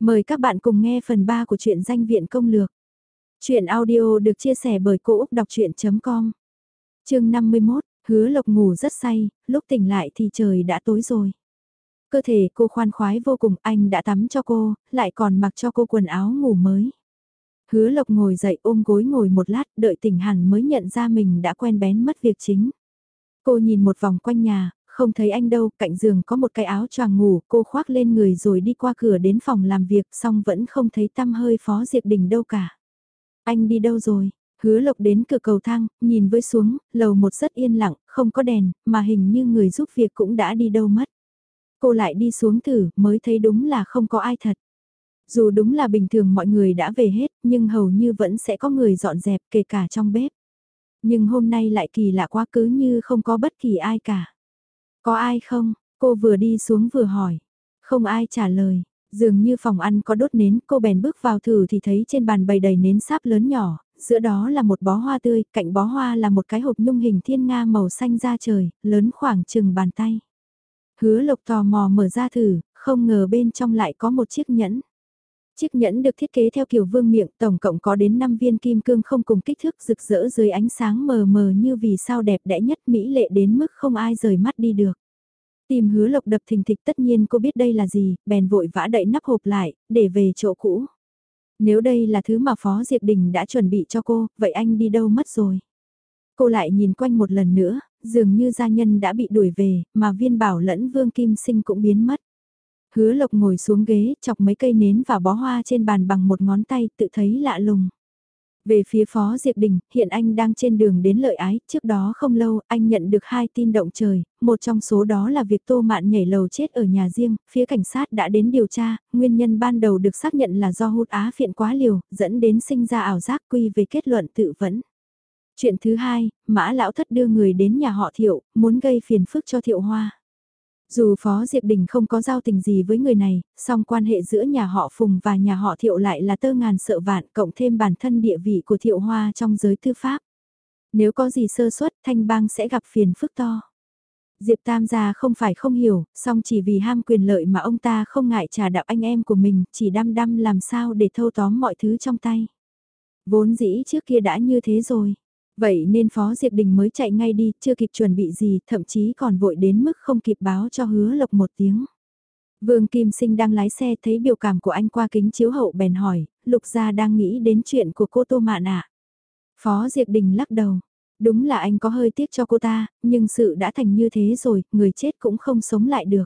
Mời các bạn cùng nghe phần 3 của truyện danh viện công lược. Chuyện audio được chia sẻ bởi Cô Úc Đọc Chuyện.com Chương 51, hứa lộc ngủ rất say, lúc tỉnh lại thì trời đã tối rồi. Cơ thể cô khoan khoái vô cùng, anh đã tắm cho cô, lại còn mặc cho cô quần áo ngủ mới. Hứa lộc ngồi dậy ôm gối ngồi một lát, đợi tỉnh hẳn mới nhận ra mình đã quen bén mất việc chính. Cô nhìn một vòng quanh nhà, không thấy anh đâu, cạnh giường có một cái áo choàng ngủ, cô khoác lên người rồi đi qua cửa đến phòng làm việc, xong vẫn không thấy tăm hơi Phó Diệp Đình đâu cả. Anh đi đâu rồi? Hứa lộc đến cửa cầu thang, nhìn với xuống, lầu một rất yên lặng, không có đèn, mà hình như người giúp việc cũng đã đi đâu mất. Cô lại đi xuống thử, mới thấy đúng là không có ai thật. Dù đúng là bình thường mọi người đã về hết, nhưng hầu như vẫn sẽ có người dọn dẹp kể cả trong bếp. Nhưng hôm nay lại kỳ lạ quá cứ như không có bất kỳ ai cả. Có ai không? Cô vừa đi xuống vừa hỏi. Không ai trả lời. Dường như phòng ăn có đốt nến, cô bèn bước vào thử thì thấy trên bàn bày đầy nến sáp lớn nhỏ, giữa đó là một bó hoa tươi, cạnh bó hoa là một cái hộp nhung hình thiên nga màu xanh da trời, lớn khoảng chừng bàn tay. Hứa lộc tò mò mở ra thử, không ngờ bên trong lại có một chiếc nhẫn. Chiếc nhẫn được thiết kế theo kiểu vương miệng, tổng cộng có đến 5 viên kim cương không cùng kích thước rực rỡ dưới ánh sáng mờ mờ như vì sao đẹp đẽ nhất mỹ lệ đến mức không ai rời mắt đi được. Tìm hứa lộc đập thình thịch tất nhiên cô biết đây là gì, bèn vội vã đậy nắp hộp lại, để về chỗ cũ. Nếu đây là thứ mà Phó Diệp Đình đã chuẩn bị cho cô, vậy anh đi đâu mất rồi? Cô lại nhìn quanh một lần nữa, dường như gia nhân đã bị đuổi về, mà viên bảo lẫn vương kim sinh cũng biến mất. Hứa lộc ngồi xuống ghế, chọc mấy cây nến và bó hoa trên bàn bằng một ngón tay, tự thấy lạ lùng. Về phía Phó Diệp Đình, hiện anh đang trên đường đến lợi ái, trước đó không lâu, anh nhận được hai tin động trời, một trong số đó là việc Tô Mạn nhảy lầu chết ở nhà riêng, phía cảnh sát đã đến điều tra, nguyên nhân ban đầu được xác nhận là do hút á phiện quá liều, dẫn đến sinh ra ảo giác quy về kết luận tự vẫn. Chuyện thứ hai, Mã Lão Thất đưa người đến nhà họ Thiệu, muốn gây phiền phức cho Thiệu Hoa. Dù Phó Diệp Đình không có giao tình gì với người này, song quan hệ giữa nhà họ Phùng và nhà họ Thiệu lại là tơ ngàn sợ vạn cộng thêm bản thân địa vị của Thiệu Hoa trong giới tư pháp. Nếu có gì sơ suất, Thanh Bang sẽ gặp phiền phức to. Diệp Tam gia không phải không hiểu, song chỉ vì ham quyền lợi mà ông ta không ngại trả đạo anh em của mình, chỉ đăm đăm làm sao để thâu tóm mọi thứ trong tay. Vốn dĩ trước kia đã như thế rồi. Vậy nên Phó Diệp Đình mới chạy ngay đi, chưa kịp chuẩn bị gì, thậm chí còn vội đến mức không kịp báo cho hứa lộc một tiếng. Vương Kim Sinh đang lái xe thấy biểu cảm của anh qua kính chiếu hậu bèn hỏi, Lục Gia đang nghĩ đến chuyện của cô Tô Mạn ạ. Phó Diệp Đình lắc đầu, đúng là anh có hơi tiếc cho cô ta, nhưng sự đã thành như thế rồi, người chết cũng không sống lại được.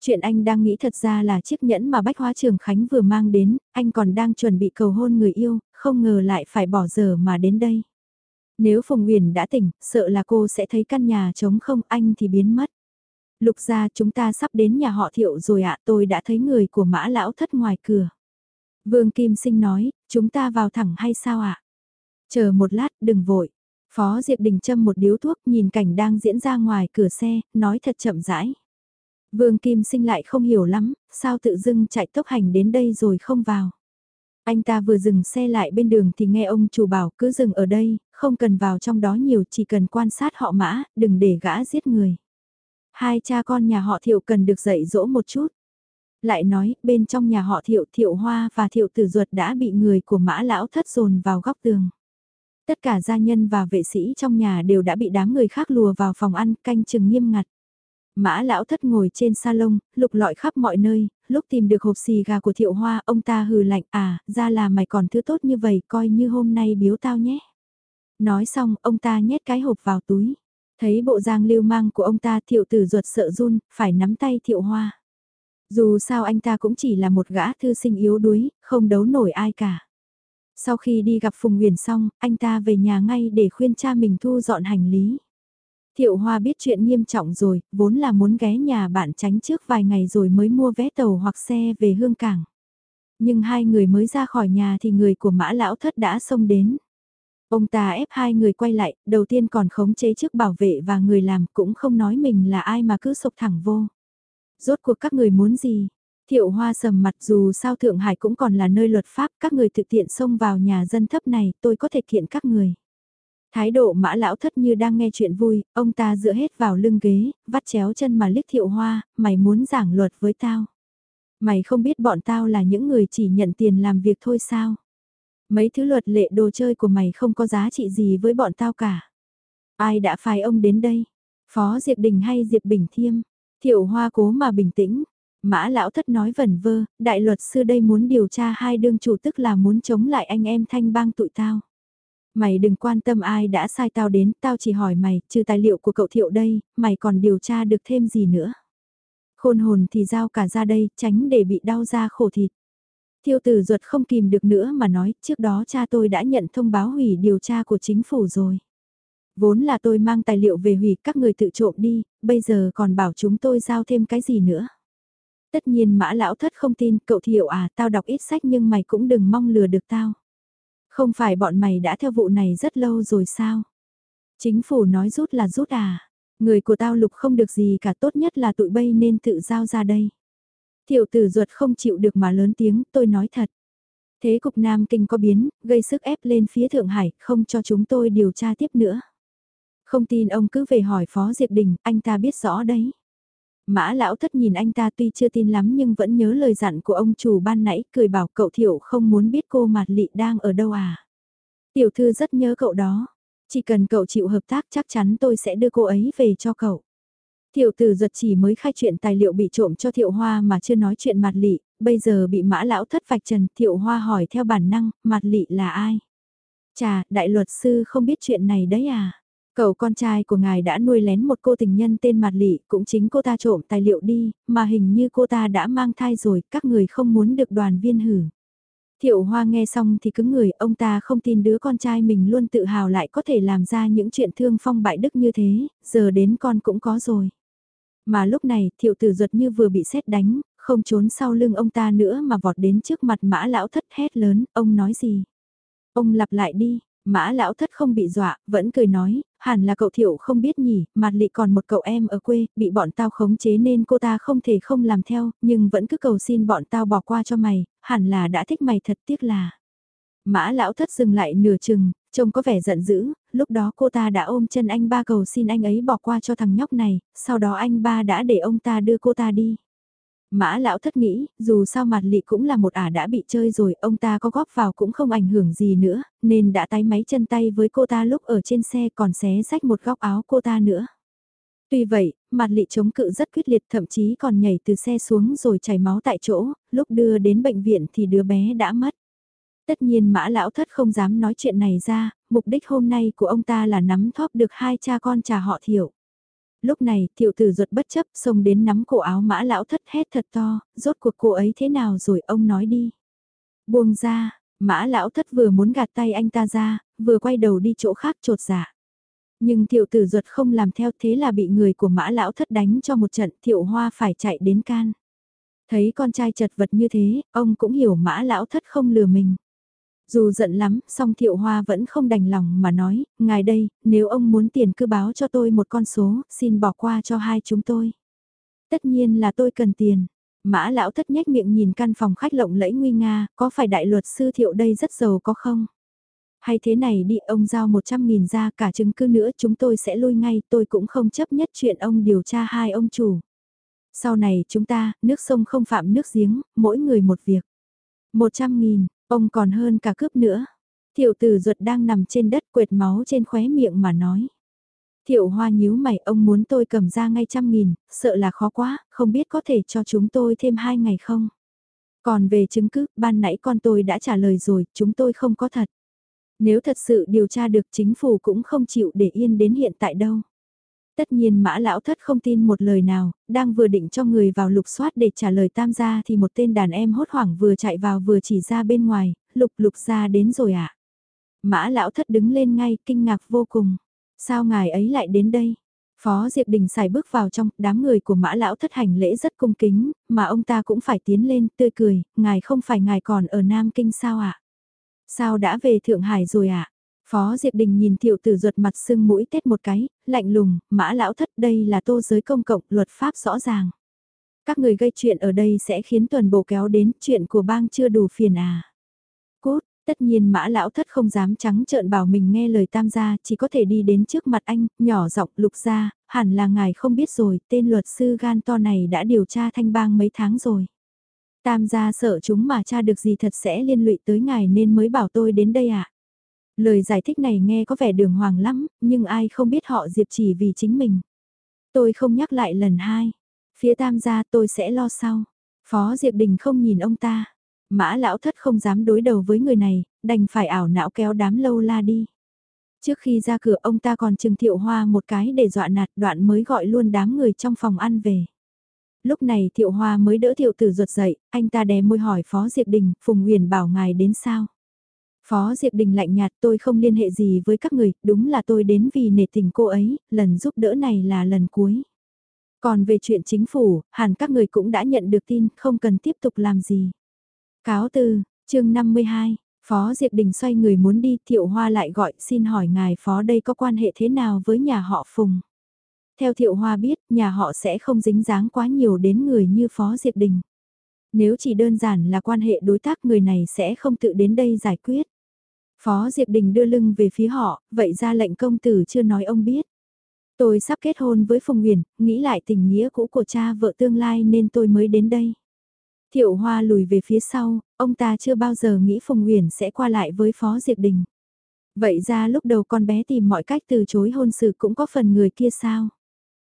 Chuyện anh đang nghĩ thật ra là chiếc nhẫn mà Bách Hóa Trường Khánh vừa mang đến, anh còn đang chuẩn bị cầu hôn người yêu, không ngờ lại phải bỏ giờ mà đến đây. Nếu Phùng Nguyền đã tỉnh, sợ là cô sẽ thấy căn nhà trống không anh thì biến mất. Lục ra chúng ta sắp đến nhà họ thiệu rồi ạ tôi đã thấy người của mã lão thất ngoài cửa. Vương Kim Sinh nói, chúng ta vào thẳng hay sao ạ? Chờ một lát, đừng vội. Phó Diệp Đình châm một điếu thuốc nhìn cảnh đang diễn ra ngoài cửa xe, nói thật chậm rãi. Vương Kim Sinh lại không hiểu lắm, sao tự dưng chạy tốc hành đến đây rồi không vào. Anh ta vừa dừng xe lại bên đường thì nghe ông chủ bảo cứ dừng ở đây, không cần vào trong đó nhiều chỉ cần quan sát họ mã, đừng để gã giết người. Hai cha con nhà họ thiệu cần được dạy dỗ một chút. Lại nói, bên trong nhà họ thiệu thiệu hoa và thiệu tử ruột đã bị người của mã lão thất dồn vào góc tường. Tất cả gia nhân và vệ sĩ trong nhà đều đã bị đám người khác lùa vào phòng ăn canh chừng nghiêm ngặt. Mã lão thất ngồi trên salon, lục lọi khắp mọi nơi, lúc tìm được hộp xì gà của thiệu hoa, ông ta hừ lạnh à, ra là mày còn thứ tốt như vậy, coi như hôm nay biếu tao nhé. Nói xong, ông ta nhét cái hộp vào túi. Thấy bộ giang lưu mang của ông ta thiệu tử ruột sợ run, phải nắm tay thiệu hoa. Dù sao anh ta cũng chỉ là một gã thư sinh yếu đuối, không đấu nổi ai cả. Sau khi đi gặp Phùng Nguyền xong, anh ta về nhà ngay để khuyên cha mình thu dọn hành lý. Thiệu Hoa biết chuyện nghiêm trọng rồi, vốn là muốn ghé nhà bạn tránh trước vài ngày rồi mới mua vé tàu hoặc xe về Hương Cảng. Nhưng hai người mới ra khỏi nhà thì người của mã lão thất đã xông đến. Ông ta ép hai người quay lại, đầu tiên còn khống chế trước bảo vệ và người làm cũng không nói mình là ai mà cứ sụp thẳng vô. Rốt cuộc các người muốn gì? Thiệu hoa sầm mặt dù sao Thượng Hải cũng còn là nơi luật pháp, các người thực tiện xông vào nhà dân thấp này, tôi có thể kiện các người. Thái độ mã lão thất như đang nghe chuyện vui, ông ta dựa hết vào lưng ghế, vắt chéo chân mà liếc thiệu hoa, mày muốn giảng luật với tao. Mày không biết bọn tao là những người chỉ nhận tiền làm việc thôi sao? Mấy thứ luật lệ đồ chơi của mày không có giá trị gì với bọn tao cả. Ai đã phái ông đến đây? Phó Diệp Đình hay Diệp Bình Thiêm? Thiệu Hoa cố mà bình tĩnh. Mã lão thất nói vẩn vơ, đại luật sư đây muốn điều tra hai đương chủ tức là muốn chống lại anh em thanh bang tụi tao. Mày đừng quan tâm ai đã sai tao đến, tao chỉ hỏi mày, trừ tài liệu của cậu thiệu đây, mày còn điều tra được thêm gì nữa. Khôn hồn thì giao cả ra đây, tránh để bị đau da khổ thịt. Thiêu tử ruột không kìm được nữa mà nói, trước đó cha tôi đã nhận thông báo hủy điều tra của chính phủ rồi. Vốn là tôi mang tài liệu về hủy các người tự trộm đi, bây giờ còn bảo chúng tôi giao thêm cái gì nữa. Tất nhiên mã lão thất không tin, cậu thiệu à, tao đọc ít sách nhưng mày cũng đừng mong lừa được tao. Không phải bọn mày đã theo vụ này rất lâu rồi sao? Chính phủ nói rút là rút à? Người của tao lục không được gì cả tốt nhất là tụi bay nên tự giao ra đây. Thiệu tử ruột không chịu được mà lớn tiếng, tôi nói thật. Thế cục Nam Kinh có biến, gây sức ép lên phía Thượng Hải, không cho chúng tôi điều tra tiếp nữa. Không tin ông cứ về hỏi Phó Diệp Đình, anh ta biết rõ đấy. Mã lão thất nhìn anh ta tuy chưa tin lắm nhưng vẫn nhớ lời dặn của ông chủ ban nãy, cười bảo cậu thiệu không muốn biết cô Mạt Lị đang ở đâu à. Tiểu thư rất nhớ cậu đó, chỉ cần cậu chịu hợp tác chắc chắn tôi sẽ đưa cô ấy về cho cậu. Thiệu tử giật chỉ mới khai chuyện tài liệu bị trộm cho thiệu hoa mà chưa nói chuyện Mạt Lị, bây giờ bị mã lão thất vạch trần, thiệu hoa hỏi theo bản năng, Mạt Lị là ai? Chà, đại luật sư không biết chuyện này đấy à? Cậu con trai của ngài đã nuôi lén một cô tình nhân tên Mạt Lị, cũng chính cô ta trộm tài liệu đi, mà hình như cô ta đã mang thai rồi, các người không muốn được đoàn viên hử. Thiệu Hoa nghe xong thì cứng người, ông ta không tin đứa con trai mình luôn tự hào lại có thể làm ra những chuyện thương phong bại đức như thế, giờ đến con cũng có rồi. Mà lúc này, thiệu tử ruột như vừa bị xét đánh, không trốn sau lưng ông ta nữa mà vọt đến trước mặt mã lão thất hét lớn, ông nói gì? Ông lặp lại đi, Mã lão thất không bị dọa, vẫn cười nói, hẳn là cậu thiệu không biết nhỉ, mặt lị còn một cậu em ở quê, bị bọn tao khống chế nên cô ta không thể không làm theo, nhưng vẫn cứ cầu xin bọn tao bỏ qua cho mày, hẳn là đã thích mày thật tiếc là. Mã lão thất dừng lại nửa chừng, trông có vẻ giận dữ, lúc đó cô ta đã ôm chân anh ba cầu xin anh ấy bỏ qua cho thằng nhóc này, sau đó anh ba đã để ông ta đưa cô ta đi. Mã lão thất nghĩ, dù sao mặt lị cũng là một ả đã bị chơi rồi, ông ta có góp vào cũng không ảnh hưởng gì nữa, nên đã tái máy chân tay với cô ta lúc ở trên xe còn xé rách một góc áo cô ta nữa. Tuy vậy, mặt lị chống cự rất quyết liệt thậm chí còn nhảy từ xe xuống rồi chảy máu tại chỗ, lúc đưa đến bệnh viện thì đứa bé đã mất. Tất nhiên mã lão thất không dám nói chuyện này ra, mục đích hôm nay của ông ta là nắm thóp được hai cha con trà họ thiểu lúc này thiệu tử ruột bất chấp xông đến nắm cổ áo mã lão thất hét thật to, rốt cuộc cô ấy thế nào rồi ông nói đi. Buông ra, mã lão thất vừa muốn gạt tay anh ta ra, vừa quay đầu đi chỗ khác trột dạ. Nhưng thiệu tử ruột không làm theo thế là bị người của mã lão thất đánh cho một trận thiệu hoa phải chạy đến can. Thấy con trai chật vật như thế, ông cũng hiểu mã lão thất không lừa mình. Dù giận lắm, song thiệu hoa vẫn không đành lòng mà nói, ngài đây, nếu ông muốn tiền cứ báo cho tôi một con số, xin bỏ qua cho hai chúng tôi. Tất nhiên là tôi cần tiền. Mã lão thất nhếch miệng nhìn căn phòng khách lộng lẫy nguy nga, có phải đại luật sư thiệu đây rất giàu có không? Hay thế này đi ông giao 100.000 ra cả chứng cứ nữa chúng tôi sẽ lui ngay tôi cũng không chấp nhất chuyện ông điều tra hai ông chủ. Sau này chúng ta, nước sông không phạm nước giếng, mỗi người một việc. 100.000, Ông còn hơn cả cướp nữa. Thiệu tử ruột đang nằm trên đất quệt máu trên khóe miệng mà nói. Thiệu hoa nhíu mày ông muốn tôi cầm ra ngay trăm nghìn, sợ là khó quá, không biết có thể cho chúng tôi thêm hai ngày không? Còn về chứng cứ, ban nãy con tôi đã trả lời rồi, chúng tôi không có thật. Nếu thật sự điều tra được chính phủ cũng không chịu để yên đến hiện tại đâu. Tất nhiên mã lão thất không tin một lời nào, đang vừa định cho người vào lục soát để trả lời tam gia thì một tên đàn em hốt hoảng vừa chạy vào vừa chỉ ra bên ngoài, lục lục ra đến rồi ạ. À? Mã lão thất đứng lên ngay, kinh ngạc vô cùng. Sao ngài ấy lại đến đây? Phó Diệp Đình xài bước vào trong, đám người của mã lão thất hành lễ rất cung kính, mà ông ta cũng phải tiến lên, tươi cười, ngài không phải ngài còn ở Nam Kinh sao ạ? À? Sao đã về Thượng Hải rồi ạ? À? Phó Diệp Đình nhìn tiểu tử ruột mặt sưng mũi tết một cái, lạnh lùng, mã lão thất đây là tô giới công cộng, luật pháp rõ ràng. Các người gây chuyện ở đây sẽ khiến tuần bộ kéo đến, chuyện của bang chưa đủ phiền à. Cốt, tất nhiên mã lão thất không dám trắng trợn bảo mình nghe lời tam gia, chỉ có thể đi đến trước mặt anh, nhỏ giọng lục ra, hẳn là ngài không biết rồi, tên luật sư gan to này đã điều tra thanh bang mấy tháng rồi. Tam gia sợ chúng mà cha được gì thật sẽ liên lụy tới ngài nên mới bảo tôi đến đây ạ. À? Lời giải thích này nghe có vẻ đường hoàng lắm, nhưng ai không biết họ Diệp chỉ vì chính mình. Tôi không nhắc lại lần hai. Phía tam gia tôi sẽ lo sau. Phó Diệp Đình không nhìn ông ta. Mã lão thất không dám đối đầu với người này, đành phải ảo não kéo đám lâu la đi. Trước khi ra cửa ông ta còn trừng thiệu hoa một cái để dọa nạt đoạn mới gọi luôn đám người trong phòng ăn về. Lúc này thiệu hoa mới đỡ thiệu tử ruột dậy, anh ta đè môi hỏi Phó Diệp Đình, Phùng Huyền bảo ngài đến sao? Phó Diệp Đình lạnh nhạt tôi không liên hệ gì với các người, đúng là tôi đến vì nể tình cô ấy, lần giúp đỡ này là lần cuối. Còn về chuyện chính phủ, hẳn các người cũng đã nhận được tin, không cần tiếp tục làm gì. Cáo từ, chương 52, Phó Diệp Đình xoay người muốn đi, Thiệu Hoa lại gọi, xin hỏi ngài Phó đây có quan hệ thế nào với nhà họ Phùng? Theo Thiệu Hoa biết, nhà họ sẽ không dính dáng quá nhiều đến người như Phó Diệp Đình. Nếu chỉ đơn giản là quan hệ đối tác người này sẽ không tự đến đây giải quyết. Phó Diệp Đình đưa lưng về phía họ, vậy ra lệnh công tử chưa nói ông biết. Tôi sắp kết hôn với Phùng Huyền, nghĩ lại tình nghĩa cũ của cha vợ tương lai nên tôi mới đến đây. Thiệu Hoa lùi về phía sau, ông ta chưa bao giờ nghĩ Phùng Huyền sẽ qua lại với Phó Diệp Đình. Vậy ra lúc đầu con bé tìm mọi cách từ chối hôn sự cũng có phần người kia sao?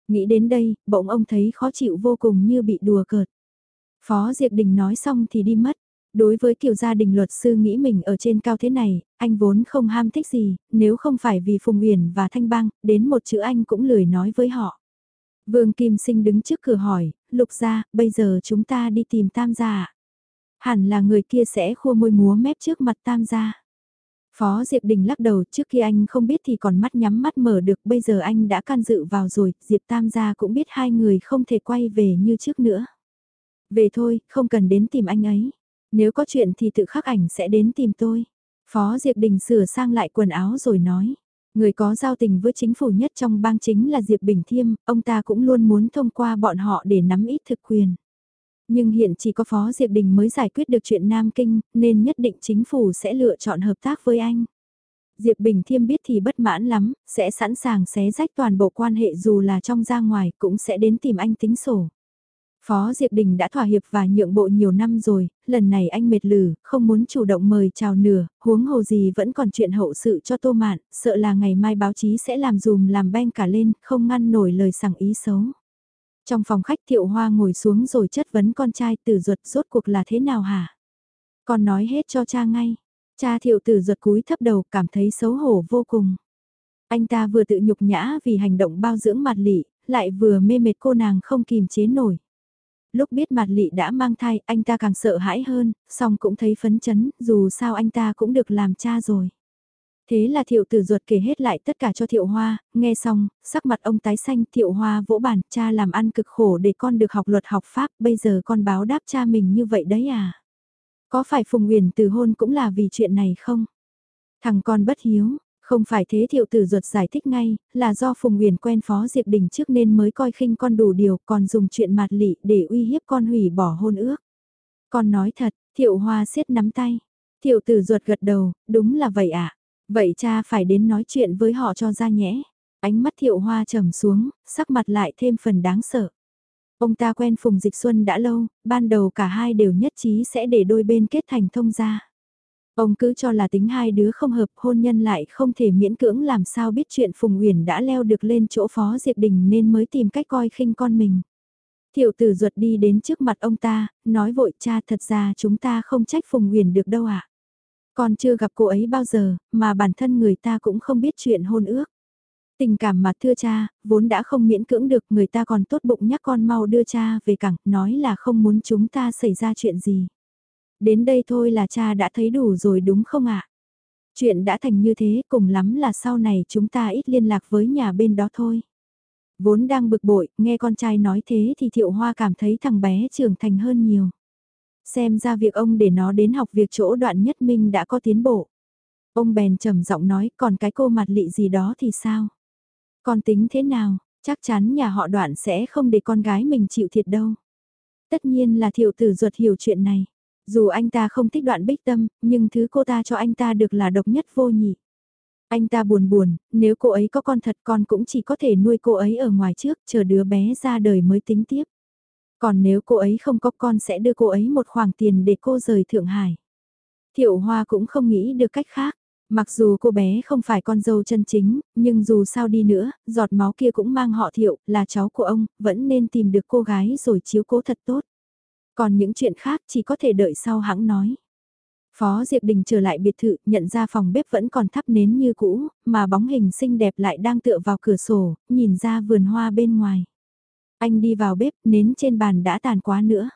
Nghĩ đến đây, bỗng ông thấy khó chịu vô cùng như bị đùa cợt. Phó Diệp Đình nói xong thì đi mất. Đối với kiểu gia đình luật sư nghĩ mình ở trên cao thế này, anh vốn không ham thích gì, nếu không phải vì Phùng Uyển và Thanh Bang, đến một chữ anh cũng lười nói với họ. Vương Kim Sinh đứng trước cửa hỏi, lục gia, bây giờ chúng ta đi tìm tam gia Hẳn là người kia sẽ khua môi múa mép trước mặt tam gia. Phó Diệp Đình lắc đầu trước khi anh không biết thì còn mắt nhắm mắt mở được bây giờ anh đã can dự vào rồi, Diệp Tam gia cũng biết hai người không thể quay về như trước nữa. Về thôi, không cần đến tìm anh ấy. Nếu có chuyện thì tự khắc ảnh sẽ đến tìm tôi. Phó Diệp Đình sửa sang lại quần áo rồi nói. Người có giao tình với chính phủ nhất trong bang chính là Diệp Bình Thiêm, ông ta cũng luôn muốn thông qua bọn họ để nắm ít thực quyền. Nhưng hiện chỉ có Phó Diệp Đình mới giải quyết được chuyện Nam Kinh, nên nhất định chính phủ sẽ lựa chọn hợp tác với anh. Diệp Bình Thiêm biết thì bất mãn lắm, sẽ sẵn sàng xé rách toàn bộ quan hệ dù là trong ra ngoài cũng sẽ đến tìm anh tính sổ. Phó Diệp Đình đã thỏa hiệp và nhượng bộ nhiều năm rồi, lần này anh mệt lử, không muốn chủ động mời chào nửa, huống hồ gì vẫn còn chuyện hậu sự cho tô mạn, sợ là ngày mai báo chí sẽ làm dùm làm beng cả lên, không ngăn nổi lời sảng ý xấu. Trong phòng khách thiệu hoa ngồi xuống rồi chất vấn con trai tử ruột rốt cuộc là thế nào hả? Con nói hết cho cha ngay. Cha thiệu tử ruột cúi thấp đầu cảm thấy xấu hổ vô cùng. Anh ta vừa tự nhục nhã vì hành động bao dưỡng mặt lị, lại vừa mê mệt cô nàng không kìm chế nổi. Lúc biết mặt lị đã mang thai, anh ta càng sợ hãi hơn, song cũng thấy phấn chấn, dù sao anh ta cũng được làm cha rồi. Thế là thiệu tử ruột kể hết lại tất cả cho thiệu hoa, nghe xong, sắc mặt ông tái xanh thiệu hoa vỗ bản, cha làm ăn cực khổ để con được học luật học pháp, bây giờ con báo đáp cha mình như vậy đấy à? Có phải Phùng Nguyền từ hôn cũng là vì chuyện này không? Thằng con bất hiếu, không phải thế thiệu tử ruột giải thích ngay, là do Phùng Nguyền quen Phó Diệp Đình trước nên mới coi khinh con đủ điều còn dùng chuyện mạt lị để uy hiếp con hủy bỏ hôn ước. Con nói thật, thiệu hoa siết nắm tay. Thiệu tử ruột gật đầu, đúng là vậy ạ. À? Vậy cha phải đến nói chuyện với họ cho ra nhẽ. Ánh mắt thiệu hoa trầm xuống, sắc mặt lại thêm phần đáng sợ. Ông ta quen Phùng Dịch Xuân đã lâu, ban đầu cả hai đều nhất trí sẽ để đôi bên kết thành thông gia. Ông cứ cho là tính hai đứa không hợp hôn nhân lại không thể miễn cưỡng làm sao biết chuyện Phùng Uyển đã leo được lên chỗ Phó Diệp Đình nên mới tìm cách coi khinh con mình. Thiệu tử ruột đi đến trước mặt ông ta, nói vội cha thật ra chúng ta không trách Phùng Uyển được đâu ạ. À. Con chưa gặp cô ấy bao giờ, mà bản thân người ta cũng không biết chuyện hôn ước. Tình cảm mà thưa cha, vốn đã không miễn cưỡng được người ta còn tốt bụng nhắc con mau đưa cha về cảng, nói là không muốn chúng ta xảy ra chuyện gì. Đến đây thôi là cha đã thấy đủ rồi đúng không ạ? Chuyện đã thành như thế cùng lắm là sau này chúng ta ít liên lạc với nhà bên đó thôi. Vốn đang bực bội, nghe con trai nói thế thì thiệu hoa cảm thấy thằng bé trưởng thành hơn nhiều. Xem ra việc ông để nó đến học việc chỗ đoạn nhất minh đã có tiến bộ. Ông bèn trầm giọng nói còn cái cô mặt lị gì đó thì sao? Con tính thế nào? Chắc chắn nhà họ đoạn sẽ không để con gái mình chịu thiệt đâu. Tất nhiên là thiệu tử ruột hiểu chuyện này. Dù anh ta không thích đoạn bích tâm, nhưng thứ cô ta cho anh ta được là độc nhất vô nhị. Anh ta buồn buồn, nếu cô ấy có con thật con cũng chỉ có thể nuôi cô ấy ở ngoài trước, chờ đứa bé ra đời mới tính tiếp. Còn nếu cô ấy không có con sẽ đưa cô ấy một khoản tiền để cô rời Thượng Hải. Thiệu Hoa cũng không nghĩ được cách khác. Mặc dù cô bé không phải con dâu chân chính, nhưng dù sao đi nữa, giọt máu kia cũng mang họ thiệu, là cháu của ông, vẫn nên tìm được cô gái rồi chiếu cố thật tốt. Còn những chuyện khác chỉ có thể đợi sau hãng nói. Phó Diệp Đình trở lại biệt thự, nhận ra phòng bếp vẫn còn thắp nến như cũ, mà bóng hình xinh đẹp lại đang tựa vào cửa sổ, nhìn ra vườn hoa bên ngoài. Anh đi vào bếp, nến trên bàn đã tàn quá nữa.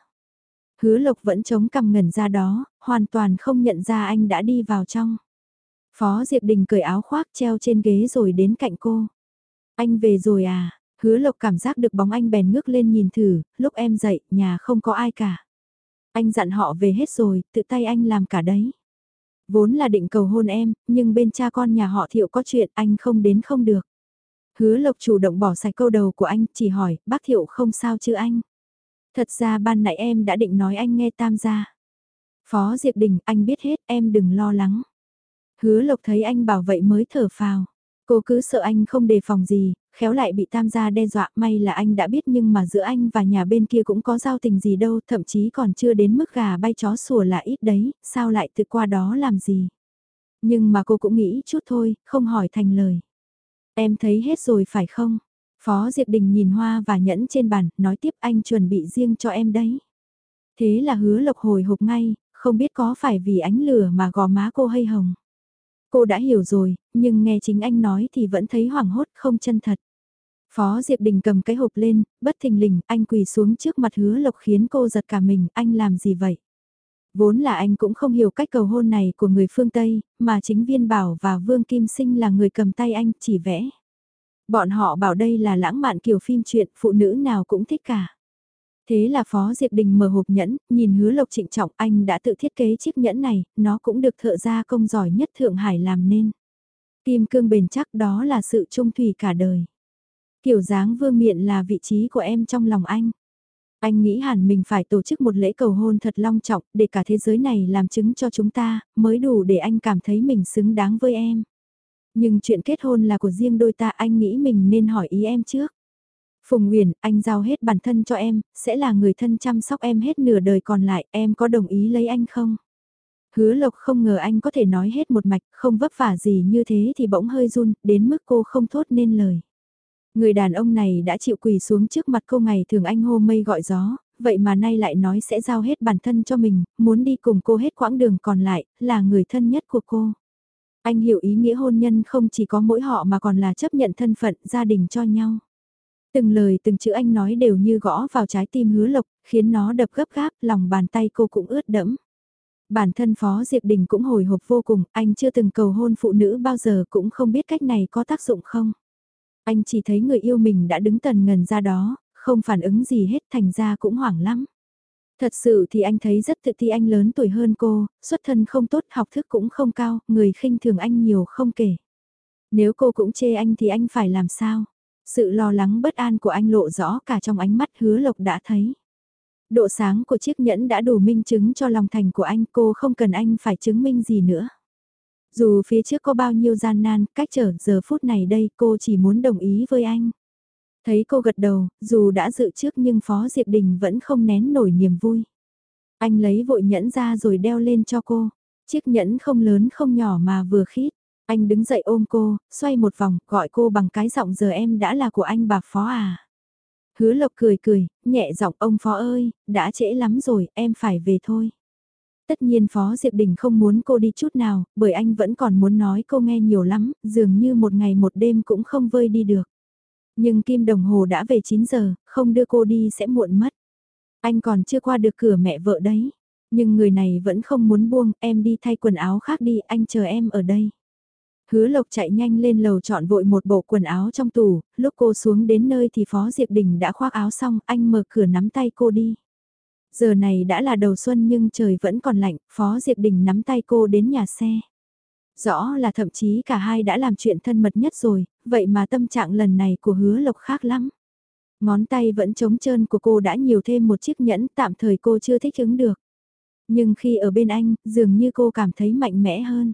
Hứa Lộc vẫn chống cằm ngẩn ra đó, hoàn toàn không nhận ra anh đã đi vào trong. Phó Diệp Đình cởi áo khoác treo trên ghế rồi đến cạnh cô. Anh về rồi à? Hứa Lộc cảm giác được bóng anh bèn ngước lên nhìn thử, lúc em dậy, nhà không có ai cả. Anh dặn họ về hết rồi, tự tay anh làm cả đấy. Vốn là định cầu hôn em, nhưng bên cha con nhà họ thiệu có chuyện anh không đến không được. Hứa Lộc chủ động bỏ sạch câu đầu của anh, chỉ hỏi, bác thiệu không sao chứ anh? Thật ra ban nãy em đã định nói anh nghe tam gia. Phó Diệp Đình, anh biết hết, em đừng lo lắng. Hứa Lộc thấy anh bảo vậy mới thở phào. Cô cứ sợ anh không đề phòng gì, khéo lại bị tam gia đe dọa may là anh đã biết nhưng mà giữa anh và nhà bên kia cũng có giao tình gì đâu, thậm chí còn chưa đến mức gà bay chó sủa là ít đấy, sao lại từ qua đó làm gì. Nhưng mà cô cũng nghĩ chút thôi, không hỏi thành lời. Em thấy hết rồi phải không? Phó Diệp Đình nhìn hoa và nhẫn trên bàn, nói tiếp anh chuẩn bị riêng cho em đấy. Thế là hứa lộc hồi hộp ngay, không biết có phải vì ánh lửa mà gò má cô hay hồng. Cô đã hiểu rồi, nhưng nghe chính anh nói thì vẫn thấy hoảng hốt không chân thật. Phó Diệp Đình cầm cái hộp lên, bất thình lình, anh quỳ xuống trước mặt hứa lộc khiến cô giật cả mình, anh làm gì vậy? Vốn là anh cũng không hiểu cách cầu hôn này của người phương Tây, mà chính Viên Bảo và Vương Kim Sinh là người cầm tay anh chỉ vẽ. Bọn họ bảo đây là lãng mạn kiểu phim truyện, phụ nữ nào cũng thích cả. Thế là Phó Diệp Đình mở hộp nhẫn, nhìn hứa lộc trịnh trọng anh đã tự thiết kế chiếc nhẫn này, nó cũng được thợ gia công giỏi nhất Thượng Hải làm nên. Kim cương bền chắc đó là sự trung thủy cả đời. Kiểu dáng vương miện là vị trí của em trong lòng anh. Anh nghĩ hẳn mình phải tổ chức một lễ cầu hôn thật long trọng để cả thế giới này làm chứng cho chúng ta, mới đủ để anh cảm thấy mình xứng đáng với em. Nhưng chuyện kết hôn là của riêng đôi ta anh nghĩ mình nên hỏi ý em trước. Phùng Nguyễn, anh giao hết bản thân cho em, sẽ là người thân chăm sóc em hết nửa đời còn lại, em có đồng ý lấy anh không? Hứa Lộc không ngờ anh có thể nói hết một mạch, không vấp vả gì như thế thì bỗng hơi run, đến mức cô không thốt nên lời. Người đàn ông này đã chịu quỳ xuống trước mặt cô ngày thường anh hô mây gọi gió, vậy mà nay lại nói sẽ giao hết bản thân cho mình, muốn đi cùng cô hết quãng đường còn lại, là người thân nhất của cô. Anh hiểu ý nghĩa hôn nhân không chỉ có mỗi họ mà còn là chấp nhận thân phận gia đình cho nhau. Từng lời từng chữ anh nói đều như gõ vào trái tim hứa lộc, khiến nó đập gấp gáp, lòng bàn tay cô cũng ướt đẫm. Bản thân Phó Diệp Đình cũng hồi hộp vô cùng, anh chưa từng cầu hôn phụ nữ bao giờ cũng không biết cách này có tác dụng không. Anh chỉ thấy người yêu mình đã đứng tần ngần ra đó, không phản ứng gì hết thành ra cũng hoảng lắm. Thật sự thì anh thấy rất tự ti anh lớn tuổi hơn cô, xuất thân không tốt học thức cũng không cao, người khinh thường anh nhiều không kể. Nếu cô cũng chê anh thì anh phải làm sao? Sự lo lắng bất an của anh lộ rõ cả trong ánh mắt hứa lộc đã thấy. Độ sáng của chiếc nhẫn đã đủ minh chứng cho lòng thành của anh cô không cần anh phải chứng minh gì nữa. Dù phía trước có bao nhiêu gian nan, cách trở giờ phút này đây cô chỉ muốn đồng ý với anh. Thấy cô gật đầu, dù đã dự trước nhưng Phó Diệp Đình vẫn không nén nổi niềm vui. Anh lấy vội nhẫn ra rồi đeo lên cho cô. Chiếc nhẫn không lớn không nhỏ mà vừa khít. Anh đứng dậy ôm cô, xoay một vòng, gọi cô bằng cái giọng giờ em đã là của anh bà Phó à. Hứa Lộc cười cười, nhẹ giọng ông Phó ơi, đã trễ lắm rồi, em phải về thôi. Tất nhiên Phó Diệp Đình không muốn cô đi chút nào, bởi anh vẫn còn muốn nói cô nghe nhiều lắm, dường như một ngày một đêm cũng không vơi đi được. Nhưng kim đồng hồ đã về 9 giờ, không đưa cô đi sẽ muộn mất. Anh còn chưa qua được cửa mẹ vợ đấy. Nhưng người này vẫn không muốn buông, em đi thay quần áo khác đi, anh chờ em ở đây. Hứa Lộc chạy nhanh lên lầu chọn vội một bộ quần áo trong tủ, lúc cô xuống đến nơi thì Phó Diệp Đình đã khoác áo xong, anh mở cửa nắm tay cô đi. Giờ này đã là đầu xuân nhưng trời vẫn còn lạnh, Phó Diệp Đình nắm tay cô đến nhà xe. Rõ là thậm chí cả hai đã làm chuyện thân mật nhất rồi, vậy mà tâm trạng lần này của hứa lộc khác lắm. Ngón tay vẫn trống trơn của cô đã nhiều thêm một chiếc nhẫn tạm thời cô chưa thích ứng được. Nhưng khi ở bên anh, dường như cô cảm thấy mạnh mẽ hơn.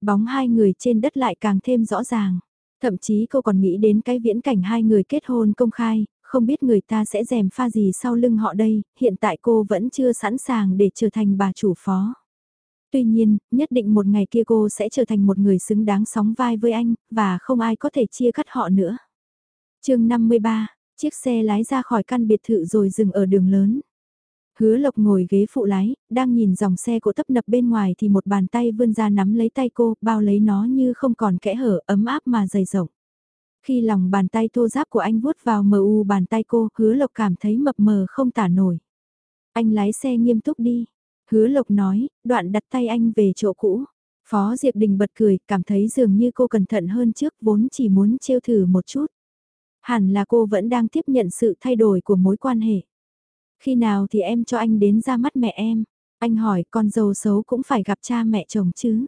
Bóng hai người trên đất lại càng thêm rõ ràng. Thậm chí cô còn nghĩ đến cái viễn cảnh hai người kết hôn công khai, không biết người ta sẽ rèm pha gì sau lưng họ đây, hiện tại cô vẫn chưa sẵn sàng để trở thành bà chủ phó. Tuy nhiên, nhất định một ngày kia cô sẽ trở thành một người xứng đáng sóng vai với anh, và không ai có thể chia cắt họ nữa. chương 53, chiếc xe lái ra khỏi căn biệt thự rồi dừng ở đường lớn. Hứa lộc ngồi ghế phụ lái, đang nhìn dòng xe cộ tấp nập bên ngoài thì một bàn tay vươn ra nắm lấy tay cô, bao lấy nó như không còn kẽ hở, ấm áp mà dày rộng. Khi lòng bàn tay thô giáp của anh vuốt vào mờ u bàn tay cô, hứa lộc cảm thấy mập mờ không tả nổi. Anh lái xe nghiêm túc đi. Hứa lộc nói, đoạn đặt tay anh về chỗ cũ. Phó Diệp Đình bật cười, cảm thấy dường như cô cẩn thận hơn trước, vốn chỉ muốn trêu thử một chút. Hẳn là cô vẫn đang tiếp nhận sự thay đổi của mối quan hệ. Khi nào thì em cho anh đến ra mắt mẹ em? Anh hỏi con dâu xấu cũng phải gặp cha mẹ chồng chứ.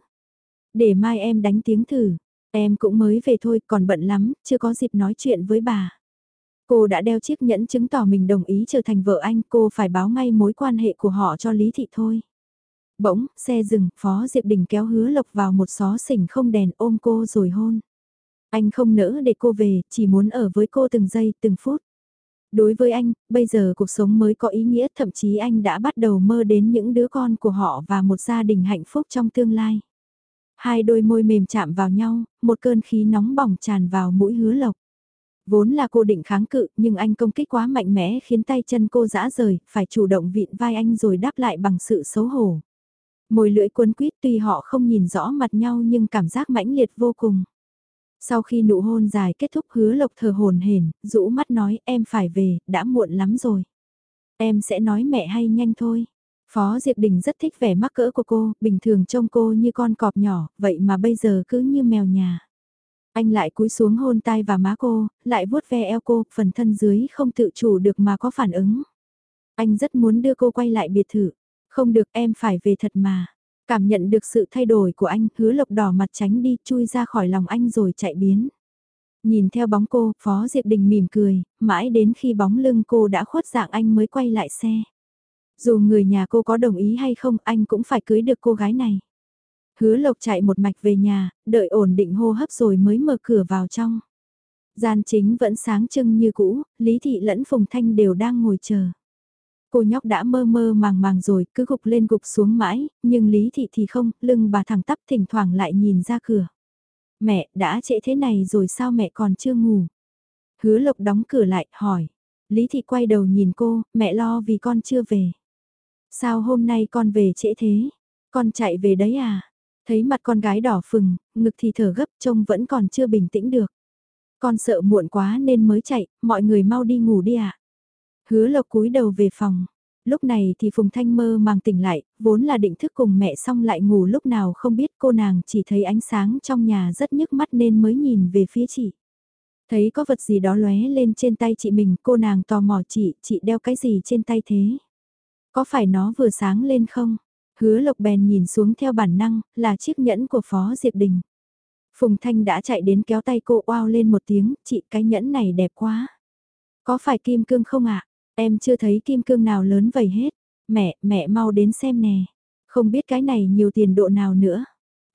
Để mai em đánh tiếng thử. Em cũng mới về thôi còn bận lắm, chưa có dịp nói chuyện với bà. Cô đã đeo chiếc nhẫn chứng tỏ mình đồng ý trở thành vợ anh, cô phải báo ngay mối quan hệ của họ cho Lý Thị thôi. Bỗng, xe dừng, Phó Diệp Đình kéo hứa lộc vào một xó xỉnh không đèn ôm cô rồi hôn. Anh không nỡ để cô về, chỉ muốn ở với cô từng giây, từng phút. Đối với anh, bây giờ cuộc sống mới có ý nghĩa, thậm chí anh đã bắt đầu mơ đến những đứa con của họ và một gia đình hạnh phúc trong tương lai. Hai đôi môi mềm chạm vào nhau, một cơn khí nóng bỏng tràn vào mũi hứa lộc. Vốn là cô định kháng cự, nhưng anh công kích quá mạnh mẽ khiến tay chân cô dã rời, phải chủ động vịn vai anh rồi đáp lại bằng sự xấu hổ. Môi lưỡi cuốn quýt tuy họ không nhìn rõ mặt nhau nhưng cảm giác mãnh liệt vô cùng. Sau khi nụ hôn dài kết thúc hứa lộc thờ hồn hển, rũ mắt nói em phải về, đã muộn lắm rồi. Em sẽ nói mẹ hay nhanh thôi. Phó Diệp Đình rất thích vẻ mắc cỡ của cô, bình thường trông cô như con cọp nhỏ, vậy mà bây giờ cứ như mèo nhà. Anh lại cúi xuống hôn tai và má cô, lại vuốt ve eo cô, phần thân dưới không tự chủ được mà có phản ứng. Anh rất muốn đưa cô quay lại biệt thự. Không được em phải về thật mà. Cảm nhận được sự thay đổi của anh, hứa lộc đỏ mặt tránh đi, chui ra khỏi lòng anh rồi chạy biến. Nhìn theo bóng cô, Phó Diệp Đình mỉm cười, mãi đến khi bóng lưng cô đã khuất dạng anh mới quay lại xe. Dù người nhà cô có đồng ý hay không, anh cũng phải cưới được cô gái này. Hứa lộc chạy một mạch về nhà, đợi ổn định hô hấp rồi mới mở cửa vào trong. Gian chính vẫn sáng trưng như cũ, Lý Thị lẫn Phùng Thanh đều đang ngồi chờ. Cô nhóc đã mơ mơ màng màng rồi, cứ gục lên gục xuống mãi, nhưng Lý Thị thì không, lưng bà thẳng tắp thỉnh thoảng lại nhìn ra cửa. Mẹ, đã trễ thế này rồi sao mẹ còn chưa ngủ? Hứa Lộc đóng cửa lại, hỏi. Lý Thị quay đầu nhìn cô, mẹ lo vì con chưa về. Sao hôm nay con về trễ thế? Con chạy về đấy à? Thấy mặt con gái đỏ phừng, ngực thì thở gấp trông vẫn còn chưa bình tĩnh được. Con sợ muộn quá nên mới chạy, mọi người mau đi ngủ đi ạ. À? Hứa lộc cúi đầu về phòng. Lúc này thì Phùng Thanh mơ màng tỉnh lại, vốn là định thức cùng mẹ xong lại ngủ lúc nào không biết cô nàng chỉ thấy ánh sáng trong nhà rất nhức mắt nên mới nhìn về phía chị. Thấy có vật gì đó lóe lên trên tay chị mình, cô nàng tò mò chị, chị đeo cái gì trên tay thế? Có phải nó vừa sáng lên không? Hứa lộc bèn nhìn xuống theo bản năng, là chiếc nhẫn của Phó Diệp Đình. Phùng Thanh đã chạy đến kéo tay cô oao lên một tiếng, chị cái nhẫn này đẹp quá. Có phải kim cương không ạ? Em chưa thấy kim cương nào lớn vậy hết. Mẹ, mẹ mau đến xem nè. Không biết cái này nhiều tiền độ nào nữa.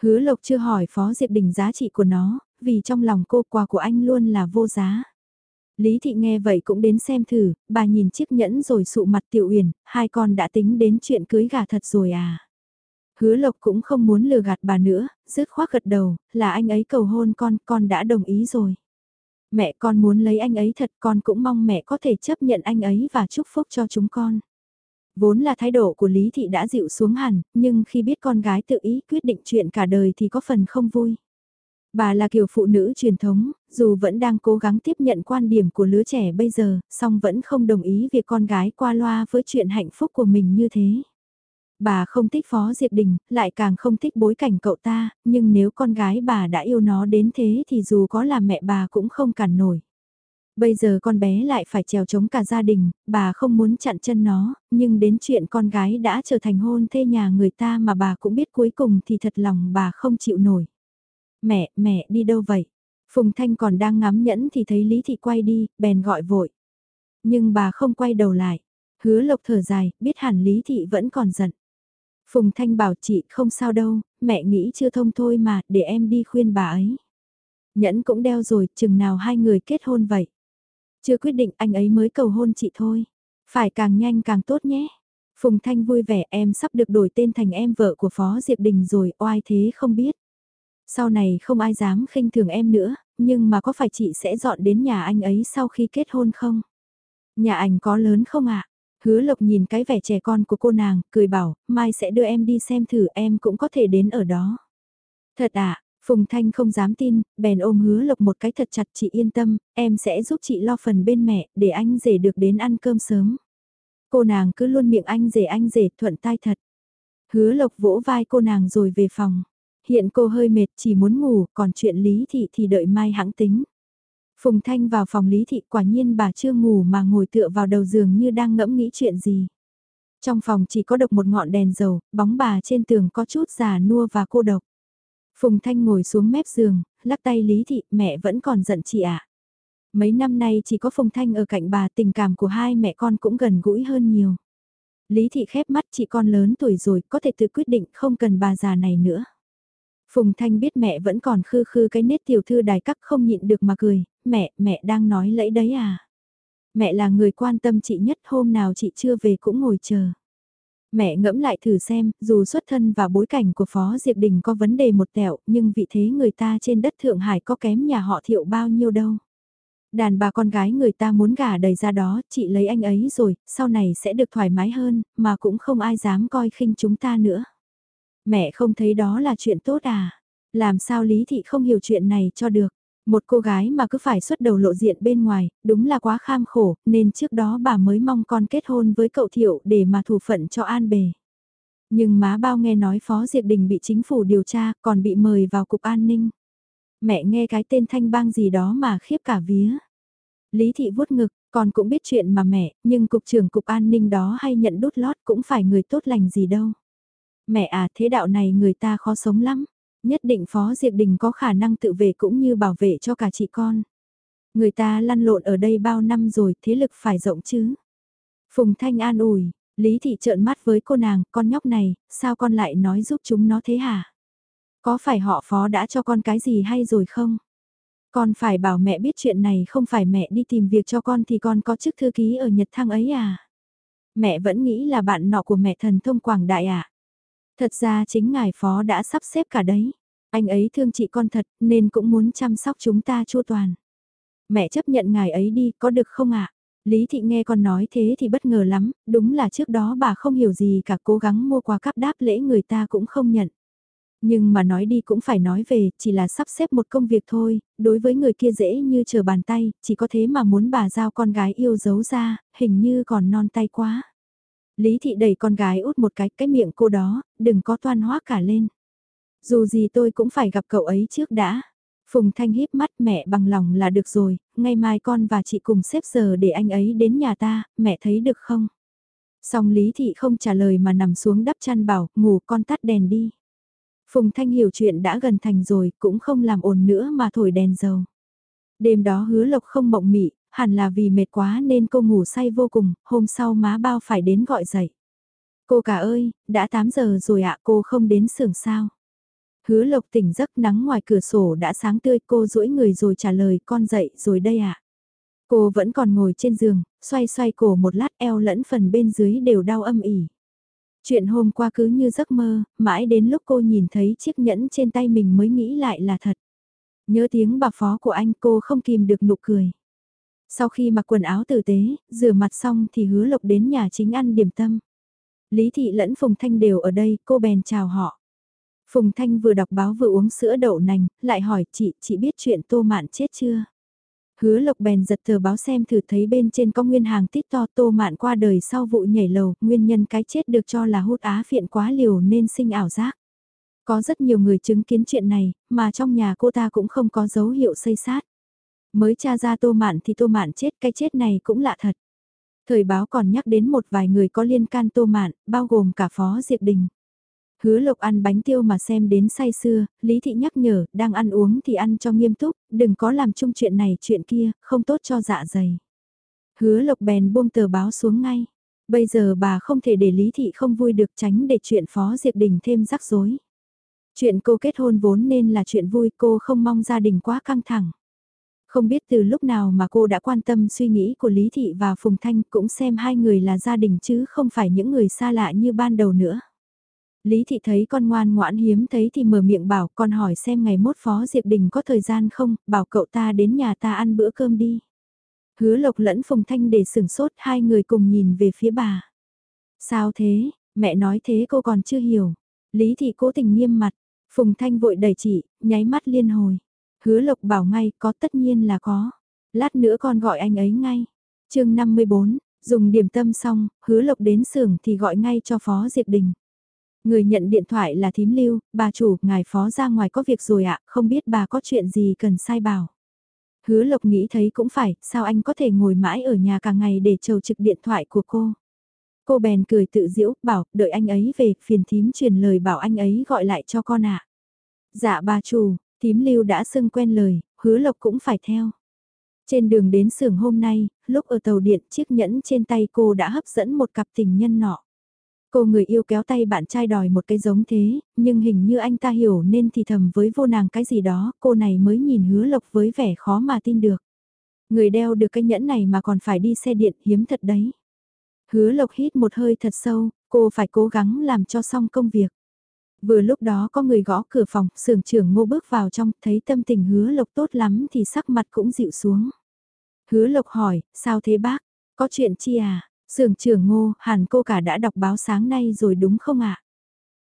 Hứa Lộc chưa hỏi Phó Diệp Đình giá trị của nó, vì trong lòng cô quà của anh luôn là vô giá. Lý Thị nghe vậy cũng đến xem thử, bà nhìn chiếc nhẫn rồi sụ mặt Tiểu Uyển, hai con đã tính đến chuyện cưới gà thật rồi à. Hứa Lộc cũng không muốn lừa gạt bà nữa, dứt khoác gật đầu, là anh ấy cầu hôn con, con đã đồng ý rồi. Mẹ con muốn lấy anh ấy thật con cũng mong mẹ có thể chấp nhận anh ấy và chúc phúc cho chúng con. Vốn là thái độ của Lý Thị đã dịu xuống hẳn, nhưng khi biết con gái tự ý quyết định chuyện cả đời thì có phần không vui. Bà là kiểu phụ nữ truyền thống, dù vẫn đang cố gắng tiếp nhận quan điểm của lứa trẻ bây giờ, song vẫn không đồng ý việc con gái qua loa với chuyện hạnh phúc của mình như thế. Bà không thích Phó Diệp Đình, lại càng không thích bối cảnh cậu ta, nhưng nếu con gái bà đã yêu nó đến thế thì dù có là mẹ bà cũng không cản nổi. Bây giờ con bé lại phải trèo chống cả gia đình, bà không muốn chặn chân nó, nhưng đến chuyện con gái đã trở thành hôn thê nhà người ta mà bà cũng biết cuối cùng thì thật lòng bà không chịu nổi. Mẹ, mẹ đi đâu vậy? Phùng Thanh còn đang ngắm nhẫn thì thấy Lý Thị quay đi, bèn gọi vội. Nhưng bà không quay đầu lại. Hứa lộc thở dài, biết hẳn Lý Thị vẫn còn giận. Phùng Thanh bảo chị không sao đâu, mẹ nghĩ chưa thông thôi mà, để em đi khuyên bà ấy. Nhẫn cũng đeo rồi, chừng nào hai người kết hôn vậy. Chưa quyết định anh ấy mới cầu hôn chị thôi. Phải càng nhanh càng tốt nhé. Phùng Thanh vui vẻ em sắp được đổi tên thành em vợ của Phó Diệp Đình rồi, oai thế không biết. Sau này không ai dám khinh thường em nữa, nhưng mà có phải chị sẽ dọn đến nhà anh ấy sau khi kết hôn không? Nhà anh có lớn không ạ? Hứa Lộc nhìn cái vẻ trẻ con của cô nàng, cười bảo, mai sẽ đưa em đi xem thử em cũng có thể đến ở đó. Thật ạ, Phùng Thanh không dám tin, bèn ôm hứa Lộc một cái thật chặt chị yên tâm, em sẽ giúp chị lo phần bên mẹ, để anh rể được đến ăn cơm sớm. Cô nàng cứ luôn miệng anh rể anh rể thuận tai thật. Hứa Lộc vỗ vai cô nàng rồi về phòng. Hiện cô hơi mệt chỉ muốn ngủ, còn chuyện Lý Thị thì đợi mai hãng tính. Phùng Thanh vào phòng Lý Thị quả nhiên bà chưa ngủ mà ngồi tựa vào đầu giường như đang ngẫm nghĩ chuyện gì. Trong phòng chỉ có độc một ngọn đèn dầu, bóng bà trên tường có chút già nua và cô độc. Phùng Thanh ngồi xuống mép giường, lắc tay Lý Thị, mẹ vẫn còn giận chị ạ. À? Mấy năm nay chỉ có Phùng Thanh ở cạnh bà tình cảm của hai mẹ con cũng gần gũi hơn nhiều. Lý Thị khép mắt chị con lớn tuổi rồi có thể tự quyết định không cần bà già này nữa. Phùng Thanh biết mẹ vẫn còn khư khư cái nết tiểu thư đài cắc không nhịn được mà cười, mẹ, mẹ đang nói lẫy đấy à. Mẹ là người quan tâm chị nhất hôm nào chị chưa về cũng ngồi chờ. Mẹ ngẫm lại thử xem, dù xuất thân và bối cảnh của Phó Diệp Đình có vấn đề một tẹo, nhưng vị thế người ta trên đất Thượng Hải có kém nhà họ thiệu bao nhiêu đâu. Đàn bà con gái người ta muốn gả đầy ra đó, chị lấy anh ấy rồi, sau này sẽ được thoải mái hơn, mà cũng không ai dám coi khinh chúng ta nữa. Mẹ không thấy đó là chuyện tốt à? Làm sao Lý Thị không hiểu chuyện này cho được? Một cô gái mà cứ phải xuất đầu lộ diện bên ngoài, đúng là quá kham khổ, nên trước đó bà mới mong con kết hôn với cậu Thiệu để mà thủ phận cho An Bề. Nhưng má bao nghe nói Phó Diệp Đình bị chính phủ điều tra, còn bị mời vào cục an ninh. Mẹ nghe cái tên thanh bang gì đó mà khiếp cả vía. Lý Thị vuốt ngực, con cũng biết chuyện mà mẹ, nhưng cục trưởng cục an ninh đó hay nhận đút lót cũng phải người tốt lành gì đâu. Mẹ à thế đạo này người ta khó sống lắm. Nhất định Phó Diệp Đình có khả năng tự vệ cũng như bảo vệ cho cả chị con. Người ta lăn lộn ở đây bao năm rồi, thế lực phải rộng chứ. Phùng Thanh an ủi, Lý Thị trợn mắt với cô nàng, con nhóc này, sao con lại nói giúp chúng nó thế hả? Có phải họ Phó đã cho con cái gì hay rồi không? Con phải bảo mẹ biết chuyện này không phải mẹ đi tìm việc cho con thì con có chức thư ký ở Nhật Thăng ấy à? Mẹ vẫn nghĩ là bạn nọ của mẹ thần thông quảng đại à? Thật ra chính ngài phó đã sắp xếp cả đấy. Anh ấy thương chị con thật nên cũng muốn chăm sóc chúng ta chu toàn. Mẹ chấp nhận ngài ấy đi có được không ạ? Lý thị nghe con nói thế thì bất ngờ lắm, đúng là trước đó bà không hiểu gì cả cố gắng mua quà cắp đáp lễ người ta cũng không nhận. Nhưng mà nói đi cũng phải nói về, chỉ là sắp xếp một công việc thôi, đối với người kia dễ như chờ bàn tay, chỉ có thế mà muốn bà giao con gái yêu giấu ra, hình như còn non tay quá. Lý thị đẩy con gái út một cái, cái miệng cô đó, đừng có toan hoác cả lên. Dù gì tôi cũng phải gặp cậu ấy trước đã. Phùng Thanh híp mắt mẹ bằng lòng là được rồi, ngày mai con và chị cùng xếp giờ để anh ấy đến nhà ta, mẹ thấy được không? Xong Lý Thị không trả lời mà nằm xuống đắp chăn bảo, ngủ con tắt đèn đi. Phùng Thanh hiểu chuyện đã gần thành rồi, cũng không làm ồn nữa mà thổi đèn dầu. Đêm đó hứa lộc không mộng mị, hẳn là vì mệt quá nên cô ngủ say vô cùng, hôm sau má bao phải đến gọi dậy. Cô cả ơi, đã 8 giờ rồi ạ cô không đến xưởng sao. Hứa lộc tỉnh giấc nắng ngoài cửa sổ đã sáng tươi cô duỗi người rồi trả lời con dậy rồi đây ạ. Cô vẫn còn ngồi trên giường, xoay xoay cổ một lát eo lẫn phần bên dưới đều đau âm ỉ. Chuyện hôm qua cứ như giấc mơ, mãi đến lúc cô nhìn thấy chiếc nhẫn trên tay mình mới nghĩ lại là thật. Nhớ tiếng bà phó của anh cô không kìm được nụ cười. Sau khi mặc quần áo tử tế, rửa mặt xong thì hứa lộc đến nhà chính ăn điểm tâm. Lý Thị lẫn Phùng Thanh đều ở đây, cô bèn chào họ. Phùng Thanh vừa đọc báo vừa uống sữa đậu nành, lại hỏi chị, chị biết chuyện tô mạn chết chưa? Hứa lộc bèn giật tờ báo xem thử thấy bên trên có nguyên hàng tít to tô mạn qua đời sau vụ nhảy lầu, nguyên nhân cái chết được cho là hút á phiện quá liều nên sinh ảo giác. Có rất nhiều người chứng kiến chuyện này, mà trong nhà cô ta cũng không có dấu hiệu xây sát. Mới tra ra tô mạn thì tô mạn chết, cái chết này cũng lạ thật. Thời báo còn nhắc đến một vài người có liên can tô mạn, bao gồm cả Phó Diệp Đình. Hứa lộc ăn bánh tiêu mà xem đến say xưa, Lý Thị nhắc nhở, đang ăn uống thì ăn cho nghiêm túc, đừng có làm chung chuyện này chuyện kia, không tốt cho dạ dày. Hứa lộc bèn buông tờ báo xuống ngay. Bây giờ bà không thể để Lý Thị không vui được tránh để chuyện Phó Diệp Đình thêm rắc rối. Chuyện cô kết hôn vốn nên là chuyện vui cô không mong gia đình quá căng thẳng. Không biết từ lúc nào mà cô đã quan tâm suy nghĩ của Lý Thị và Phùng Thanh cũng xem hai người là gia đình chứ không phải những người xa lạ như ban đầu nữa. Lý Thị thấy con ngoan ngoãn hiếm thấy thì mở miệng bảo con hỏi xem ngày mốt Phó Diệp Đình có thời gian không, bảo cậu ta đến nhà ta ăn bữa cơm đi. Hứa Lộc lẫn Phùng Thanh để sửng sốt hai người cùng nhìn về phía bà. Sao thế, mẹ nói thế cô còn chưa hiểu. Lý Thị cố tình nghiêm mặt, Phùng Thanh vội đẩy chị, nháy mắt liên hồi. Hứa Lộc bảo ngay có tất nhiên là có. Lát nữa con gọi anh ấy ngay. chương 54, dùng điểm tâm xong, hứa Lộc đến xưởng thì gọi ngay cho Phó Diệp Đình. Người nhận điện thoại là thím lưu, bà chủ, ngài phó ra ngoài có việc rồi ạ, không biết bà có chuyện gì cần sai bảo. Hứa Lộc nghĩ thấy cũng phải, sao anh có thể ngồi mãi ở nhà cả ngày để chờ trực điện thoại của cô. Cô bèn cười tự diễu, bảo, đợi anh ấy về, phiền thím truyền lời bảo anh ấy gọi lại cho con ạ. Dạ bà chủ, Tím lưu đã xưng quen lời, hứa Lộc cũng phải theo. Trên đường đến xưởng hôm nay, lúc ở tàu điện chiếc nhẫn trên tay cô đã hấp dẫn một cặp tình nhân nọ. Cô người yêu kéo tay bạn trai đòi một cái giống thế, nhưng hình như anh ta hiểu nên thì thầm với vô nàng cái gì đó, cô này mới nhìn hứa lộc với vẻ khó mà tin được. Người đeo được cái nhẫn này mà còn phải đi xe điện hiếm thật đấy. Hứa lộc hít một hơi thật sâu, cô phải cố gắng làm cho xong công việc. Vừa lúc đó có người gõ cửa phòng, sưởng trưởng ngô bước vào trong, thấy tâm tình hứa lộc tốt lắm thì sắc mặt cũng dịu xuống. Hứa lộc hỏi, sao thế bác, có chuyện chi à? Sưởng trưởng ngô, hẳn cô cả đã đọc báo sáng nay rồi đúng không ạ?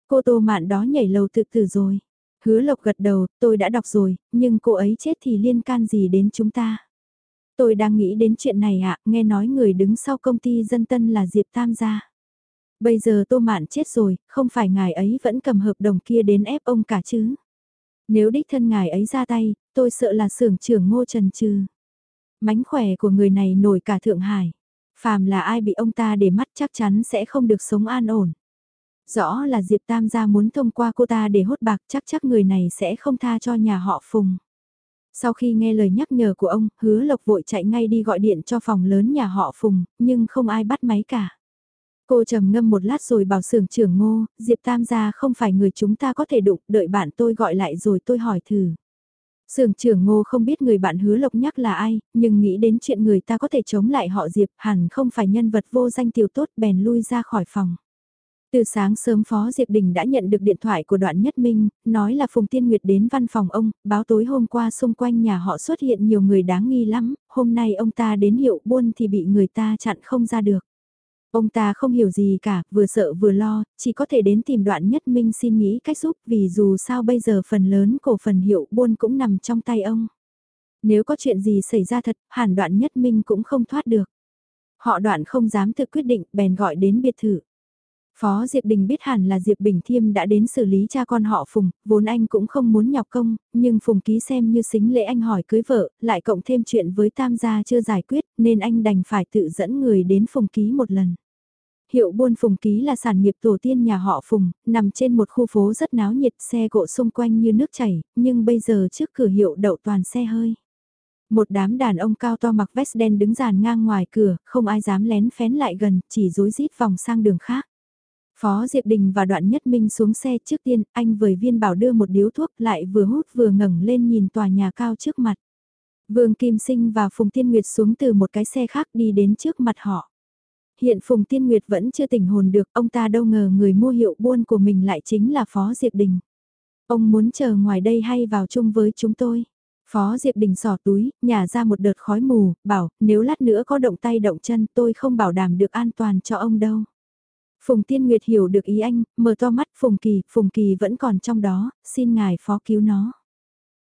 Cô tô mạn đó nhảy lầu tự tử rồi. Hứa lộc gật đầu, tôi đã đọc rồi, nhưng cô ấy chết thì liên can gì đến chúng ta? Tôi đang nghĩ đến chuyện này ạ, nghe nói người đứng sau công ty dân tân là Diệp Tam gia. Bây giờ Tô Mạn chết rồi, không phải ngài ấy vẫn cầm hợp đồng kia đến ép ông cả chứ? Nếu đích thân ngài ấy ra tay, tôi sợ là sưởng trưởng ngô trần trừ. Mánh khỏe của người này nổi cả Thượng Hải. Phàm là ai bị ông ta để mắt chắc chắn sẽ không được sống an ổn. Rõ là Diệp Tam gia muốn thông qua cô ta để hốt bạc chắc chắc người này sẽ không tha cho nhà họ Phùng. Sau khi nghe lời nhắc nhở của ông, hứa lộc vội chạy ngay đi gọi điện cho phòng lớn nhà họ Phùng, nhưng không ai bắt máy cả. Cô trầm ngâm một lát rồi bảo sưởng trưởng ngô, Diệp Tam gia không phải người chúng ta có thể đụng, đợi bạn tôi gọi lại rồi tôi hỏi thử. Sưởng trưởng ngô không biết người bạn hứa lộc nhắc là ai, nhưng nghĩ đến chuyện người ta có thể chống lại họ Diệp hẳn không phải nhân vật vô danh tiểu tốt bèn lui ra khỏi phòng. Từ sáng sớm Phó Diệp Đình đã nhận được điện thoại của đoạn nhất minh, nói là Phùng Tiên Nguyệt đến văn phòng ông, báo tối hôm qua xung quanh nhà họ xuất hiện nhiều người đáng nghi lắm, hôm nay ông ta đến hiệu buôn thì bị người ta chặn không ra được. Ông ta không hiểu gì cả, vừa sợ vừa lo, chỉ có thể đến tìm đoạn nhất minh xin nghĩ cách giúp vì dù sao bây giờ phần lớn cổ phần hiệu buôn cũng nằm trong tay ông. Nếu có chuyện gì xảy ra thật, hẳn đoạn nhất minh cũng không thoát được. Họ đoạn không dám tự quyết định, bèn gọi đến biệt thự. Phó Diệp Đình biết hẳn là Diệp Bình Thiêm đã đến xử lý cha con họ Phùng, vốn anh cũng không muốn nhọc công, nhưng Phùng ký xem như xính lễ anh hỏi cưới vợ, lại cộng thêm chuyện với Tam gia chưa giải quyết, nên anh đành phải tự dẫn người đến Phùng ký một lần. Hiệu buôn Phùng Ký là sản nghiệp tổ tiên nhà họ Phùng, nằm trên một khu phố rất náo nhiệt xe cộ xung quanh như nước chảy, nhưng bây giờ trước cửa hiệu đậu toàn xe hơi. Một đám đàn ông cao to mặc vest đen đứng dàn ngang ngoài cửa, không ai dám lén phén lại gần, chỉ rối rít vòng sang đường khác. Phó Diệp Đình và Đoạn Nhất Minh xuống xe trước tiên, anh với viên bảo đưa một điếu thuốc lại vừa hút vừa ngẩng lên nhìn tòa nhà cao trước mặt. Vương Kim Sinh và Phùng Thiên Nguyệt xuống từ một cái xe khác đi đến trước mặt họ. Hiện Phùng Tiên Nguyệt vẫn chưa tỉnh hồn được, ông ta đâu ngờ người mua hiệu buôn của mình lại chính là Phó Diệp Đình. Ông muốn chờ ngoài đây hay vào chung với chúng tôi? Phó Diệp Đình sỏ túi, nhả ra một đợt khói mù, bảo, nếu lát nữa có động tay động chân tôi không bảo đảm được an toàn cho ông đâu. Phùng Tiên Nguyệt hiểu được ý anh, mở to mắt Phùng Kỳ, Phùng Kỳ vẫn còn trong đó, xin ngài phó cứu nó.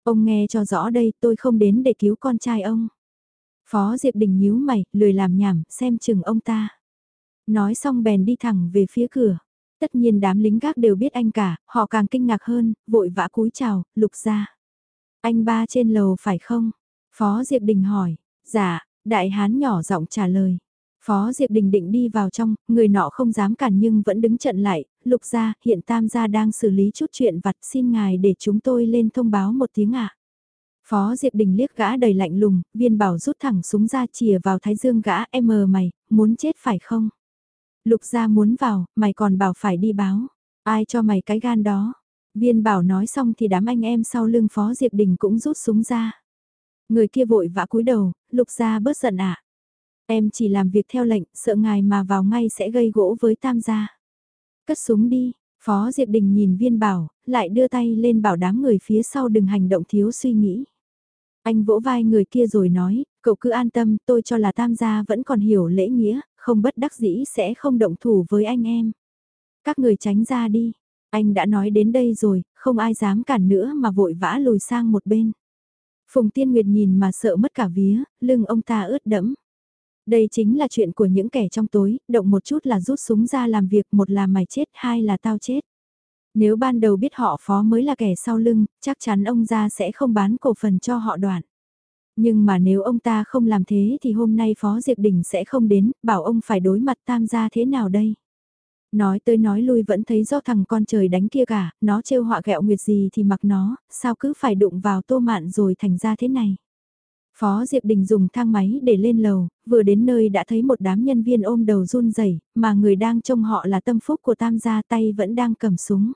Ông nghe cho rõ đây, tôi không đến để cứu con trai ông. Phó Diệp Đình nhíu mày, lười làm nhảm, xem chừng ông ta. Nói xong bèn đi thẳng về phía cửa. Tất nhiên đám lính gác đều biết anh cả, họ càng kinh ngạc hơn, vội vã cúi chào, lục ra. Anh ba trên lầu phải không? Phó Diệp Đình hỏi. Dạ, đại hán nhỏ giọng trả lời. Phó Diệp Đình định đi vào trong, người nọ không dám cản nhưng vẫn đứng trận lại, lục ra, hiện tam gia đang xử lý chút chuyện vặt xin ngài để chúng tôi lên thông báo một tiếng ạ. Phó Diệp Đình liếc gã đầy lạnh lùng, viên bảo rút thẳng súng ra chìa vào thái dương gã em mờ mày, muốn chết phải không? Lục gia muốn vào, mày còn bảo phải đi báo. Ai cho mày cái gan đó? Viên bảo nói xong thì đám anh em sau lưng Phó Diệp Đình cũng rút súng ra. Người kia vội vã cúi đầu, lục gia bớt giận ạ. Em chỉ làm việc theo lệnh, sợ ngài mà vào ngay sẽ gây gỗ với tam gia. Cất súng đi, Phó Diệp Đình nhìn viên bảo, lại đưa tay lên bảo đám người phía sau đừng hành động thiếu suy nghĩ. Anh vỗ vai người kia rồi nói, cậu cứ an tâm, tôi cho là tam gia vẫn còn hiểu lễ nghĩa, không bất đắc dĩ sẽ không động thủ với anh em. Các người tránh ra đi, anh đã nói đến đây rồi, không ai dám cản nữa mà vội vã lùi sang một bên. Phùng Tiên Nguyệt nhìn mà sợ mất cả vía, lưng ông ta ướt đẫm. Đây chính là chuyện của những kẻ trong tối, động một chút là rút súng ra làm việc, một là mày chết, hai là tao chết. Nếu ban đầu biết họ phó mới là kẻ sau lưng, chắc chắn ông ra sẽ không bán cổ phần cho họ đoạn. Nhưng mà nếu ông ta không làm thế thì hôm nay Phó Diệp Đình sẽ không đến, bảo ông phải đối mặt tam gia thế nào đây? Nói tới nói lui vẫn thấy do thằng con trời đánh kia cả, nó trêu họa ghẹo nguyệt gì thì mặc nó, sao cứ phải đụng vào tô mạn rồi thành ra thế này? Phó Diệp Đình dùng thang máy để lên lầu, vừa đến nơi đã thấy một đám nhân viên ôm đầu run rẩy, mà người đang trông họ là tâm phúc của tam gia tay vẫn đang cầm súng.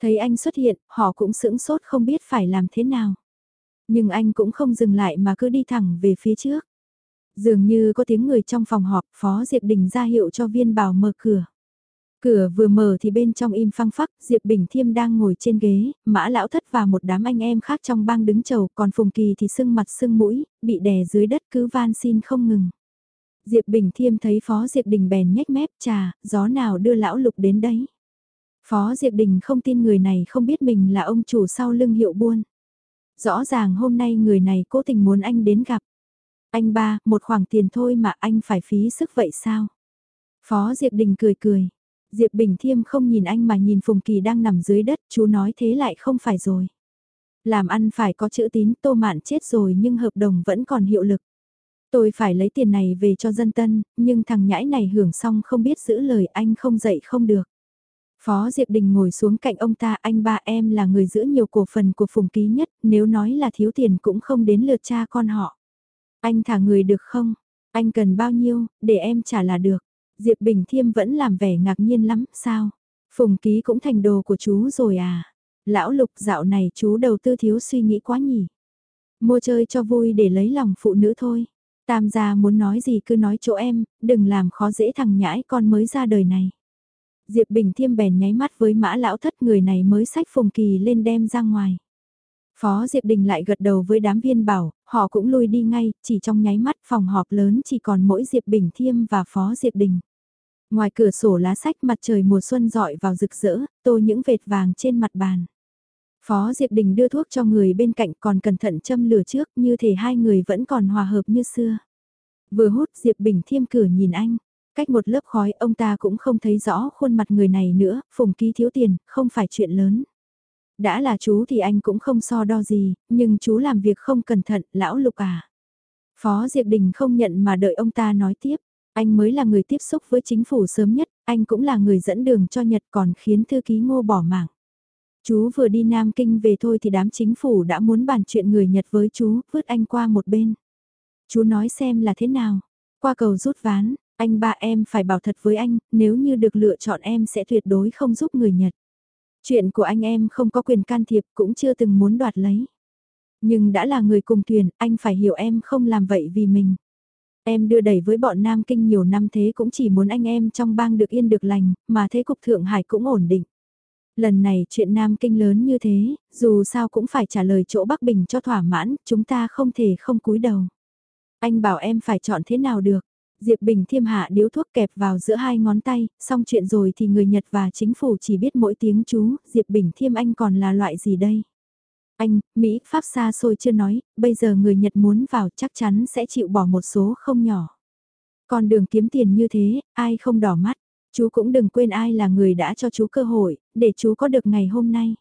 Thấy anh xuất hiện, họ cũng sững sốt không biết phải làm thế nào. Nhưng anh cũng không dừng lại mà cứ đi thẳng về phía trước. Dường như có tiếng người trong phòng họp, Phó Diệp Đình ra hiệu cho viên bảo mở cửa. Cửa vừa mở thì bên trong im phăng phắc, Diệp Bình Thiêm đang ngồi trên ghế, Mã Lão Thất và một đám anh em khác trong bang đứng chầu, còn Phùng Kỳ thì sưng mặt sưng mũi, bị đè dưới đất cứ van xin không ngừng. Diệp Bình Thiêm thấy Phó Diệp Đình bèn nhếch mép trà, gió nào đưa Lão Lục đến đấy. Phó Diệp Đình không tin người này không biết mình là ông chủ sau lưng hiệu buôn. Rõ ràng hôm nay người này cố tình muốn anh đến gặp. Anh ba, một khoản tiền thôi mà anh phải phí sức vậy sao? Phó Diệp Đình cười cười. Diệp Bình Thiêm không nhìn anh mà nhìn Phùng Kỳ đang nằm dưới đất, chú nói thế lại không phải rồi. Làm ăn phải có chữ tín, tô mạn chết rồi nhưng hợp đồng vẫn còn hiệu lực. Tôi phải lấy tiền này về cho dân tân, nhưng thằng nhãi này hưởng xong không biết giữ lời anh không dạy không được. Phó Diệp Đình ngồi xuống cạnh ông ta, anh ba em là người giữ nhiều cổ phần của Phùng Ký nhất, nếu nói là thiếu tiền cũng không đến lượt cha con họ. Anh thả người được không? Anh cần bao nhiêu, để em trả là được. Diệp Bình Thiêm vẫn làm vẻ ngạc nhiên lắm, sao? Phùng Ký cũng thành đồ của chú rồi à? Lão Lục dạo này chú đầu tư thiếu suy nghĩ quá nhỉ? Mua chơi cho vui để lấy lòng phụ nữ thôi. Tam gia muốn nói gì cứ nói chỗ em, đừng làm khó dễ thằng nhãi con mới ra đời này. Diệp Bình Thiêm bèn nháy mắt với mã lão thất người này mới sách Phùng Kỳ lên đem ra ngoài. Phó Diệp Đình lại gật đầu với đám viên bảo, họ cũng lui đi ngay, chỉ trong nháy mắt phòng họp lớn chỉ còn mỗi Diệp Bình Thiêm và Phó Diệp Đình. Ngoài cửa sổ lá sách mặt trời mùa xuân dọi vào rực rỡ, tô những vệt vàng trên mặt bàn. Phó Diệp Đình đưa thuốc cho người bên cạnh còn cẩn thận châm lửa trước như thể hai người vẫn còn hòa hợp như xưa. Vừa hút Diệp Bình thiêm cửa nhìn anh, cách một lớp khói ông ta cũng không thấy rõ khuôn mặt người này nữa, phùng ký thiếu tiền, không phải chuyện lớn. Đã là chú thì anh cũng không so đo gì, nhưng chú làm việc không cẩn thận, lão lục à. Phó Diệp Đình không nhận mà đợi ông ta nói tiếp. Anh mới là người tiếp xúc với chính phủ sớm nhất, anh cũng là người dẫn đường cho Nhật còn khiến thư ký ngô bỏ mạng. Chú vừa đi Nam Kinh về thôi thì đám chính phủ đã muốn bàn chuyện người Nhật với chú, vứt anh qua một bên. Chú nói xem là thế nào. Qua cầu rút ván, anh ba em phải bảo thật với anh, nếu như được lựa chọn em sẽ tuyệt đối không giúp người Nhật. Chuyện của anh em không có quyền can thiệp cũng chưa từng muốn đoạt lấy. Nhưng đã là người cùng thuyền, anh phải hiểu em không làm vậy vì mình. Em đưa đẩy với bọn Nam Kinh nhiều năm thế cũng chỉ muốn anh em trong bang được yên được lành, mà thế cục Thượng Hải cũng ổn định. Lần này chuyện Nam Kinh lớn như thế, dù sao cũng phải trả lời chỗ Bắc Bình cho thỏa mãn, chúng ta không thể không cúi đầu. Anh bảo em phải chọn thế nào được. Diệp Bình thiêm hạ điếu thuốc kẹp vào giữa hai ngón tay, xong chuyện rồi thì người Nhật và chính phủ chỉ biết mỗi tiếng chú, Diệp Bình thiêm anh còn là loại gì đây? Anh, Mỹ, Pháp xa xôi chưa nói, bây giờ người Nhật muốn vào chắc chắn sẽ chịu bỏ một số không nhỏ. Còn đường kiếm tiền như thế, ai không đỏ mắt, chú cũng đừng quên ai là người đã cho chú cơ hội, để chú có được ngày hôm nay.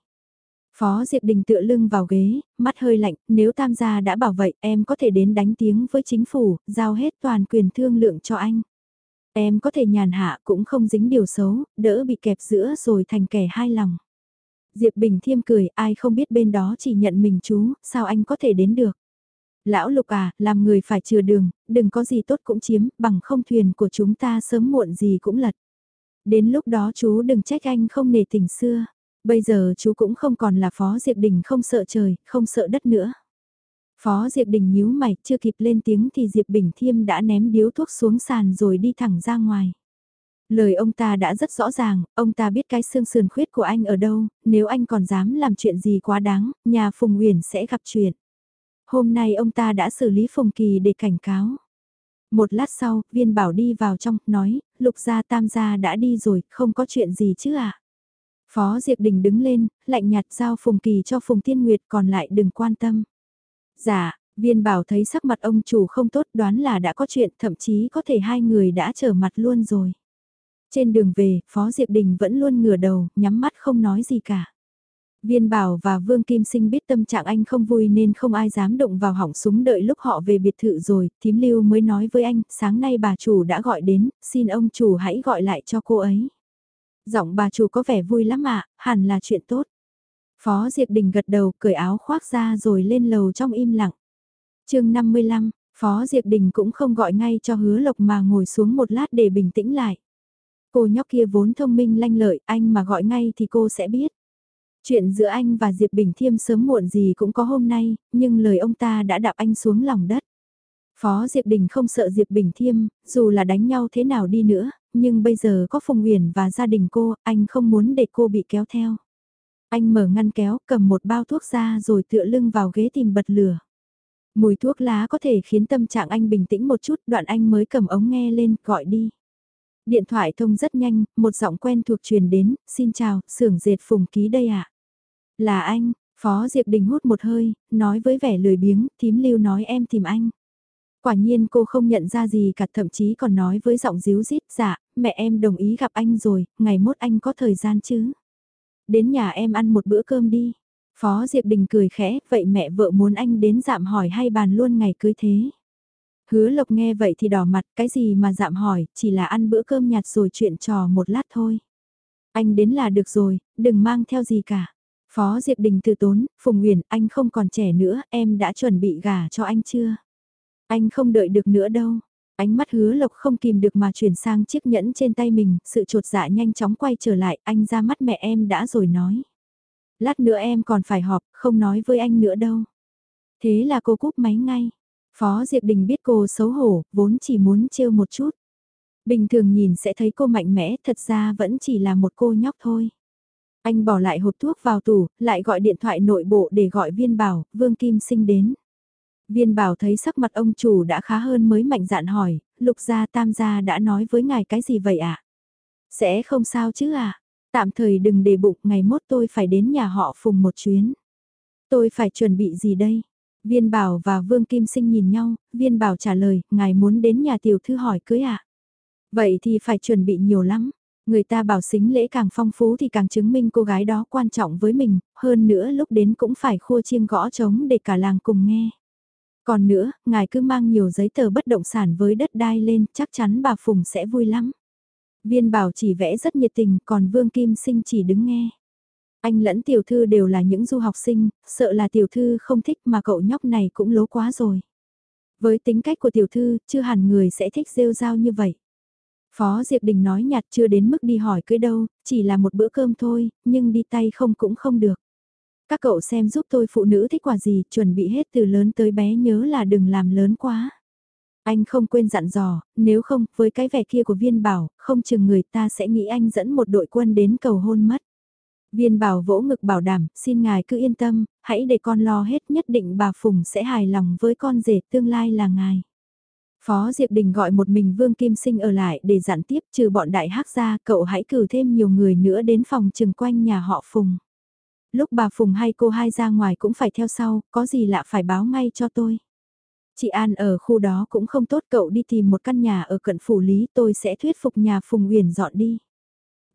Phó Diệp Đình tựa lưng vào ghế, mắt hơi lạnh, nếu tam gia đã bảo vậy em có thể đến đánh tiếng với chính phủ, giao hết toàn quyền thương lượng cho anh. Em có thể nhàn hạ cũng không dính điều xấu, đỡ bị kẹp giữa rồi thành kẻ hai lòng. Diệp Bình Thiêm cười, ai không biết bên đó chỉ nhận mình chú, sao anh có thể đến được. Lão Lục à, làm người phải chừa đường, đừng có gì tốt cũng chiếm, bằng không thuyền của chúng ta sớm muộn gì cũng lật. Đến lúc đó chú đừng trách anh không nề tình xưa. Bây giờ chú cũng không còn là phó Diệp Đình không sợ trời, không sợ đất nữa. Phó Diệp Đình nhíu mày, chưa kịp lên tiếng thì Diệp Bình Thiêm đã ném điếu thuốc xuống sàn rồi đi thẳng ra ngoài. Lời ông ta đã rất rõ ràng, ông ta biết cái xương sườn khuyết của anh ở đâu, nếu anh còn dám làm chuyện gì quá đáng, nhà Phùng Uyển sẽ gặp chuyện. Hôm nay ông ta đã xử lý Phùng Kỳ để cảnh cáo. Một lát sau, viên bảo đi vào trong, nói, lục gia tam gia đã đi rồi, không có chuyện gì chứ ạ. À? Phó Diệp Đình đứng lên, lạnh nhạt giao Phùng Kỳ cho Phùng Tiên Nguyệt còn lại đừng quan tâm. Dạ, viên bảo thấy sắc mặt ông chủ không tốt đoán là đã có chuyện thậm chí có thể hai người đã trở mặt luôn rồi. Trên đường về, Phó Diệp Đình vẫn luôn ngửa đầu, nhắm mắt không nói gì cả. Viên Bảo và Vương Kim Sinh biết tâm trạng anh không vui nên không ai dám động vào hỏng súng đợi lúc họ về biệt thự rồi, thím lưu mới nói với anh, sáng nay bà chủ đã gọi đến, xin ông chủ hãy gọi lại cho cô ấy. Giọng bà chủ có vẻ vui lắm ạ, hẳn là chuyện tốt. Phó Diệp Đình gật đầu, cởi áo khoác ra rồi lên lầu trong im lặng. chương 55, Phó Diệp Đình cũng không gọi ngay cho hứa lộc mà ngồi xuống một lát để bình tĩnh lại. Cô nhóc kia vốn thông minh lanh lợi, anh mà gọi ngay thì cô sẽ biết. Chuyện giữa anh và Diệp Bình Thiêm sớm muộn gì cũng có hôm nay, nhưng lời ông ta đã đạp anh xuống lòng đất. Phó Diệp Đình không sợ Diệp Bình Thiêm, dù là đánh nhau thế nào đi nữa, nhưng bây giờ có Phùng Huyền và gia đình cô, anh không muốn để cô bị kéo theo. Anh mở ngăn kéo, cầm một bao thuốc ra rồi tựa lưng vào ghế tìm bật lửa. Mùi thuốc lá có thể khiến tâm trạng anh bình tĩnh một chút, đoạn anh mới cầm ống nghe lên, gọi đi. Điện thoại thông rất nhanh, một giọng quen thuộc truyền đến, xin chào, xưởng dệt phùng ký đây ạ. À? Là anh, Phó Diệp Đình hút một hơi, nói với vẻ lười biếng, thím lưu nói em tìm anh. Quả nhiên cô không nhận ra gì cả thậm chí còn nói với giọng díu dít dạ, mẹ em đồng ý gặp anh rồi, ngày mốt anh có thời gian chứ. Đến nhà em ăn một bữa cơm đi. Phó Diệp Đình cười khẽ, vậy mẹ vợ muốn anh đến dạm hỏi hay bàn luôn ngày cưới thế. Hứa Lộc nghe vậy thì đỏ mặt, cái gì mà dạm hỏi, chỉ là ăn bữa cơm nhạt rồi chuyện trò một lát thôi. Anh đến là được rồi, đừng mang theo gì cả. Phó Diệp Đình từ tốn, Phùng Huyền, anh không còn trẻ nữa, em đã chuẩn bị gả cho anh chưa? Anh không đợi được nữa đâu. Ánh mắt hứa lộc không kìm được mà chuyển sang chiếc nhẫn trên tay mình, sự trột dạ nhanh chóng quay trở lại, anh ra mắt mẹ em đã rồi nói. Lát nữa em còn phải họp, không nói với anh nữa đâu. Thế là cô cúp máy ngay. Phó Diệp Đình biết cô xấu hổ, vốn chỉ muốn trêu một chút. Bình thường nhìn sẽ thấy cô mạnh mẽ, thật ra vẫn chỉ là một cô nhóc thôi. Anh bỏ lại hộp thuốc vào tủ, lại gọi điện thoại nội bộ để gọi viên bảo, Vương Kim Sinh đến. Viên bảo thấy sắc mặt ông chủ đã khá hơn mới mạnh dạn hỏi, lục gia tam gia đã nói với ngài cái gì vậy ạ? À? Sẽ không sao chứ à? Tạm thời đừng để bụng, ngày mốt tôi phải đến nhà họ phùng một chuyến. Tôi phải chuẩn bị gì đây? Viên Bảo và Vương Kim Sinh nhìn nhau, Viên Bảo trả lời, ngài muốn đến nhà tiểu thư hỏi cưới ạ. À? Vậy thì phải chuẩn bị nhiều lắm. Người ta bảo xính lễ càng phong phú thì càng chứng minh cô gái đó quan trọng với mình, hơn nữa lúc đến cũng phải khua chiêng gõ trống để cả làng cùng nghe. Còn nữa, ngài cứ mang nhiều giấy tờ bất động sản với đất đai lên, chắc chắn bà Phùng sẽ vui lắm. Viên bảo chỉ vẽ rất nhiệt tình, còn Vương Kim Sinh chỉ đứng nghe. Anh lẫn tiểu thư đều là những du học sinh, sợ là tiểu thư không thích mà cậu nhóc này cũng lố quá rồi. Với tính cách của tiểu thư, chưa hẳn người sẽ thích rêu rao như vậy. Phó Diệp Đình nói nhạt chưa đến mức đi hỏi cưới đâu, chỉ là một bữa cơm thôi, nhưng đi tay không cũng không được. Các cậu xem giúp tôi phụ nữ thích quà gì, chuẩn bị hết từ lớn tới bé nhớ là đừng làm lớn quá. Anh không quên dặn dò, nếu không, với cái vẻ kia của viên bảo, không chừng người ta sẽ nghĩ anh dẫn một đội quân đến cầu hôn mất. Viên bảo vỗ ngực bảo đảm, xin ngài cứ yên tâm, hãy để con lo hết nhất định bà Phùng sẽ hài lòng với con rể tương lai là ngài. Phó Diệp Đình gọi một mình Vương Kim Sinh ở lại để dặn tiếp trừ bọn đại hắc ra cậu hãy cử thêm nhiều người nữa đến phòng trừng quanh nhà họ Phùng. Lúc bà Phùng hay cô hai ra ngoài cũng phải theo sau, có gì lạ phải báo ngay cho tôi. Chị An ở khu đó cũng không tốt cậu đi tìm một căn nhà ở cận phủ lý tôi sẽ thuyết phục nhà Phùng Uyển dọn đi.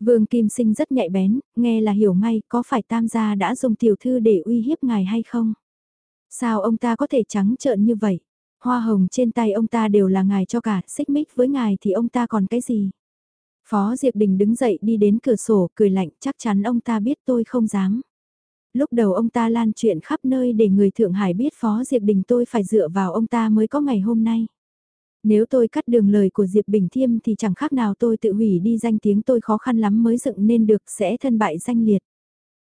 Vương Kim Sinh rất nhạy bén, nghe là hiểu ngay có phải tam gia đã dùng tiểu thư để uy hiếp ngài hay không? Sao ông ta có thể trắng trợn như vậy? Hoa hồng trên tay ông ta đều là ngài cho cả, xích mích với ngài thì ông ta còn cái gì? Phó Diệp Đình đứng dậy đi đến cửa sổ, cười lạnh, chắc chắn ông ta biết tôi không dám. Lúc đầu ông ta lan chuyện khắp nơi để người Thượng Hải biết Phó Diệp Đình tôi phải dựa vào ông ta mới có ngày hôm nay. Nếu tôi cắt đường lời của Diệp Bình Thiêm thì chẳng khác nào tôi tự hủy đi danh tiếng tôi khó khăn lắm mới dựng nên được sẽ thân bại danh liệt.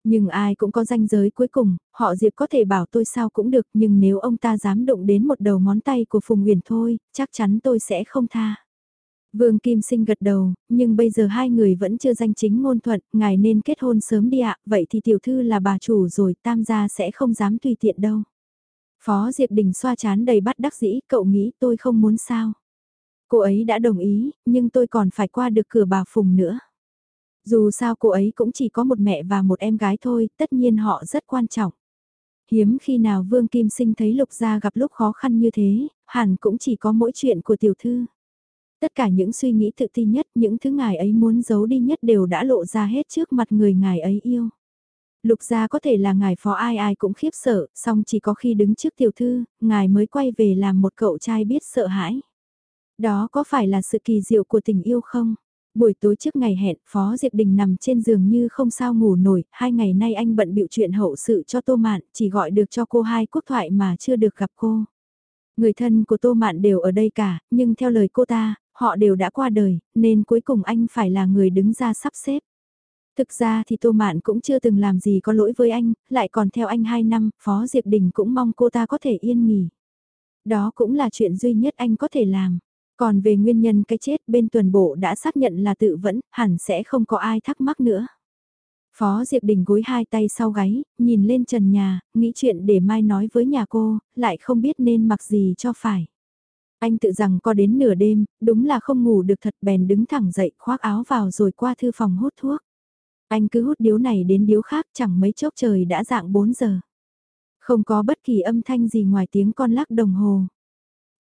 Nhưng ai cũng có danh giới cuối cùng, họ Diệp có thể bảo tôi sao cũng được nhưng nếu ông ta dám động đến một đầu ngón tay của Phùng Huyền thôi, chắc chắn tôi sẽ không tha. Vương Kim Sinh gật đầu, nhưng bây giờ hai người vẫn chưa danh chính ngôn thuận, ngài nên kết hôn sớm đi ạ, vậy thì tiểu thư là bà chủ rồi, tam gia sẽ không dám tùy tiện đâu. Phó Diệp Đình xoa chán đầy bắt đắc dĩ, cậu nghĩ tôi không muốn sao. Cô ấy đã đồng ý, nhưng tôi còn phải qua được cửa bà Phùng nữa. Dù sao cô ấy cũng chỉ có một mẹ và một em gái thôi, tất nhiên họ rất quan trọng. Hiếm khi nào Vương Kim Sinh thấy Lục Gia gặp lúc khó khăn như thế, hẳn cũng chỉ có mỗi chuyện của tiểu thư. Tất cả những suy nghĩ tự ti nhất, những thứ ngài ấy muốn giấu đi nhất đều đã lộ ra hết trước mặt người ngài ấy yêu. Lục gia có thể là ngài phó ai ai cũng khiếp sợ, song chỉ có khi đứng trước tiểu thư, ngài mới quay về làm một cậu trai biết sợ hãi. Đó có phải là sự kỳ diệu của tình yêu không? Buổi tối trước ngày hẹn, Phó Diệp Đình nằm trên giường như không sao ngủ nổi, hai ngày nay anh bận bịu chuyện hậu sự cho Tô Mạn, chỉ gọi được cho cô hai quốc thoại mà chưa được gặp cô. Người thân của Tô Mạn đều ở đây cả, nhưng theo lời cô ta, họ đều đã qua đời, nên cuối cùng anh phải là người đứng ra sắp xếp. Thực ra thì Tô Mạn cũng chưa từng làm gì có lỗi với anh, lại còn theo anh 2 năm, Phó Diệp Đình cũng mong cô ta có thể yên nghỉ. Đó cũng là chuyện duy nhất anh có thể làm. Còn về nguyên nhân cái chết bên tuần bộ đã xác nhận là tự vẫn, hẳn sẽ không có ai thắc mắc nữa. Phó Diệp Đình gối hai tay sau gáy, nhìn lên trần nhà, nghĩ chuyện để mai nói với nhà cô, lại không biết nên mặc gì cho phải. Anh tự rằng có đến nửa đêm, đúng là không ngủ được thật bèn đứng thẳng dậy khoác áo vào rồi qua thư phòng hút thuốc. Anh cứ hút điếu này đến điếu khác chẳng mấy chốc trời đã dạng 4 giờ. Không có bất kỳ âm thanh gì ngoài tiếng con lắc đồng hồ.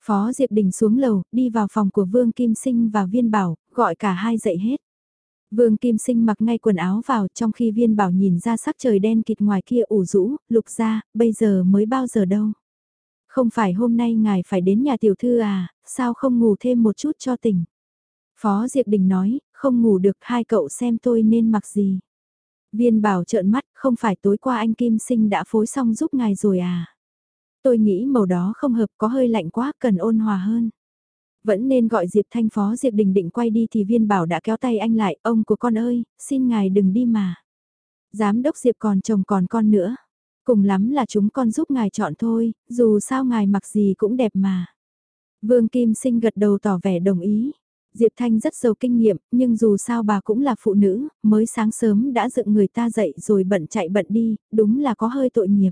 Phó Diệp Đình xuống lầu, đi vào phòng của Vương Kim Sinh và Viên Bảo, gọi cả hai dậy hết. Vương Kim Sinh mặc ngay quần áo vào trong khi Viên Bảo nhìn ra sắc trời đen kịt ngoài kia ủ rũ, lục ra, bây giờ mới bao giờ đâu. Không phải hôm nay ngài phải đến nhà tiểu thư à, sao không ngủ thêm một chút cho tỉnh. Phó Diệp Đình nói, không ngủ được hai cậu xem tôi nên mặc gì. Viên bảo trợn mắt, không phải tối qua anh Kim Sinh đã phối xong giúp ngài rồi à. Tôi nghĩ màu đó không hợp có hơi lạnh quá, cần ôn hòa hơn. Vẫn nên gọi Diệp Thanh Phó Diệp Đình định quay đi thì viên bảo đã kéo tay anh lại, ông của con ơi, xin ngài đừng đi mà. Giám đốc Diệp còn chồng còn con nữa. Cùng lắm là chúng con giúp ngài chọn thôi, dù sao ngài mặc gì cũng đẹp mà. Vương Kim Sinh gật đầu tỏ vẻ đồng ý. Diệp Thanh rất giàu kinh nghiệm, nhưng dù sao bà cũng là phụ nữ, mới sáng sớm đã dựng người ta dậy rồi bận chạy bận đi, đúng là có hơi tội nghiệp.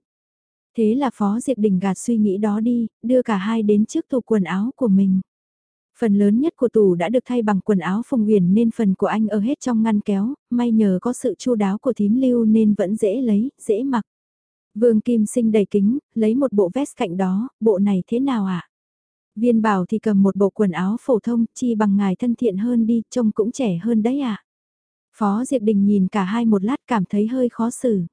Thế là Phó Diệp Đình gạt suy nghĩ đó đi, đưa cả hai đến trước tủ quần áo của mình. Phần lớn nhất của tủ đã được thay bằng quần áo phùng huyền nên phần của anh ở hết trong ngăn kéo, may nhờ có sự chu đáo của thím lưu nên vẫn dễ lấy, dễ mặc. Vương Kim Sinh đầy kính, lấy một bộ vest cạnh đó, bộ này thế nào ạ? À? Viên bảo thì cầm một bộ quần áo phổ thông, chi bằng ngài thân thiện hơn đi, trông cũng trẻ hơn đấy ạ. À? Phó Diệp Đình nhìn cả hai một lát cảm thấy hơi khó xử.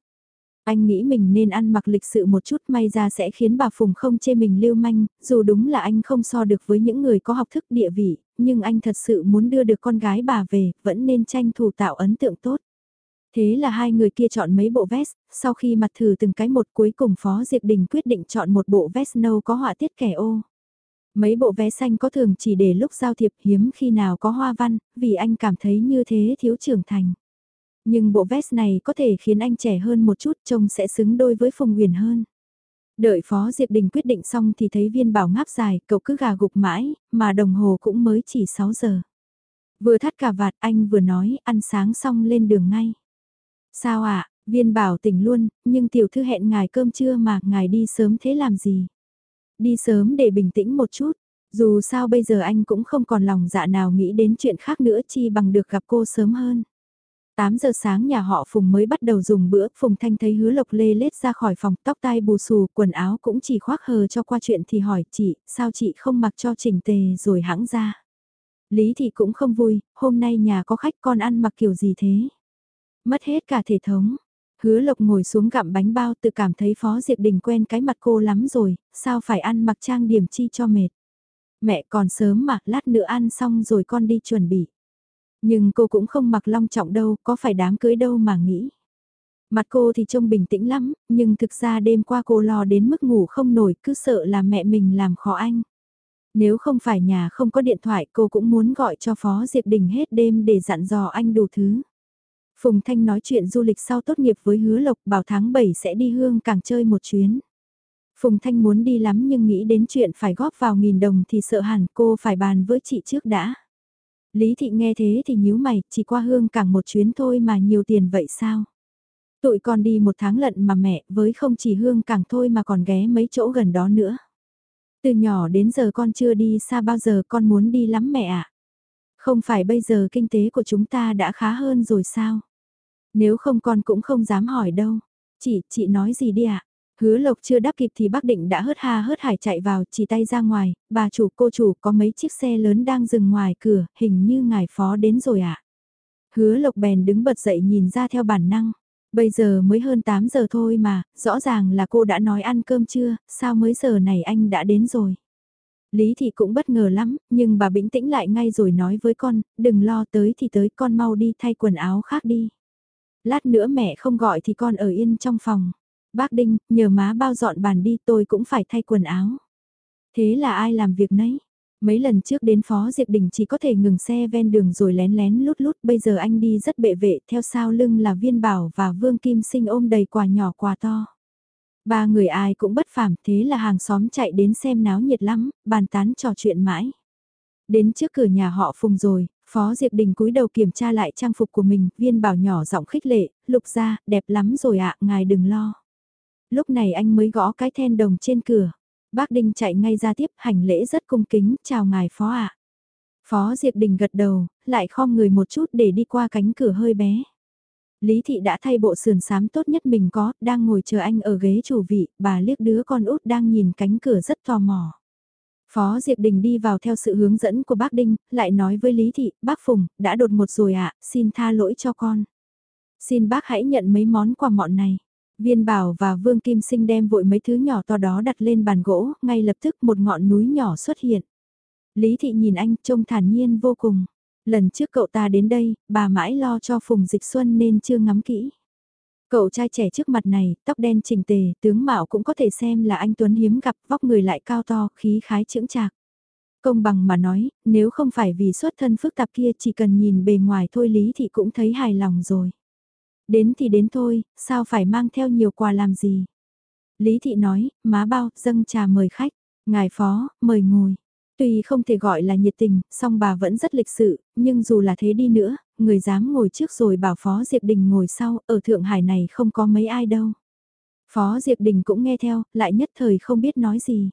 Anh nghĩ mình nên ăn mặc lịch sự một chút may ra sẽ khiến bà Phùng không chê mình lưu manh, dù đúng là anh không so được với những người có học thức địa vị, nhưng anh thật sự muốn đưa được con gái bà về, vẫn nên tranh thủ tạo ấn tượng tốt. Thế là hai người kia chọn mấy bộ vest, sau khi mặt thử từng cái một cuối cùng Phó Diệp Đình quyết định chọn một bộ vest nâu có họa tiết kẻ ô. Mấy bộ vé xanh có thường chỉ để lúc giao thiệp hiếm khi nào có hoa văn, vì anh cảm thấy như thế thiếu trưởng thành. Nhưng bộ vest này có thể khiến anh trẻ hơn một chút trông sẽ xứng đôi với Phùng Huyền hơn. Đợi Phó Diệp Đình quyết định xong thì thấy viên bảo ngáp dài, cậu cứ gà gục mãi, mà đồng hồ cũng mới chỉ 6 giờ. Vừa thắt cả vạt anh vừa nói ăn sáng xong lên đường ngay. Sao ạ, à? viên bảo tỉnh luôn, nhưng tiểu thư hẹn ngài cơm trưa mà ngài đi sớm thế làm gì? Đi sớm để bình tĩnh một chút, dù sao bây giờ anh cũng không còn lòng dạ nào nghĩ đến chuyện khác nữa chi bằng được gặp cô sớm hơn. 8 giờ sáng nhà họ Phùng mới bắt đầu dùng bữa, Phùng Thanh thấy hứa lộc lê lết ra khỏi phòng, tóc tai bù xù, quần áo cũng chỉ khoác hờ cho qua chuyện thì hỏi chị, sao chị không mặc cho chỉnh tề rồi hãng ra. Lý thì cũng không vui, hôm nay nhà có khách con ăn mặc kiểu gì thế? Mất hết cả thể thống. Hứa lộc ngồi xuống gặm bánh bao tự cảm thấy Phó Diệp Đình quen cái mặt cô lắm rồi, sao phải ăn mặc trang điểm chi cho mệt. Mẹ còn sớm mà, lát nữa ăn xong rồi con đi chuẩn bị. Nhưng cô cũng không mặc long trọng đâu, có phải đám cưới đâu mà nghĩ. Mặt cô thì trông bình tĩnh lắm, nhưng thực ra đêm qua cô lo đến mức ngủ không nổi, cứ sợ là mẹ mình làm khó anh. Nếu không phải nhà không có điện thoại cô cũng muốn gọi cho Phó Diệp Đình hết đêm để dặn dò anh đủ thứ. Phùng Thanh nói chuyện du lịch sau tốt nghiệp với hứa lộc bảo tháng 7 sẽ đi hương càng chơi một chuyến. Phùng Thanh muốn đi lắm nhưng nghĩ đến chuyện phải góp vào nghìn đồng thì sợ hẳn cô phải bàn với chị trước đã. Lý Thị nghe thế thì nhíu mày, chỉ qua hương Cảng một chuyến thôi mà nhiều tiền vậy sao? Tụi con đi một tháng lận mà mẹ, với không chỉ hương Cảng thôi mà còn ghé mấy chỗ gần đó nữa. Từ nhỏ đến giờ con chưa đi xa bao giờ con muốn đi lắm mẹ ạ. Không phải bây giờ kinh tế của chúng ta đã khá hơn rồi sao? Nếu không con cũng không dám hỏi đâu. Chị, chị nói gì đi ạ? Hứa lộc chưa đáp kịp thì bác định đã hớt ha hớt hải chạy vào, chỉ tay ra ngoài, bà chủ cô chủ có mấy chiếc xe lớn đang dừng ngoài cửa, hình như ngài phó đến rồi ạ. À? Hứa lộc bèn đứng bật dậy nhìn ra theo bản năng. Bây giờ mới hơn 8 giờ thôi mà, rõ ràng là cô đã nói ăn cơm chưa, sao mới giờ này anh đã đến rồi. Lý Thị cũng bất ngờ lắm, nhưng bà bình tĩnh lại ngay rồi nói với con, đừng lo tới thì tới con mau đi thay quần áo khác đi. Lát nữa mẹ không gọi thì con ở yên trong phòng. Bác Đinh, nhờ má bao dọn bàn đi tôi cũng phải thay quần áo. Thế là ai làm việc nấy? Mấy lần trước đến Phó Diệp Đình chỉ có thể ngừng xe ven đường rồi lén lén lút lút, bây giờ anh đi rất bệ vệ, theo sau lưng là Viên Bảo và Vương Kim Sinh ôm đầy quà nhỏ quà to. Ba người ai cũng bất phàm, thế là hàng xóm chạy đến xem náo nhiệt lắm, bàn tán trò chuyện mãi. Đến trước cửa nhà họ Phùng rồi, Phó Diệp Đình cúi đầu kiểm tra lại trang phục của mình, Viên Bảo nhỏ giọng khích lệ, lục ra, đẹp lắm rồi ạ, ngài đừng lo. Lúc này anh mới gõ cái then đồng trên cửa. Bác Đinh chạy ngay ra tiếp hành lễ rất cung kính, chào ngài phó ạ. Phó Diệp Đình gật đầu, lại khom người một chút để đi qua cánh cửa hơi bé. Lý Thị đã thay bộ sườn sám tốt nhất mình có, đang ngồi chờ anh ở ghế chủ vị, bà liếc đứa con út đang nhìn cánh cửa rất tò mò. Phó Diệp Đình đi vào theo sự hướng dẫn của bác Đinh, lại nói với Lý Thị, bác Phùng, đã đột một rồi ạ, xin tha lỗi cho con. Xin bác hãy nhận mấy món quà mọn này. Viên Bảo và Vương Kim Sinh đem vội mấy thứ nhỏ to đó đặt lên bàn gỗ, ngay lập tức một ngọn núi nhỏ xuất hiện. Lý Thị nhìn anh trông thản nhiên vô cùng. Lần trước cậu ta đến đây, bà mãi lo cho Phùng Dịch Xuân nên chưa ngắm kỹ. Cậu trai trẻ trước mặt này, tóc đen chỉnh tề, tướng mạo cũng có thể xem là anh Tuấn hiếm gặp, vóc người lại cao to, khí khái trưởng trạc Công bằng mà nói, nếu không phải vì xuất thân phức tạp kia chỉ cần nhìn bề ngoài thôi Lý Thị cũng thấy hài lòng rồi. Đến thì đến thôi, sao phải mang theo nhiều quà làm gì? Lý Thị nói, má bao, dâng trà mời khách, ngài phó, mời ngồi. Tuy không thể gọi là nhiệt tình, song bà vẫn rất lịch sự, nhưng dù là thế đi nữa, người dám ngồi trước rồi bảo Phó Diệp Đình ngồi sau, ở Thượng Hải này không có mấy ai đâu. Phó Diệp Đình cũng nghe theo, lại nhất thời không biết nói gì.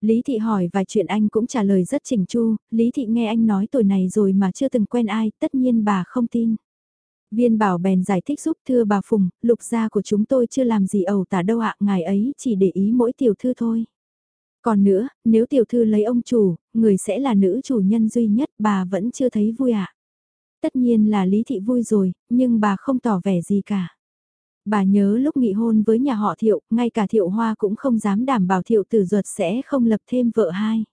Lý Thị hỏi vài chuyện anh cũng trả lời rất chỉnh chu, Lý Thị nghe anh nói tuổi này rồi mà chưa từng quen ai, tất nhiên bà không tin. Viên bảo bèn giải thích giúp thưa bà Phùng, lục gia của chúng tôi chưa làm gì ẩu tả đâu ạ, ngài ấy chỉ để ý mỗi tiểu thư thôi. Còn nữa, nếu tiểu thư lấy ông chủ, người sẽ là nữ chủ nhân duy nhất, bà vẫn chưa thấy vui ạ. Tất nhiên là Lý Thị vui rồi, nhưng bà không tỏ vẻ gì cả. Bà nhớ lúc nghị hôn với nhà họ Thiệu, ngay cả Thiệu Hoa cũng không dám đảm bảo Thiệu Tử Duật sẽ không lập thêm vợ hai.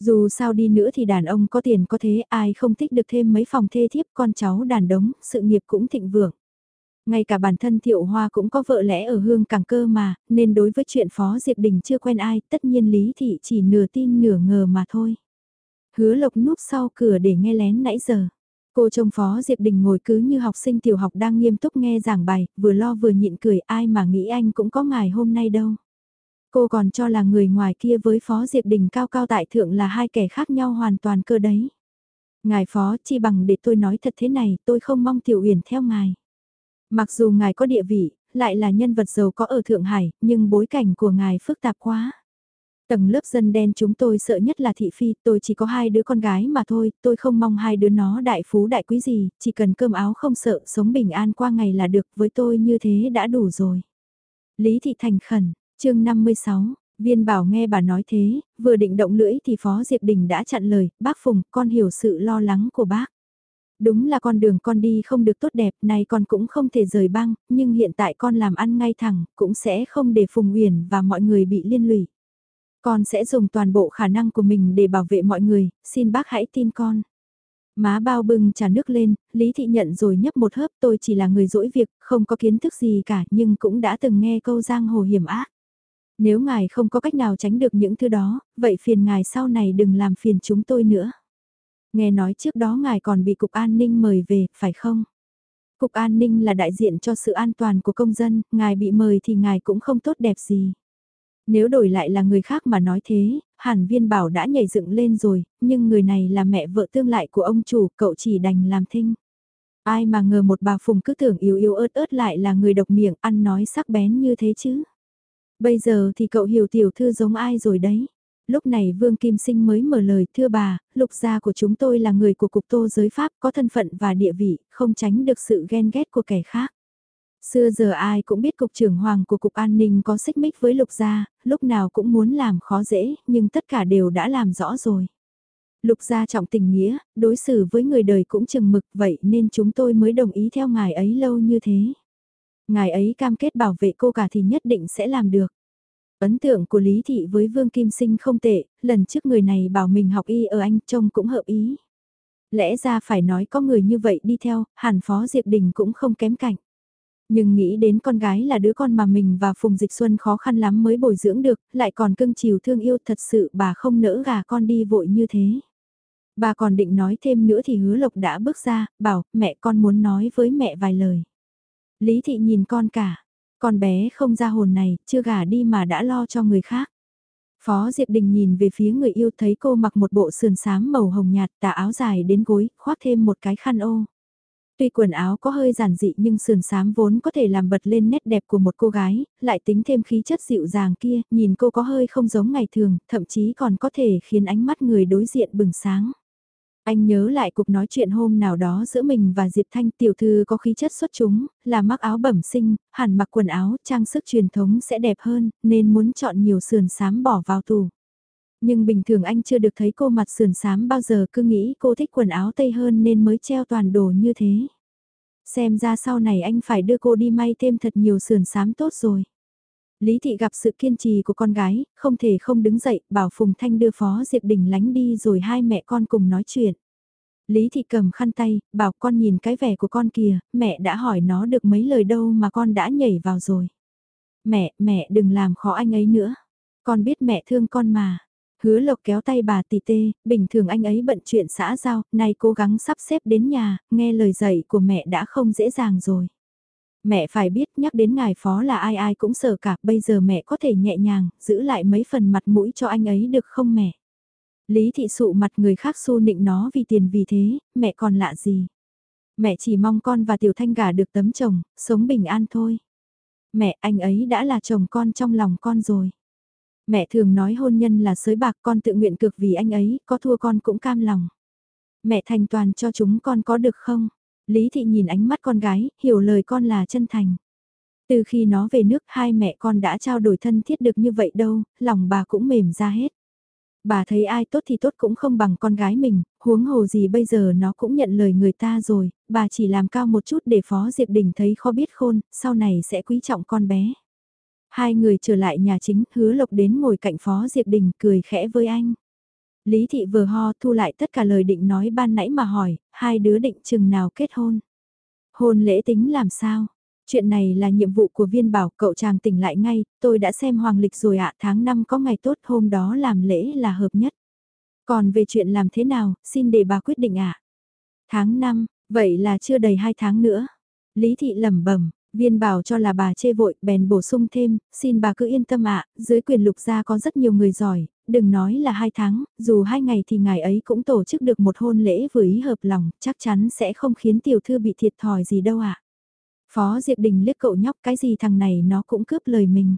Dù sao đi nữa thì đàn ông có tiền có thế ai không thích được thêm mấy phòng thê thiếp con cháu đàn đống, sự nghiệp cũng thịnh vượng. Ngay cả bản thân Thiệu Hoa cũng có vợ lẽ ở hương càng cơ mà, nên đối với chuyện Phó Diệp Đình chưa quen ai, tất nhiên Lý Thị chỉ nửa tin nửa ngờ mà thôi. Hứa lộc núp sau cửa để nghe lén nãy giờ. Cô trông Phó Diệp Đình ngồi cứ như học sinh tiểu học đang nghiêm túc nghe giảng bài, vừa lo vừa nhịn cười ai mà nghĩ anh cũng có ngày hôm nay đâu. Cô còn cho là người ngoài kia với Phó Diệp Đình cao cao tại thượng là hai kẻ khác nhau hoàn toàn cơ đấy. Ngài Phó chi bằng để tôi nói thật thế này, tôi không mong Tiểu Uyển theo ngài. Mặc dù ngài có địa vị, lại là nhân vật giàu có ở Thượng Hải, nhưng bối cảnh của ngài phức tạp quá. Tầng lớp dân đen chúng tôi sợ nhất là thị phi, tôi chỉ có hai đứa con gái mà thôi, tôi không mong hai đứa nó đại phú đại quý gì, chỉ cần cơm áo không sợ, sống bình an qua ngày là được, với tôi như thế đã đủ rồi. Lý Thị Thành khẩn, chương 56, viên bảo nghe bà nói thế, vừa định động lưỡi thì Phó Diệp Đình đã chặn lời, bác Phùng, con hiểu sự lo lắng của bác. Đúng là con đường con đi không được tốt đẹp, này con cũng không thể rời băng, nhưng hiện tại con làm ăn ngay thẳng, cũng sẽ không để Phùng Uyển và mọi người bị liên lụy. Con sẽ dùng toàn bộ khả năng của mình để bảo vệ mọi người, xin bác hãy tin con. Má bao bưng trà nước lên, Lý Thị nhận rồi nhấp một hớp tôi chỉ là người dỗi việc, không có kiến thức gì cả nhưng cũng đã từng nghe câu giang hồ hiểm ác. Nếu ngài không có cách nào tránh được những thứ đó, vậy phiền ngài sau này đừng làm phiền chúng tôi nữa. Nghe nói trước đó ngài còn bị cục an ninh mời về, phải không? Cục An ninh là đại diện cho sự an toàn của công dân, ngài bị mời thì ngài cũng không tốt đẹp gì. Nếu đổi lại là người khác mà nói thế, hẳn viên bảo đã nhảy dựng lên rồi, nhưng người này là mẹ vợ tương lại của ông chủ, cậu chỉ đành làm thinh. Ai mà ngờ một bà Phùng cứ tưởng yếu yếu ớt ớt lại là người độc miệng ăn nói sắc bén như thế chứ. Bây giờ thì cậu hiểu tiểu thư giống ai rồi đấy. Lúc này Vương Kim Sinh mới mở lời, thưa bà, lục gia của chúng tôi là người của cục tô giới Pháp, có thân phận và địa vị, không tránh được sự ghen ghét của kẻ khác. Xưa giờ ai cũng biết cục trưởng hoàng của cục an ninh có xích mích với lục gia, lúc nào cũng muốn làm khó dễ, nhưng tất cả đều đã làm rõ rồi. Lục gia trọng tình nghĩa, đối xử với người đời cũng chừng mực vậy nên chúng tôi mới đồng ý theo ngài ấy lâu như thế. Ngài ấy cam kết bảo vệ cô cả thì nhất định sẽ làm được. Ấn tượng của Lý Thị với Vương Kim Sinh không tệ, lần trước người này bảo mình học y ở Anh trông cũng hợp ý. Lẽ ra phải nói có người như vậy đi theo, Hàn Phó Diệp Đình cũng không kém cạnh. Nhưng nghĩ đến con gái là đứa con mà mình và Phùng Dịch Xuân khó khăn lắm mới bồi dưỡng được, lại còn cưng chiều thương yêu thật sự bà không nỡ gà con đi vội như thế. Bà còn định nói thêm nữa thì hứa lộc đã bước ra, bảo mẹ con muốn nói với mẹ vài lời. Lý thị nhìn con cả, con bé không ra hồn này, chưa gả đi mà đã lo cho người khác. Phó Diệp Đình nhìn về phía người yêu thấy cô mặc một bộ sườn xám màu hồng nhạt tà áo dài đến gối, khoác thêm một cái khăn ô. Tuy quần áo có hơi giản dị nhưng sườn xám vốn có thể làm bật lên nét đẹp của một cô gái, lại tính thêm khí chất dịu dàng kia, nhìn cô có hơi không giống ngày thường, thậm chí còn có thể khiến ánh mắt người đối diện bừng sáng. Anh nhớ lại cuộc nói chuyện hôm nào đó giữa mình và Diệp Thanh tiểu thư có khí chất xuất chúng, là mắc áo bẩm sinh, hẳn mặc quần áo, trang sức truyền thống sẽ đẹp hơn, nên muốn chọn nhiều sườn sám bỏ vào tủ. Nhưng bình thường anh chưa được thấy cô mặt sườn sám bao giờ cứ nghĩ cô thích quần áo tây hơn nên mới treo toàn đồ như thế. Xem ra sau này anh phải đưa cô đi may thêm thật nhiều sườn sám tốt rồi. Lý Thị gặp sự kiên trì của con gái, không thể không đứng dậy, bảo Phùng Thanh đưa Phó Diệp Đình lánh đi rồi hai mẹ con cùng nói chuyện. Lý Thị cầm khăn tay, bảo con nhìn cái vẻ của con kìa, mẹ đã hỏi nó được mấy lời đâu mà con đã nhảy vào rồi. Mẹ, mẹ đừng làm khó anh ấy nữa. Con biết mẹ thương con mà. Hứa lộc kéo tay bà tì tê, bình thường anh ấy bận chuyện xã giao, nay cố gắng sắp xếp đến nhà, nghe lời dạy của mẹ đã không dễ dàng rồi. Mẹ phải biết nhắc đến ngài phó là ai ai cũng sợ cả, bây giờ mẹ có thể nhẹ nhàng, giữ lại mấy phần mặt mũi cho anh ấy được không mẹ? Lý thị sụ mặt người khác xu nịnh nó vì tiền vì thế, mẹ còn lạ gì? Mẹ chỉ mong con và Tiểu Thanh gả được tấm chồng, sống bình an thôi. Mẹ anh ấy đã là chồng con trong lòng con rồi. Mẹ thường nói hôn nhân là sới bạc con tự nguyện cực vì anh ấy, có thua con cũng cam lòng. Mẹ thành toàn cho chúng con có được không? Lý thị nhìn ánh mắt con gái, hiểu lời con là chân thành. Từ khi nó về nước hai mẹ con đã trao đổi thân thiết được như vậy đâu, lòng bà cũng mềm ra hết. Bà thấy ai tốt thì tốt cũng không bằng con gái mình, huống hồ gì bây giờ nó cũng nhận lời người ta rồi, bà chỉ làm cao một chút để Phó Diệp Đình thấy khó biết khôn, sau này sẽ quý trọng con bé. Hai người trở lại nhà chính, hứa lộc đến ngồi cạnh Phó Diệp Đình cười khẽ với anh. Lý thị vừa ho thu lại tất cả lời định nói ban nãy mà hỏi, hai đứa định chừng nào kết hôn. Hôn lễ tính làm sao? Chuyện này là nhiệm vụ của viên bảo cậu chàng tỉnh lại ngay, tôi đã xem hoàng lịch rồi ạ tháng 5 có ngày tốt hôm đó làm lễ là hợp nhất. Còn về chuyện làm thế nào, xin để bà quyết định ạ. Tháng 5, vậy là chưa đầy 2 tháng nữa. Lý thị lẩm bẩm Viên bảo cho là bà chê vội, bèn bổ sung thêm, xin bà cứ yên tâm ạ, dưới quyền lục gia có rất nhiều người giỏi, đừng nói là hai tháng, dù hai ngày thì ngài ấy cũng tổ chức được một hôn lễ vừa ý hợp lòng, chắc chắn sẽ không khiến tiểu thư bị thiệt thòi gì đâu ạ. Phó Diệp Đình liếc cậu nhóc cái gì thằng này nó cũng cướp lời mình.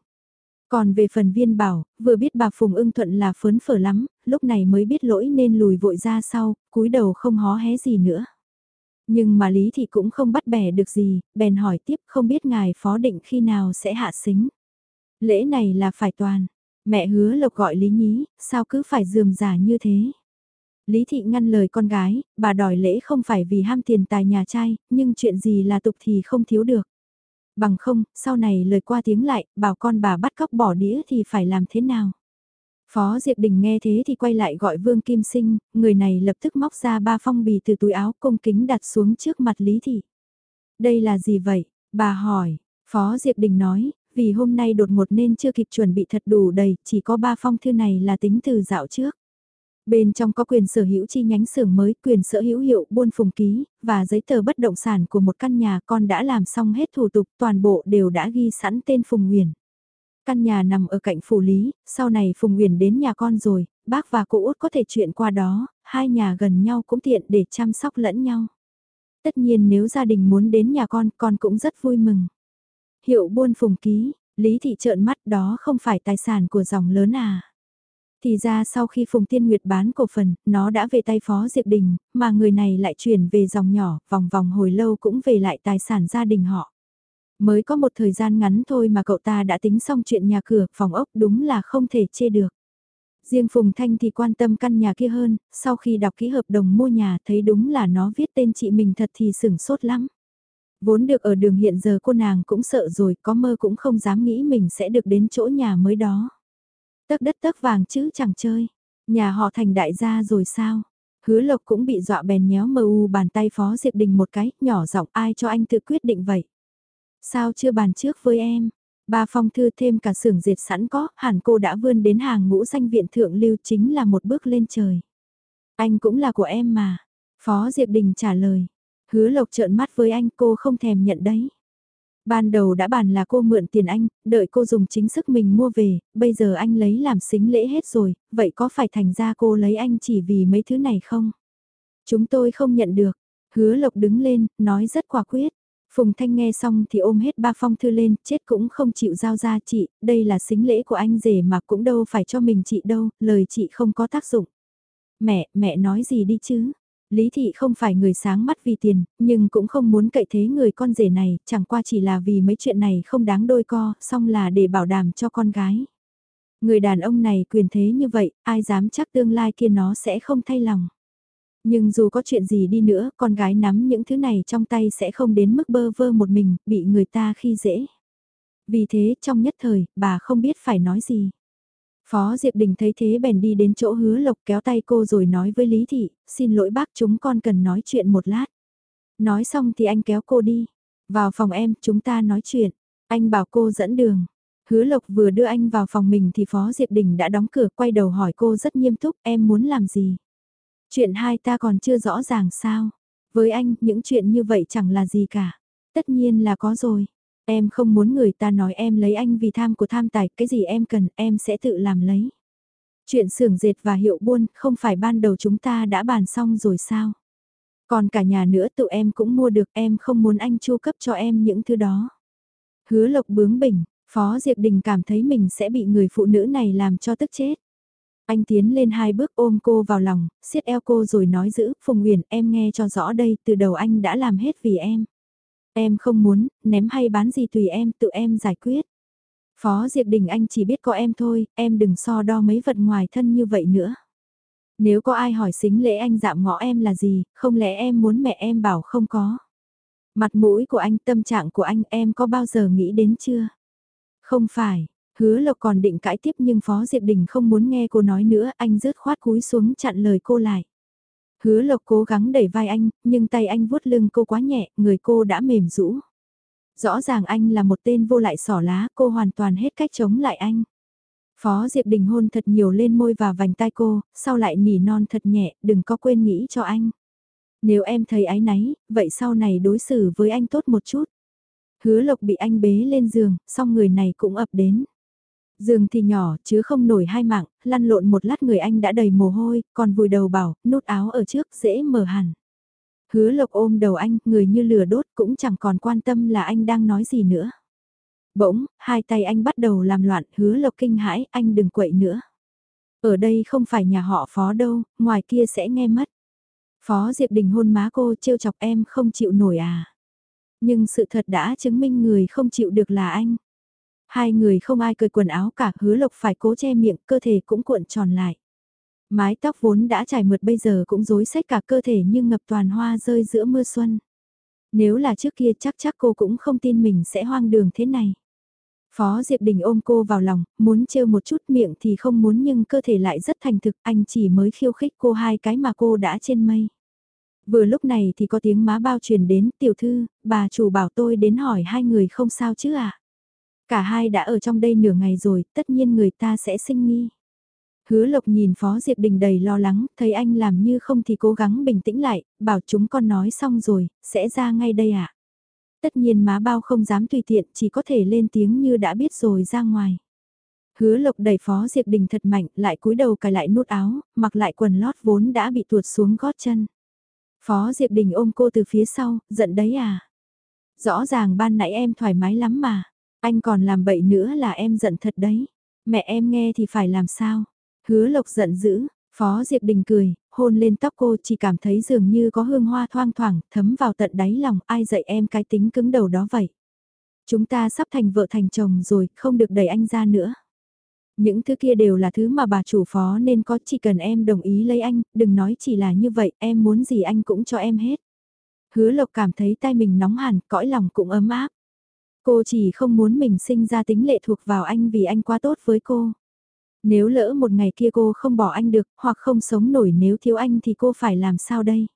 Còn về phần viên bảo, vừa biết bà Phùng ưng thuận là phớn phở lắm, lúc này mới biết lỗi nên lùi vội ra sau, cúi đầu không hó hé gì nữa. Nhưng mà Lý thì cũng không bắt bẻ được gì, bèn hỏi tiếp không biết ngài phó định khi nào sẽ hạ xính. Lễ này là phải toàn. Mẹ hứa lộc gọi Lý Nhí, sao cứ phải dườm giả như thế. Lý Thị ngăn lời con gái, bà đòi lễ không phải vì ham tiền tài nhà trai, nhưng chuyện gì là tục thì không thiếu được. Bằng không, sau này lời qua tiếng lại, bảo con bà bắt cóc bỏ đĩa thì phải làm thế nào. Phó Diệp Đình nghe thế thì quay lại gọi Vương Kim Sinh, người này lập tức móc ra ba phong bì từ túi áo cung kính đặt xuống trước mặt Lý Thị. Đây là gì vậy? Bà hỏi, Phó Diệp Đình nói, vì hôm nay đột ngột nên chưa kịp chuẩn bị thật đủ đầy, chỉ có ba phong thư này là tính từ dạo trước. Bên trong có quyền sở hữu chi nhánh xưởng mới, quyền sở hữu hiệu buôn phùng ký, và giấy tờ bất động sản của một căn nhà con đã làm xong hết thủ tục, toàn bộ đều đã ghi sẵn tên Phùng Nguyền. Căn nhà nằm ở cạnh phủ lý, sau này Phùng Nguyền đến nhà con rồi, bác và cô út có thể chuyện qua đó, hai nhà gần nhau cũng tiện để chăm sóc lẫn nhau. Tất nhiên nếu gia đình muốn đến nhà con, con cũng rất vui mừng. Hiệu buôn Phùng ký, Lý Thị trợn mắt đó không phải tài sản của dòng lớn à. Thì ra sau khi Phùng Tiên Nguyệt bán cổ phần, nó đã về tay Phó Diệp Đình, mà người này lại chuyển về dòng nhỏ, vòng vòng hồi lâu cũng về lại tài sản gia đình họ. Mới có một thời gian ngắn thôi mà cậu ta đã tính xong chuyện nhà cửa, phòng ốc đúng là không thể chê được. Riêng Phùng Thanh thì quan tâm căn nhà kia hơn, sau khi đọc ký hợp đồng mua nhà thấy đúng là nó viết tên chị mình thật thì sửng sốt lắm. Vốn được ở đường hiện giờ cô nàng cũng sợ rồi, có mơ cũng không dám nghĩ mình sẽ được đến chỗ nhà mới đó. Tấc đất tấc vàng chứ chẳng chơi. Nhà họ thành đại gia rồi sao? Hứa lộc cũng bị dọa bèn nhéo mờ u bàn tay phó Diệp Đình một cái, nhỏ giọng ai cho anh tự quyết định vậy? Sao chưa bàn trước với em? Ba phong thư thêm cả xưởng dệt sẵn có, hẳn cô đã vươn đến hàng ngũ danh viện thượng lưu chính là một bước lên trời. Anh cũng là của em mà. Phó Diệp Đình trả lời. Hứa lộc trợn mắt với anh cô không thèm nhận đấy. Ban đầu đã bàn là cô mượn tiền anh, đợi cô dùng chính sức mình mua về, bây giờ anh lấy làm xính lễ hết rồi, vậy có phải thành ra cô lấy anh chỉ vì mấy thứ này không? Chúng tôi không nhận được. Hứa Lộc đứng lên, nói rất quả quyết. Phùng Thanh nghe xong thì ôm hết ba phong thư lên, chết cũng không chịu giao ra chị, đây là xính lễ của anh rể mà cũng đâu phải cho mình chị đâu, lời chị không có tác dụng. Mẹ, mẹ nói gì đi chứ? Lý Thị không phải người sáng mắt vì tiền, nhưng cũng không muốn cậy thế người con rể này, chẳng qua chỉ là vì mấy chuyện này không đáng đôi co, song là để bảo đảm cho con gái. Người đàn ông này quyền thế như vậy, ai dám chắc tương lai kia nó sẽ không thay lòng. Nhưng dù có chuyện gì đi nữa, con gái nắm những thứ này trong tay sẽ không đến mức bơ vơ một mình, bị người ta khi dễ. Vì thế, trong nhất thời, bà không biết phải nói gì. Phó Diệp Đình thấy thế bèn đi đến chỗ hứa lộc kéo tay cô rồi nói với Lý Thị, xin lỗi bác chúng con cần nói chuyện một lát. Nói xong thì anh kéo cô đi. Vào phòng em, chúng ta nói chuyện. Anh bảo cô dẫn đường. Hứa Lộc vừa đưa anh vào phòng mình thì Phó Diệp Đình đã đóng cửa quay đầu hỏi cô rất nghiêm túc em muốn làm gì. Chuyện hai ta còn chưa rõ ràng sao. Với anh, những chuyện như vậy chẳng là gì cả. Tất nhiên là có rồi. Em không muốn người ta nói em lấy anh vì tham của tham tài, cái gì em cần em sẽ tự làm lấy. Chuyện xưởng dệt và hiệu buôn không phải ban đầu chúng ta đã bàn xong rồi sao? Còn cả nhà nữa tụi em cũng mua được em không muốn anh chu cấp cho em những thứ đó. Hứa lộc bướng bỉnh, Phó Diệp Đình cảm thấy mình sẽ bị người phụ nữ này làm cho tức chết. Anh tiến lên hai bước ôm cô vào lòng, siết eo cô rồi nói giữ, Phùng Nguyền em nghe cho rõ đây, từ đầu anh đã làm hết vì em. Em không muốn, ném hay bán gì tùy em, tự em giải quyết. Phó Diệp Đình anh chỉ biết có em thôi, em đừng so đo mấy vật ngoài thân như vậy nữa. Nếu có ai hỏi xính lễ anh dạm ngõ em là gì, không lẽ em muốn mẹ em bảo không có. Mặt mũi của anh, tâm trạng của anh em có bao giờ nghĩ đến chưa? Không phải, hứa lộc còn định cãi tiếp nhưng Phó Diệp Đình không muốn nghe cô nói nữa, anh rớt khoát cúi xuống chặn lời cô lại. Hứa lộc cố gắng đẩy vai anh, nhưng tay anh vuốt lưng cô quá nhẹ, người cô đã mềm rũ. Rõ ràng anh là một tên vô lại sỏ lá, cô hoàn toàn hết cách chống lại anh. Phó Diệp Đình hôn thật nhiều lên môi và vành tai cô, sau lại nỉ non thật nhẹ, đừng có quên nghĩ cho anh. Nếu em thấy ái náy, vậy sau này đối xử với anh tốt một chút. Hứa lộc bị anh bế lên giường, xong người này cũng ập đến. Giường thì nhỏ, chứ không nổi hai mạng, lăn lộn một lát người anh đã đầy mồ hôi, còn vùi đầu bảo, nút áo ở trước dễ mở hẳn. Hứa lộc ôm đầu anh, người như lửa đốt cũng chẳng còn quan tâm là anh đang nói gì nữa. Bỗng, hai tay anh bắt đầu làm loạn, hứa lộc kinh hãi, anh đừng quậy nữa. Ở đây không phải nhà họ phó đâu, ngoài kia sẽ nghe mất. Phó Diệp Đình hôn má cô trêu chọc em không chịu nổi à. Nhưng sự thật đã chứng minh người không chịu được là anh. Hai người không ai cởi quần áo cả hứa lộc phải cố che miệng, cơ thể cũng cuộn tròn lại. Mái tóc vốn đã trải mượt bây giờ cũng rối sách cả cơ thể như ngập toàn hoa rơi giữa mưa xuân. Nếu là trước kia chắc chắc cô cũng không tin mình sẽ hoang đường thế này. Phó Diệp Đình ôm cô vào lòng, muốn trêu một chút miệng thì không muốn nhưng cơ thể lại rất thành thực, anh chỉ mới khiêu khích cô hai cái mà cô đã trên mây. Vừa lúc này thì có tiếng má bao truyền đến, tiểu thư, bà chủ bảo tôi đến hỏi hai người không sao chứ à? Cả hai đã ở trong đây nửa ngày rồi, tất nhiên người ta sẽ sinh nghi. Hứa Lộc nhìn Phó Diệp Đình đầy lo lắng, thấy anh làm như không thì cố gắng bình tĩnh lại, bảo chúng con nói xong rồi, sẽ ra ngay đây ạ. À? Tất nhiên má bao không dám tùy tiện, chỉ có thể lên tiếng như đã biết rồi ra ngoài. Hứa Lộc đẩy Phó Diệp Đình thật mạnh, lại cúi đầu cài lại nút áo, mặc lại quần lót vốn đã bị tuột xuống gót chân. Phó Diệp Đình ôm cô từ phía sau, giận đấy à? Rõ ràng ban nãy em thoải mái lắm mà, anh còn làm bậy nữa là em giận thật đấy. Mẹ em nghe thì phải làm sao? Hứa Lộc giận dữ, Phó Diệp Đình cười, hôn lên tóc cô chỉ cảm thấy dường như có hương hoa thoang thoảng, thấm vào tận đáy lòng, ai dạy em cái tính cứng đầu đó vậy. Chúng ta sắp thành vợ thành chồng rồi, không được đẩy anh ra nữa. Những thứ kia đều là thứ mà bà chủ phó nên có chỉ cần em đồng ý lấy anh, đừng nói chỉ là như vậy, em muốn gì anh cũng cho em hết. Hứa Lộc cảm thấy tay mình nóng hẳn, cõi lòng cũng ấm áp. Cô chỉ không muốn mình sinh ra tính lệ thuộc vào anh vì anh quá tốt với cô. Nếu lỡ một ngày kia cô không bỏ anh được, hoặc không sống nổi nếu thiếu anh thì cô phải làm sao đây?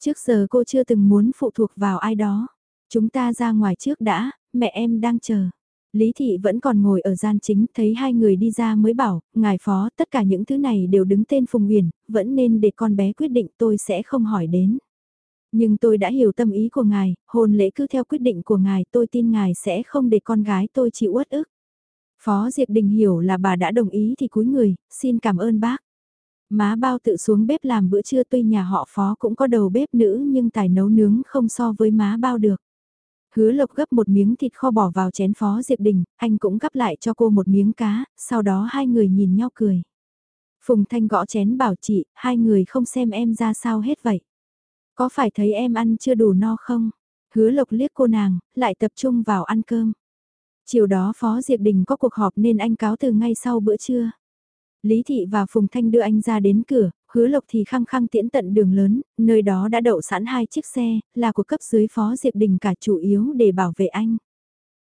Trước giờ cô chưa từng muốn phụ thuộc vào ai đó. Chúng ta ra ngoài trước đã, mẹ em đang chờ. Lý Thị vẫn còn ngồi ở gian chính, thấy hai người đi ra mới bảo, ngài phó, tất cả những thứ này đều đứng tên Phùng Uyển, vẫn nên để con bé quyết định tôi sẽ không hỏi đến. Nhưng tôi đã hiểu tâm ý của ngài, hôn lễ cứ theo quyết định của ngài, tôi tin ngài sẽ không để con gái tôi chịu uất ức. Phó Diệp Đình hiểu là bà đã đồng ý thì cúi người, xin cảm ơn bác. Má bao tự xuống bếp làm bữa trưa tuy nhà họ phó cũng có đầu bếp nữ nhưng tài nấu nướng không so với má bao được. Hứa lộc gấp một miếng thịt kho bỏ vào chén phó Diệp Đình, anh cũng gấp lại cho cô một miếng cá, sau đó hai người nhìn nhau cười. Phùng Thanh gõ chén bảo chị, hai người không xem em ra sao hết vậy. Có phải thấy em ăn chưa đủ no không? Hứa lộc liếc cô nàng, lại tập trung vào ăn cơm. Chiều đó Phó Diệp Đình có cuộc họp nên anh cáo từ ngay sau bữa trưa. Lý Thị và Phùng Thanh đưa anh ra đến cửa, hứa lộc thì khăng khăng tiễn tận đường lớn, nơi đó đã đậu sẵn hai chiếc xe, là của cấp dưới Phó Diệp Đình cả chủ yếu để bảo vệ anh.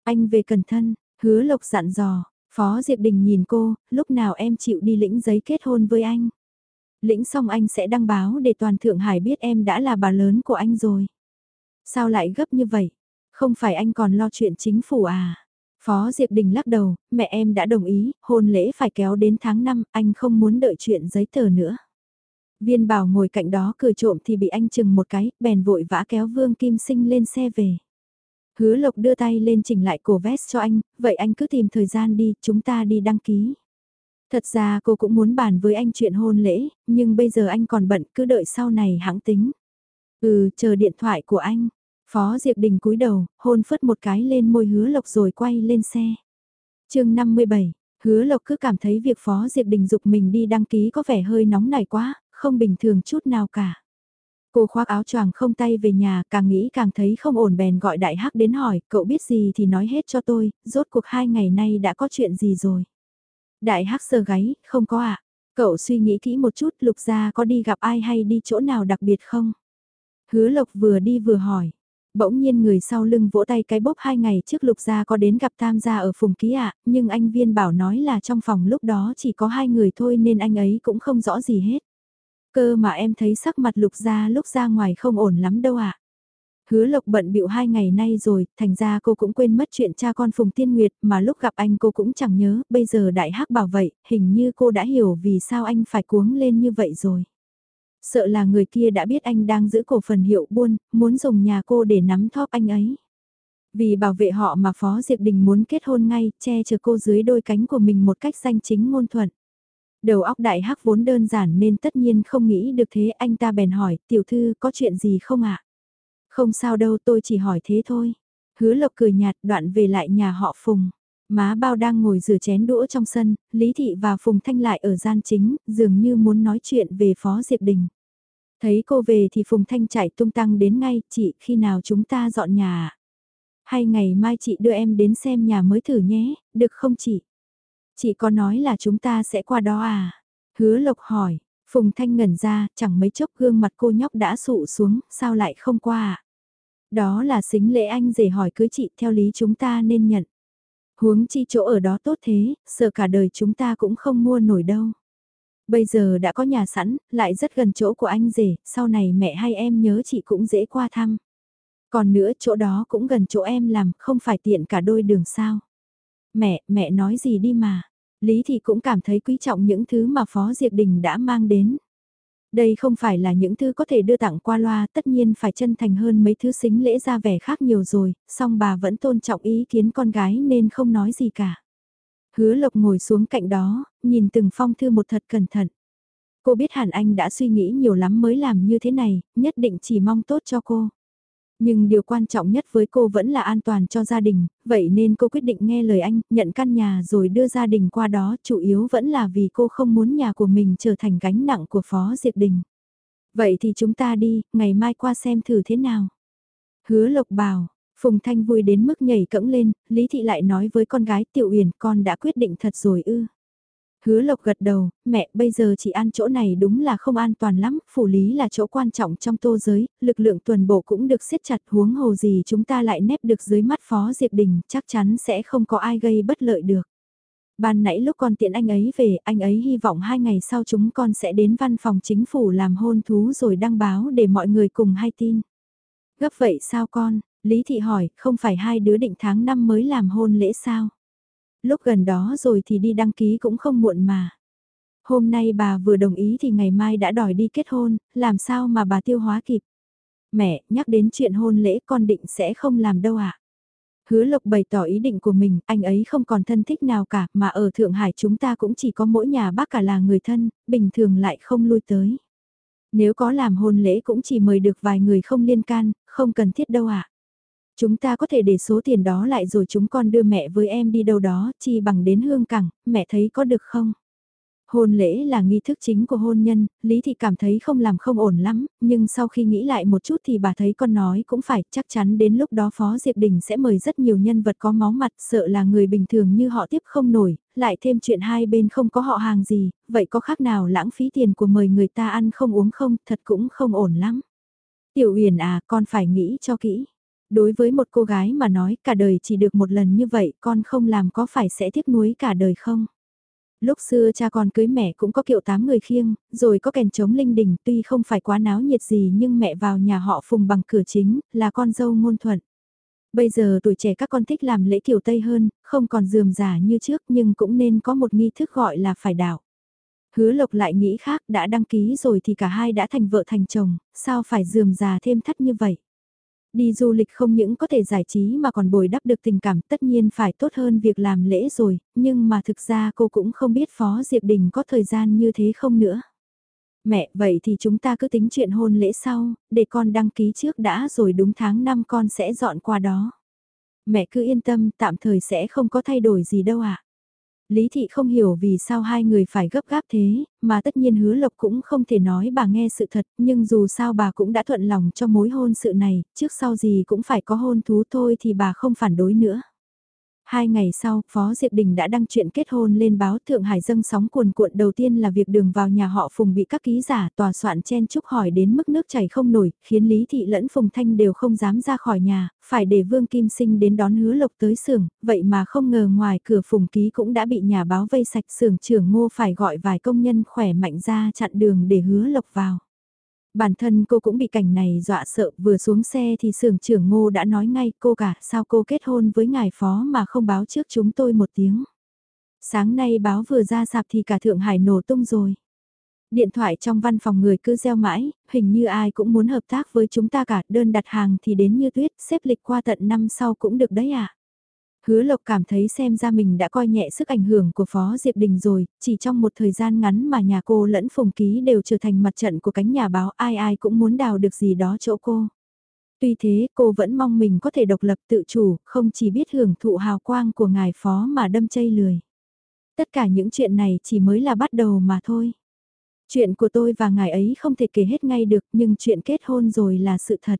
Anh về cẩn thân, hứa lộc dặn dò, Phó Diệp Đình nhìn cô, lúc nào em chịu đi lĩnh giấy kết hôn với anh. Lĩnh xong anh sẽ đăng báo để toàn Thượng Hải biết em đã là bà lớn của anh rồi. Sao lại gấp như vậy? Không phải anh còn lo chuyện chính phủ à? Phó Diệp Đình lắc đầu, mẹ em đã đồng ý, hôn lễ phải kéo đến tháng 5, anh không muốn đợi chuyện giấy tờ nữa. Viên bảo ngồi cạnh đó cười trộm thì bị anh chừng một cái, bèn vội vã kéo Vương Kim Sinh lên xe về. Hứa Lộc đưa tay lên chỉnh lại cổ vest cho anh, vậy anh cứ tìm thời gian đi, chúng ta đi đăng ký. Thật ra cô cũng muốn bàn với anh chuyện hôn lễ, nhưng bây giờ anh còn bận cứ đợi sau này hãng tính. Ừ, chờ điện thoại của anh. Phó Diệp Đình cúi đầu, hôn phất một cái lên môi hứa lộc rồi quay lên xe. chương 57, hứa lộc cứ cảm thấy việc Phó Diệp Đình dục mình đi đăng ký có vẻ hơi nóng nảy quá, không bình thường chút nào cả. Cô khoác áo choàng không tay về nhà, càng nghĩ càng thấy không ổn bèn gọi đại hắc đến hỏi, cậu biết gì thì nói hết cho tôi, rốt cuộc hai ngày nay đã có chuyện gì rồi. Đại hắc sờ gáy, không có ạ. À? Cậu suy nghĩ kỹ một chút lục gia có đi gặp ai hay đi chỗ nào đặc biệt không? Hứa lộc vừa đi vừa hỏi. Bỗng nhiên người sau lưng vỗ tay cái bốc hai ngày trước lục gia có đến gặp tam gia ở phùng ký ạ, nhưng anh viên bảo nói là trong phòng lúc đó chỉ có hai người thôi nên anh ấy cũng không rõ gì hết. Cơ mà em thấy sắc mặt lục gia lúc ra ngoài không ổn lắm đâu ạ. Hứa lộc bận bịu hai ngày nay rồi, thành ra cô cũng quên mất chuyện cha con Phùng Tiên Nguyệt mà lúc gặp anh cô cũng chẳng nhớ, bây giờ đại hắc bảo vậy, hình như cô đã hiểu vì sao anh phải cuống lên như vậy rồi. Sợ là người kia đã biết anh đang giữ cổ phần hiệu buôn, muốn dùng nhà cô để nắm thóp anh ấy. Vì bảo vệ họ mà Phó Diệp Đình muốn kết hôn ngay, che chở cô dưới đôi cánh của mình một cách danh chính ngôn thuận. Đầu óc đại hắc vốn đơn giản nên tất nhiên không nghĩ được thế anh ta bèn hỏi, tiểu thư có chuyện gì không ạ? Không sao đâu tôi chỉ hỏi thế thôi. Hứa lộc cười nhạt đoạn về lại nhà họ Phùng. Má bao đang ngồi rửa chén đũa trong sân, Lý Thị và Phùng Thanh lại ở gian chính, dường như muốn nói chuyện về Phó Diệp Đình. Thấy cô về thì Phùng Thanh chạy tung tăng đến ngay, chị khi nào chúng ta dọn nhà à? Hay ngày mai chị đưa em đến xem nhà mới thử nhé, được không chị? Chị có nói là chúng ta sẽ qua đó à? Hứa Lộc hỏi, Phùng Thanh ngẩn ra, chẳng mấy chốc gương mặt cô nhóc đã sụ xuống, sao lại không qua à? Đó là xính lễ anh rể hỏi cưới chị theo lý chúng ta nên nhận. Huống chi chỗ ở đó tốt thế, sợ cả đời chúng ta cũng không mua nổi đâu. Bây giờ đã có nhà sẵn, lại rất gần chỗ của anh rể, sau này mẹ hay em nhớ chị cũng dễ qua thăm. Còn nữa chỗ đó cũng gần chỗ em làm, không phải tiện cả đôi đường sao. Mẹ, mẹ nói gì đi mà. Lý thì cũng cảm thấy quý trọng những thứ mà Phó Diệp Đình đã mang đến. Đây không phải là những thứ có thể đưa tặng qua loa, tất nhiên phải chân thành hơn mấy thứ xính lễ ra vẻ khác nhiều rồi, song bà vẫn tôn trọng ý kiến con gái nên không nói gì cả. Hứa Lộc ngồi xuống cạnh đó, nhìn từng phong thư một thật cẩn thận. Cô biết hẳn anh đã suy nghĩ nhiều lắm mới làm như thế này, nhất định chỉ mong tốt cho cô. Nhưng điều quan trọng nhất với cô vẫn là an toàn cho gia đình, vậy nên cô quyết định nghe lời anh, nhận căn nhà rồi đưa gia đình qua đó, chủ yếu vẫn là vì cô không muốn nhà của mình trở thành gánh nặng của Phó Diệp Đình. Vậy thì chúng ta đi, ngày mai qua xem thử thế nào. Hứa Lộc bảo, Phùng Thanh vui đến mức nhảy cẫng lên, Lý Thị lại nói với con gái Tiểu Uyển con đã quyết định thật rồi ư. Hứa Lộc gật đầu, mẹ bây giờ chỉ ăn chỗ này đúng là không an toàn lắm, phủ lý là chỗ quan trọng trong tô giới, lực lượng tuần bộ cũng được siết chặt huống hồ gì chúng ta lại nép được dưới mắt Phó Diệp Đình, chắc chắn sẽ không có ai gây bất lợi được. Ban nãy lúc con tiện anh ấy về, anh ấy hy vọng hai ngày sau chúng con sẽ đến văn phòng chính phủ làm hôn thú rồi đăng báo để mọi người cùng hay tin. Gấp vậy sao con? Lý Thị hỏi, không phải hai đứa định tháng năm mới làm hôn lễ sao? Lúc gần đó rồi thì đi đăng ký cũng không muộn mà. Hôm nay bà vừa đồng ý thì ngày mai đã đòi đi kết hôn, làm sao mà bà tiêu hóa kịp. Mẹ, nhắc đến chuyện hôn lễ con định sẽ không làm đâu ạ. À? Hứa Lộc bày tỏ ý định của mình, anh ấy không còn thân thích nào cả, mà ở Thượng Hải chúng ta cũng chỉ có mỗi nhà bác cả là người thân, bình thường lại không lui tới. Nếu có làm hôn lễ cũng chỉ mời được vài người không liên can, không cần thiết đâu ạ. À? Chúng ta có thể để số tiền đó lại rồi chúng con đưa mẹ với em đi đâu đó, chi bằng đến hương cảng, mẹ thấy có được không? Hôn lễ là nghi thức chính của hôn nhân, Lý thì cảm thấy không làm không ổn lắm, nhưng sau khi nghĩ lại một chút thì bà thấy con nói cũng phải, chắc chắn đến lúc đó Phó Diệp Đình sẽ mời rất nhiều nhân vật có máu mặt, sợ là người bình thường như họ tiếp không nổi, lại thêm chuyện hai bên không có họ hàng gì, vậy có khác nào lãng phí tiền của mời người ta ăn không uống không, thật cũng không ổn lắm. Tiểu Uyển à, con phải nghĩ cho kỹ. Đối với một cô gái mà nói cả đời chỉ được một lần như vậy con không làm có phải sẽ tiếc nuối cả đời không? Lúc xưa cha con cưới mẹ cũng có kiệu tám người khiêng, rồi có kèn trống linh đình tuy không phải quá náo nhiệt gì nhưng mẹ vào nhà họ phùng bằng cửa chính, là con dâu ngôn thuận. Bây giờ tuổi trẻ các con thích làm lễ kiểu Tây hơn, không còn dườm giả như trước nhưng cũng nên có một nghi thức gọi là phải đảo. Hứa lộc lại nghĩ khác đã đăng ký rồi thì cả hai đã thành vợ thành chồng, sao phải dườm già thêm thắt như vậy. Đi du lịch không những có thể giải trí mà còn bồi đắp được tình cảm tất nhiên phải tốt hơn việc làm lễ rồi, nhưng mà thực ra cô cũng không biết Phó Diệp Đình có thời gian như thế không nữa. Mẹ, vậy thì chúng ta cứ tính chuyện hôn lễ sau, để con đăng ký trước đã rồi đúng tháng 5 con sẽ dọn qua đó. Mẹ cứ yên tâm, tạm thời sẽ không có thay đổi gì đâu ạ. À. Lý Thị không hiểu vì sao hai người phải gấp gáp thế, mà tất nhiên hứa lộc cũng không thể nói bà nghe sự thật, nhưng dù sao bà cũng đã thuận lòng cho mối hôn sự này, trước sau gì cũng phải có hôn thú thôi thì bà không phản đối nữa. Hai ngày sau, Phó Diệp Đình đã đăng chuyện kết hôn lên báo Thượng Hải dâng sóng cuồn cuộn đầu tiên là việc đường vào nhà họ Phùng bị các ký giả tòa soạn chen chúc hỏi đến mức nước chảy không nổi, khiến Lý Thị lẫn Phùng Thanh đều không dám ra khỏi nhà, phải để Vương Kim Sinh đến đón hứa lộc tới xưởng, vậy mà không ngờ ngoài cửa Phùng Ký cũng đã bị nhà báo vây sạch xưởng trưởng ngô phải gọi vài công nhân khỏe mạnh ra chặn đường để hứa lộc vào. Bản thân cô cũng bị cảnh này dọa sợ, vừa xuống xe thì sưởng trưởng ngô đã nói ngay cô cả sao cô kết hôn với ngài phó mà không báo trước chúng tôi một tiếng. Sáng nay báo vừa ra sạp thì cả Thượng Hải nổ tung rồi. Điện thoại trong văn phòng người cứ gieo mãi, hình như ai cũng muốn hợp tác với chúng ta cả, đơn đặt hàng thì đến như tuyết, xếp lịch qua tận năm sau cũng được đấy à. Hứa Lộc cảm thấy xem ra mình đã coi nhẹ sức ảnh hưởng của Phó Diệp Đình rồi, chỉ trong một thời gian ngắn mà nhà cô lẫn Phùng Ký đều trở thành mặt trận của cánh nhà báo ai ai cũng muốn đào được gì đó chỗ cô. Tuy thế cô vẫn mong mình có thể độc lập tự chủ, không chỉ biết hưởng thụ hào quang của ngài Phó mà đâm chây lười. Tất cả những chuyện này chỉ mới là bắt đầu mà thôi. Chuyện của tôi và ngài ấy không thể kể hết ngay được nhưng chuyện kết hôn rồi là sự thật.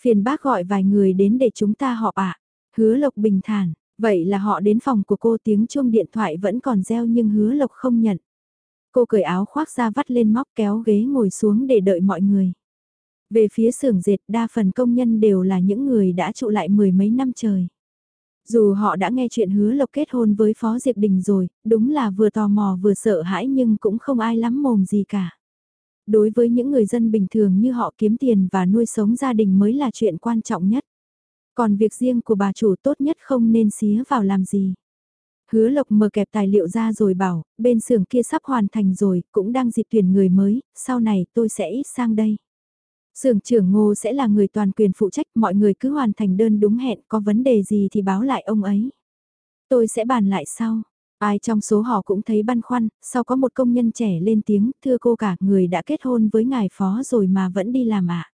Phiền bác gọi vài người đến để chúng ta họp ạ. Hứa Lộc bình thản, vậy là họ đến phòng của cô tiếng chuông điện thoại vẫn còn reo nhưng hứa Lộc không nhận. Cô cởi áo khoác ra vắt lên móc kéo ghế ngồi xuống để đợi mọi người. Về phía xưởng dệt đa phần công nhân đều là những người đã trụ lại mười mấy năm trời. Dù họ đã nghe chuyện hứa lộc kết hôn với Phó Diệp Đình rồi, đúng là vừa tò mò vừa sợ hãi nhưng cũng không ai lắm mồm gì cả. Đối với những người dân bình thường như họ kiếm tiền và nuôi sống gia đình mới là chuyện quan trọng nhất. Còn việc riêng của bà chủ tốt nhất không nên xía vào làm gì. Hứa lộc mở kẹp tài liệu ra rồi bảo, bên xưởng kia sắp hoàn thành rồi, cũng đang dịp tuyển người mới, sau này tôi sẽ ít sang đây. xưởng trưởng ngô sẽ là người toàn quyền phụ trách, mọi người cứ hoàn thành đơn đúng hẹn, có vấn đề gì thì báo lại ông ấy. Tôi sẽ bàn lại sau. Ai trong số họ cũng thấy băn khoăn, sau có một công nhân trẻ lên tiếng, thưa cô cả, người đã kết hôn với ngài phó rồi mà vẫn đi làm ạ. À?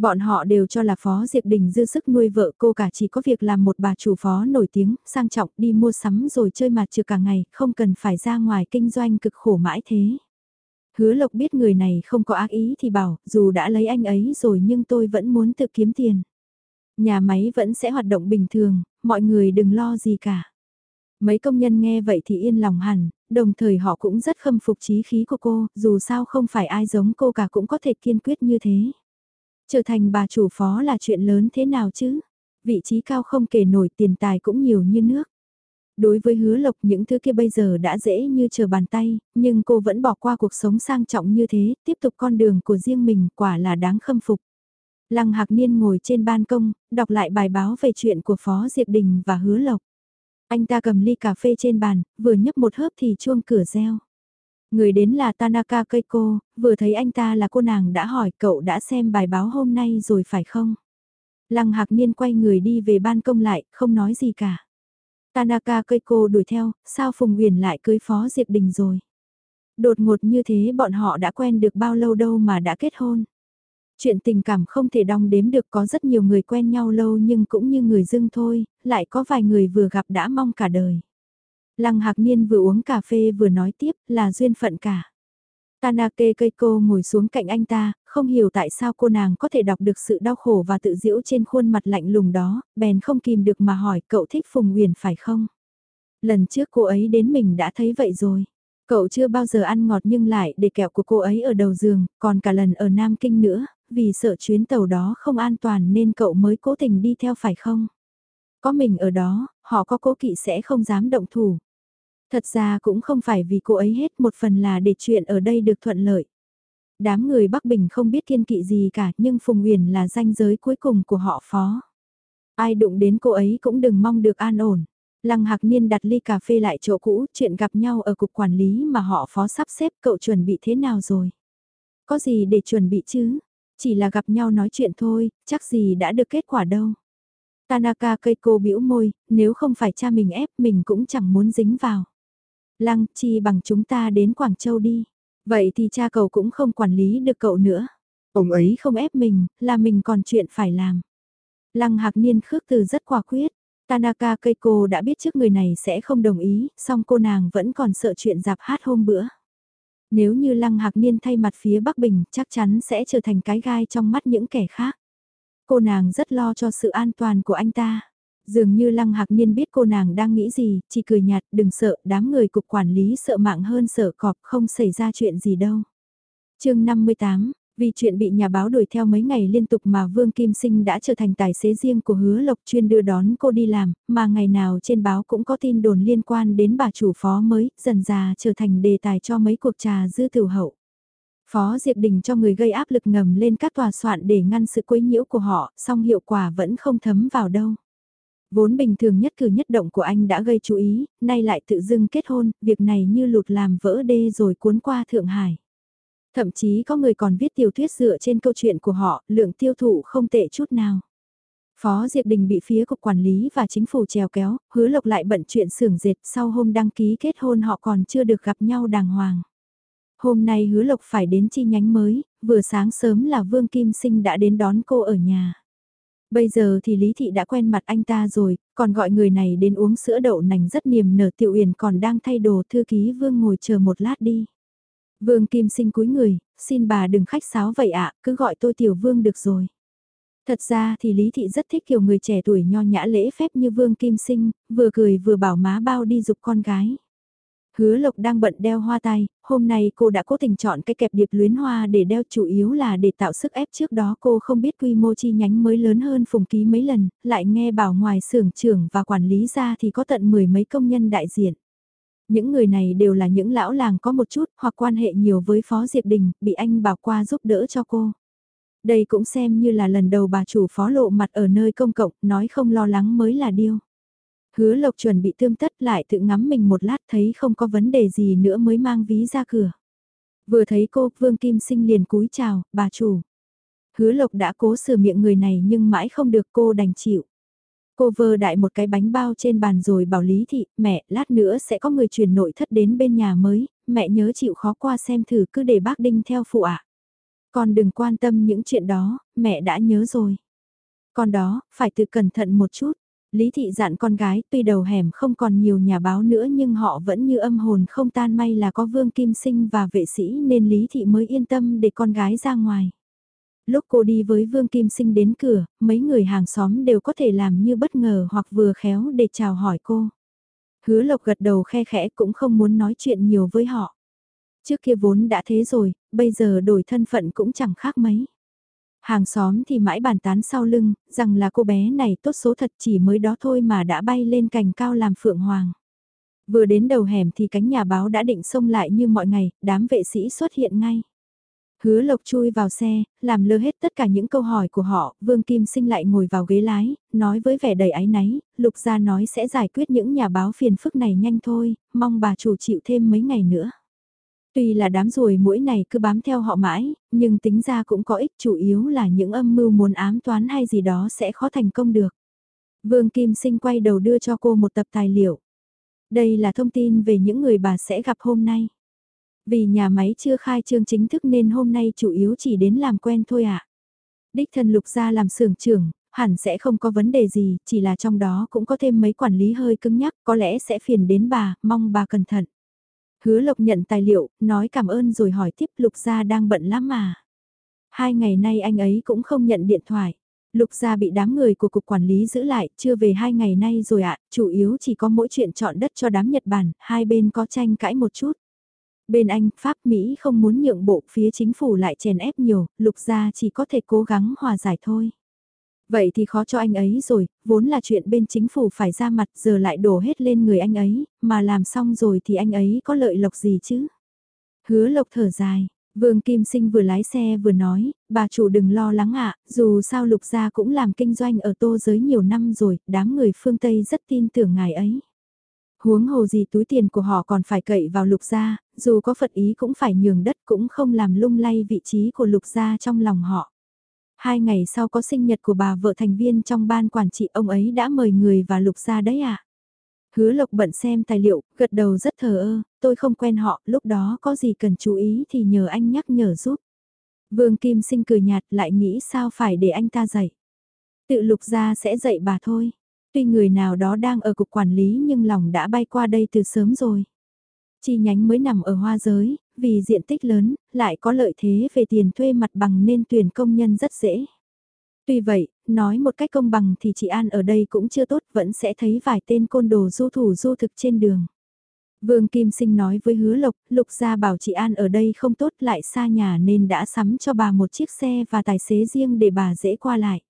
Bọn họ đều cho là phó Diệp Đình dư sức nuôi vợ cô cả chỉ có việc làm một bà chủ phó nổi tiếng, sang trọng đi mua sắm rồi chơi mặt trừ cả ngày, không cần phải ra ngoài kinh doanh cực khổ mãi thế. Hứa Lộc biết người này không có ác ý thì bảo, dù đã lấy anh ấy rồi nhưng tôi vẫn muốn tự kiếm tiền. Nhà máy vẫn sẽ hoạt động bình thường, mọi người đừng lo gì cả. Mấy công nhân nghe vậy thì yên lòng hẳn, đồng thời họ cũng rất khâm phục trí khí của cô, dù sao không phải ai giống cô cả cũng có thể kiên quyết như thế. Trở thành bà chủ phó là chuyện lớn thế nào chứ? Vị trí cao không kể nổi tiền tài cũng nhiều như nước. Đối với hứa lộc những thứ kia bây giờ đã dễ như chờ bàn tay, nhưng cô vẫn bỏ qua cuộc sống sang trọng như thế, tiếp tục con đường của riêng mình quả là đáng khâm phục. Lăng Hạc Niên ngồi trên ban công, đọc lại bài báo về chuyện của Phó Diệp Đình và Hứa Lộc. Anh ta cầm ly cà phê trên bàn, vừa nhấp một hớp thì chuông cửa reo. Người đến là Tanaka Keiko, vừa thấy anh ta là cô nàng đã hỏi cậu đã xem bài báo hôm nay rồi phải không? Lăng Hạc Niên quay người đi về ban công lại, không nói gì cả. Tanaka Keiko đuổi theo, sao Phùng Huyền lại cưới Phó Diệp Đình rồi? Đột ngột như thế bọn họ đã quen được bao lâu đâu mà đã kết hôn. Chuyện tình cảm không thể đong đếm được có rất nhiều người quen nhau lâu nhưng cũng như người dưng thôi, lại có vài người vừa gặp đã mong cả đời. Lăng Hạc Niên vừa uống cà phê vừa nói tiếp là duyên phận cả. Tanake Keiko ngồi xuống cạnh anh ta, không hiểu tại sao cô nàng có thể đọc được sự đau khổ và tự diễu trên khuôn mặt lạnh lùng đó, bèn không kìm được mà hỏi cậu thích Phùng Nguyền phải không? Lần trước cô ấy đến mình đã thấy vậy rồi. Cậu chưa bao giờ ăn ngọt nhưng lại để kẹo của cô ấy ở đầu giường, còn cả lần ở Nam Kinh nữa, vì sợ chuyến tàu đó không an toàn nên cậu mới cố tình đi theo phải không? Có mình ở đó, họ có cố kỵ sẽ không dám động thủ. Thật ra cũng không phải vì cô ấy hết một phần là để chuyện ở đây được thuận lợi. Đám người Bắc Bình không biết thiên kỵ gì cả nhưng Phùng Huyền là danh giới cuối cùng của họ phó. Ai đụng đến cô ấy cũng đừng mong được an ổn. Lăng Hạc Niên đặt ly cà phê lại chỗ cũ, chuyện gặp nhau ở cục quản lý mà họ phó sắp xếp cậu chuẩn bị thế nào rồi? Có gì để chuẩn bị chứ? Chỉ là gặp nhau nói chuyện thôi, chắc gì đã được kết quả đâu. Tanaka cây cô bĩu môi, nếu không phải cha mình ép mình cũng chẳng muốn dính vào. Lăng chi bằng chúng ta đến Quảng Châu đi. Vậy thì cha cậu cũng không quản lý được cậu nữa. Ông ấy không ép mình, là mình còn chuyện phải làm. Lăng hạc niên khước từ rất quả quyết. Tanaka Keiko đã biết trước người này sẽ không đồng ý, song cô nàng vẫn còn sợ chuyện dạp hát hôm bữa. Nếu như Lăng Hạc Niên thay mặt phía Bắc Bình chắc chắn sẽ trở thành cái gai trong mắt những kẻ khác. Cô nàng rất lo cho sự an toàn của anh ta. Dường như Lăng Hạc Niên biết cô nàng đang nghĩ gì, chỉ cười nhạt, đừng sợ, đám người cục quản lý sợ mạng hơn sợ cọp, không xảy ra chuyện gì đâu. chương 58, vì chuyện bị nhà báo đuổi theo mấy ngày liên tục mà Vương Kim Sinh đã trở thành tài xế riêng của hứa Lộc chuyên đưa đón cô đi làm, mà ngày nào trên báo cũng có tin đồn liên quan đến bà chủ phó mới, dần già trở thành đề tài cho mấy cuộc trà dư tử hậu. Phó Diệp Đình cho người gây áp lực ngầm lên các tòa soạn để ngăn sự quấy nhiễu của họ, song hiệu quả vẫn không thấm vào đâu. Vốn bình thường nhất cử nhất động của anh đã gây chú ý, nay lại tự dưng kết hôn, việc này như lụt làm vỡ đê rồi cuốn qua Thượng Hải. Thậm chí có người còn viết tiểu thuyết dựa trên câu chuyện của họ, lượng tiêu thụ không tệ chút nào. Phó Diệp Đình bị phía cục quản lý và chính phủ trèo kéo, hứa lộc lại bận chuyện xưởng dệt sau hôm đăng ký kết hôn họ còn chưa được gặp nhau đàng hoàng. Hôm nay hứa lộc phải đến chi nhánh mới, vừa sáng sớm là Vương Kim Sinh đã đến đón cô ở nhà. Bây giờ thì Lý Thị đã quen mặt anh ta rồi, còn gọi người này đến uống sữa đậu nành rất niềm nở tiểu uyển còn đang thay đồ thư ký Vương ngồi chờ một lát đi. Vương Kim Sinh cúi người, xin bà đừng khách sáo vậy ạ, cứ gọi tôi tiểu Vương được rồi. Thật ra thì Lý Thị rất thích kiểu người trẻ tuổi nho nhã lễ phép như Vương Kim Sinh, vừa cười vừa bảo má bao đi dục con gái. Hứa Lộc đang bận đeo hoa tai, hôm nay cô đã cố tình chọn cái kẹp điệp luyến hoa để đeo chủ yếu là để tạo sức ép trước đó cô không biết quy mô chi nhánh mới lớn hơn phùng ký mấy lần, lại nghe bảo ngoài xưởng trưởng và quản lý ra thì có tận mười mấy công nhân đại diện. Những người này đều là những lão làng có một chút hoặc quan hệ nhiều với Phó Diệp Đình, bị anh bảo qua giúp đỡ cho cô. Đây cũng xem như là lần đầu bà chủ phó lộ mặt ở nơi công cộng, nói không lo lắng mới là điêu. Hứa lộc chuẩn bị tươm tất lại tự ngắm mình một lát thấy không có vấn đề gì nữa mới mang ví ra cửa. Vừa thấy cô, Vương Kim Sinh liền cúi chào, bà chủ. Hứa lộc đã cố sửa miệng người này nhưng mãi không được cô đành chịu. Cô vơ đại một cái bánh bao trên bàn rồi bảo Lý Thị, mẹ, lát nữa sẽ có người truyền nội thất đến bên nhà mới, mẹ nhớ chịu khó qua xem thử cứ để bác Đinh theo phụ ạ. Con đừng quan tâm những chuyện đó, mẹ đã nhớ rồi. Con đó, phải tự cẩn thận một chút. Lý Thị dặn con gái, tuy đầu hẻm không còn nhiều nhà báo nữa nhưng họ vẫn như âm hồn không tan may là có Vương Kim Sinh và vệ sĩ nên Lý Thị mới yên tâm để con gái ra ngoài. Lúc cô đi với Vương Kim Sinh đến cửa, mấy người hàng xóm đều có thể làm như bất ngờ hoặc vừa khéo để chào hỏi cô. Hứa Lộc gật đầu khe khẽ cũng không muốn nói chuyện nhiều với họ. Trước kia vốn đã thế rồi, bây giờ đổi thân phận cũng chẳng khác mấy. Hàng xóm thì mãi bàn tán sau lưng, rằng là cô bé này tốt số thật chỉ mới đó thôi mà đã bay lên cành cao làm phượng hoàng. Vừa đến đầu hẻm thì cánh nhà báo đã định xông lại như mọi ngày, đám vệ sĩ xuất hiện ngay. Hứa lộc chui vào xe, làm lơ hết tất cả những câu hỏi của họ, Vương Kim Sinh lại ngồi vào ghế lái, nói với vẻ đầy áy náy, Lục gia nói sẽ giải quyết những nhà báo phiền phức này nhanh thôi, mong bà chủ chịu thêm mấy ngày nữa. Tuy là đám ruồi mũi này cứ bám theo họ mãi, nhưng tính ra cũng có ích chủ yếu là những âm mưu muốn ám toán hay gì đó sẽ khó thành công được. Vương Kim Sinh quay đầu đưa cho cô một tập tài liệu. Đây là thông tin về những người bà sẽ gặp hôm nay. Vì nhà máy chưa khai trương chính thức nên hôm nay chủ yếu chỉ đến làm quen thôi ạ. À. Đích thân lục ra làm xưởng trưởng, hẳn sẽ không có vấn đề gì, chỉ là trong đó cũng có thêm mấy quản lý hơi cứng nhắc, có lẽ sẽ phiền đến bà, mong bà cẩn thận. Hứa Lộc nhận tài liệu, nói cảm ơn rồi hỏi tiếp Lục Gia đang bận lắm mà. Hai ngày nay anh ấy cũng không nhận điện thoại. Lục Gia bị đám người của cục quản lý giữ lại, chưa về hai ngày nay rồi ạ, chủ yếu chỉ có mỗi chuyện chọn đất cho đám Nhật Bản, hai bên có tranh cãi một chút. Bên Anh, Pháp, Mỹ không muốn nhượng bộ, phía chính phủ lại chèn ép nhiều, Lục Gia chỉ có thể cố gắng hòa giải thôi. Vậy thì khó cho anh ấy rồi, vốn là chuyện bên chính phủ phải ra mặt giờ lại đổ hết lên người anh ấy, mà làm xong rồi thì anh ấy có lợi lộc gì chứ? Hứa lộc thở dài, Vương Kim Sinh vừa lái xe vừa nói, bà chủ đừng lo lắng ạ, dù sao lục gia cũng làm kinh doanh ở tô giới nhiều năm rồi, đám người phương Tây rất tin tưởng ngài ấy. Huống hồ gì túi tiền của họ còn phải cậy vào lục gia, dù có phật ý cũng phải nhường đất cũng không làm lung lay vị trí của lục gia trong lòng họ. Hai ngày sau có sinh nhật của bà vợ thành viên trong ban quản trị ông ấy đã mời người và lục ra đấy à? Hứa lộc bận xem tài liệu, gật đầu rất thờ ơ, tôi không quen họ, lúc đó có gì cần chú ý thì nhờ anh nhắc nhở giúp. Vương Kim Sinh cười nhạt lại nghĩ sao phải để anh ta dạy. Tự lục ra sẽ dạy bà thôi. Tuy người nào đó đang ở cục quản lý nhưng lòng đã bay qua đây từ sớm rồi. Chi nhánh mới nằm ở hoa giới, vì diện tích lớn, lại có lợi thế về tiền thuê mặt bằng nên tuyển công nhân rất dễ. Tuy vậy, nói một cách công bằng thì chị An ở đây cũng chưa tốt, vẫn sẽ thấy vài tên côn đồ du thủ du thực trên đường. Vương Kim Sinh nói với hứa lộc, lục gia bảo chị An ở đây không tốt lại xa nhà nên đã sắm cho bà một chiếc xe và tài xế riêng để bà dễ qua lại.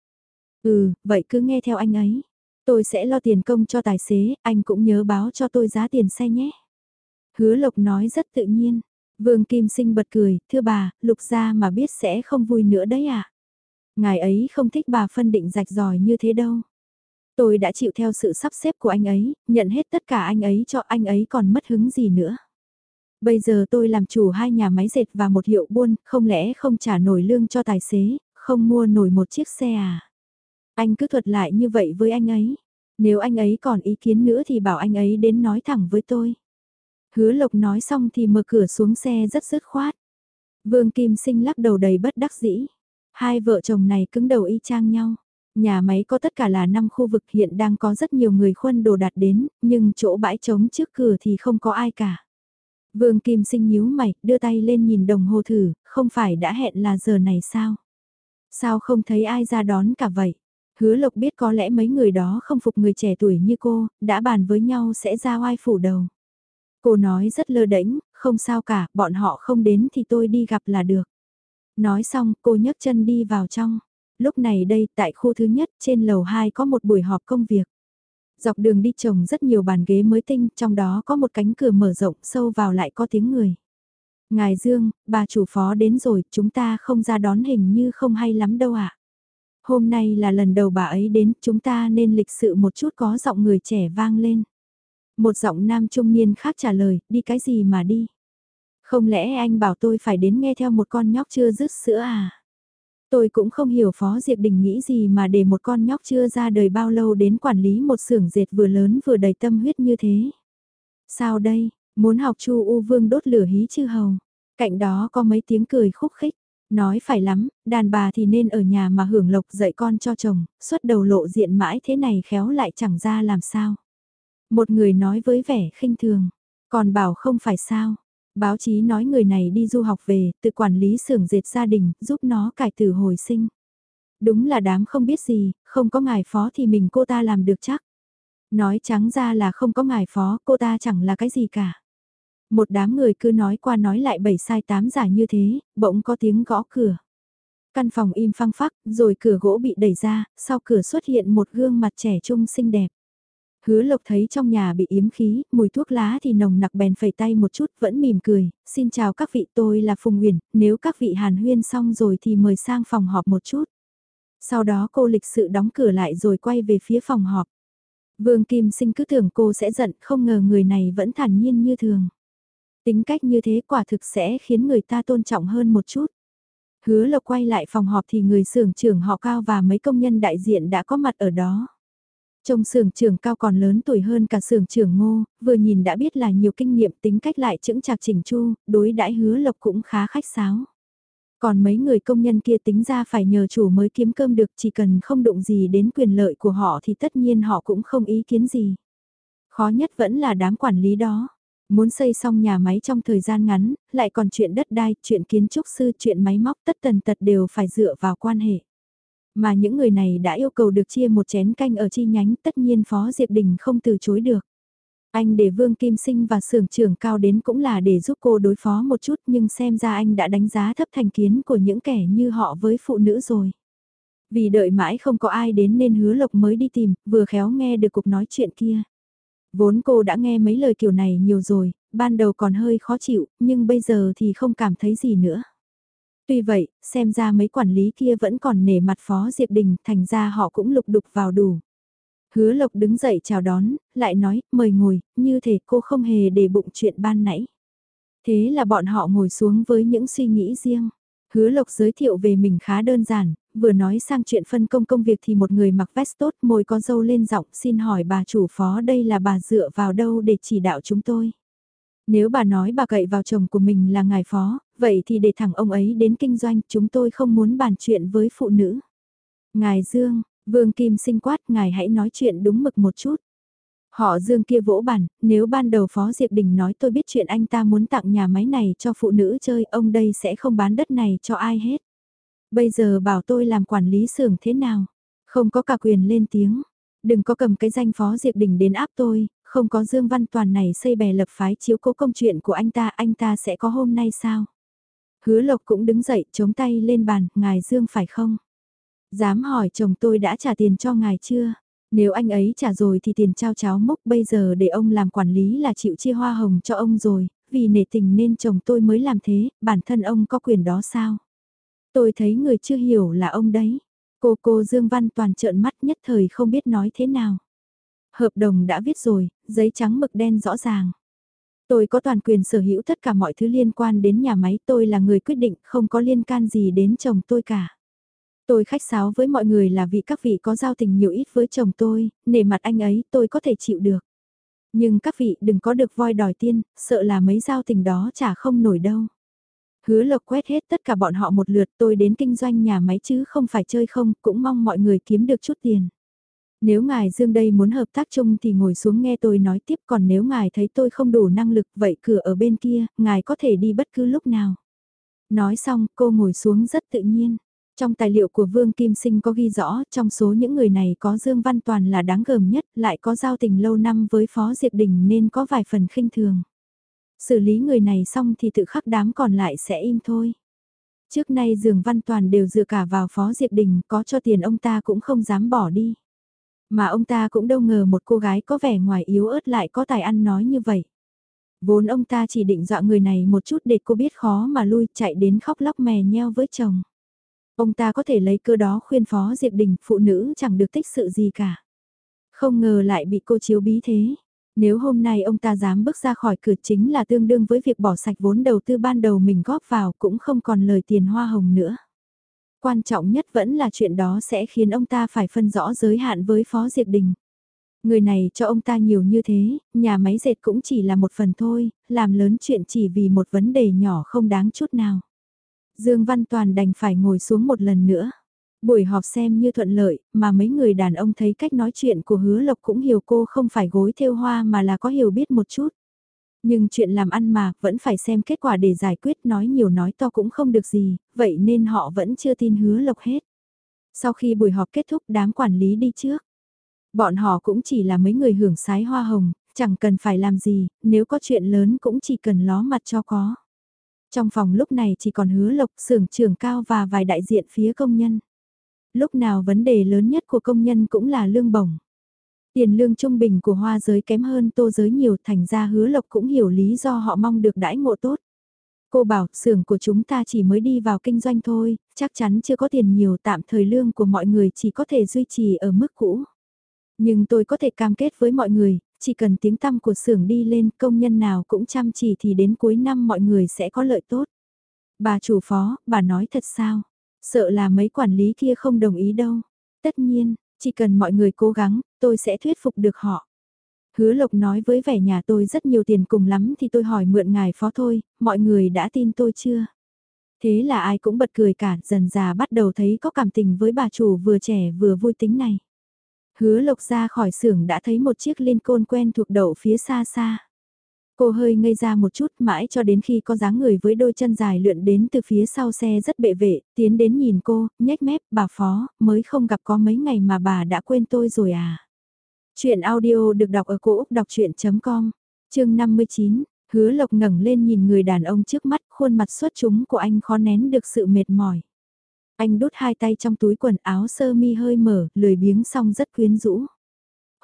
Ừ, vậy cứ nghe theo anh ấy. Tôi sẽ lo tiền công cho tài xế, anh cũng nhớ báo cho tôi giá tiền xe nhé. Hứa lộc nói rất tự nhiên. Vương Kim Sinh bật cười, thưa bà, lục gia mà biết sẽ không vui nữa đấy à. Ngài ấy không thích bà phân định rạch ròi như thế đâu. Tôi đã chịu theo sự sắp xếp của anh ấy, nhận hết tất cả anh ấy cho anh ấy còn mất hứng gì nữa. Bây giờ tôi làm chủ hai nhà máy dệt và một hiệu buôn, không lẽ không trả nổi lương cho tài xế, không mua nổi một chiếc xe à? Anh cứ thuật lại như vậy với anh ấy. Nếu anh ấy còn ý kiến nữa thì bảo anh ấy đến nói thẳng với tôi. Hứa lộc nói xong thì mở cửa xuống xe rất dứt khoát. Vương Kim Sinh lắc đầu đầy bất đắc dĩ. Hai vợ chồng này cứng đầu y chang nhau. Nhà máy có tất cả là 5 khu vực hiện đang có rất nhiều người khuân đồ đạt đến, nhưng chỗ bãi trống trước cửa thì không có ai cả. Vương Kim Sinh nhíu mày, đưa tay lên nhìn đồng hồ thử, không phải đã hẹn là giờ này sao? Sao không thấy ai ra đón cả vậy? Hứa Lộc biết có lẽ mấy người đó không phục người trẻ tuổi như cô, đã bàn với nhau sẽ ra oai phủ đầu. Cô nói rất lơ đễnh, không sao cả, bọn họ không đến thì tôi đi gặp là được. Nói xong, cô nhấc chân đi vào trong. Lúc này đây, tại khu thứ nhất, trên lầu 2 có một buổi họp công việc. Dọc đường đi trồng rất nhiều bàn ghế mới tinh, trong đó có một cánh cửa mở rộng, sâu vào lại có tiếng người. Ngài Dương, bà chủ phó đến rồi, chúng ta không ra đón hình như không hay lắm đâu ạ. À? Hôm nay là lần đầu bà ấy đến, chúng ta nên lịch sự một chút có giọng người trẻ vang lên. Một giọng nam trung niên khác trả lời, đi cái gì mà đi? Không lẽ anh bảo tôi phải đến nghe theo một con nhóc chưa dứt sữa à? Tôi cũng không hiểu Phó Diệp Đình nghĩ gì mà để một con nhóc chưa ra đời bao lâu đến quản lý một xưởng dệt vừa lớn vừa đầy tâm huyết như thế. Sao đây, muốn học Chu U Vương đốt lửa hí chư hầu. Cạnh đó có mấy tiếng cười khúc khích. Nói phải lắm, đàn bà thì nên ở nhà mà hưởng lộc dạy con cho chồng, xuất đầu lộ diện mãi thế này khéo lại chẳng ra làm sao. Một người nói với vẻ khinh thường, còn bảo không phải sao. Báo chí nói người này đi du học về, tự quản lý xưởng dệt gia đình, giúp nó cải tử hồi sinh. Đúng là đám không biết gì, không có ngài phó thì mình cô ta làm được chắc. Nói trắng ra là không có ngài phó, cô ta chẳng là cái gì cả. Một đám người cứ nói qua nói lại bảy sai tám giả như thế, bỗng có tiếng gõ cửa. Căn phòng im phăng phắc, rồi cửa gỗ bị đẩy ra, sau cửa xuất hiện một gương mặt trẻ trung xinh đẹp. Hứa lộc thấy trong nhà bị yếm khí, mùi thuốc lá thì nồng nặc bèn phẩy tay một chút vẫn mỉm cười, xin chào các vị tôi là Phùng Uyển, nếu các vị hàn huyên xong rồi thì mời sang phòng họp một chút. Sau đó cô lịch sự đóng cửa lại rồi quay về phía phòng họp. Vương Kim Sinh cứ tưởng cô sẽ giận, không ngờ người này vẫn thản nhiên như thường. Tính cách như thế quả thực sẽ khiến người ta tôn trọng hơn một chút. Hứa Lộc quay lại phòng họp thì người xưởng trưởng họ cao và mấy công nhân đại diện đã có mặt ở đó. Trông sưởng trưởng cao còn lớn tuổi hơn cả sưởng trưởng ngô, vừa nhìn đã biết là nhiều kinh nghiệm tính cách lại chững chạc chỉnh chu, đối đãi hứa lộc cũng khá khách sáo. Còn mấy người công nhân kia tính ra phải nhờ chủ mới kiếm cơm được chỉ cần không đụng gì đến quyền lợi của họ thì tất nhiên họ cũng không ý kiến gì. Khó nhất vẫn là đám quản lý đó. Muốn xây xong nhà máy trong thời gian ngắn, lại còn chuyện đất đai, chuyện kiến trúc sư, chuyện máy móc tất tần tật đều phải dựa vào quan hệ. Mà những người này đã yêu cầu được chia một chén canh ở chi nhánh tất nhiên Phó Diệp Đình không từ chối được. Anh để Vương Kim Sinh và xưởng trưởng cao đến cũng là để giúp cô đối phó một chút nhưng xem ra anh đã đánh giá thấp thành kiến của những kẻ như họ với phụ nữ rồi. Vì đợi mãi không có ai đến nên hứa lộc mới đi tìm, vừa khéo nghe được cuộc nói chuyện kia. Vốn cô đã nghe mấy lời kiểu này nhiều rồi, ban đầu còn hơi khó chịu, nhưng bây giờ thì không cảm thấy gì nữa. Tuy vậy, xem ra mấy quản lý kia vẫn còn nể mặt Phó Diệp Đình, thành ra họ cũng lục đục vào đủ. Hứa Lộc đứng dậy chào đón, lại nói, mời ngồi, như thể cô không hề để bụng chuyện ban nãy. Thế là bọn họ ngồi xuống với những suy nghĩ riêng. Hứa Lộc giới thiệu về mình khá đơn giản, vừa nói sang chuyện phân công công việc thì một người mặc vest tốt môi có dâu lên giọng xin hỏi bà chủ phó đây là bà dựa vào đâu để chỉ đạo chúng tôi. Nếu bà nói bà cậy vào chồng của mình là ngài phó, vậy thì để thẳng ông ấy đến kinh doanh, chúng tôi không muốn bàn chuyện với phụ nữ. Ngài Dương, Vương Kim sinh quát, ngài hãy nói chuyện đúng mực một chút. Họ Dương kia vỗ bàn, nếu ban đầu Phó Diệp Đình nói tôi biết chuyện anh ta muốn tặng nhà máy này cho phụ nữ chơi, ông đây sẽ không bán đất này cho ai hết. Bây giờ bảo tôi làm quản lý xưởng thế nào? Không có cả quyền lên tiếng. Đừng có cầm cái danh Phó Diệp Đình đến áp tôi, không có Dương Văn Toàn này xây bè lập phái chiếu cố công chuyện của anh ta, anh ta sẽ có hôm nay sao? Hứa Lộc cũng đứng dậy, chống tay lên bàn, ngài Dương phải không? Dám hỏi chồng tôi đã trả tiền cho ngài chưa? Nếu anh ấy trả rồi thì tiền trao cháo mốc bây giờ để ông làm quản lý là chịu chia hoa hồng cho ông rồi, vì nể tình nên chồng tôi mới làm thế, bản thân ông có quyền đó sao? Tôi thấy người chưa hiểu là ông đấy. Cô cô Dương Văn Toàn trợn mắt nhất thời không biết nói thế nào. Hợp đồng đã viết rồi, giấy trắng mực đen rõ ràng. Tôi có toàn quyền sở hữu tất cả mọi thứ liên quan đến nhà máy, tôi là người quyết định, không có liên can gì đến chồng tôi cả. Tôi khách sáo với mọi người là vì các vị có giao tình nhiều ít với chồng tôi, nể mặt anh ấy tôi có thể chịu được. Nhưng các vị đừng có được voi đòi tiên, sợ là mấy giao tình đó chả không nổi đâu. Hứa lộc quét hết tất cả bọn họ một lượt tôi đến kinh doanh nhà máy chứ không phải chơi không, cũng mong mọi người kiếm được chút tiền. Nếu ngài Dương đây muốn hợp tác chung thì ngồi xuống nghe tôi nói tiếp còn nếu ngài thấy tôi không đủ năng lực vậy cửa ở bên kia, ngài có thể đi bất cứ lúc nào. Nói xong cô ngồi xuống rất tự nhiên. Trong tài liệu của Vương Kim Sinh có ghi rõ trong số những người này có Dương Văn Toàn là đáng gờm nhất lại có giao tình lâu năm với Phó Diệp Đình nên có vài phần khinh thường. Xử lý người này xong thì tự khắc đám còn lại sẽ im thôi. Trước nay Dương Văn Toàn đều dựa cả vào Phó Diệp Đình có cho tiền ông ta cũng không dám bỏ đi. Mà ông ta cũng đâu ngờ một cô gái có vẻ ngoài yếu ớt lại có tài ăn nói như vậy. Vốn ông ta chỉ định dọa người này một chút để cô biết khó mà lui chạy đến khóc lóc mè nheo với chồng. Ông ta có thể lấy cơ đó khuyên phó Diệp Đình, phụ nữ chẳng được tích sự gì cả. Không ngờ lại bị cô chiếu bí thế. Nếu hôm nay ông ta dám bước ra khỏi cửa chính là tương đương với việc bỏ sạch vốn đầu tư ban đầu mình góp vào cũng không còn lời tiền hoa hồng nữa. Quan trọng nhất vẫn là chuyện đó sẽ khiến ông ta phải phân rõ giới hạn với Phó Diệp Đình. Người này cho ông ta nhiều như thế, nhà máy dệt cũng chỉ là một phần thôi, làm lớn chuyện chỉ vì một vấn đề nhỏ không đáng chút nào. Dương Văn Toàn đành phải ngồi xuống một lần nữa. Buổi họp xem như thuận lợi, mà mấy người đàn ông thấy cách nói chuyện của hứa lộc cũng hiểu cô không phải gối theo hoa mà là có hiểu biết một chút. Nhưng chuyện làm ăn mà, vẫn phải xem kết quả để giải quyết nói nhiều nói to cũng không được gì, vậy nên họ vẫn chưa tin hứa lộc hết. Sau khi buổi họp kết thúc đám quản lý đi trước. Bọn họ cũng chỉ là mấy người hưởng sái hoa hồng, chẳng cần phải làm gì, nếu có chuyện lớn cũng chỉ cần ló mặt cho có. Trong phòng lúc này chỉ còn hứa lộc xưởng trưởng cao và vài đại diện phía công nhân. Lúc nào vấn đề lớn nhất của công nhân cũng là lương bổng. Tiền lương trung bình của hoa giới kém hơn tô giới nhiều thành ra hứa lộc cũng hiểu lý do họ mong được đãi ngộ tốt. Cô bảo xưởng của chúng ta chỉ mới đi vào kinh doanh thôi, chắc chắn chưa có tiền nhiều tạm thời lương của mọi người chỉ có thể duy trì ở mức cũ. Nhưng tôi có thể cam kết với mọi người, chỉ cần tiếng tăm của xưởng đi lên công nhân nào cũng chăm chỉ thì đến cuối năm mọi người sẽ có lợi tốt. Bà chủ phó, bà nói thật sao? Sợ là mấy quản lý kia không đồng ý đâu. Tất nhiên, chỉ cần mọi người cố gắng, tôi sẽ thuyết phục được họ. Hứa Lộc nói với vẻ nhà tôi rất nhiều tiền cùng lắm thì tôi hỏi mượn ngài phó thôi, mọi người đã tin tôi chưa? Thế là ai cũng bật cười cả, dần già bắt đầu thấy có cảm tình với bà chủ vừa trẻ vừa vui tính này. Hứa Lộc ra khỏi xưởng đã thấy một chiếc liên côn quen thuộc đậu phía xa xa. Cô hơi ngây ra một chút mãi cho đến khi có dáng người với đôi chân dài lượn đến từ phía sau xe rất bệ vệ, tiến đến nhìn cô, nhếch mép, bà Phó, mới không gặp có mấy ngày mà bà đã quên tôi rồi à. Chuyện audio được đọc ở cổ Úc đọc chuyện.com, chương 59, hứa lộc ngẩng lên nhìn người đàn ông trước mắt, khuôn mặt xuất chúng của anh khó nén được sự mệt mỏi. Anh đút hai tay trong túi quần áo sơ mi hơi mở, lười biếng xong rất quyến rũ.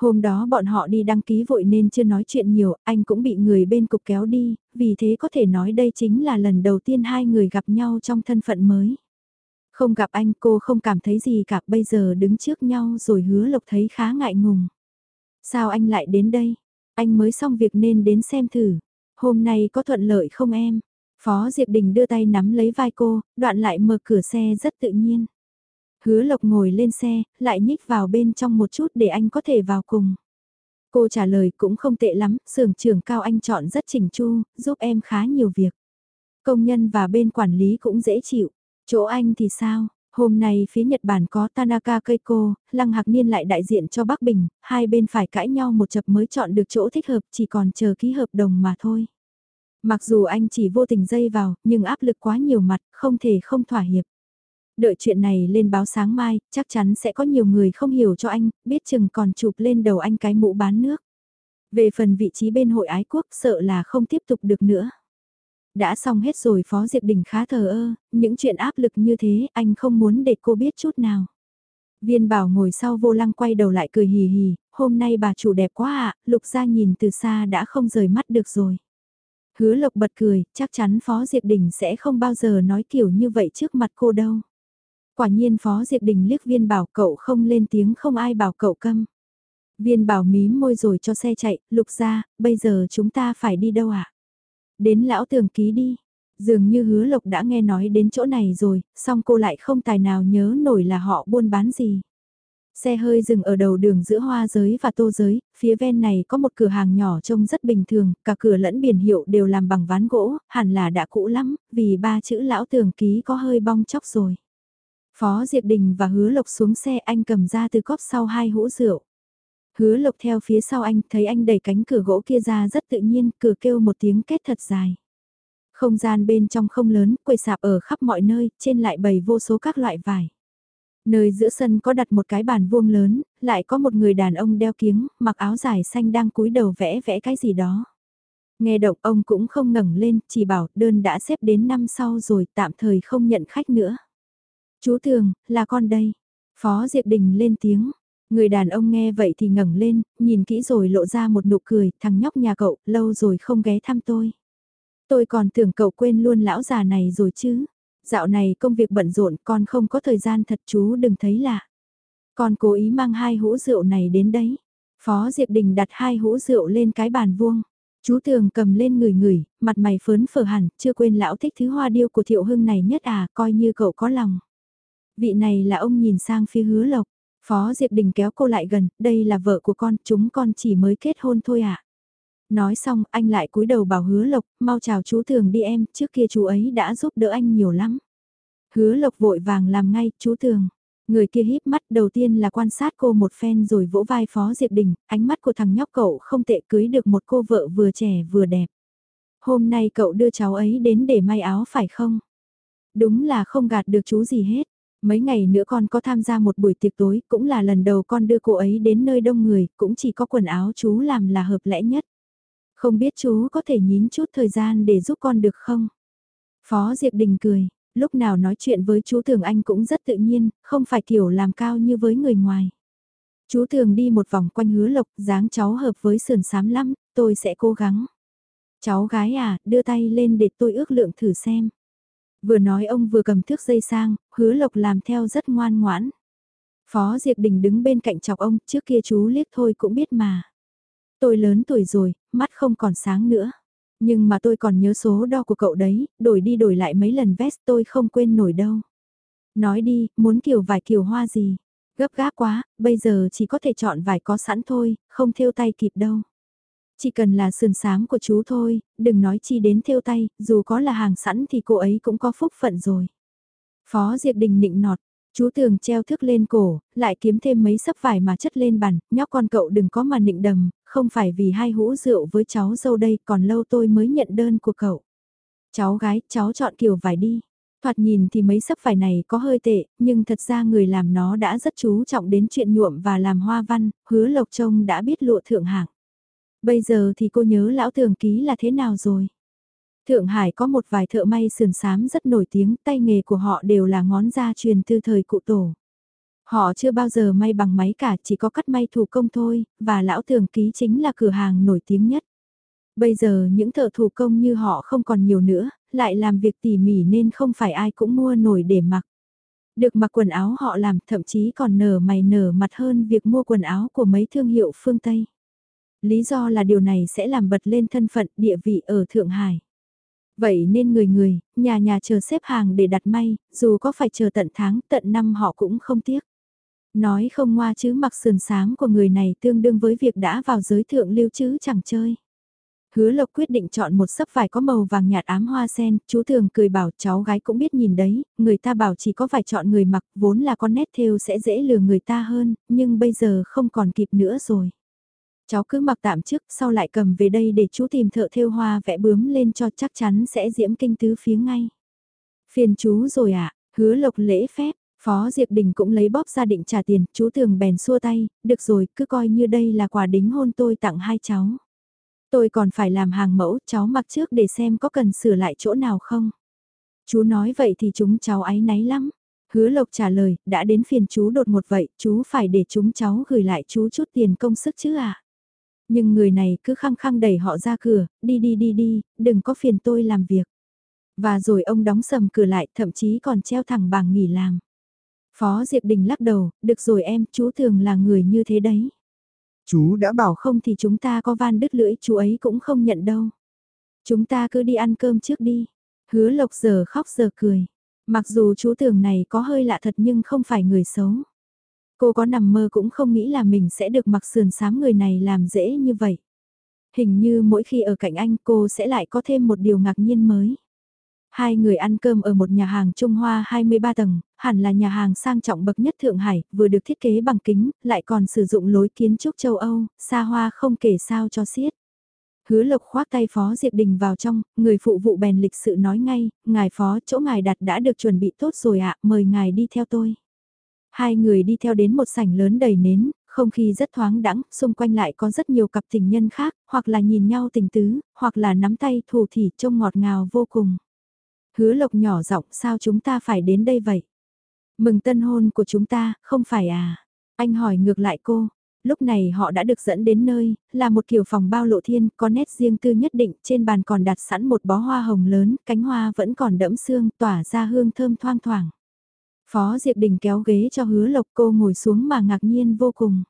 Hôm đó bọn họ đi đăng ký vội nên chưa nói chuyện nhiều, anh cũng bị người bên cục kéo đi, vì thế có thể nói đây chính là lần đầu tiên hai người gặp nhau trong thân phận mới. Không gặp anh cô không cảm thấy gì cả, bây giờ đứng trước nhau rồi hứa lộc thấy khá ngại ngùng. Sao anh lại đến đây? Anh mới xong việc nên đến xem thử. Hôm nay có thuận lợi không em? Phó Diệp Đình đưa tay nắm lấy vai cô, đoạn lại mở cửa xe rất tự nhiên. Hứa Lộc ngồi lên xe, lại nhích vào bên trong một chút để anh có thể vào cùng. Cô trả lời cũng không tệ lắm, sưởng trưởng cao anh chọn rất chỉnh chu, giúp em khá nhiều việc. Công nhân và bên quản lý cũng dễ chịu. Chỗ anh thì sao? Hôm nay phía Nhật Bản có Tanaka Keiko, Lăng Hạc Niên lại đại diện cho Bắc Bình, hai bên phải cãi nhau một chập mới chọn được chỗ thích hợp chỉ còn chờ ký hợp đồng mà thôi. Mặc dù anh chỉ vô tình dây vào, nhưng áp lực quá nhiều mặt, không thể không thỏa hiệp. Đợi chuyện này lên báo sáng mai, chắc chắn sẽ có nhiều người không hiểu cho anh, biết chừng còn chụp lên đầu anh cái mũ bán nước. Về phần vị trí bên hội ái quốc sợ là không tiếp tục được nữa. Đã xong hết rồi Phó Diệp Đình khá thờ ơ, những chuyện áp lực như thế anh không muốn để cô biết chút nào. Viên bảo ngồi sau vô lăng quay đầu lại cười hì hì, hôm nay bà chủ đẹp quá ạ, lục ra nhìn từ xa đã không rời mắt được rồi. Hứa lộc bật cười, chắc chắn Phó Diệp Đình sẽ không bao giờ nói kiểu như vậy trước mặt cô đâu. Quả nhiên Phó Diệp Đình liếc viên bảo cậu không lên tiếng không ai bảo cậu câm. Viên bảo mím môi rồi cho xe chạy, lục ra, bây giờ chúng ta phải đi đâu ạ? À? Đến lão tường ký đi. Dường như hứa lộc đã nghe nói đến chỗ này rồi, song cô lại không tài nào nhớ nổi là họ buôn bán gì. Xe hơi dừng ở đầu đường giữa hoa giới và tô giới, phía ven này có một cửa hàng nhỏ trông rất bình thường, cả cửa lẫn biển hiệu đều làm bằng ván gỗ, hẳn là đã cũ lắm, vì ba chữ lão tường ký có hơi bong chóc rồi. Phó Diệp Đình và Hứa Lộc xuống xe anh cầm ra từ cốp sau hai hũ rượu. Hứa Lộc theo phía sau anh thấy anh đẩy cánh cửa gỗ kia ra rất tự nhiên, cửa kêu một tiếng kết thật dài. Không gian bên trong không lớn, quầy sạp ở khắp mọi nơi, trên lại bày vô số các loại vải. Nơi giữa sân có đặt một cái bàn vuông lớn, lại có một người đàn ông đeo kiếng, mặc áo dài xanh đang cúi đầu vẽ vẽ cái gì đó. Nghe động ông cũng không ngẩng lên, chỉ bảo đơn đã xếp đến năm sau rồi tạm thời không nhận khách nữa. Chú thường là con đây. Phó Diệp Đình lên tiếng. Người đàn ông nghe vậy thì ngẩng lên, nhìn kỹ rồi lộ ra một nụ cười, thằng nhóc nhà cậu, lâu rồi không ghé thăm tôi. Tôi còn tưởng cậu quên luôn lão già này rồi chứ. Dạo này công việc bận rộn con không có thời gian thật chú đừng thấy lạ. Con cố ý mang hai hũ rượu này đến đấy. Phó Diệp Đình đặt hai hũ rượu lên cái bàn vuông. Chú Tường cầm lên người người, mặt mày phớn phở hẳn, chưa quên lão thích thứ hoa điêu của Thiệu Hưng này nhất à, coi như cậu có lòng. Vị này là ông nhìn sang phía hứa lộc. Phó Diệp Đình kéo cô lại gần, đây là vợ của con, chúng con chỉ mới kết hôn thôi à. Nói xong, anh lại cúi đầu bảo hứa lộc, mau chào chú thường đi em, trước kia chú ấy đã giúp đỡ anh nhiều lắm. Hứa lộc vội vàng làm ngay, chú thường Người kia híp mắt đầu tiên là quan sát cô một phen rồi vỗ vai Phó Diệp Đình, ánh mắt của thằng nhóc cậu không tệ cưới được một cô vợ vừa trẻ vừa đẹp. Hôm nay cậu đưa cháu ấy đến để may áo phải không? Đúng là không gạt được chú gì hết. Mấy ngày nữa con có tham gia một buổi tiệc tối, cũng là lần đầu con đưa cô ấy đến nơi đông người, cũng chỉ có quần áo chú làm là hợp lẽ nhất. Không biết chú có thể nhín chút thời gian để giúp con được không? Phó Diệp Đình cười, lúc nào nói chuyện với chú Thường Anh cũng rất tự nhiên, không phải kiểu làm cao như với người ngoài. Chú Thường đi một vòng quanh hứa lộc, dáng cháu hợp với sườn sám lắm, tôi sẽ cố gắng. Cháu gái à, đưa tay lên để tôi ước lượng thử xem. Vừa nói ông vừa cầm thước dây sang, hứa lộc làm theo rất ngoan ngoãn. Phó Diệp Đình đứng bên cạnh chọc ông, trước kia chú liếc thôi cũng biết mà. Tôi lớn tuổi rồi, mắt không còn sáng nữa. Nhưng mà tôi còn nhớ số đo của cậu đấy, đổi đi đổi lại mấy lần vest tôi không quên nổi đâu. Nói đi, muốn kiểu vải kiểu hoa gì? Gấp gáp quá, bây giờ chỉ có thể chọn vải có sẵn thôi, không thêu tay kịp đâu. Chỉ cần là sườn sáng của chú thôi, đừng nói chi đến thêu tay, dù có là hàng sẵn thì cô ấy cũng có phúc phận rồi. Phó Diệp Đình nịnh nọt, chú tường treo thước lên cổ, lại kiếm thêm mấy sấp vải mà chất lên bàn, nhóc con cậu đừng có mà nịnh đầm, không phải vì hai hũ rượu với cháu dâu đây còn lâu tôi mới nhận đơn của cậu. Cháu gái, cháu chọn kiểu vải đi. Thoạt nhìn thì mấy sấp vải này có hơi tệ, nhưng thật ra người làm nó đã rất chú trọng đến chuyện nhuộm và làm hoa văn, hứa lộc trông đã biết lụa thượng hạng. Bây giờ thì cô nhớ lão thường ký là thế nào rồi? Thượng Hải có một vài thợ may sườn sám rất nổi tiếng, tay nghề của họ đều là ngón gia truyền từ thời cụ tổ. Họ chưa bao giờ may bằng máy cả, chỉ có cắt may thủ công thôi, và lão thường ký chính là cửa hàng nổi tiếng nhất. Bây giờ những thợ thủ công như họ không còn nhiều nữa, lại làm việc tỉ mỉ nên không phải ai cũng mua nổi để mặc. Được mặc quần áo họ làm thậm chí còn nở mày nở mặt hơn việc mua quần áo của mấy thương hiệu phương Tây. Lý do là điều này sẽ làm bật lên thân phận địa vị ở Thượng Hải. Vậy nên người người, nhà nhà chờ xếp hàng để đặt may, dù có phải chờ tận tháng, tận năm họ cũng không tiếc. Nói không ngoa chứ mặc sườn sáng của người này tương đương với việc đã vào giới thượng lưu chứ chẳng chơi. Hứa Lộc quyết định chọn một sấp vải có màu vàng nhạt ám hoa sen, chú thường cười bảo cháu gái cũng biết nhìn đấy, người ta bảo chỉ có phải chọn người mặc, vốn là con nét thêu sẽ dễ lừa người ta hơn, nhưng bây giờ không còn kịp nữa rồi. Cháu cứ mặc tạm trước, sau lại cầm về đây để chú tìm thợ thêu hoa vẽ bướm lên cho chắc chắn sẽ diễm kinh tứ phía ngay. Phiền chú rồi ạ, à, hứa lộc lễ phép, Phó Diệp Đình cũng lấy bóp ra định trả tiền, chú thường bèn xua tay, được rồi, cứ coi như đây là quà đính hôn tôi tặng hai cháu. Tôi còn phải làm hàng mẫu, cháu mặc trước để xem có cần sửa lại chỗ nào không. Chú nói vậy thì chúng cháu ái náy lắm. Hứa Lộc trả lời, đã đến phiền chú đột một vậy, chú phải để chúng cháu gửi lại chú chút tiền công sức chứ à. Nhưng người này cứ khăng khăng đẩy họ ra cửa, đi đi đi đi, đừng có phiền tôi làm việc. Và rồi ông đóng sầm cửa lại, thậm chí còn treo thẳng bảng nghỉ làm. Phó Diệp Đình lắc đầu, được rồi em, chú thường là người như thế đấy. Chú đã bảo không thì chúng ta có van đứt lưỡi, chú ấy cũng không nhận đâu. Chúng ta cứ đi ăn cơm trước đi. Hứa lộc giờ khóc giờ cười. Mặc dù chú tưởng này có hơi lạ thật nhưng không phải người xấu. Cô có nằm mơ cũng không nghĩ là mình sẽ được mặc sườn xám người này làm dễ như vậy. Hình như mỗi khi ở cạnh anh cô sẽ lại có thêm một điều ngạc nhiên mới. Hai người ăn cơm ở một nhà hàng Trung Hoa 23 tầng, hẳn là nhà hàng sang trọng bậc nhất Thượng Hải, vừa được thiết kế bằng kính, lại còn sử dụng lối kiến trúc châu Âu, xa hoa không kể sao cho xiết. Hứa lộc khoác tay Phó Diệp Đình vào trong, người phụ vụ bèn lịch sự nói ngay, ngài Phó chỗ ngài đặt đã được chuẩn bị tốt rồi ạ, mời ngài đi theo tôi. Hai người đi theo đến một sảnh lớn đầy nến, không khí rất thoáng đãng, xung quanh lại có rất nhiều cặp tình nhân khác, hoặc là nhìn nhau tình tứ, hoặc là nắm tay thủ thỉ trông ngọt ngào vô cùng. Hứa lộc nhỏ giọng sao chúng ta phải đến đây vậy? Mừng tân hôn của chúng ta, không phải à? Anh hỏi ngược lại cô. Lúc này họ đã được dẫn đến nơi, là một kiểu phòng bao lộ thiên, có nét riêng tư nhất định, trên bàn còn đặt sẵn một bó hoa hồng lớn, cánh hoa vẫn còn đẫm sương, tỏa ra hương thơm thoang thoảng. Phó Diệp Đình kéo ghế cho hứa lộc cô ngồi xuống mà ngạc nhiên vô cùng.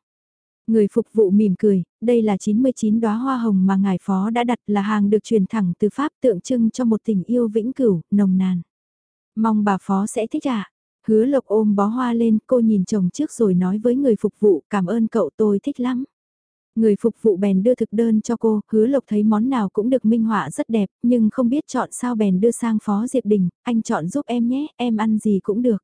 Người phục vụ mỉm cười, đây là 99 đóa hoa hồng mà ngài phó đã đặt là hàng được truyền thẳng từ Pháp tượng trưng cho một tình yêu vĩnh cửu, nồng nàn. Mong bà phó sẽ thích ạ. À? Hứa lộc ôm bó hoa lên, cô nhìn chồng trước rồi nói với người phục vụ, cảm ơn cậu tôi thích lắm. Người phục vụ bèn đưa thực đơn cho cô, hứa lộc thấy món nào cũng được minh họa rất đẹp, nhưng không biết chọn sao bèn đưa sang Phó Diệp Đình, anh chọn giúp em nhé, em ăn gì cũng được.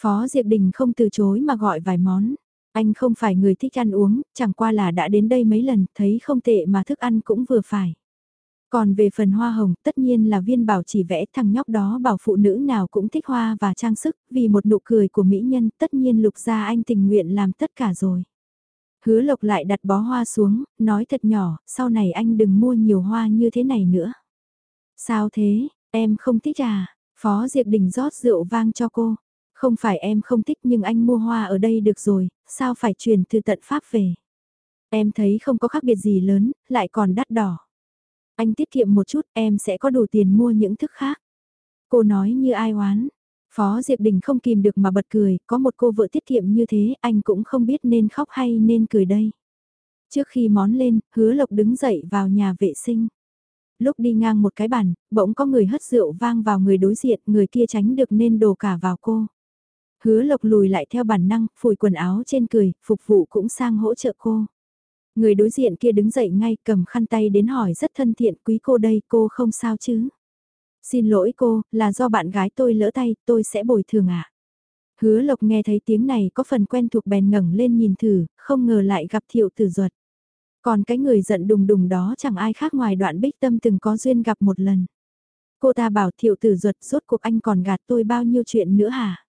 Phó Diệp Đình không từ chối mà gọi vài món. Anh không phải người thích ăn uống, chẳng qua là đã đến đây mấy lần, thấy không tệ mà thức ăn cũng vừa phải. Còn về phần hoa hồng, tất nhiên là viên bảo chỉ vẽ thằng nhóc đó bảo phụ nữ nào cũng thích hoa và trang sức, vì một nụ cười của mỹ nhân, tất nhiên lục gia anh tình nguyện làm tất cả rồi. Hứa lộc lại đặt bó hoa xuống, nói thật nhỏ, sau này anh đừng mua nhiều hoa như thế này nữa. Sao thế, em không thích à? Phó Diệp Đình rót rượu vang cho cô. Không phải em không thích nhưng anh mua hoa ở đây được rồi, sao phải truyền từ tận Pháp về. Em thấy không có khác biệt gì lớn, lại còn đắt đỏ. Anh tiết kiệm một chút em sẽ có đủ tiền mua những thức khác. Cô nói như ai oán. Phó Diệp Đình không kìm được mà bật cười, có một cô vợ tiết kiệm như thế anh cũng không biết nên khóc hay nên cười đây. Trước khi món lên, hứa lộc đứng dậy vào nhà vệ sinh. Lúc đi ngang một cái bàn, bỗng có người hất rượu vang vào người đối diện, người kia tránh được nên đổ cả vào cô. Hứa lộc lùi lại theo bản năng, phủi quần áo trên cười, phục vụ cũng sang hỗ trợ cô. Người đối diện kia đứng dậy ngay cầm khăn tay đến hỏi rất thân thiện quý cô đây cô không sao chứ. Xin lỗi cô, là do bạn gái tôi lỡ tay, tôi sẽ bồi thường ạ. À? Hứa lộc nghe thấy tiếng này có phần quen thuộc bèn ngẩng lên nhìn thử, không ngờ lại gặp thiệu tử duật. Còn cái người giận đùng đùng đó chẳng ai khác ngoài đoạn bích tâm từng có duyên gặp một lần. Cô ta bảo thiệu tử duật rốt cuộc anh còn gạt tôi bao nhiêu chuyện nữa hả?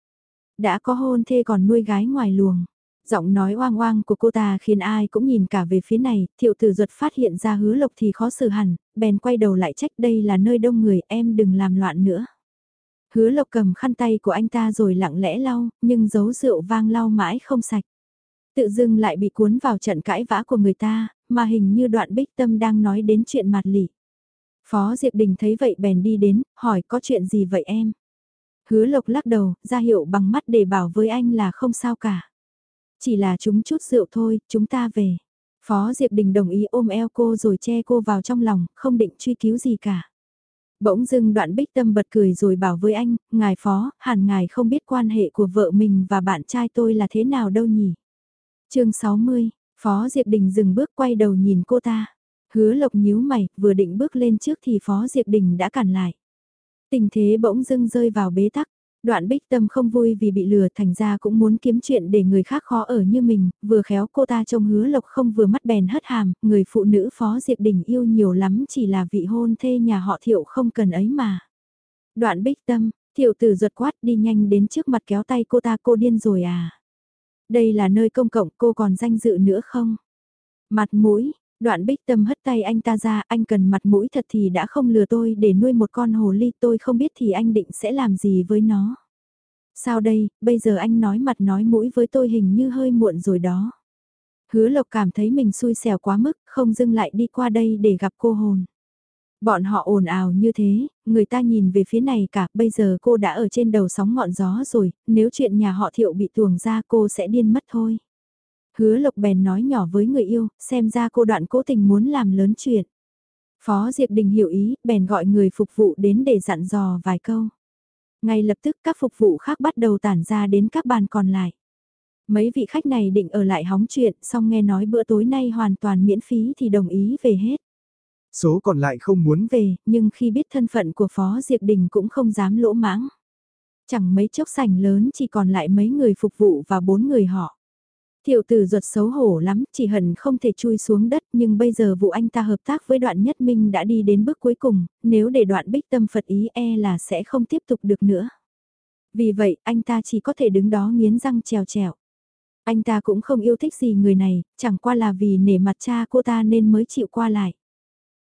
Đã có hôn thê còn nuôi gái ngoài luồng. Giọng nói oang oang của cô ta khiến ai cũng nhìn cả về phía này, thiệu tử ruột phát hiện ra hứa lộc thì khó xử hẳn, bèn quay đầu lại trách đây là nơi đông người em đừng làm loạn nữa. Hứa lộc cầm khăn tay của anh ta rồi lặng lẽ lau, nhưng giấu rượu vang lau mãi không sạch. Tự dưng lại bị cuốn vào trận cãi vã của người ta, mà hình như đoạn bích tâm đang nói đến chuyện mặt lỉ. Phó Diệp Đình thấy vậy bèn đi đến, hỏi có chuyện gì vậy em? Hứa lộc lắc đầu, ra hiệu bằng mắt để bảo với anh là không sao cả. Chỉ là chúng chút rượu thôi, chúng ta về. Phó Diệp Đình đồng ý ôm eo cô rồi che cô vào trong lòng, không định truy cứu gì cả. Bỗng dưng đoạn bích tâm bật cười rồi bảo với anh, ngài phó, hẳn ngài không biết quan hệ của vợ mình và bạn trai tôi là thế nào đâu nhỉ. chương 60, Phó Diệp Đình dừng bước quay đầu nhìn cô ta. Hứa lộc nhíu mày, vừa định bước lên trước thì Phó Diệp Đình đã cản lại. Tình thế bỗng dưng rơi vào bế tắc. Đoạn bích tâm không vui vì bị lừa thành ra cũng muốn kiếm chuyện để người khác khó ở như mình, vừa khéo cô ta trông hứa lộc không vừa mắt bèn hất hàm, người phụ nữ phó Diệp Đình yêu nhiều lắm chỉ là vị hôn thê nhà họ thiệu không cần ấy mà. Đoạn bích tâm, thiệu tử ruột quát đi nhanh đến trước mặt kéo tay cô ta cô điên rồi à. Đây là nơi công cộng cô còn danh dự nữa không? Mặt mũi, Đoạn bích tâm hất tay anh ta ra, anh cần mặt mũi thật thì đã không lừa tôi để nuôi một con hồ ly tôi không biết thì anh định sẽ làm gì với nó. Sao đây, bây giờ anh nói mặt nói mũi với tôi hình như hơi muộn rồi đó. Hứa lộc cảm thấy mình xui xẻo quá mức, không dưng lại đi qua đây để gặp cô hồn. Bọn họ ồn ào như thế, người ta nhìn về phía này cả, bây giờ cô đã ở trên đầu sóng ngọn gió rồi, nếu chuyện nhà họ thiệu bị tuồng ra cô sẽ điên mất thôi. Hứa lộc bèn nói nhỏ với người yêu, xem ra cô đoạn cố tình muốn làm lớn chuyện. Phó Diệp Đình hiểu ý, bèn gọi người phục vụ đến để dặn dò vài câu. Ngay lập tức các phục vụ khác bắt đầu tản ra đến các bàn còn lại. Mấy vị khách này định ở lại hóng chuyện, xong nghe nói bữa tối nay hoàn toàn miễn phí thì đồng ý về hết. Số còn lại không muốn về, nhưng khi biết thân phận của Phó Diệp Đình cũng không dám lỗ mãng. Chẳng mấy chốc sảnh lớn chỉ còn lại mấy người phục vụ và bốn người họ. Tiểu tử ruột xấu hổ lắm, chỉ hận không thể chui xuống đất nhưng bây giờ vụ anh ta hợp tác với đoạn nhất minh đã đi đến bước cuối cùng, nếu để đoạn bích tâm Phật ý e là sẽ không tiếp tục được nữa. Vì vậy, anh ta chỉ có thể đứng đó nghiến răng trèo trèo. Anh ta cũng không yêu thích gì người này, chẳng qua là vì nể mặt cha cô ta nên mới chịu qua lại.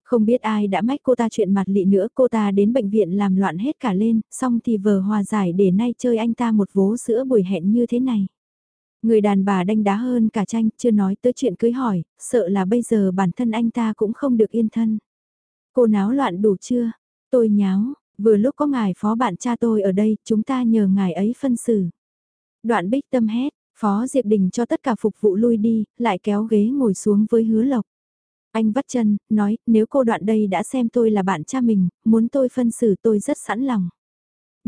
Không biết ai đã mách cô ta chuyện mặt lị nữa, cô ta đến bệnh viện làm loạn hết cả lên, xong thì vờ hòa giải để nay chơi anh ta một vố sữa buổi hẹn như thế này. Người đàn bà đanh đá hơn cả tranh, chưa nói tới chuyện cưới hỏi, sợ là bây giờ bản thân anh ta cũng không được yên thân. Cô náo loạn đủ chưa? Tôi nháo, vừa lúc có ngài phó bạn cha tôi ở đây, chúng ta nhờ ngài ấy phân xử. Đoạn bích tâm hét, phó Diệp Đình cho tất cả phục vụ lui đi, lại kéo ghế ngồi xuống với hứa lộc. Anh vắt chân, nói, nếu cô đoạn đây đã xem tôi là bạn cha mình, muốn tôi phân xử tôi rất sẵn lòng.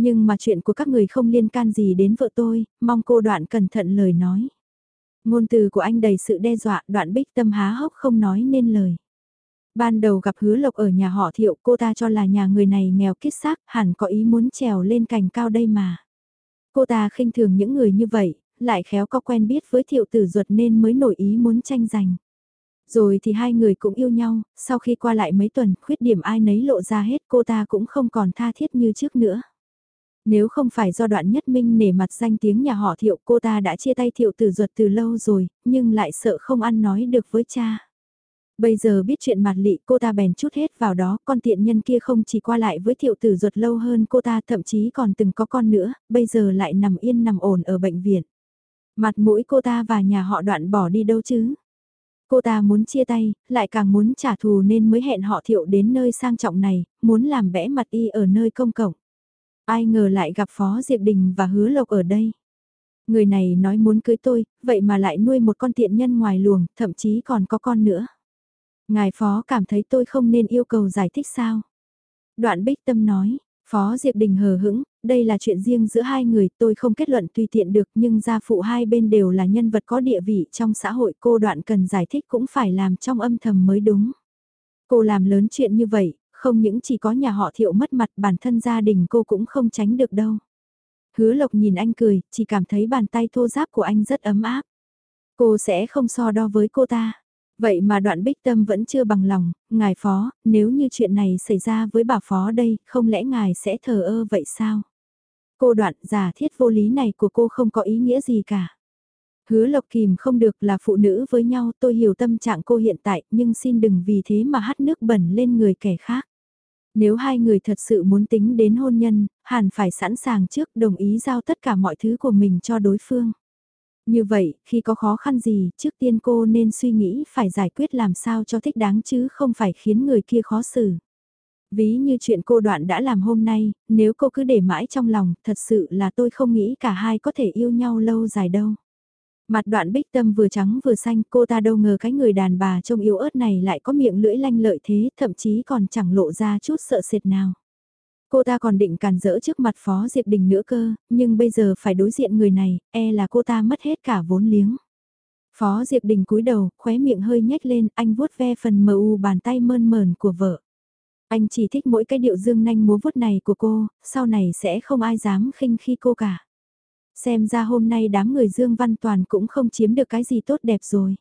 Nhưng mà chuyện của các người không liên can gì đến vợ tôi, mong cô đoạn cẩn thận lời nói. Ngôn từ của anh đầy sự đe dọa, đoạn bích tâm há hốc không nói nên lời. Ban đầu gặp hứa lộc ở nhà họ thiệu cô ta cho là nhà người này nghèo kít xác hẳn có ý muốn trèo lên cành cao đây mà. Cô ta khinh thường những người như vậy, lại khéo có quen biết với thiệu tử ruột nên mới nổi ý muốn tranh giành. Rồi thì hai người cũng yêu nhau, sau khi qua lại mấy tuần, khuyết điểm ai nấy lộ ra hết cô ta cũng không còn tha thiết như trước nữa. Nếu không phải do đoạn nhất minh nể mặt danh tiếng nhà họ thiệu cô ta đã chia tay thiệu tử ruột từ lâu rồi, nhưng lại sợ không ăn nói được với cha. Bây giờ biết chuyện mặt lị cô ta bèn chút hết vào đó, con tiện nhân kia không chỉ qua lại với thiệu tử ruột lâu hơn cô ta thậm chí còn từng có con nữa, bây giờ lại nằm yên nằm ổn ở bệnh viện. Mặt mũi cô ta và nhà họ đoạn bỏ đi đâu chứ? Cô ta muốn chia tay, lại càng muốn trả thù nên mới hẹn họ thiệu đến nơi sang trọng này, muốn làm bẽ mặt y ở nơi công cộng. Ai ngờ lại gặp Phó Diệp Đình và Hứa Lộc ở đây. Người này nói muốn cưới tôi, vậy mà lại nuôi một con tiện nhân ngoài luồng, thậm chí còn có con nữa. Ngài Phó cảm thấy tôi không nên yêu cầu giải thích sao? Đoạn Bích Tâm nói, Phó Diệp Đình hờ hững, đây là chuyện riêng giữa hai người, tôi không kết luận tùy tiện được nhưng gia phụ hai bên đều là nhân vật có địa vị trong xã hội cô đoạn cần giải thích cũng phải làm trong âm thầm mới đúng. Cô làm lớn chuyện như vậy, không những chỉ có nhà họ thiệu mất mặt bản thân gia đình cô cũng không tránh được đâu. Hứa lộc nhìn anh cười, chỉ cảm thấy bàn tay thô giáp của anh rất ấm áp. Cô sẽ không so đo với cô ta. Vậy mà đoạn bích tâm vẫn chưa bằng lòng, ngài phó, nếu như chuyện này xảy ra với bà phó đây, không lẽ ngài sẽ thờ ơ vậy sao? Cô đoạn giả thiết vô lý này của cô không có ý nghĩa gì cả. Hứa lộc kìm không được là phụ nữ với nhau tôi hiểu tâm trạng cô hiện tại nhưng xin đừng vì thế mà hắt nước bẩn lên người kẻ khác. Nếu hai người thật sự muốn tính đến hôn nhân, hẳn phải sẵn sàng trước đồng ý giao tất cả mọi thứ của mình cho đối phương. Như vậy, khi có khó khăn gì, trước tiên cô nên suy nghĩ phải giải quyết làm sao cho thích đáng chứ không phải khiến người kia khó xử. Ví như chuyện cô đoạn đã làm hôm nay, nếu cô cứ để mãi trong lòng, thật sự là tôi không nghĩ cả hai có thể yêu nhau lâu dài đâu. Mặt đoạn bích tâm vừa trắng vừa xanh, cô ta đâu ngờ cái người đàn bà trông yếu ớt này lại có miệng lưỡi lanh lợi thế, thậm chí còn chẳng lộ ra chút sợ sệt nào. Cô ta còn định cản rỡ trước mặt Phó Diệp Đình nữa cơ, nhưng bây giờ phải đối diện người này, e là cô ta mất hết cả vốn liếng. Phó Diệp Đình cúi đầu, khóe miệng hơi nhếch lên, anh vuốt ve phần mờ u bàn tay mơn mờn của vợ. Anh chỉ thích mỗi cái điệu dương nanh múa vuốt này của cô, sau này sẽ không ai dám khinh khi cô cả. Xem ra hôm nay đám người Dương Văn Toàn cũng không chiếm được cái gì tốt đẹp rồi.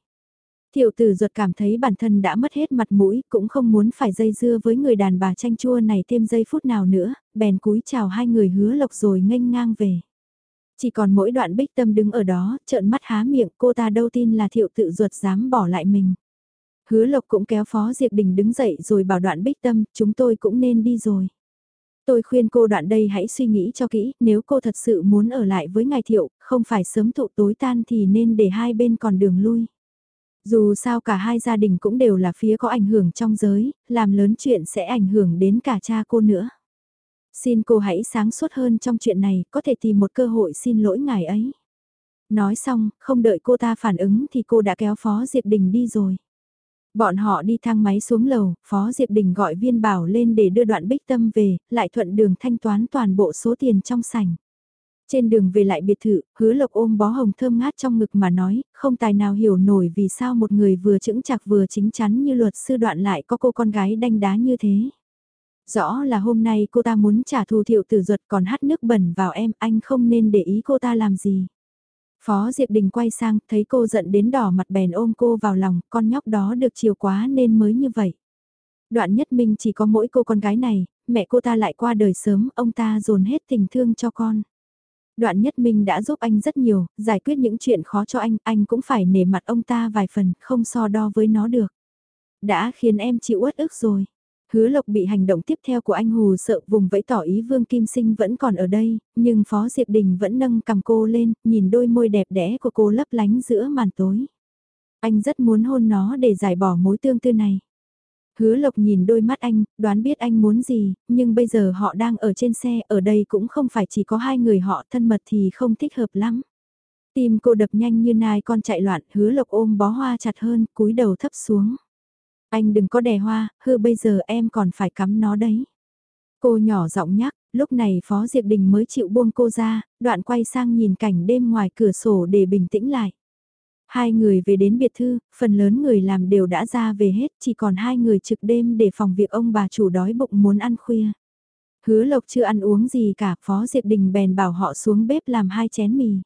Tiểu tử ruột cảm thấy bản thân đã mất hết mặt mũi, cũng không muốn phải dây dưa với người đàn bà chanh chua này thêm giây phút nào nữa, bèn cúi chào hai người hứa lộc rồi nghênh ngang về. Chỉ còn mỗi đoạn bích tâm đứng ở đó, trợn mắt há miệng cô ta đâu tin là thiệu tự ruột dám bỏ lại mình. Hứa lộc cũng kéo phó Diệp Đình đứng dậy rồi bảo đoạn bích tâm, chúng tôi cũng nên đi rồi. Tôi khuyên cô đoạn đây hãy suy nghĩ cho kỹ, nếu cô thật sự muốn ở lại với ngài thiệu, không phải sớm thụ tối tan thì nên để hai bên còn đường lui. Dù sao cả hai gia đình cũng đều là phía có ảnh hưởng trong giới, làm lớn chuyện sẽ ảnh hưởng đến cả cha cô nữa. Xin cô hãy sáng suốt hơn trong chuyện này, có thể tìm một cơ hội xin lỗi ngài ấy. Nói xong, không đợi cô ta phản ứng thì cô đã kéo Phó Diệp Đình đi rồi. Bọn họ đi thang máy xuống lầu, Phó Diệp Đình gọi viên bảo lên để đưa đoạn bích tâm về, lại thuận đường thanh toán toàn bộ số tiền trong sảnh. Trên đường về lại biệt thự, hứa lộc ôm bó hồng thơm ngát trong ngực mà nói, không tài nào hiểu nổi vì sao một người vừa chững chạc vừa chính chắn như luật sư đoạn lại có cô con gái đanh đá như thế. Rõ là hôm nay cô ta muốn trả thù thiệu tử ruột còn hắt nước bẩn vào em, anh không nên để ý cô ta làm gì. Phó Diệp Đình quay sang, thấy cô giận đến đỏ mặt bèn ôm cô vào lòng, con nhóc đó được chiều quá nên mới như vậy. Đoạn nhất minh chỉ có mỗi cô con gái này, mẹ cô ta lại qua đời sớm, ông ta dồn hết tình thương cho con. Đoạn nhất minh đã giúp anh rất nhiều, giải quyết những chuyện khó cho anh, anh cũng phải nể mặt ông ta vài phần, không so đo với nó được. Đã khiến em chịu uất ức rồi. Hứa Lộc bị hành động tiếp theo của anh hù sợ vùng vẫy tỏ ý Vương Kim Sinh vẫn còn ở đây, nhưng Phó Diệp Đình vẫn nâng cầm cô lên, nhìn đôi môi đẹp đẽ của cô lấp lánh giữa màn tối. Anh rất muốn hôn nó để giải bỏ mối tương tư này. Hứa Lộc nhìn đôi mắt anh, đoán biết anh muốn gì, nhưng bây giờ họ đang ở trên xe, ở đây cũng không phải chỉ có hai người họ thân mật thì không thích hợp lắm. Tim cô đập nhanh như nai con chạy loạn, hứa Lộc ôm bó hoa chặt hơn, cúi đầu thấp xuống. Anh đừng có đè hoa, hư bây giờ em còn phải cắm nó đấy. Cô nhỏ giọng nhắc, lúc này Phó Diệp Đình mới chịu buông cô ra, đoạn quay sang nhìn cảnh đêm ngoài cửa sổ để bình tĩnh lại. Hai người về đến biệt thư, phần lớn người làm đều đã ra về hết, chỉ còn hai người trực đêm để phòng việc ông bà chủ đói bụng muốn ăn khuya. Hứa Lộc chưa ăn uống gì cả, Phó Diệp Đình bèn bảo họ xuống bếp làm hai chén mì.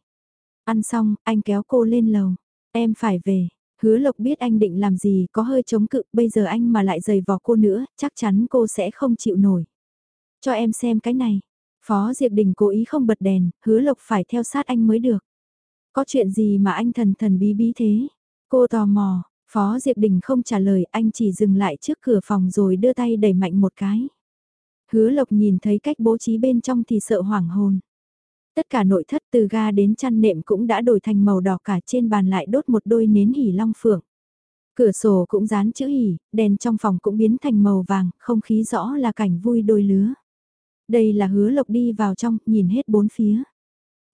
Ăn xong, anh kéo cô lên lầu. Em phải về. Hứa Lộc biết anh định làm gì, có hơi chống cự, bây giờ anh mà lại giày vò cô nữa, chắc chắn cô sẽ không chịu nổi. Cho em xem cái này. Phó Diệp Đình cố ý không bật đèn, hứa Lộc phải theo sát anh mới được. Có chuyện gì mà anh thần thần bí bí thế? Cô tò mò, Phó Diệp Đình không trả lời, anh chỉ dừng lại trước cửa phòng rồi đưa tay đẩy mạnh một cái. Hứa Lộc nhìn thấy cách bố trí bên trong thì sợ hoảng hồn. Tất cả nội thất từ ga đến chăn nệm cũng đã đổi thành màu đỏ cả trên bàn lại đốt một đôi nến hỉ long phượng. Cửa sổ cũng dán chữ hỉ, đèn trong phòng cũng biến thành màu vàng, không khí rõ là cảnh vui đôi lứa. Đây là hứa lộc đi vào trong, nhìn hết bốn phía.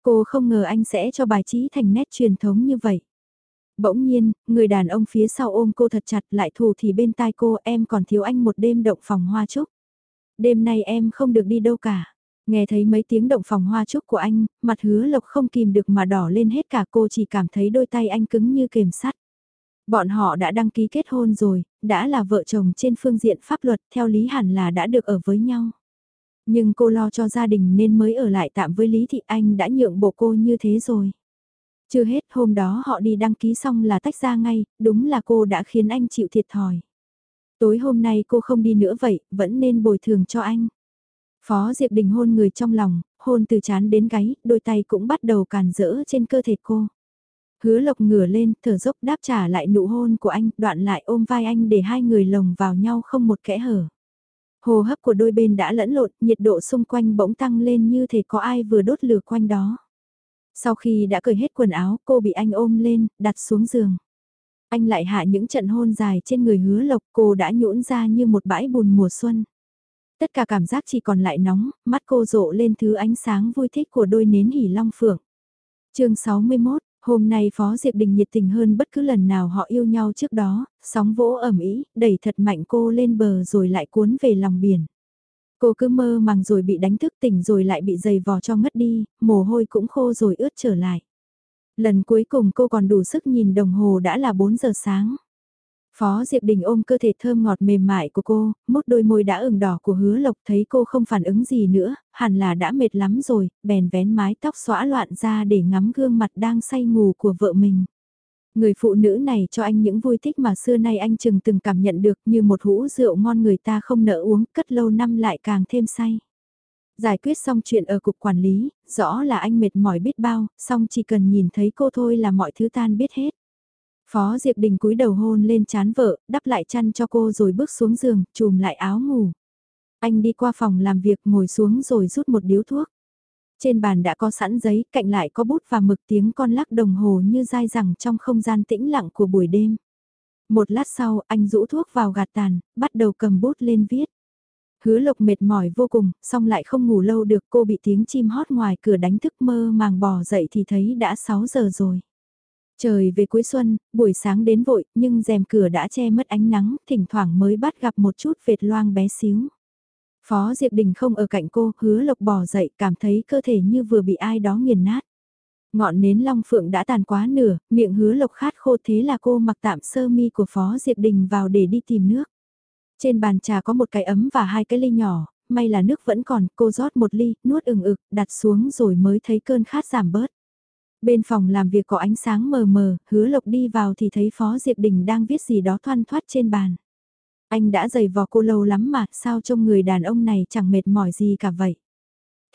Cô không ngờ anh sẽ cho bài trí thành nét truyền thống như vậy. Bỗng nhiên, người đàn ông phía sau ôm cô thật chặt lại thù thì bên tai cô em còn thiếu anh một đêm động phòng hoa trúc. Đêm nay em không được đi đâu cả. Nghe thấy mấy tiếng động phòng hoa trúc của anh, mặt hứa lộc không kìm được mà đỏ lên hết cả cô chỉ cảm thấy đôi tay anh cứng như kềm sắt. Bọn họ đã đăng ký kết hôn rồi, đã là vợ chồng trên phương diện pháp luật theo lý hẳn là đã được ở với nhau. Nhưng cô lo cho gia đình nên mới ở lại tạm với Lý Thị Anh đã nhượng bộ cô như thế rồi. Chưa hết hôm đó họ đi đăng ký xong là tách ra ngay, đúng là cô đã khiến anh chịu thiệt thòi. Tối hôm nay cô không đi nữa vậy, vẫn nên bồi thường cho anh. Phó Diệp Đình hôn người trong lòng, hôn từ chán đến gáy, đôi tay cũng bắt đầu càn rỡ trên cơ thể cô. Hứa lộc ngửa lên, thở dốc đáp trả lại nụ hôn của anh, đoạn lại ôm vai anh để hai người lồng vào nhau không một kẽ hở. Hồ hấp của đôi bên đã lẫn lộn, nhiệt độ xung quanh bỗng tăng lên như thể có ai vừa đốt lửa quanh đó. Sau khi đã cởi hết quần áo, cô bị anh ôm lên, đặt xuống giường. Anh lại hạ những trận hôn dài trên người hứa lộc, cô đã nhũn ra như một bãi bùn mùa xuân. Tất cả cảm giác chỉ còn lại nóng, mắt cô rộ lên thứ ánh sáng vui thích của đôi nến hỉ long phượng. chương 61, hôm nay Phó Diệp Đình nhiệt tình hơn bất cứ lần nào họ yêu nhau trước đó, sóng vỗ ẩm ý, đẩy thật mạnh cô lên bờ rồi lại cuốn về lòng biển. Cô cứ mơ màng rồi bị đánh thức tỉnh rồi lại bị dày vò cho ngất đi, mồ hôi cũng khô rồi ướt trở lại. Lần cuối cùng cô còn đủ sức nhìn đồng hồ đã là 4 giờ sáng. Phó Diệp Đình ôm cơ thể thơm ngọt mềm mại của cô, mút đôi môi đã ửng đỏ của hứa lộc thấy cô không phản ứng gì nữa, hẳn là đã mệt lắm rồi, bèn vén mái tóc xõa loạn ra để ngắm gương mặt đang say ngủ của vợ mình. Người phụ nữ này cho anh những vui thích mà xưa nay anh chừng từng cảm nhận được như một hũ rượu ngon người ta không nỡ uống, cất lâu năm lại càng thêm say. Giải quyết xong chuyện ở cục quản lý, rõ là anh mệt mỏi biết bao, xong chỉ cần nhìn thấy cô thôi là mọi thứ tan biết hết. Phó Diệp Đình cúi đầu hôn lên chán vợ, đắp lại chăn cho cô rồi bước xuống giường, chùm lại áo ngủ. Anh đi qua phòng làm việc ngồi xuống rồi rút một điếu thuốc. Trên bàn đã có sẵn giấy, cạnh lại có bút và mực tiếng con lắc đồng hồ như dai rằng trong không gian tĩnh lặng của buổi đêm. Một lát sau, anh rũ thuốc vào gạt tàn, bắt đầu cầm bút lên viết. Hứa lộc mệt mỏi vô cùng, xong lại không ngủ lâu được cô bị tiếng chim hót ngoài cửa đánh thức mơ màng bò dậy thì thấy đã 6 giờ rồi. Trời về cuối xuân, buổi sáng đến vội, nhưng rèm cửa đã che mất ánh nắng, thỉnh thoảng mới bắt gặp một chút vệt loang bé xíu. Phó Diệp Đình không ở cạnh cô, hứa lộc bò dậy, cảm thấy cơ thể như vừa bị ai đó nghiền nát. Ngọn nến long phượng đã tàn quá nửa, miệng hứa lộc khát khô thế là cô mặc tạm sơ mi của Phó Diệp Đình vào để đi tìm nước. Trên bàn trà có một cái ấm và hai cái ly nhỏ, may là nước vẫn còn, cô rót một ly, nuốt ừng ực, đặt xuống rồi mới thấy cơn khát giảm bớt. Bên phòng làm việc có ánh sáng mờ mờ, hứa lộc đi vào thì thấy Phó Diệp Đình đang viết gì đó thoăn thoát trên bàn. Anh đã giày vò cô lâu lắm mà, sao trông người đàn ông này chẳng mệt mỏi gì cả vậy.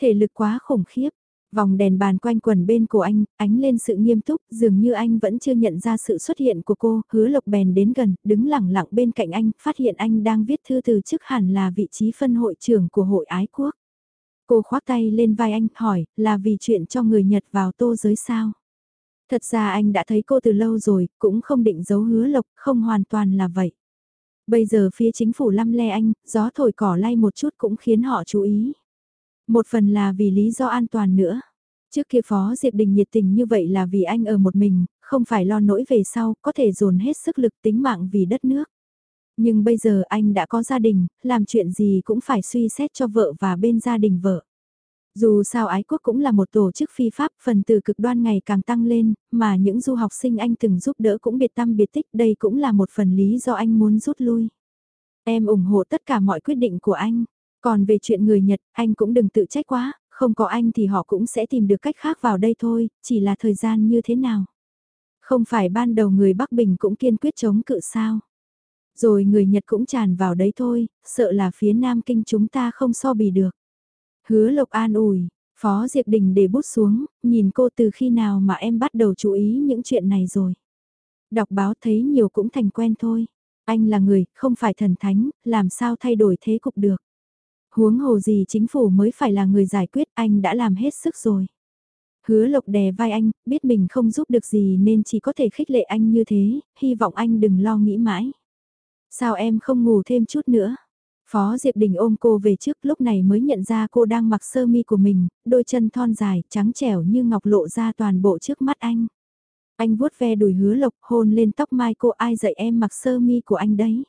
Thể lực quá khủng khiếp. Vòng đèn bàn quanh quần bên cổ anh, ánh lên sự nghiêm túc, dường như anh vẫn chưa nhận ra sự xuất hiện của cô, hứa lộc bèn đến gần, đứng lẳng lặng bên cạnh anh, phát hiện anh đang viết thư từ chức hẳn là vị trí phân hội trưởng của hội ái quốc. Cô khoác tay lên vai anh, hỏi, là vì chuyện cho người Nhật vào tô giới sao? Thật ra anh đã thấy cô từ lâu rồi, cũng không định giấu hứa lộc, không hoàn toàn là vậy. Bây giờ phía chính phủ lăm le anh, gió thổi cỏ lay một chút cũng khiến họ chú ý. Một phần là vì lý do an toàn nữa. Trước kia Phó Diệp Đình nhiệt tình như vậy là vì anh ở một mình, không phải lo nỗi về sau, có thể dồn hết sức lực tính mạng vì đất nước. Nhưng bây giờ anh đã có gia đình, làm chuyện gì cũng phải suy xét cho vợ và bên gia đình vợ. Dù sao ái quốc cũng là một tổ chức phi pháp, phần từ cực đoan ngày càng tăng lên, mà những du học sinh anh từng giúp đỡ cũng biệt tâm biệt tích, đây cũng là một phần lý do anh muốn rút lui. Em ủng hộ tất cả mọi quyết định của anh. Còn về chuyện người Nhật, anh cũng đừng tự trách quá, không có anh thì họ cũng sẽ tìm được cách khác vào đây thôi, chỉ là thời gian như thế nào. Không phải ban đầu người Bắc Bình cũng kiên quyết chống cự sao. Rồi người Nhật cũng tràn vào đấy thôi, sợ là phía Nam Kinh chúng ta không so bì được. Hứa Lộc an ủi, Phó Diệp Đình để bút xuống, nhìn cô từ khi nào mà em bắt đầu chú ý những chuyện này rồi. Đọc báo thấy nhiều cũng thành quen thôi. Anh là người, không phải thần thánh, làm sao thay đổi thế cục được. Huống hồ gì chính phủ mới phải là người giải quyết, anh đã làm hết sức rồi. Hứa lộc đè vai anh, biết mình không giúp được gì nên chỉ có thể khích lệ anh như thế, hy vọng anh đừng lo nghĩ mãi. Sao em không ngủ thêm chút nữa? Phó Diệp Đình ôm cô về trước lúc này mới nhận ra cô đang mặc sơ mi của mình, đôi chân thon dài, trắng trẻo như ngọc lộ ra toàn bộ trước mắt anh. Anh vuốt ve đùi hứa lộc hôn lên tóc mai cô ai dạy em mặc sơ mi của anh đấy.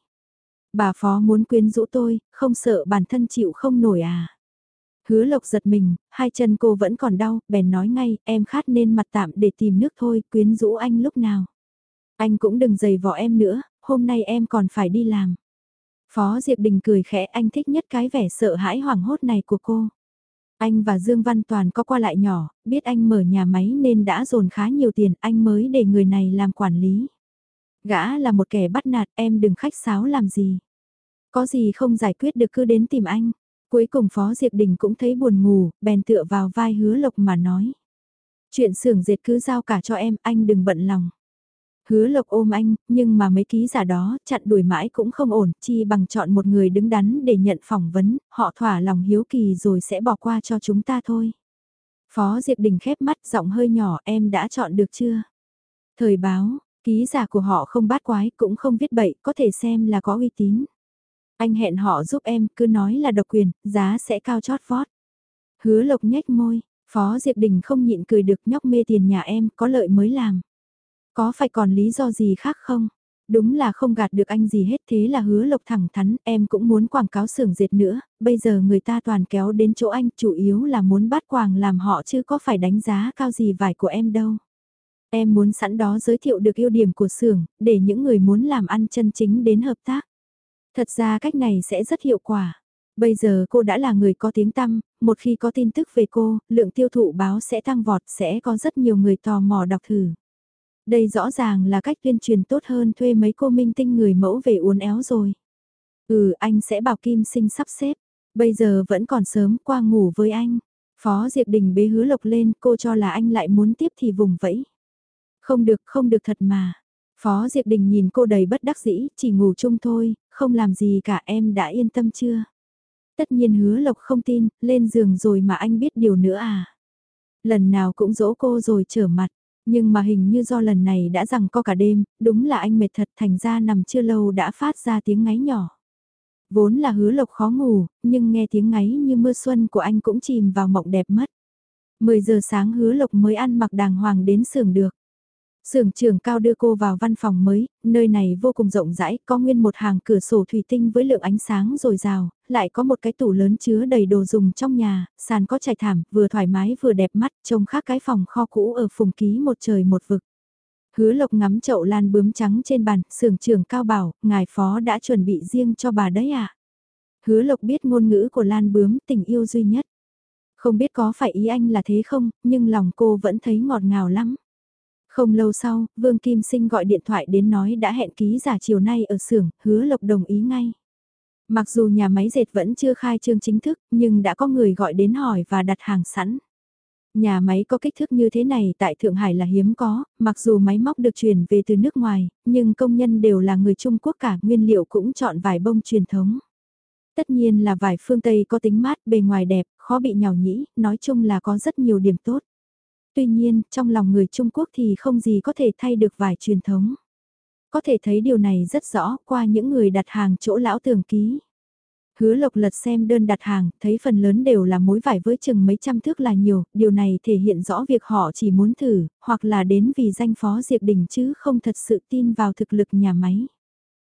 Bà Phó muốn quyến rũ tôi, không sợ bản thân chịu không nổi à. Hứa lộc giật mình, hai chân cô vẫn còn đau, bèn nói ngay, em khát nên mặt tạm để tìm nước thôi, quyến rũ anh lúc nào. Anh cũng đừng giày vò em nữa, hôm nay em còn phải đi làm. Phó Diệp Đình cười khẽ anh thích nhất cái vẻ sợ hãi hoảng hốt này của cô. Anh và Dương Văn Toàn có qua lại nhỏ, biết anh mở nhà máy nên đã dồn khá nhiều tiền, anh mới để người này làm quản lý. Gã là một kẻ bắt nạt, em đừng khách sáo làm gì. Có gì không giải quyết được cứ đến tìm anh. Cuối cùng Phó Diệp Đình cũng thấy buồn ngủ, bèn tựa vào vai hứa lộc mà nói. Chuyện xưởng dệt cứ giao cả cho em, anh đừng bận lòng. Hứa lộc ôm anh, nhưng mà mấy ký giả đó chặn đuổi mãi cũng không ổn, chi bằng chọn một người đứng đắn để nhận phỏng vấn, họ thỏa lòng hiếu kỳ rồi sẽ bỏ qua cho chúng ta thôi. Phó Diệp Đình khép mắt giọng hơi nhỏ em đã chọn được chưa? Thời báo, ký giả của họ không bát quái cũng không viết bậy, có thể xem là có uy tín. Anh hẹn họ giúp em, cứ nói là độc quyền, giá sẽ cao chót vót. Hứa lộc nhếch môi, Phó Diệp Đình không nhịn cười được nhóc mê tiền nhà em, có lợi mới làm. Có phải còn lý do gì khác không? Đúng là không gạt được anh gì hết thế là hứa lộc thẳng thắn em cũng muốn quảng cáo xưởng dệt nữa, bây giờ người ta toàn kéo đến chỗ anh chủ yếu là muốn bắt quàng làm họ chứ có phải đánh giá cao gì vải của em đâu. Em muốn sẵn đó giới thiệu được ưu điểm của xưởng, để những người muốn làm ăn chân chính đến hợp tác. Thật ra cách này sẽ rất hiệu quả. Bây giờ cô đã là người có tiếng tăm, một khi có tin tức về cô, lượng tiêu thụ báo sẽ tăng vọt, sẽ có rất nhiều người tò mò đọc thử. Đây rõ ràng là cách tuyên truyền tốt hơn thuê mấy cô minh tinh người mẫu về uốn éo rồi. Ừ, anh sẽ bảo Kim Sinh sắp xếp. Bây giờ vẫn còn sớm qua ngủ với anh. Phó Diệp Đình bế hứa lộc lên, cô cho là anh lại muốn tiếp thì vùng vẫy. Không được, không được thật mà. Phó Diệp Đình nhìn cô đầy bất đắc dĩ, chỉ ngủ chung thôi, không làm gì cả em đã yên tâm chưa? Tất nhiên hứa lộc không tin, lên giường rồi mà anh biết điều nữa à? Lần nào cũng dỗ cô rồi trở mặt, nhưng mà hình như do lần này đã rằng co cả đêm, đúng là anh mệt thật thành ra nằm chưa lâu đã phát ra tiếng ngáy nhỏ. Vốn là hứa lộc khó ngủ, nhưng nghe tiếng ngáy như mưa xuân của anh cũng chìm vào mộng đẹp mất. 10 giờ sáng hứa lộc mới ăn mặc đàng hoàng đến xưởng được. Sưởng trưởng cao đưa cô vào văn phòng mới, nơi này vô cùng rộng rãi, có nguyên một hàng cửa sổ thủy tinh với lượng ánh sáng dồi dào, lại có một cái tủ lớn chứa đầy đồ dùng trong nhà, sàn có trải thảm, vừa thoải mái vừa đẹp mắt, trông khác cái phòng kho cũ ở phùng ký một trời một vực. Hứa lộc ngắm chậu lan bướm trắng trên bàn, sưởng trưởng cao bảo, ngài phó đã chuẩn bị riêng cho bà đấy à? Hứa lộc biết ngôn ngữ của lan bướm tình yêu duy nhất. Không biết có phải ý anh là thế không, nhưng lòng cô vẫn thấy ngọt ngào lắm. Không lâu sau, Vương Kim Sinh gọi điện thoại đến nói đã hẹn ký giả chiều nay ở xưởng, hứa Lộc đồng ý ngay. Mặc dù nhà máy dệt vẫn chưa khai trương chính thức, nhưng đã có người gọi đến hỏi và đặt hàng sẵn. Nhà máy có kích thước như thế này tại Thượng Hải là hiếm có, mặc dù máy móc được chuyển về từ nước ngoài, nhưng công nhân đều là người Trung Quốc cả, nguyên liệu cũng chọn vải bông truyền thống. Tất nhiên là vải phương Tây có tính mát, bề ngoài đẹp, khó bị nhào nhĩ, nói chung là có rất nhiều điểm tốt. Tuy nhiên, trong lòng người Trung Quốc thì không gì có thể thay được vải truyền thống. Có thể thấy điều này rất rõ qua những người đặt hàng chỗ lão tường ký. Hứa lộc lật xem đơn đặt hàng, thấy phần lớn đều là mối vải với chừng mấy trăm thước là nhiều, điều này thể hiện rõ việc họ chỉ muốn thử, hoặc là đến vì danh phó diệt đình chứ không thật sự tin vào thực lực nhà máy.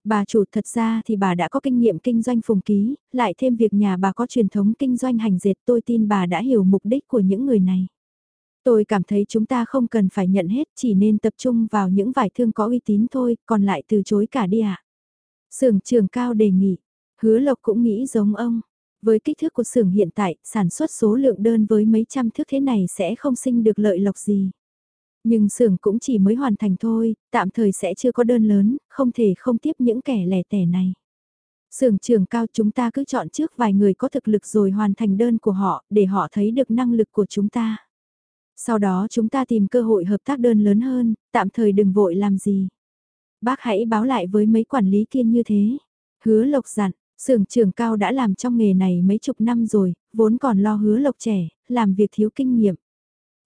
Bà chủ thật ra thì bà đã có kinh nghiệm kinh doanh phùng ký, lại thêm việc nhà bà có truyền thống kinh doanh hành dệt tôi tin bà đã hiểu mục đích của những người này. Tôi cảm thấy chúng ta không cần phải nhận hết chỉ nên tập trung vào những vải thương có uy tín thôi, còn lại từ chối cả đi ạ. À. Sưởng trường cao đề nghị, hứa lộc cũng nghĩ giống ông. Với kích thước của xưởng hiện tại, sản xuất số lượng đơn với mấy trăm thước thế này sẽ không sinh được lợi lộc gì. Nhưng xưởng cũng chỉ mới hoàn thành thôi, tạm thời sẽ chưa có đơn lớn, không thể không tiếp những kẻ lẻ tẻ này. Xưởng trường cao chúng ta cứ chọn trước vài người có thực lực rồi hoàn thành đơn của họ, để họ thấy được năng lực của chúng ta. Sau đó chúng ta tìm cơ hội hợp tác đơn lớn hơn, tạm thời đừng vội làm gì. Bác hãy báo lại với mấy quản lý kia như thế. Hứa lộc dặn, Sưởng trường cao đã làm trong nghề này mấy chục năm rồi, vốn còn lo hứa lộc trẻ, làm việc thiếu kinh nghiệm.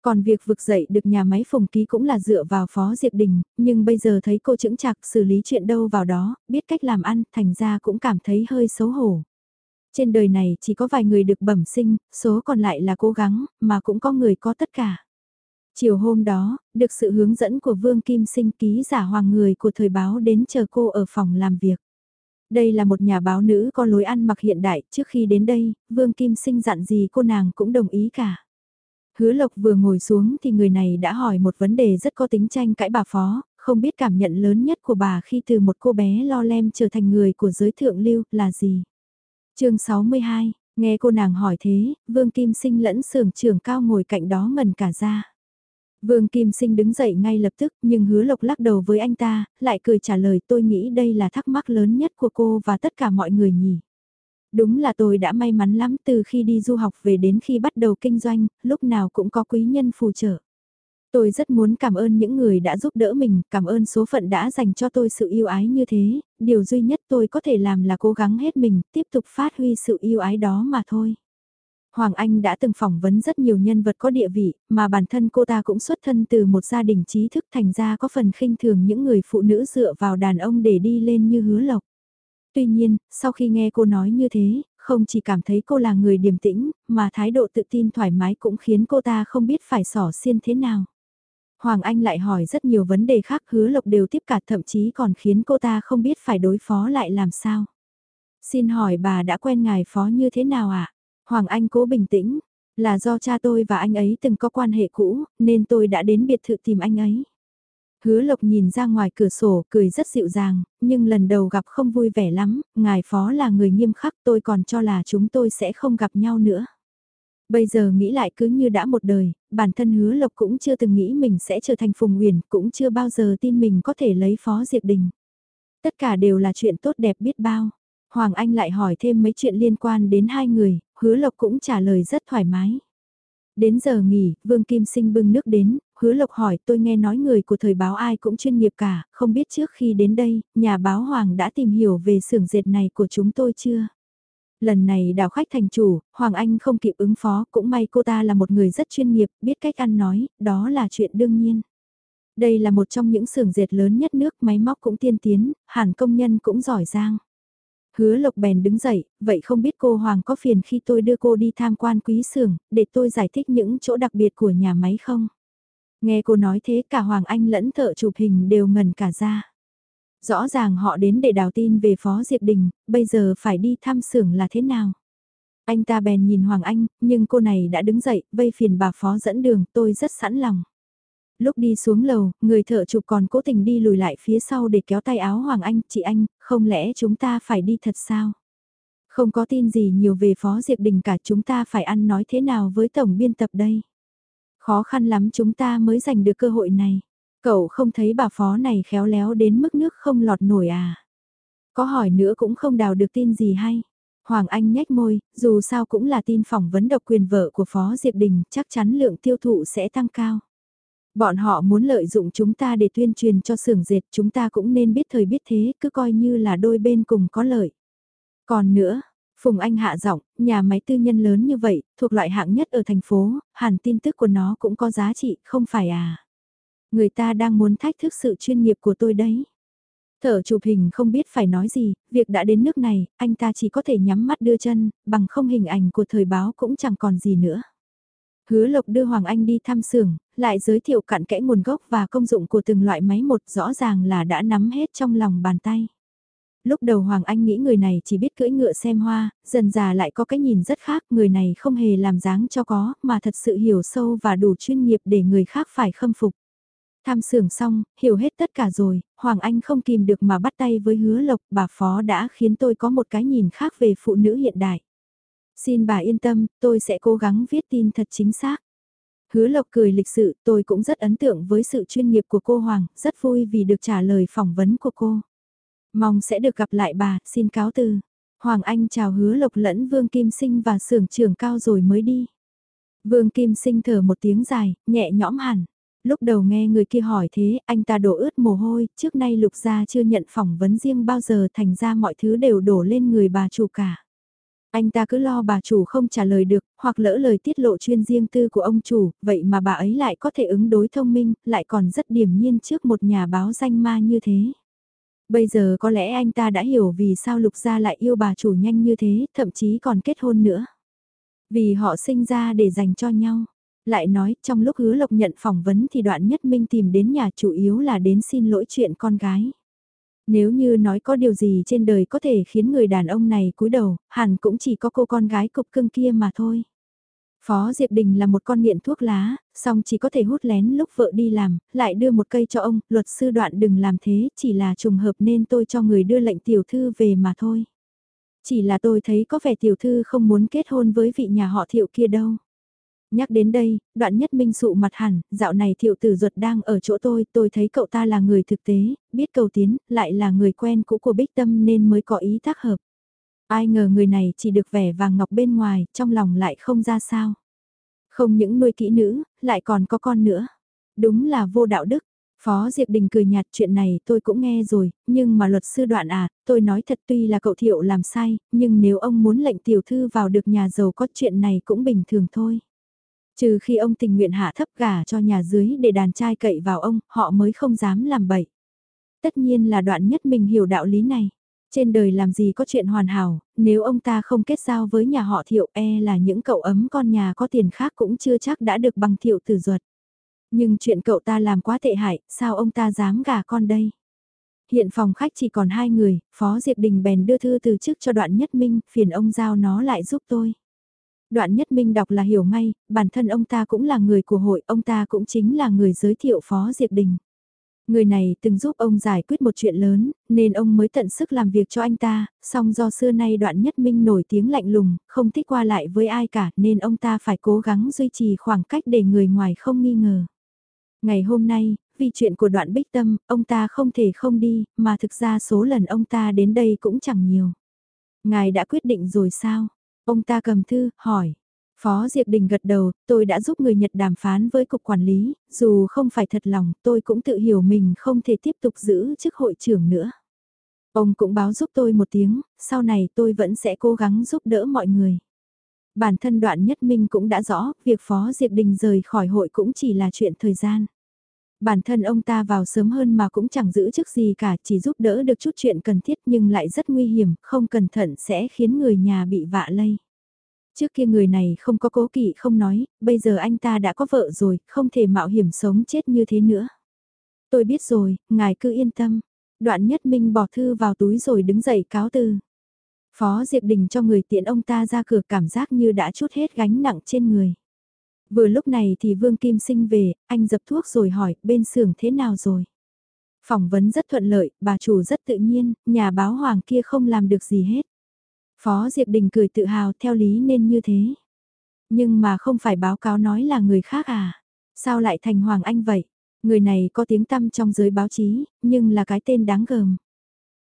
Còn việc vực dậy được nhà máy phùng ký cũng là dựa vào Phó Diệp Đình, nhưng bây giờ thấy cô chững chạc xử lý chuyện đâu vào đó, biết cách làm ăn, thành ra cũng cảm thấy hơi xấu hổ. Trên đời này chỉ có vài người được bẩm sinh, số còn lại là cố gắng, mà cũng có người có tất cả. Chiều hôm đó, được sự hướng dẫn của Vương Kim Sinh ký giả hoàng người của thời báo đến chờ cô ở phòng làm việc. Đây là một nhà báo nữ có lối ăn mặc hiện đại, trước khi đến đây, Vương Kim Sinh dặn gì cô nàng cũng đồng ý cả. Hứa Lộc vừa ngồi xuống thì người này đã hỏi một vấn đề rất có tính tranh cãi bà phó, không biết cảm nhận lớn nhất của bà khi từ một cô bé lo lem trở thành người của giới thượng lưu là gì chương 62, nghe cô nàng hỏi thế, Vương Kim Sinh lẫn sưởng trưởng cao ngồi cạnh đó ngần cả ra. Vương Kim Sinh đứng dậy ngay lập tức nhưng hứa lộc lắc đầu với anh ta, lại cười trả lời tôi nghĩ đây là thắc mắc lớn nhất của cô và tất cả mọi người nhỉ. Đúng là tôi đã may mắn lắm từ khi đi du học về đến khi bắt đầu kinh doanh, lúc nào cũng có quý nhân phù trợ. Tôi rất muốn cảm ơn những người đã giúp đỡ mình, cảm ơn số phận đã dành cho tôi sự yêu ái như thế, điều duy nhất tôi có thể làm là cố gắng hết mình, tiếp tục phát huy sự yêu ái đó mà thôi. Hoàng Anh đã từng phỏng vấn rất nhiều nhân vật có địa vị, mà bản thân cô ta cũng xuất thân từ một gia đình trí thức thành ra có phần khinh thường những người phụ nữ dựa vào đàn ông để đi lên như hứa lộc. Tuy nhiên, sau khi nghe cô nói như thế, không chỉ cảm thấy cô là người điềm tĩnh, mà thái độ tự tin thoải mái cũng khiến cô ta không biết phải sỏ xiên thế nào. Hoàng Anh lại hỏi rất nhiều vấn đề khác hứa lộc đều tiếp cả thậm chí còn khiến cô ta không biết phải đối phó lại làm sao. Xin hỏi bà đã quen ngài phó như thế nào ạ? À? Hoàng Anh cố bình tĩnh, là do cha tôi và anh ấy từng có quan hệ cũ, nên tôi đã đến biệt thự tìm anh ấy. Hứa Lộc nhìn ra ngoài cửa sổ, cười rất dịu dàng, nhưng lần đầu gặp không vui vẻ lắm, ngài phó là người nghiêm khắc tôi còn cho là chúng tôi sẽ không gặp nhau nữa. Bây giờ nghĩ lại cứ như đã một đời, bản thân hứa Lộc cũng chưa từng nghĩ mình sẽ trở thành Phùng Nguyền, cũng chưa bao giờ tin mình có thể lấy phó Diệp Đình. Tất cả đều là chuyện tốt đẹp biết bao. Hoàng Anh lại hỏi thêm mấy chuyện liên quan đến hai người, hứa Lộc cũng trả lời rất thoải mái. Đến giờ nghỉ, Vương Kim Sinh bưng nước đến, hứa lộc hỏi tôi nghe nói người của thời báo ai cũng chuyên nghiệp cả, không biết trước khi đến đây, nhà báo Hoàng đã tìm hiểu về xưởng dệt này của chúng tôi chưa? Lần này đào khách thành chủ, Hoàng Anh không kịp ứng phó, cũng may cô ta là một người rất chuyên nghiệp, biết cách ăn nói, đó là chuyện đương nhiên. Đây là một trong những xưởng dệt lớn nhất nước, máy móc cũng tiên tiến, hẳn công nhân cũng giỏi giang. Hứa Lộc bèn đứng dậy, vậy không biết cô Hoàng có phiền khi tôi đưa cô đi tham quan quý xưởng, để tôi giải thích những chỗ đặc biệt của nhà máy không? Nghe cô nói thế cả Hoàng Anh lẫn thợ chụp hình đều ngần cả ra. Rõ ràng họ đến để đào tin về Phó Diệp Đình, bây giờ phải đi thăm xưởng là thế nào? Anh ta bèn nhìn Hoàng Anh, nhưng cô này đã đứng dậy, vây phiền bà Phó dẫn đường, tôi rất sẵn lòng. Lúc đi xuống lầu, người thợ chụp còn cố tình đi lùi lại phía sau để kéo tay áo Hoàng Anh, chị anh, không lẽ chúng ta phải đi thật sao? Không có tin gì nhiều về Phó Diệp Đình cả chúng ta phải ăn nói thế nào với tổng biên tập đây? Khó khăn lắm chúng ta mới giành được cơ hội này. Cậu không thấy bà phó này khéo léo đến mức nước không lọt nổi à? Có hỏi nữa cũng không đào được tin gì hay. Hoàng Anh nhếch môi, dù sao cũng là tin phỏng vấn độc quyền vợ của Phó Diệp Đình, chắc chắn lượng tiêu thụ sẽ tăng cao. Bọn họ muốn lợi dụng chúng ta để tuyên truyền cho xưởng dệt, chúng ta cũng nên biết thời biết thế, cứ coi như là đôi bên cùng có lợi. Còn nữa, Phùng Anh hạ giọng, nhà máy tư nhân lớn như vậy, thuộc loại hạng nhất ở thành phố, hẳn tin tức của nó cũng có giá trị, không phải à? Người ta đang muốn thách thức sự chuyên nghiệp của tôi đấy. Thở chụp hình không biết phải nói gì, việc đã đến nước này, anh ta chỉ có thể nhắm mắt đưa chân, bằng không hình ảnh của thời báo cũng chẳng còn gì nữa. Hứa Lộc đưa Hoàng Anh đi thăm xưởng, lại giới thiệu cặn kẽ nguồn gốc và công dụng của từng loại máy một rõ ràng là đã nắm hết trong lòng bàn tay. Lúc đầu Hoàng Anh nghĩ người này chỉ biết cưỡi ngựa xem hoa, dần già lại có cái nhìn rất khác, người này không hề làm dáng cho có, mà thật sự hiểu sâu và đủ chuyên nghiệp để người khác phải khâm phục. Tham xưởng xong, hiểu hết tất cả rồi, Hoàng Anh không kìm được mà bắt tay với hứa lộc, bà Phó đã khiến tôi có một cái nhìn khác về phụ nữ hiện đại. Xin bà yên tâm, tôi sẽ cố gắng viết tin thật chính xác. Hứa lộc cười lịch sự, tôi cũng rất ấn tượng với sự chuyên nghiệp của cô Hoàng, rất vui vì được trả lời phỏng vấn của cô. Mong sẽ được gặp lại bà, xin cáo từ. Hoàng Anh chào hứa lộc lẫn Vương Kim Sinh và sưởng trưởng cao rồi mới đi. Vương Kim Sinh thở một tiếng dài, nhẹ nhõm hẳn. Lúc đầu nghe người kia hỏi thế, anh ta đổ ướt mồ hôi, trước nay lục gia chưa nhận phỏng vấn riêng bao giờ thành ra mọi thứ đều đổ lên người bà chủ cả. Anh ta cứ lo bà chủ không trả lời được, hoặc lỡ lời tiết lộ chuyên riêng tư của ông chủ, vậy mà bà ấy lại có thể ứng đối thông minh, lại còn rất điềm nhiên trước một nhà báo danh ma như thế. Bây giờ có lẽ anh ta đã hiểu vì sao Lục Gia lại yêu bà chủ nhanh như thế, thậm chí còn kết hôn nữa. Vì họ sinh ra để dành cho nhau. Lại nói, trong lúc hứa lộc nhận phỏng vấn thì đoạn nhất minh tìm đến nhà chủ yếu là đến xin lỗi chuyện con gái. Nếu như nói có điều gì trên đời có thể khiến người đàn ông này cúi đầu, hẳn cũng chỉ có cô con gái cục cưng kia mà thôi. Phó Diệp Đình là một con nghiện thuốc lá, song chỉ có thể hút lén lúc vợ đi làm, lại đưa một cây cho ông, luật sư đoạn đừng làm thế, chỉ là trùng hợp nên tôi cho người đưa lệnh tiểu thư về mà thôi. Chỉ là tôi thấy có vẻ tiểu thư không muốn kết hôn với vị nhà họ thiệu kia đâu. Nhắc đến đây, đoạn nhất minh sụ mặt hẳn, dạo này thiệu tử ruột đang ở chỗ tôi, tôi thấy cậu ta là người thực tế, biết cầu tiến, lại là người quen cũ của Bích Tâm nên mới có ý tác hợp. Ai ngờ người này chỉ được vẻ vàng ngọc bên ngoài, trong lòng lại không ra sao. Không những nuôi kỹ nữ, lại còn có con nữa. Đúng là vô đạo đức. Phó Diệp Đình cười nhạt chuyện này tôi cũng nghe rồi, nhưng mà luật sư đoạn à, tôi nói thật tuy là cậu thiệu làm sai, nhưng nếu ông muốn lệnh tiểu thư vào được nhà giàu có chuyện này cũng bình thường thôi. Trừ khi ông tình nguyện hạ thấp gà cho nhà dưới để đàn trai cậy vào ông, họ mới không dám làm bậy. Tất nhiên là đoạn nhất mình hiểu đạo lý này. Trên đời làm gì có chuyện hoàn hảo, nếu ông ta không kết giao với nhà họ thiệu e là những cậu ấm con nhà có tiền khác cũng chưa chắc đã được bằng thiệu tử ruột. Nhưng chuyện cậu ta làm quá tệ hại, sao ông ta dám gả con đây? Hiện phòng khách chỉ còn hai người, Phó Diệp Đình bèn đưa thư từ chức cho đoạn nhất minh, phiền ông giao nó lại giúp tôi. Đoạn nhất minh đọc là hiểu ngay, bản thân ông ta cũng là người của hội, ông ta cũng chính là người giới thiệu Phó Diệp Đình. Người này từng giúp ông giải quyết một chuyện lớn, nên ông mới tận sức làm việc cho anh ta, song do xưa nay đoạn nhất minh nổi tiếng lạnh lùng, không thích qua lại với ai cả nên ông ta phải cố gắng duy trì khoảng cách để người ngoài không nghi ngờ. Ngày hôm nay, vì chuyện của đoạn bích tâm, ông ta không thể không đi, mà thực ra số lần ông ta đến đây cũng chẳng nhiều. Ngài đã quyết định rồi sao? Ông ta cầm thư, hỏi. Phó Diệp Đình gật đầu, tôi đã giúp người Nhật đàm phán với cục quản lý, dù không phải thật lòng, tôi cũng tự hiểu mình không thể tiếp tục giữ chức hội trưởng nữa. Ông cũng báo giúp tôi một tiếng, sau này tôi vẫn sẽ cố gắng giúp đỡ mọi người. Bản thân đoạn nhất minh cũng đã rõ, việc Phó Diệp Đình rời khỏi hội cũng chỉ là chuyện thời gian. Bản thân ông ta vào sớm hơn mà cũng chẳng giữ chức gì cả, chỉ giúp đỡ được chút chuyện cần thiết nhưng lại rất nguy hiểm, không cẩn thận sẽ khiến người nhà bị vạ lây. Trước kia người này không có cố kỵ không nói, bây giờ anh ta đã có vợ rồi, không thể mạo hiểm sống chết như thế nữa. Tôi biết rồi, ngài cứ yên tâm. Đoạn nhất minh bỏ thư vào túi rồi đứng dậy cáo từ. Phó Diệp Đình cho người tiện ông ta ra cửa cảm giác như đã chút hết gánh nặng trên người. Vừa lúc này thì Vương Kim Sinh về, anh dập thuốc rồi hỏi bên xưởng thế nào rồi. Phỏng vấn rất thuận lợi, bà chủ rất tự nhiên, nhà báo hoàng kia không làm được gì hết. Phó Diệp Đình cười tự hào theo lý nên như thế. Nhưng mà không phải báo cáo nói là người khác à? Sao lại thành Hoàng Anh vậy? Người này có tiếng tăm trong giới báo chí, nhưng là cái tên đáng gờm.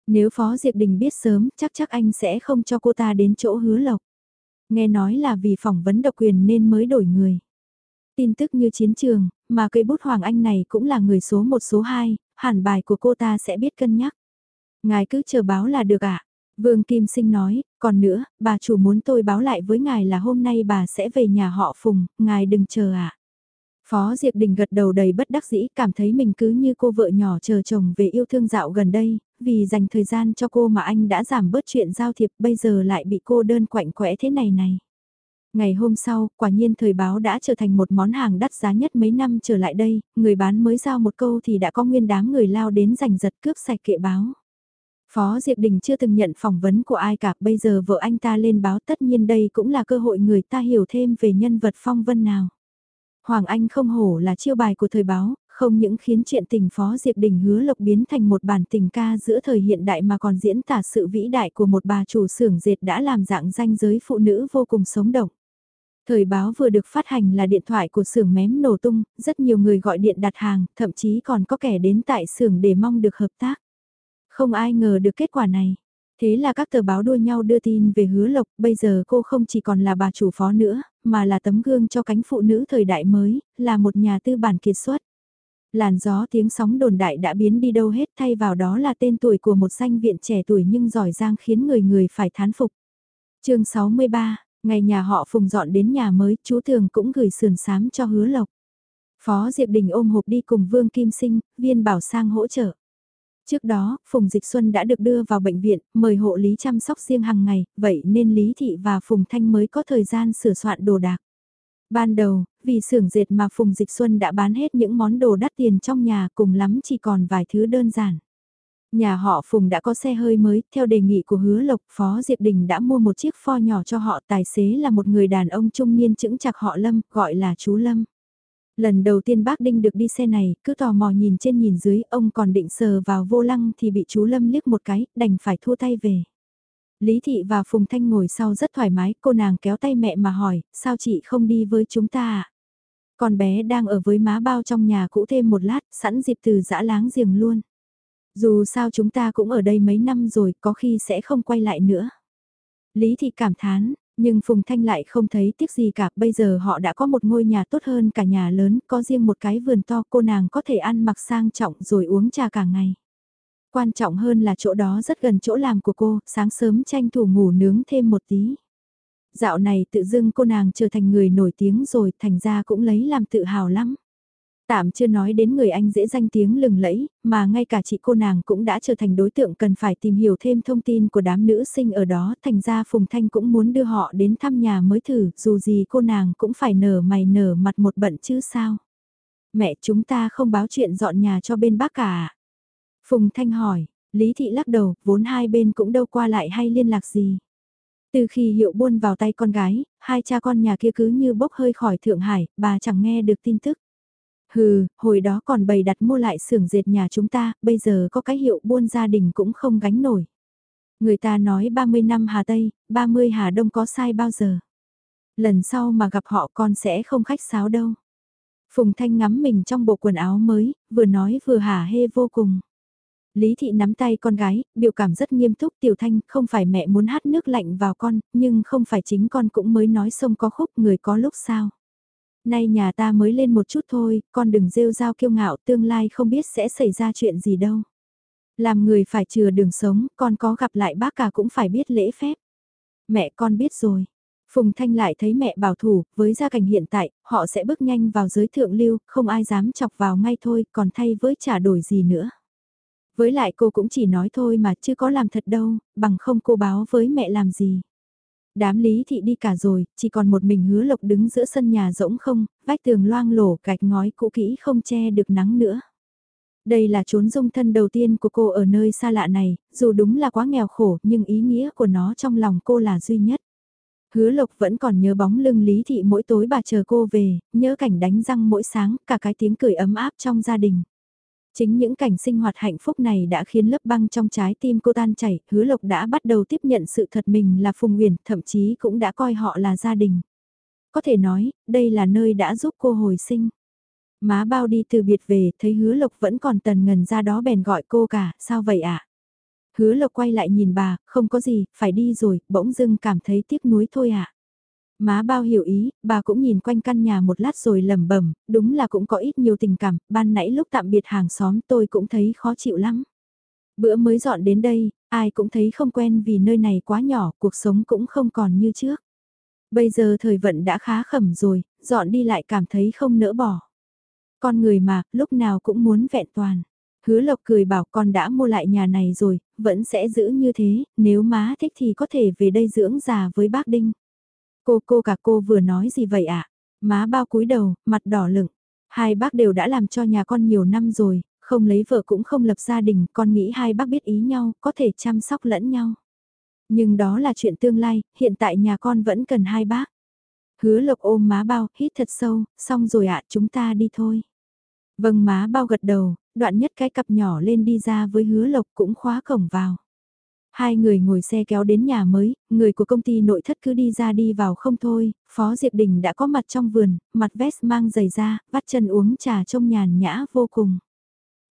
Nếu Phó Diệp Đình biết sớm, chắc chắc anh sẽ không cho cô ta đến chỗ hứa lộc. Nghe nói là vì phỏng vấn độc quyền nên mới đổi người. Tin tức như chiến trường, mà cây bút Hoàng Anh này cũng là người số một số hai, hẳn bài của cô ta sẽ biết cân nhắc. Ngài cứ chờ báo là được ạ. À? Vương Kim Sinh nói, còn nữa, bà chủ muốn tôi báo lại với ngài là hôm nay bà sẽ về nhà họ Phùng, ngài đừng chờ ạ. À? Phó Diệp Đình gật đầu đầy bất đắc dĩ cảm thấy mình cứ như cô vợ nhỏ chờ chồng về yêu thương dạo gần đây, vì dành thời gian cho cô mà anh đã giảm bớt chuyện giao thiệp bây giờ lại bị cô đơn quạnh quẽ thế này này. Ngày hôm sau, quả nhiên thời báo đã trở thành một món hàng đắt giá nhất mấy năm trở lại đây, người bán mới giao một câu thì đã có nguyên đám người lao đến giành giật cướp sạch kệ báo. Phó Diệp Đình chưa từng nhận phỏng vấn của ai cả, bây giờ vợ anh ta lên báo tất nhiên đây cũng là cơ hội người ta hiểu thêm về nhân vật phong vân nào. Hoàng Anh không hổ là chiêu bài của thời báo, không những khiến chuyện tình Phó Diệp Đình hứa lộc biến thành một bản tình ca giữa thời hiện đại mà còn diễn tả sự vĩ đại của một bà chủ xưởng dệt đã làm dạng danh giới phụ nữ vô cùng sống động. Thời báo vừa được phát hành là điện thoại của xưởng mém nổ tung, rất nhiều người gọi điện đặt hàng, thậm chí còn có kẻ đến tại xưởng để mong được hợp tác. Không ai ngờ được kết quả này. Thế là các tờ báo đua nhau đưa tin về hứa lộc, bây giờ cô không chỉ còn là bà chủ phó nữa, mà là tấm gương cho cánh phụ nữ thời đại mới, là một nhà tư bản kiệt xuất. Làn gió tiếng sóng đồn đại đã biến đi đâu hết thay vào đó là tên tuổi của một danh viện trẻ tuổi nhưng giỏi giang khiến người người phải thán phục. chương 63, ngày nhà họ phùng dọn đến nhà mới, chú Thường cũng gửi sườn sám cho hứa lộc. Phó Diệp Đình ôm hộp đi cùng Vương Kim Sinh, viên bảo sang hỗ trợ. Trước đó, Phùng Dịch Xuân đã được đưa vào bệnh viện, mời hộ lý chăm sóc riêng hàng ngày, vậy nên Lý Thị và Phùng Thanh mới có thời gian sửa soạn đồ đạc. Ban đầu, vì xưởng dệt mà Phùng Dịch Xuân đã bán hết những món đồ đắt tiền trong nhà cùng lắm chỉ còn vài thứ đơn giản. Nhà họ Phùng đã có xe hơi mới, theo đề nghị của hứa Lộc, Phó Diệp Đình đã mua một chiếc pho nhỏ cho họ, tài xế là một người đàn ông trung niên chững chạc họ Lâm, gọi là chú Lâm. Lần đầu tiên bác Đinh được đi xe này, cứ tò mò nhìn trên nhìn dưới, ông còn định sờ vào vô lăng thì bị chú Lâm liếc một cái, đành phải thua tay về. Lý Thị và Phùng Thanh ngồi sau rất thoải mái, cô nàng kéo tay mẹ mà hỏi, sao chị không đi với chúng ta à? Con bé đang ở với má bao trong nhà cũ thêm một lát, sẵn dịp từ dã láng giềng luôn. Dù sao chúng ta cũng ở đây mấy năm rồi, có khi sẽ không quay lại nữa. Lý Thị cảm thán, nhưng Phùng Thanh lại không thấy tiếc gì cả, bây giờ họ đã có một ngôi nhà tốt hơn cả nhà lớn, có riêng một cái vườn to cô nàng có thể ăn mặc sang trọng rồi uống trà cả ngày. Quan trọng hơn là chỗ đó rất gần chỗ làm của cô, sáng sớm tranh thủ ngủ nướng thêm một tí. Dạo này tự dưng cô nàng trở thành người nổi tiếng rồi, thành ra cũng lấy làm tự hào lắm. Tạm chưa nói đến người anh dễ danh tiếng lừng lẫy, mà ngay cả chị cô nàng cũng đã trở thành đối tượng cần phải tìm hiểu thêm thông tin của đám nữ sinh ở đó, thành ra Phùng Thanh cũng muốn đưa họ đến thăm nhà mới thử, dù gì cô nàng cũng phải nở mày nở mặt một bận chứ sao. Mẹ chúng ta không báo chuyện dọn nhà cho bên bác cả? À? Phùng Thanh hỏi, Lý Thị lắc đầu, vốn hai bên cũng đâu qua lại hay liên lạc gì. Từ khi hiệu buôn vào tay con gái, hai cha con nhà kia cứ như bốc hơi khỏi Thượng Hải, bà chẳng nghe được tin tức. Hừ, hồi đó còn bày đặt mua lại xưởng dệt nhà chúng ta, bây giờ có cái hiệu buôn gia đình cũng không gánh nổi. Người ta nói 30 năm Hà Tây, 30 Hà Đông có sai bao giờ. Lần sau mà gặp họ con sẽ không khách sáo đâu. Phùng Thanh ngắm mình trong bộ quần áo mới, vừa nói vừa hả hê vô cùng. Lý Thị nắm tay con gái, biểu cảm rất nghiêm túc Tiểu Thanh, không phải mẹ muốn hát nước lạnh vào con, nhưng không phải chính con cũng mới nói sông có khúc người có lúc sao. Nay nhà ta mới lên một chút thôi, con đừng rêu rao kiêu ngạo tương lai không biết sẽ xảy ra chuyện gì đâu. Làm người phải chừa đường sống, con có gặp lại bác cả cũng phải biết lễ phép. Mẹ con biết rồi. Phùng Thanh lại thấy mẹ bảo thủ, với gia cảnh hiện tại, họ sẽ bước nhanh vào giới thượng lưu, không ai dám chọc vào ngay thôi, còn thay với trả đổi gì nữa. Với lại cô cũng chỉ nói thôi mà chứ có làm thật đâu, bằng không cô báo với mẹ làm gì. Đám lý thị đi cả rồi, chỉ còn một mình hứa lộc đứng giữa sân nhà rỗng không, vách tường loang lổ gạch ngói cũ kỹ không che được nắng nữa. Đây là chốn dung thân đầu tiên của cô ở nơi xa lạ này, dù đúng là quá nghèo khổ nhưng ý nghĩa của nó trong lòng cô là duy nhất. Hứa lộc vẫn còn nhớ bóng lưng lý thị mỗi tối bà chờ cô về, nhớ cảnh đánh răng mỗi sáng, cả cái tiếng cười ấm áp trong gia đình. Chính những cảnh sinh hoạt hạnh phúc này đã khiến lớp băng trong trái tim cô tan chảy, hứa lộc đã bắt đầu tiếp nhận sự thật mình là Phùng Nguyền, thậm chí cũng đã coi họ là gia đình. Có thể nói, đây là nơi đã giúp cô hồi sinh. Má bao đi từ biệt về, thấy hứa lộc vẫn còn tần ngần ra đó bèn gọi cô cả, sao vậy ạ? À? Hứa lộc quay lại nhìn bà, không có gì, phải đi rồi, bỗng dưng cảm thấy tiếc nuối thôi ạ. À. Má bao hiểu ý, bà cũng nhìn quanh căn nhà một lát rồi lẩm bẩm, đúng là cũng có ít nhiều tình cảm, ban nãy lúc tạm biệt hàng xóm tôi cũng thấy khó chịu lắm. Bữa mới dọn đến đây, ai cũng thấy không quen vì nơi này quá nhỏ, cuộc sống cũng không còn như trước. Bây giờ thời vận đã khá khẩm rồi, dọn đi lại cảm thấy không nỡ bỏ. Con người mà, lúc nào cũng muốn vẹn toàn. Hứa Lộc cười bảo con đã mua lại nhà này rồi, vẫn sẽ giữ như thế, nếu má thích thì có thể về đây dưỡng già với bác Đinh. Cô cô cả cô vừa nói gì vậy ạ? À? Má bao cúi đầu, mặt đỏ lửng. Hai bác đều đã làm cho nhà con nhiều năm rồi, không lấy vợ cũng không lập gia đình, con nghĩ hai bác biết ý nhau, có thể chăm sóc lẫn nhau. Nhưng đó là chuyện tương lai, hiện tại nhà con vẫn cần hai bác. Hứa lộc ôm má bao, hít thật sâu, xong rồi ạ, chúng ta đi thôi. Vâng má bao gật đầu, đoạn nhất cái cặp nhỏ lên đi ra với hứa lộc cũng khóa cổng vào. Hai người ngồi xe kéo đến nhà mới, người của công ty nội thất cứ đi ra đi vào không thôi, Phó Diệp Đình đã có mặt trong vườn, mặt vest mang giày ra, vắt chân uống trà trông nhàn nhã vô cùng.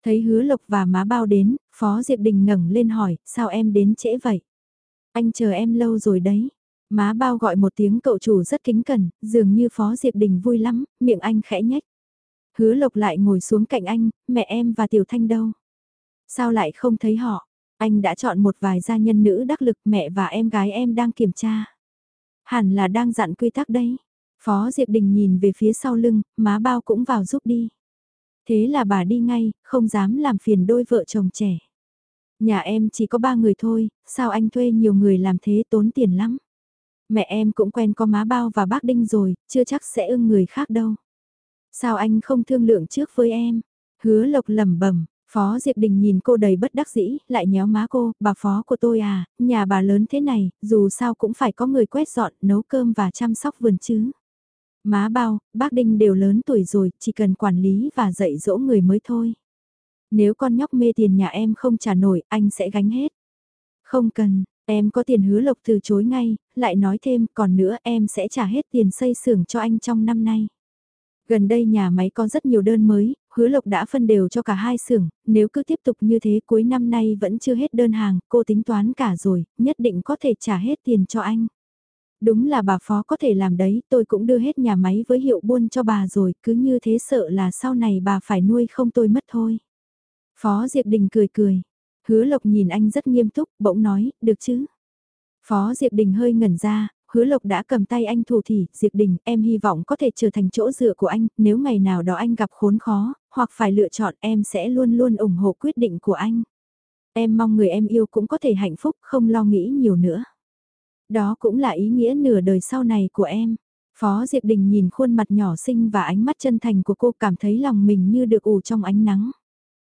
Thấy hứa lộc và má bao đến, Phó Diệp Đình ngẩng lên hỏi, sao em đến trễ vậy? Anh chờ em lâu rồi đấy. Má bao gọi một tiếng cậu chủ rất kính cẩn, dường như Phó Diệp Đình vui lắm, miệng anh khẽ nhếch. Hứa lộc lại ngồi xuống cạnh anh, mẹ em và Tiểu Thanh đâu? Sao lại không thấy họ? Anh đã chọn một vài gia nhân nữ đắc lực mẹ và em gái em đang kiểm tra. Hẳn là đang dặn quy tắc đấy. Phó Diệp Đình nhìn về phía sau lưng, má bao cũng vào giúp đi. Thế là bà đi ngay, không dám làm phiền đôi vợ chồng trẻ. Nhà em chỉ có ba người thôi, sao anh thuê nhiều người làm thế tốn tiền lắm. Mẹ em cũng quen có má bao và bác Đinh rồi, chưa chắc sẽ ưng người khác đâu. Sao anh không thương lượng trước với em? Hứa lộc lẩm bẩm Phó Diệp Đình nhìn cô đầy bất đắc dĩ, lại nhéo má cô, bà phó của tôi à, nhà bà lớn thế này, dù sao cũng phải có người quét dọn, nấu cơm và chăm sóc vườn chứ. Má bao, bác Đinh đều lớn tuổi rồi, chỉ cần quản lý và dạy dỗ người mới thôi. Nếu con nhóc mê tiền nhà em không trả nổi, anh sẽ gánh hết. Không cần, em có tiền hứa lộc từ chối ngay, lại nói thêm, còn nữa em sẽ trả hết tiền xây xưởng cho anh trong năm nay. Gần đây nhà máy có rất nhiều đơn mới, hứa lộc đã phân đều cho cả hai xưởng, nếu cứ tiếp tục như thế cuối năm nay vẫn chưa hết đơn hàng, cô tính toán cả rồi, nhất định có thể trả hết tiền cho anh. Đúng là bà phó có thể làm đấy, tôi cũng đưa hết nhà máy với hiệu buôn cho bà rồi, cứ như thế sợ là sau này bà phải nuôi không tôi mất thôi. Phó Diệp Đình cười cười, hứa lộc nhìn anh rất nghiêm túc, bỗng nói, được chứ. Phó Diệp Đình hơi ngẩn ra, hứa lộc đã cầm tay anh thủ thỉ, Diệp Đình, em hy vọng có thể trở thành chỗ dựa của anh, nếu ngày nào đó anh gặp khốn khó, hoặc phải lựa chọn em sẽ luôn luôn ủng hộ quyết định của anh. Em mong người em yêu cũng có thể hạnh phúc, không lo nghĩ nhiều nữa. Đó cũng là ý nghĩa nửa đời sau này của em. Phó Diệp Đình nhìn khuôn mặt nhỏ xinh và ánh mắt chân thành của cô cảm thấy lòng mình như được ủ trong ánh nắng.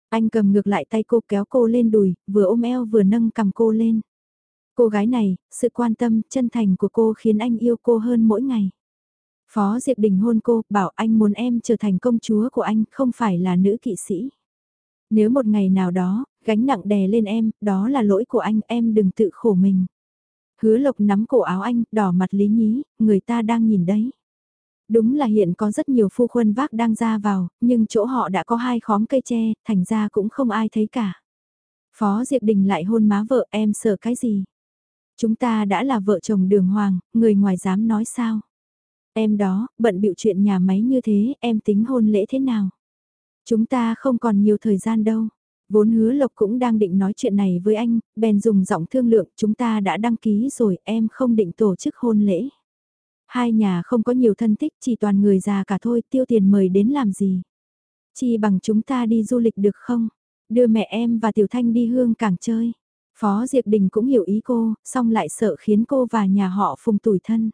Anh cầm ngược lại tay cô kéo cô lên đùi, vừa ôm eo vừa nâng cầm cô lên. Cô gái này, sự quan tâm, chân thành của cô khiến anh yêu cô hơn mỗi ngày. Phó Diệp Đình hôn cô, bảo anh muốn em trở thành công chúa của anh, không phải là nữ kỵ sĩ. Nếu một ngày nào đó, gánh nặng đè lên em, đó là lỗi của anh, em đừng tự khổ mình. Hứa lộc nắm cổ áo anh, đỏ mặt lý nhí, người ta đang nhìn đấy. Đúng là hiện có rất nhiều phu khuân vác đang ra vào, nhưng chỗ họ đã có hai khóm cây tre, thành ra cũng không ai thấy cả. Phó Diệp Đình lại hôn má vợ em sợ cái gì? Chúng ta đã là vợ chồng đường hoàng, người ngoài dám nói sao? Em đó, bận bịu chuyện nhà máy như thế, em tính hôn lễ thế nào? Chúng ta không còn nhiều thời gian đâu. Vốn hứa lộc cũng đang định nói chuyện này với anh, bèn dùng giọng thương lượng chúng ta đã đăng ký rồi em không định tổ chức hôn lễ. Hai nhà không có nhiều thân thích chỉ toàn người già cả thôi tiêu tiền mời đến làm gì. Chỉ bằng chúng ta đi du lịch được không? Đưa mẹ em và Tiểu Thanh đi hương cảng chơi. Phó Diệp Đình cũng hiểu ý cô, song lại sợ khiến cô và nhà họ phùng tủi thân.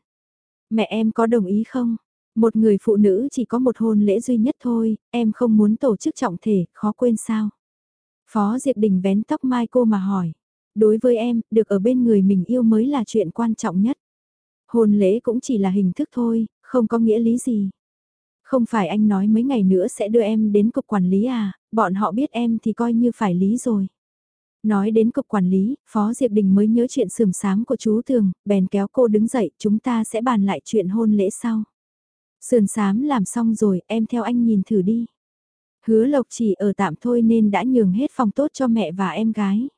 Mẹ em có đồng ý không? Một người phụ nữ chỉ có một hôn lễ duy nhất thôi, em không muốn tổ chức trọng thể, khó quên sao? Phó Diệp Đình vén tóc mai cô mà hỏi. Đối với em, được ở bên người mình yêu mới là chuyện quan trọng nhất. Hôn lễ cũng chỉ là hình thức thôi, không có nghĩa lý gì. Không phải anh nói mấy ngày nữa sẽ đưa em đến cục quản lý à, bọn họ biết em thì coi như phải lý rồi. Nói đến cục quản lý, Phó Diệp Đình mới nhớ chuyện sườm sáng của chú thường, bèn kéo cô đứng dậy, chúng ta sẽ bàn lại chuyện hôn lễ sau. Sườn sám làm xong rồi, em theo anh nhìn thử đi. Hứa Lộc chỉ ở tạm thôi nên đã nhường hết phòng tốt cho mẹ và em gái.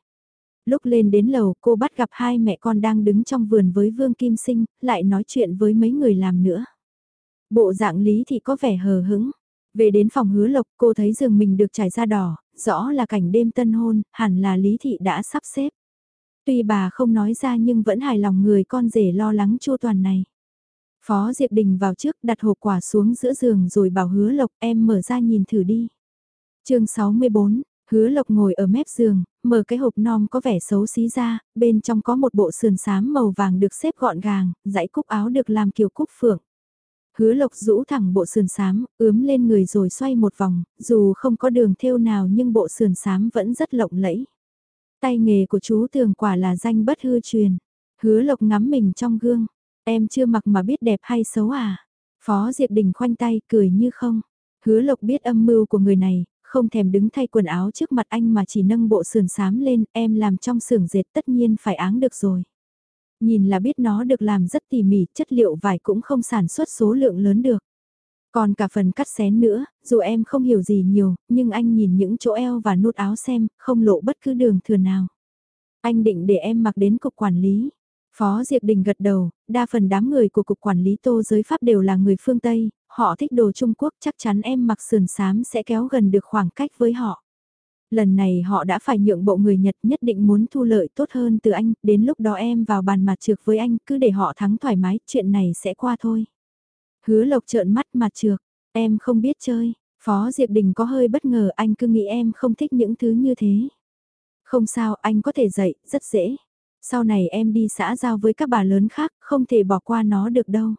Lúc lên đến lầu cô bắt gặp hai mẹ con đang đứng trong vườn với Vương Kim Sinh, lại nói chuyện với mấy người làm nữa. Bộ dạng Lý thì có vẻ hờ hững. Về đến phòng hứa lộc cô thấy giường mình được trải ra đỏ, rõ là cảnh đêm tân hôn, hẳn là Lý Thị đã sắp xếp. Tuy bà không nói ra nhưng vẫn hài lòng người con rể lo lắng chua toàn này. Phó Diệp Đình vào trước đặt hộp quả xuống giữa giường rồi bảo hứa lộc em mở ra nhìn thử đi. chương 64, hứa lộc ngồi ở mép giường, mở cái hộp non có vẻ xấu xí ra, bên trong có một bộ sườn xám màu vàng được xếp gọn gàng, dãy cúc áo được làm kiểu cúc phượng. Hứa lộc rũ thẳng bộ sườn xám, ướm lên người rồi xoay một vòng, dù không có đường thêu nào nhưng bộ sườn xám vẫn rất lộng lẫy. Tay nghề của chú tường quả là danh bất hư truyền. Hứa lộc ngắm mình trong gương, em chưa mặc mà biết đẹp hay xấu à? Phó Diệp Đình khoanh tay cười như không. Hứa lộc biết âm mưu của người này, không thèm đứng thay quần áo trước mặt anh mà chỉ nâng bộ sườn xám lên, em làm trong xưởng dệt tất nhiên phải áng được rồi. Nhìn là biết nó được làm rất tỉ mỉ, chất liệu vải cũng không sản xuất số lượng lớn được. Còn cả phần cắt xén nữa, dù em không hiểu gì nhiều, nhưng anh nhìn những chỗ eo và nút áo xem, không lộ bất cứ đường thừa nào. Anh định để em mặc đến cục quản lý. Phó Diệp Đình gật đầu, đa phần đám người của cục quản lý tô giới Pháp đều là người phương Tây, họ thích đồ Trung Quốc chắc chắn em mặc sườn xám sẽ kéo gần được khoảng cách với họ. Lần này họ đã phải nhượng bộ người Nhật nhất định muốn thu lợi tốt hơn từ anh, đến lúc đó em vào bàn mặt trược với anh cứ để họ thắng thoải mái, chuyện này sẽ qua thôi. Hứa lộc trợn mắt mặt trược, em không biết chơi, Phó Diệp Đình có hơi bất ngờ anh cứ nghĩ em không thích những thứ như thế. Không sao anh có thể dạy, rất dễ. Sau này em đi xã giao với các bà lớn khác, không thể bỏ qua nó được đâu.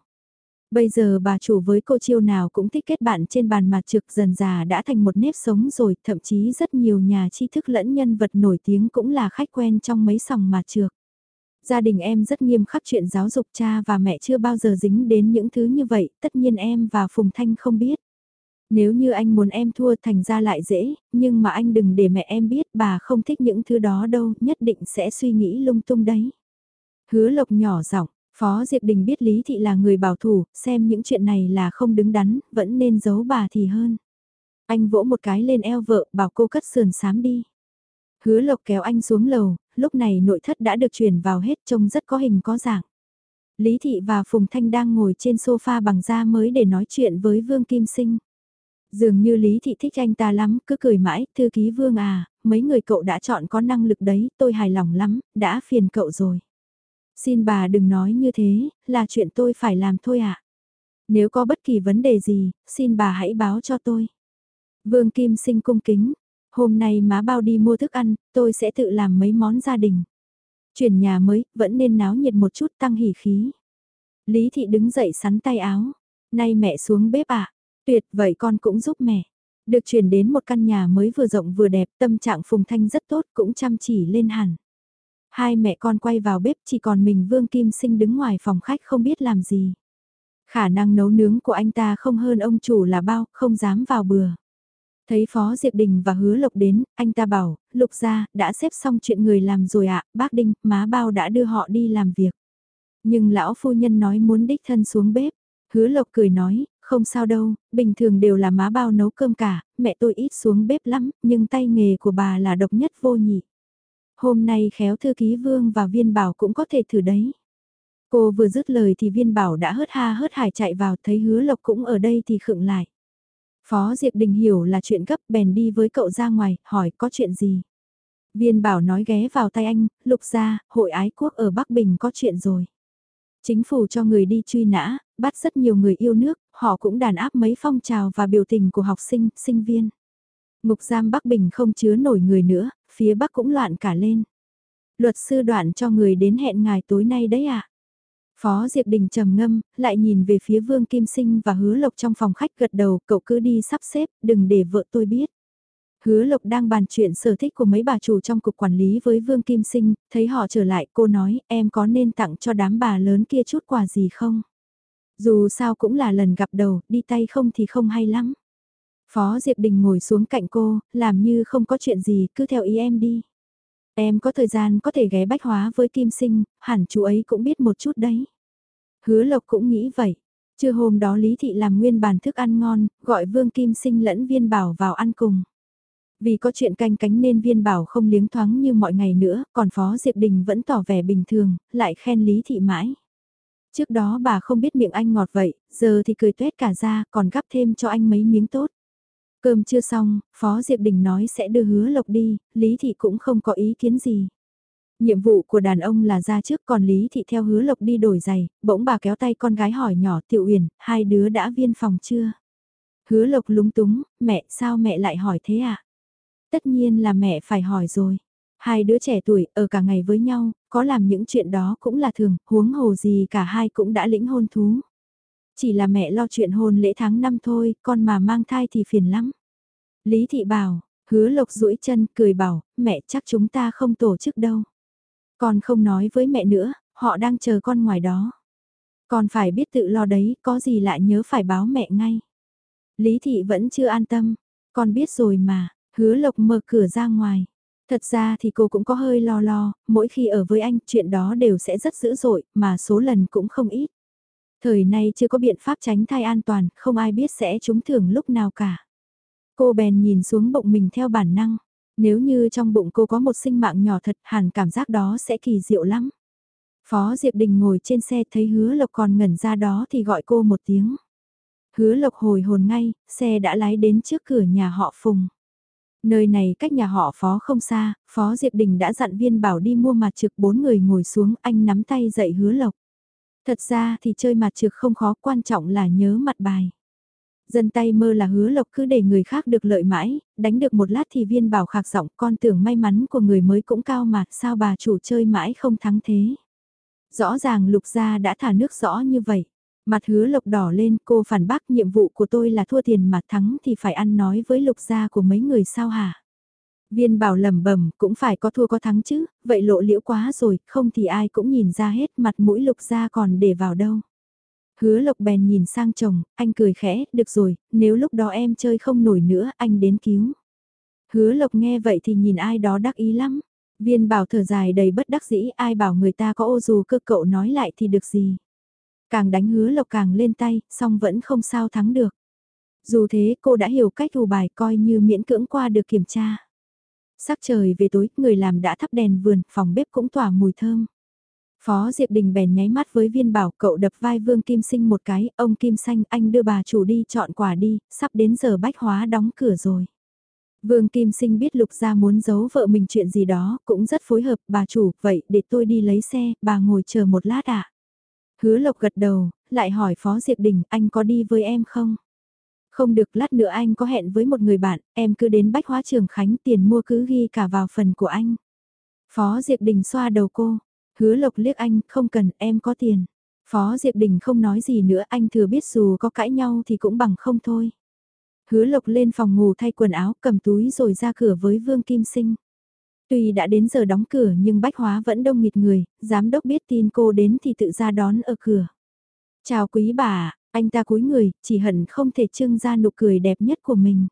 Bây giờ bà chủ với cô chiêu nào cũng thích kết bạn trên bàn mặt trực dần già đã thành một nếp sống rồi, thậm chí rất nhiều nhà tri thức lẫn nhân vật nổi tiếng cũng là khách quen trong mấy sòng mặt trược. Gia đình em rất nghiêm khắc chuyện giáo dục cha và mẹ chưa bao giờ dính đến những thứ như vậy, tất nhiên em và Phùng Thanh không biết. Nếu như anh muốn em thua thành ra lại dễ, nhưng mà anh đừng để mẹ em biết bà không thích những thứ đó đâu, nhất định sẽ suy nghĩ lung tung đấy. Hứa lộc nhỏ giọng Phó Diệp Đình biết Lý Thị là người bảo thủ, xem những chuyện này là không đứng đắn, vẫn nên giấu bà thì hơn. Anh vỗ một cái lên eo vợ, bảo cô cất sườn sám đi. Hứa Lộc kéo anh xuống lầu, lúc này nội thất đã được chuyển vào hết trông rất có hình có dạng. Lý Thị và Phùng Thanh đang ngồi trên sofa bằng da mới để nói chuyện với Vương Kim Sinh. Dường như Lý Thị thích anh ta lắm, cứ cười mãi, thư ký Vương à, mấy người cậu đã chọn có năng lực đấy, tôi hài lòng lắm, đã phiền cậu rồi. Xin bà đừng nói như thế, là chuyện tôi phải làm thôi ạ. À. Nếu có bất kỳ vấn đề gì, xin bà hãy báo cho tôi. Vương Kim Sinh cung kính, hôm nay má bao đi mua thức ăn, tôi sẽ tự làm mấy món gia đình. Chuyển nhà mới, vẫn nên náo nhiệt một chút tăng hỉ khí. Lý Thị đứng dậy sắn tay áo. Nay mẹ xuống bếp ạ. À? Tuyệt vậy con cũng giúp mẹ. Được chuyển đến một căn nhà mới vừa rộng vừa đẹp, tâm trạng Phùng Thanh rất tốt, cũng chăm chỉ lên hẳn. Hai mẹ con quay vào bếp chỉ còn mình Vương Kim Sinh đứng ngoài phòng khách không biết làm gì. Khả năng nấu nướng của anh ta không hơn ông chủ là bao, không dám vào bừa. Thấy Phó Diệp Đình và Hứa Lộc đến, anh ta bảo, Lục ra, đã xếp xong chuyện người làm rồi ạ, bác Đinh, má bao đã đưa họ đi làm việc. Nhưng lão phu nhân nói muốn đích thân xuống bếp. Hứa Lộc cười nói, không sao đâu, bình thường đều là má bao nấu cơm cả, mẹ tôi ít xuống bếp lắm, nhưng tay nghề của bà là độc nhất vô nhị. Hôm nay khéo thư ký vương và viên bảo cũng có thể thử đấy. Cô vừa dứt lời thì viên bảo đã hớt ha hớt hải chạy vào thấy hứa lộc cũng ở đây thì khựng lại. Phó Diệp Đình hiểu là chuyện gấp bèn đi với cậu ra ngoài, hỏi có chuyện gì. Viên bảo nói ghé vào tay anh, lục ra, hội ái quốc ở Bắc Bình có chuyện rồi. Chính phủ cho người đi truy nã, bắt rất nhiều người yêu nước, họ cũng đàn áp mấy phong trào và biểu tình của học sinh, sinh viên. Ngục giam Bắc Bình không chứa nổi người nữa, phía Bắc cũng loạn cả lên. Luật sư đoạn cho người đến hẹn ngài tối nay đấy ạ. À? Phó Diệp Đình trầm ngâm, lại nhìn về phía Vương Kim Sinh và Hứa Lộc trong phòng khách gật đầu, cậu cứ đi sắp xếp, đừng để vợ tôi biết. Hứa Lộc đang bàn chuyện sở thích của mấy bà chủ trong cục quản lý với Vương Kim Sinh, thấy họ trở lại, cô nói, em có nên tặng cho đám bà lớn kia chút quà gì không? Dù sao cũng là lần gặp đầu, đi tay không thì không hay lắm. Phó Diệp Đình ngồi xuống cạnh cô, làm như không có chuyện gì, cứ theo ý em đi. Em có thời gian có thể ghé bách hóa với Kim Sinh, hẳn chú ấy cũng biết một chút đấy. Hứa Lộc cũng nghĩ vậy. Trưa hôm đó Lý Thị làm nguyên bàn thức ăn ngon, gọi Vương Kim Sinh lẫn Viên Bảo vào ăn cùng. Vì có chuyện canh cánh nên viên bảo không liếng thoáng như mọi ngày nữa, còn Phó Diệp Đình vẫn tỏ vẻ bình thường, lại khen Lý Thị mãi. Trước đó bà không biết miệng anh ngọt vậy, giờ thì cười tuét cả ra, còn gắp thêm cho anh mấy miếng tốt. Cơm chưa xong, Phó Diệp Đình nói sẽ đưa hứa lộc đi, Lý Thị cũng không có ý kiến gì. Nhiệm vụ của đàn ông là ra trước còn Lý Thị theo hứa lộc đi đổi giày, bỗng bà kéo tay con gái hỏi nhỏ Tiểu Uyển, hai đứa đã viên phòng chưa? Hứa lộc lúng túng, mẹ sao mẹ lại hỏi thế à? Tất nhiên là mẹ phải hỏi rồi. Hai đứa trẻ tuổi ở cả ngày với nhau, có làm những chuyện đó cũng là thường, huống hồ gì cả hai cũng đã lĩnh hôn thú. Chỉ là mẹ lo chuyện hôn lễ tháng năm thôi, con mà mang thai thì phiền lắm. Lý thị bảo, hứa lộc duỗi chân cười bảo, mẹ chắc chúng ta không tổ chức đâu. Con không nói với mẹ nữa, họ đang chờ con ngoài đó. Con phải biết tự lo đấy, có gì lại nhớ phải báo mẹ ngay. Lý thị vẫn chưa an tâm, con biết rồi mà, hứa lộc mở cửa ra ngoài. Thật ra thì cô cũng có hơi lo lo, mỗi khi ở với anh chuyện đó đều sẽ rất dữ dội, mà số lần cũng không ít. Thời nay chưa có biện pháp tránh thai an toàn, không ai biết sẽ trúng thưởng lúc nào cả. Cô bèn nhìn xuống bụng mình theo bản năng. Nếu như trong bụng cô có một sinh mạng nhỏ thật hẳn cảm giác đó sẽ kỳ diệu lắm. Phó Diệp Đình ngồi trên xe thấy hứa lộc còn ngẩn ra đó thì gọi cô một tiếng. Hứa lộc hồi hồn ngay, xe đã lái đến trước cửa nhà họ Phùng. Nơi này cách nhà họ Phó không xa, Phó Diệp Đình đã dặn viên bảo đi mua mặt trực bốn người ngồi xuống anh nắm tay dậy hứa lộc. Thật ra thì chơi mặt trược không khó quan trọng là nhớ mặt bài. Dân tay mơ là hứa lộc cứ để người khác được lợi mãi, đánh được một lát thì viên bảo khạc giọng con tưởng may mắn của người mới cũng cao mà sao bà chủ chơi mãi không thắng thế. Rõ ràng lục gia đã thả nước rõ như vậy. Mặt hứa lộc đỏ lên cô phản bác nhiệm vụ của tôi là thua tiền mà thắng thì phải ăn nói với lục gia của mấy người sao hả? Viên bảo lầm bẩm cũng phải có thua có thắng chứ, vậy lộ liễu quá rồi, không thì ai cũng nhìn ra hết mặt mũi lục ra còn để vào đâu. Hứa lộc bèn nhìn sang chồng, anh cười khẽ, được rồi, nếu lúc đó em chơi không nổi nữa, anh đến cứu. Hứa lộc nghe vậy thì nhìn ai đó đắc ý lắm. Viên bảo thở dài đầy bất đắc dĩ, ai bảo người ta có ô dù cơ cậu nói lại thì được gì. Càng đánh hứa lộc càng lên tay, song vẫn không sao thắng được. Dù thế cô đã hiểu cách ủ bài coi như miễn cưỡng qua được kiểm tra. Sắc trời về tối, người làm đã thắp đèn vườn, phòng bếp cũng tỏa mùi thơm. Phó Diệp Đình bèn nháy mắt với viên bảo cậu đập vai Vương Kim Sinh một cái, ông Kim Xanh anh đưa bà chủ đi chọn quà đi, sắp đến giờ bách hóa đóng cửa rồi. Vương Kim Sinh biết Lục Gia muốn giấu vợ mình chuyện gì đó, cũng rất phối hợp, bà chủ, vậy để tôi đi lấy xe, bà ngồi chờ một lát ạ. Hứa Lộc gật đầu, lại hỏi Phó Diệp Đình, anh có đi với em không? Không được, lát nữa anh có hẹn với một người bạn, em cứ đến Bách Hóa Trường Khánh tiền mua cứ ghi cả vào phần của anh. Phó Diệp Đình xoa đầu cô, hứa Lộc liếc anh, không cần, em có tiền. Phó Diệp Đình không nói gì nữa, anh thừa biết dù có cãi nhau thì cũng bằng không thôi. Hứa Lộc lên phòng ngủ thay quần áo, cầm túi rồi ra cửa với Vương Kim Sinh. Tuy đã đến giờ đóng cửa nhưng Bách Hóa vẫn đông nghịt người, giám đốc biết tin cô đến thì tự ra đón ở cửa. Chào quý bà, anh ta cúi người, chỉ hận không thể trưng ra nụ cười đẹp nhất của mình.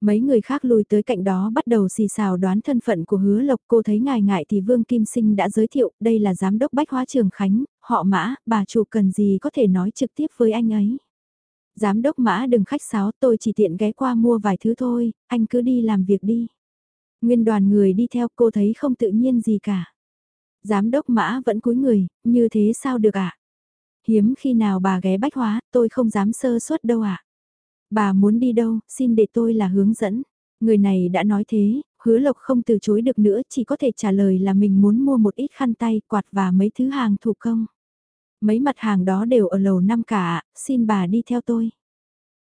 Mấy người khác lùi tới cạnh đó bắt đầu xì xào đoán thân phận của hứa lộc cô thấy ngài ngại thì Vương Kim Sinh đã giới thiệu đây là giám đốc Bách Hóa Trường Khánh, họ mã, bà chủ cần gì có thể nói trực tiếp với anh ấy. Giám đốc mã đừng khách sáo tôi chỉ tiện ghé qua mua vài thứ thôi, anh cứ đi làm việc đi. Nguyên đoàn người đi theo cô thấy không tự nhiên gì cả. Giám đốc mã vẫn cúi người, như thế sao được ạ? À? Hiếm khi nào bà ghé bách hóa, tôi không dám sơ suất đâu ạ. À? Bà muốn đi đâu, xin để tôi là hướng dẫn. Người này đã nói thế, hứa lộc không từ chối được nữa, chỉ có thể trả lời là mình muốn mua một ít khăn tay, quạt và mấy thứ hàng thủ công. Mấy mặt hàng đó đều ở lầu năm cả, xin bà đi theo tôi.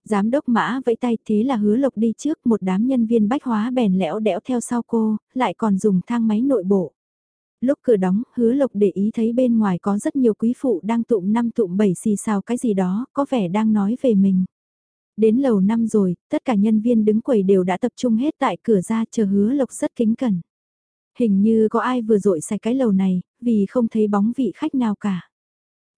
Giám đốc mã vẫy tay thế là hứa lộc đi trước một đám nhân viên bách hóa bèn lẽo đẽo theo sau cô, lại còn dùng thang máy nội bộ. Lúc cửa đóng, hứa lộc để ý thấy bên ngoài có rất nhiều quý phụ đang tụm năm tụm bảy xì xào cái gì đó, có vẻ đang nói về mình. Đến lầu năm rồi, tất cả nhân viên đứng quầy đều đã tập trung hết tại cửa ra chờ hứa lộc rất kính cẩn. Hình như có ai vừa dội sạch cái lầu này, vì không thấy bóng vị khách nào cả.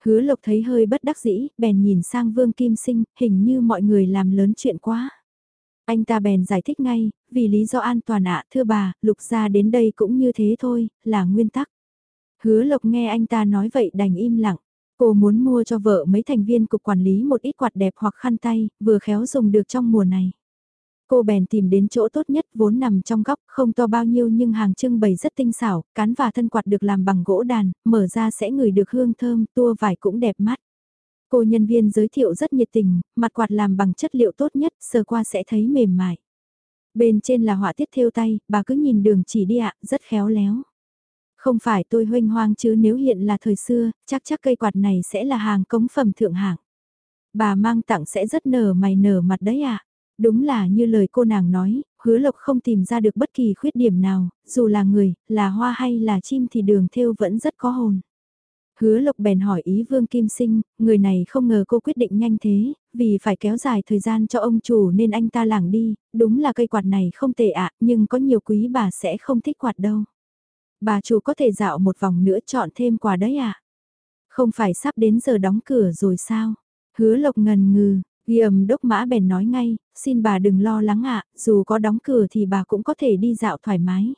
Hứa lộc thấy hơi bất đắc dĩ, bèn nhìn sang Vương Kim Sinh, hình như mọi người làm lớn chuyện quá. Anh ta bèn giải thích ngay, vì lý do an toàn ạ, thưa bà, lục gia đến đây cũng như thế thôi, là nguyên tắc. Hứa lộc nghe anh ta nói vậy đành im lặng. Cô muốn mua cho vợ mấy thành viên cục quản lý một ít quạt đẹp hoặc khăn tay, vừa khéo dùng được trong mùa này. Cô bèn tìm đến chỗ tốt nhất vốn nằm trong góc, không to bao nhiêu nhưng hàng trưng bày rất tinh xảo, cán và thân quạt được làm bằng gỗ đàn, mở ra sẽ ngửi được hương thơm, tua vải cũng đẹp mắt. Cô nhân viên giới thiệu rất nhiệt tình, mặt quạt làm bằng chất liệu tốt nhất, sờ qua sẽ thấy mềm mại. Bên trên là họa tiết thêu tay, bà cứ nhìn đường chỉ đi ạ, rất khéo léo. Không phải tôi hoanh hoang chứ nếu hiện là thời xưa, chắc chắc cây quạt này sẽ là hàng cống phẩm thượng hạng. Bà mang tặng sẽ rất nở mày nở mặt đấy ạ. Đúng là như lời cô nàng nói, hứa lộc không tìm ra được bất kỳ khuyết điểm nào, dù là người, là hoa hay là chim thì đường thêu vẫn rất có hồn. Hứa lộc bèn hỏi ý Vương Kim Sinh, người này không ngờ cô quyết định nhanh thế, vì phải kéo dài thời gian cho ông chủ nên anh ta lảng đi, đúng là cây quạt này không tệ ạ, nhưng có nhiều quý bà sẽ không thích quạt đâu. Bà chủ có thể dạo một vòng nữa chọn thêm quà đấy ạ. Không phải sắp đến giờ đóng cửa rồi sao? Hứa lộc ngần ngừ, ghi ầm đốc mã bèn nói ngay, xin bà đừng lo lắng ạ, dù có đóng cửa thì bà cũng có thể đi dạo thoải mái.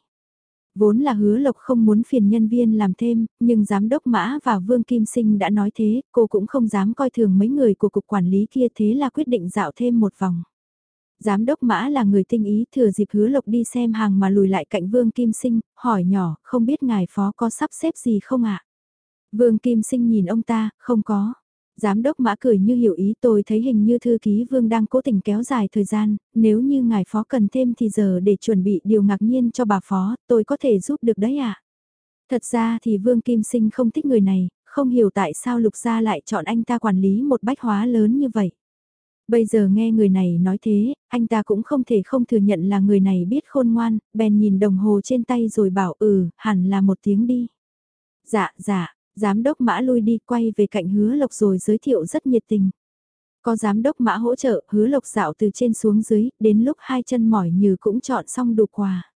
Vốn là hứa lộc không muốn phiền nhân viên làm thêm, nhưng giám đốc mã và Vương Kim Sinh đã nói thế, cô cũng không dám coi thường mấy người của cục quản lý kia thế là quyết định dạo thêm một vòng. Giám đốc mã là người tinh ý thừa dịp hứa lộc đi xem hàng mà lùi lại cạnh Vương Kim Sinh, hỏi nhỏ, không biết ngài phó có sắp xếp gì không ạ? Vương Kim Sinh nhìn ông ta, không có. Giám đốc mã cười như hiểu ý tôi thấy hình như thư ký vương đang cố tình kéo dài thời gian, nếu như ngài phó cần thêm thì giờ để chuẩn bị điều ngạc nhiên cho bà phó, tôi có thể giúp được đấy ạ. À? Thật ra thì vương kim sinh không thích người này, không hiểu tại sao lục gia lại chọn anh ta quản lý một bách hóa lớn như vậy. Bây giờ nghe người này nói thế, anh ta cũng không thể không thừa nhận là người này biết khôn ngoan, bèn nhìn đồng hồ trên tay rồi bảo ừ, hẳn là một tiếng đi. Dạ, dạ, Giám đốc mã lui đi quay về cạnh hứa lộc rồi giới thiệu rất nhiệt tình. Có giám đốc mã hỗ trợ hứa lộc dạo từ trên xuống dưới, đến lúc hai chân mỏi như cũng chọn xong đủ quà.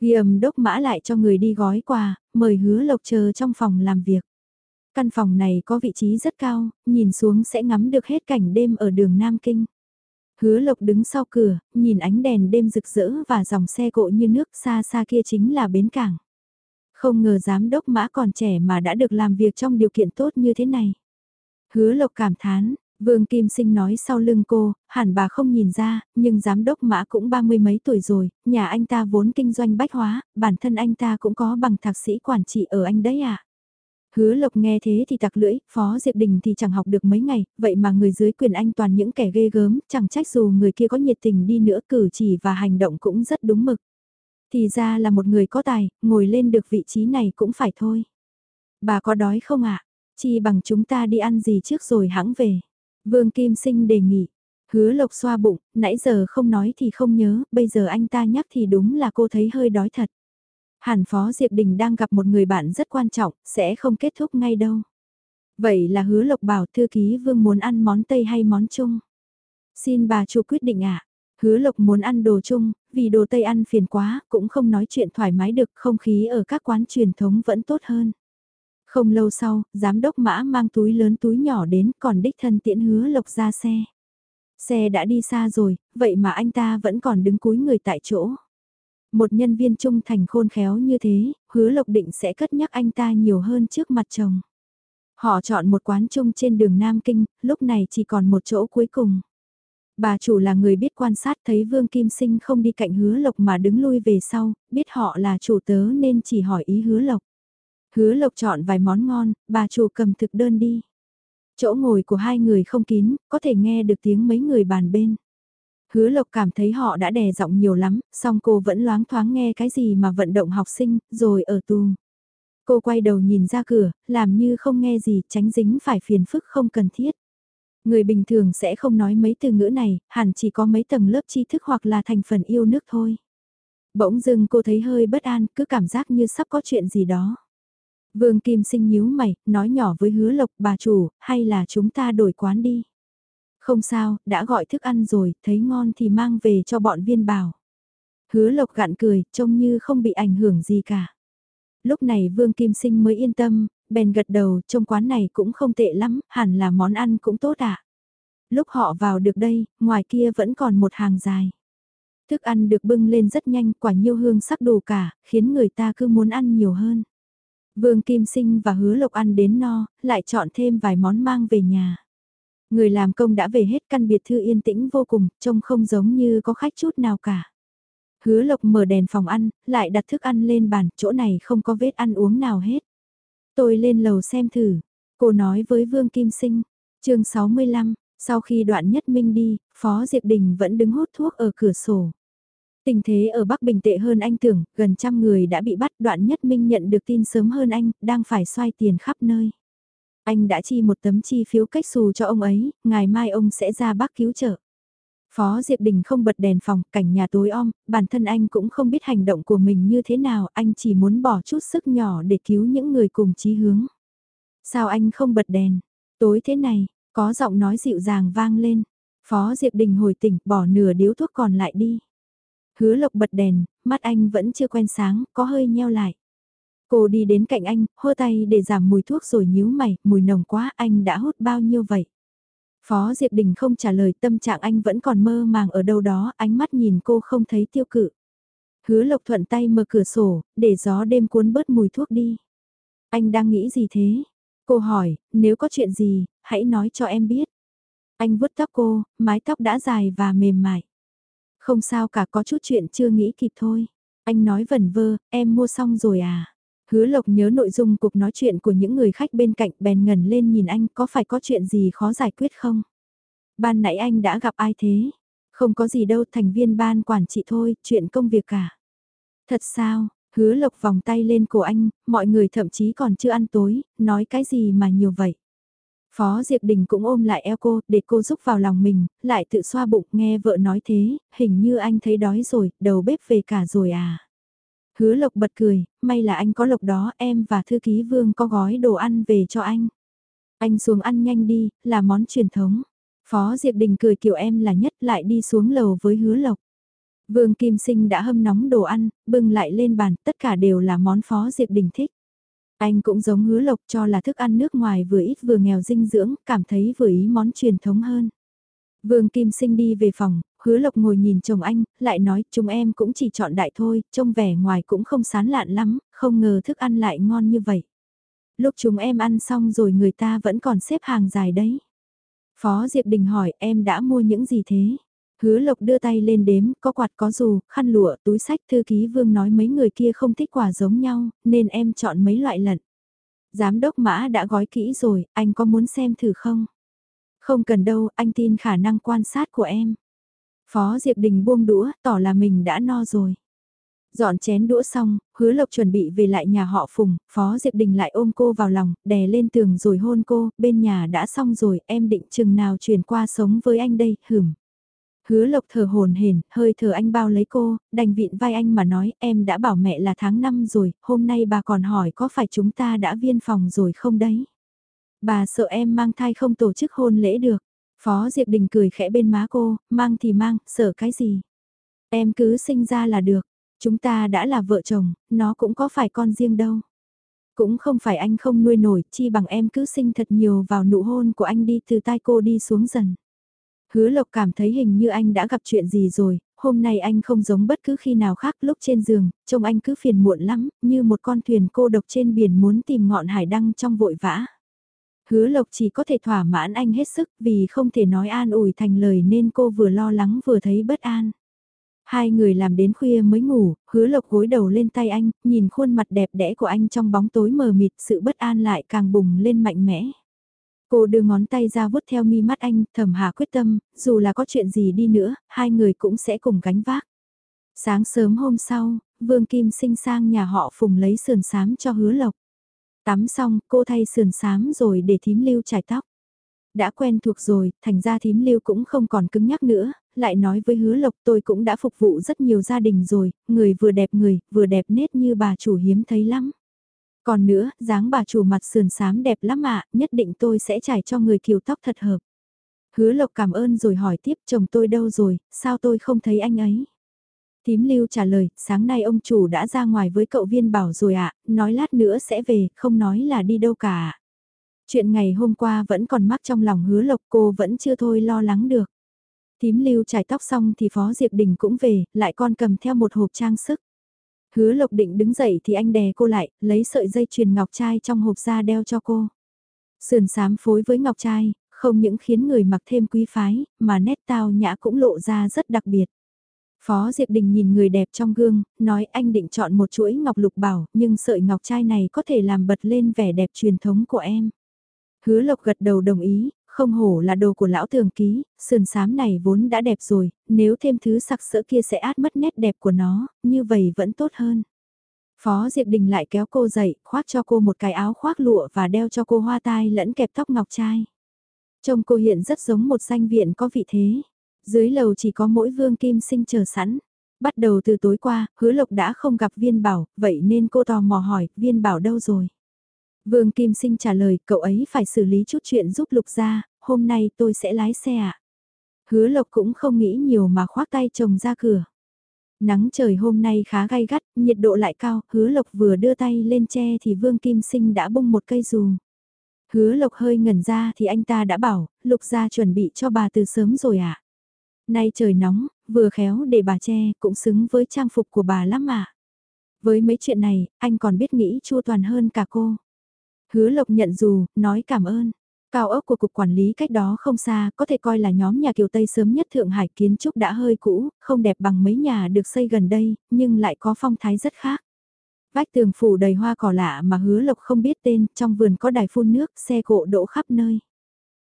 Ghi ầm đốc mã lại cho người đi gói quà, mời hứa lộc chờ trong phòng làm việc. Căn phòng này có vị trí rất cao, nhìn xuống sẽ ngắm được hết cảnh đêm ở đường Nam Kinh. Hứa lộc đứng sau cửa, nhìn ánh đèn đêm rực rỡ và dòng xe cộ như nước xa xa kia chính là bến cảng. Không ngờ giám đốc mã còn trẻ mà đã được làm việc trong điều kiện tốt như thế này. Hứa lộc cảm thán, Vương Kim Sinh nói sau lưng cô, hẳn bà không nhìn ra, nhưng giám đốc mã cũng ba mươi mấy tuổi rồi, nhà anh ta vốn kinh doanh bách hóa, bản thân anh ta cũng có bằng thạc sĩ quản trị ở anh đấy à. Hứa Lộc nghe thế thì tặc lưỡi, Phó Diệp Đình thì chẳng học được mấy ngày, vậy mà người dưới quyền anh toàn những kẻ ghê gớm, chẳng trách dù người kia có nhiệt tình đi nữa cử chỉ và hành động cũng rất đúng mực. Thì ra là một người có tài, ngồi lên được vị trí này cũng phải thôi. Bà có đói không ạ? Chi bằng chúng ta đi ăn gì trước rồi hãng về. Vương Kim Sinh đề nghị. Hứa lộc xoa bụng, nãy giờ không nói thì không nhớ, bây giờ anh ta nhắc thì đúng là cô thấy hơi đói thật. Hàn Phó Diệp Đình đang gặp một người bạn rất quan trọng, sẽ không kết thúc ngay đâu. Vậy là hứa lộc bảo thư ký Vương muốn ăn món Tây hay món Trung? Xin bà chủ quyết định ạ. Hứa lộc muốn ăn đồ chung, vì đồ Tây ăn phiền quá, cũng không nói chuyện thoải mái được, không khí ở các quán truyền thống vẫn tốt hơn. Không lâu sau, giám đốc mã mang túi lớn túi nhỏ đến còn đích thân tiễn hứa lộc ra xe. Xe đã đi xa rồi, vậy mà anh ta vẫn còn đứng cúi người tại chỗ. Một nhân viên trung thành khôn khéo như thế, hứa lộc định sẽ cất nhắc anh ta nhiều hơn trước mặt chồng. Họ chọn một quán chung trên đường Nam Kinh, lúc này chỉ còn một chỗ cuối cùng. Bà chủ là người biết quan sát thấy Vương Kim Sinh không đi cạnh hứa lộc mà đứng lui về sau, biết họ là chủ tớ nên chỉ hỏi ý hứa lộc. Hứa lộc chọn vài món ngon, bà chủ cầm thực đơn đi. Chỗ ngồi của hai người không kín, có thể nghe được tiếng mấy người bàn bên. Hứa lộc cảm thấy họ đã đè giọng nhiều lắm, song cô vẫn loáng thoáng nghe cái gì mà vận động học sinh, rồi ở tù. Cô quay đầu nhìn ra cửa, làm như không nghe gì, tránh dính phải phiền phức không cần thiết. Người bình thường sẽ không nói mấy từ ngữ này, hẳn chỉ có mấy tầng lớp tri thức hoặc là thành phần yêu nước thôi. Bỗng dưng cô thấy hơi bất an, cứ cảm giác như sắp có chuyện gì đó. Vương Kim Sinh nhíu mày, nói nhỏ với hứa lộc bà chủ, hay là chúng ta đổi quán đi. Không sao, đã gọi thức ăn rồi, thấy ngon thì mang về cho bọn viên bảo. Hứa lộc gạn cười, trông như không bị ảnh hưởng gì cả. Lúc này Vương Kim Sinh mới yên tâm, bèn gật đầu, trong quán này cũng không tệ lắm, hẳn là món ăn cũng tốt ạ. À. Lúc họ vào được đây, ngoài kia vẫn còn một hàng dài. Thức ăn được bưng lên rất nhanh, quả nhiêu hương sắc đủ cả, khiến người ta cứ muốn ăn nhiều hơn. Vương Kim Sinh và Hứa Lộc ăn đến no, lại chọn thêm vài món mang về nhà. Người làm công đã về hết căn biệt thư yên tĩnh vô cùng, trông không giống như có khách chút nào cả. Hứa lộc mở đèn phòng ăn, lại đặt thức ăn lên bàn, chỗ này không có vết ăn uống nào hết. Tôi lên lầu xem thử, cô nói với Vương Kim Sinh, chương 65, sau khi đoạn nhất minh đi, Phó Diệp Đình vẫn đứng hút thuốc ở cửa sổ. Tình thế ở Bắc Bình tệ hơn anh tưởng, gần trăm người đã bị bắt đoạn nhất minh nhận được tin sớm hơn anh, đang phải xoay tiền khắp nơi. Anh đã chi một tấm chi phiếu cách xù cho ông ấy, ngày mai ông sẽ ra Bắc cứu trợ. Phó Diệp Đình không bật đèn phòng, cảnh nhà tối om, bản thân anh cũng không biết hành động của mình như thế nào, anh chỉ muốn bỏ chút sức nhỏ để cứu những người cùng chí hướng. Sao anh không bật đèn? Tối thế này, có giọng nói dịu dàng vang lên. Phó Diệp Đình hồi tỉnh, bỏ nửa điếu thuốc còn lại đi. Hứa lộc bật đèn, mắt anh vẫn chưa quen sáng, có hơi nheo lại. Cô đi đến cạnh anh, hơ tay để giảm mùi thuốc rồi nhíu mày, mùi nồng quá, anh đã hút bao nhiêu vậy? Phó Diệp Đình không trả lời tâm trạng anh vẫn còn mơ màng ở đâu đó, ánh mắt nhìn cô không thấy tiêu cự. Hứa Lộc thuận tay mở cửa sổ, để gió đêm cuốn bớt mùi thuốc đi. Anh đang nghĩ gì thế? Cô hỏi, nếu có chuyện gì, hãy nói cho em biết. Anh vuốt tóc cô, mái tóc đã dài và mềm mại. Không sao cả có chút chuyện chưa nghĩ kịp thôi. Anh nói vẩn vơ, em mua xong rồi à? Hứa Lộc nhớ nội dung cuộc nói chuyện của những người khách bên cạnh bèn ngẩn lên nhìn anh có phải có chuyện gì khó giải quyết không? Ban nãy anh đã gặp ai thế? Không có gì đâu thành viên ban quản trị thôi, chuyện công việc cả. Thật sao, hứa Lộc vòng tay lên cổ anh, mọi người thậm chí còn chưa ăn tối, nói cái gì mà nhiều vậy? Phó Diệp Đình cũng ôm lại eo cô, để cô giúp vào lòng mình, lại tự xoa bụng nghe vợ nói thế, hình như anh thấy đói rồi, đầu bếp về cả rồi à. Hứa Lộc bật cười, may là anh có lộc đó em và thư ký Vương có gói đồ ăn về cho anh. Anh xuống ăn nhanh đi, là món truyền thống. Phó Diệp Đình cười kiểu em là nhất lại đi xuống lầu với hứa Lộc. Vương Kim Sinh đã hâm nóng đồ ăn, bưng lại lên bàn, tất cả đều là món Phó Diệp Đình thích. Anh cũng giống hứa Lộc cho là thức ăn nước ngoài vừa ít vừa nghèo dinh dưỡng, cảm thấy vừa ý món truyền thống hơn. Vương Kim Sinh đi về phòng, hứa lộc ngồi nhìn chồng anh, lại nói chúng em cũng chỉ chọn đại thôi, trông vẻ ngoài cũng không sán lạn lắm, không ngờ thức ăn lại ngon như vậy. Lúc chúng em ăn xong rồi người ta vẫn còn xếp hàng dài đấy. Phó Diệp Đình hỏi em đã mua những gì thế? Hứa Lộc đưa tay lên đếm, có quạt có dù, khăn lụa, túi sách thư ký Vương nói mấy người kia không thích quả giống nhau, nên em chọn mấy loại lận. Giám đốc mã đã gói kỹ rồi, anh có muốn xem thử không? Không cần đâu, anh tin khả năng quan sát của em. Phó Diệp Đình buông đũa, tỏ là mình đã no rồi. Dọn chén đũa xong, hứa lộc chuẩn bị về lại nhà họ Phùng, Phó Diệp Đình lại ôm cô vào lòng, đè lên tường rồi hôn cô, bên nhà đã xong rồi, em định chừng nào chuyển qua sống với anh đây, hửm. Hứa lộc thở hồn hển, hơi thở anh bao lấy cô, đành vịn vai anh mà nói, em đã bảo mẹ là tháng 5 rồi, hôm nay bà còn hỏi có phải chúng ta đã viên phòng rồi không đấy. Bà sợ em mang thai không tổ chức hôn lễ được. Phó Diệp Đình cười khẽ bên má cô, mang thì mang, sợ cái gì. Em cứ sinh ra là được, chúng ta đã là vợ chồng, nó cũng có phải con riêng đâu. Cũng không phải anh không nuôi nổi, chi bằng em cứ sinh thật nhiều vào nụ hôn của anh đi từ tai cô đi xuống dần. Hứa Lộc cảm thấy hình như anh đã gặp chuyện gì rồi, hôm nay anh không giống bất cứ khi nào khác lúc trên giường, trông anh cứ phiền muộn lắm, như một con thuyền cô độc trên biển muốn tìm ngọn hải đăng trong vội vã. Hứa Lộc chỉ có thể thỏa mãn anh hết sức vì không thể nói an ủi thành lời nên cô vừa lo lắng vừa thấy bất an. Hai người làm đến khuya mới ngủ, hứa lộc gối đầu lên tay anh, nhìn khuôn mặt đẹp đẽ của anh trong bóng tối mờ mịt, sự bất an lại càng bùng lên mạnh mẽ. Cô đưa ngón tay ra vuốt theo mi mắt anh, thầm hà quyết tâm, dù là có chuyện gì đi nữa, hai người cũng sẽ cùng gánh vác. Sáng sớm hôm sau, Vương Kim sinh sang nhà họ phùng lấy sườn sám cho hứa lộc. Tắm xong, cô thay sườn sám rồi để thím lưu trải tóc. Đã quen thuộc rồi, thành ra thím lưu cũng không còn cứng nhắc nữa, lại nói với hứa lộc tôi cũng đã phục vụ rất nhiều gia đình rồi, người vừa đẹp người, vừa đẹp nết như bà chủ hiếm thấy lắm. Còn nữa, dáng bà chủ mặt sườn sám đẹp lắm ạ, nhất định tôi sẽ trải cho người kiều tóc thật hợp. Hứa lộc cảm ơn rồi hỏi tiếp chồng tôi đâu rồi, sao tôi không thấy anh ấy. Tím lưu trả lời, sáng nay ông chủ đã ra ngoài với cậu viên bảo rồi ạ, nói lát nữa sẽ về, không nói là đi đâu cả. Chuyện ngày hôm qua vẫn còn mắc trong lòng hứa lộc cô vẫn chưa thôi lo lắng được. Tím lưu trải tóc xong thì Phó Diệp Đình cũng về, lại con cầm theo một hộp trang sức. Hứa lộc định đứng dậy thì anh đè cô lại, lấy sợi dây chuyền ngọc trai trong hộp ra đeo cho cô. Sườn sám phối với ngọc trai, không những khiến người mặc thêm quý phái, mà nét tao nhã cũng lộ ra rất đặc biệt. Phó Diệp Đình nhìn người đẹp trong gương, nói anh định chọn một chuỗi ngọc lục bảo, nhưng sợi ngọc trai này có thể làm bật lên vẻ đẹp truyền thống của em. Hứa Lộc gật đầu đồng ý, không hổ là đồ của lão tường ký, sườn sám này vốn đã đẹp rồi, nếu thêm thứ sặc sỡ kia sẽ át mất nét đẹp của nó, như vậy vẫn tốt hơn. Phó Diệp Đình lại kéo cô dậy, khoác cho cô một cái áo khoác lụa và đeo cho cô hoa tai lẫn kẹp tóc ngọc trai. Trông cô hiện rất giống một danh viện có vị thế. Dưới lầu chỉ có mỗi vương kim sinh chờ sẵn. Bắt đầu từ tối qua, hứa lộc đã không gặp viên bảo, vậy nên cô tò mò hỏi, viên bảo đâu rồi? Vương Kim Sinh trả lời, cậu ấy phải xử lý chút chuyện giúp lục ra, hôm nay tôi sẽ lái xe ạ. À? Hứa lộc cũng không nghĩ nhiều mà khoác tay chồng ra cửa. Nắng trời hôm nay khá gay gắt, nhiệt độ lại cao, hứa lộc vừa đưa tay lên che thì Vương Kim Sinh đã bung một cây dù. Hứa lộc hơi ngẩn ra thì anh ta đã bảo, lục ra chuẩn bị cho bà từ sớm rồi ạ. À? Nay trời nóng, vừa khéo để bà che, cũng xứng với trang phục của bà lắm ạ. Với mấy chuyện này, anh còn biết nghĩ chua toàn hơn cả cô. Hứa Lộc nhận dù, nói cảm ơn. Cao ốc của cục quản lý cách đó không xa, có thể coi là nhóm nhà Kiều Tây sớm nhất Thượng Hải kiến trúc đã hơi cũ, không đẹp bằng mấy nhà được xây gần đây, nhưng lại có phong thái rất khác. Vách tường phủ đầy hoa cỏ lạ mà hứa lộc không biết tên, trong vườn có đài phun nước, xe cộ đỗ khắp nơi.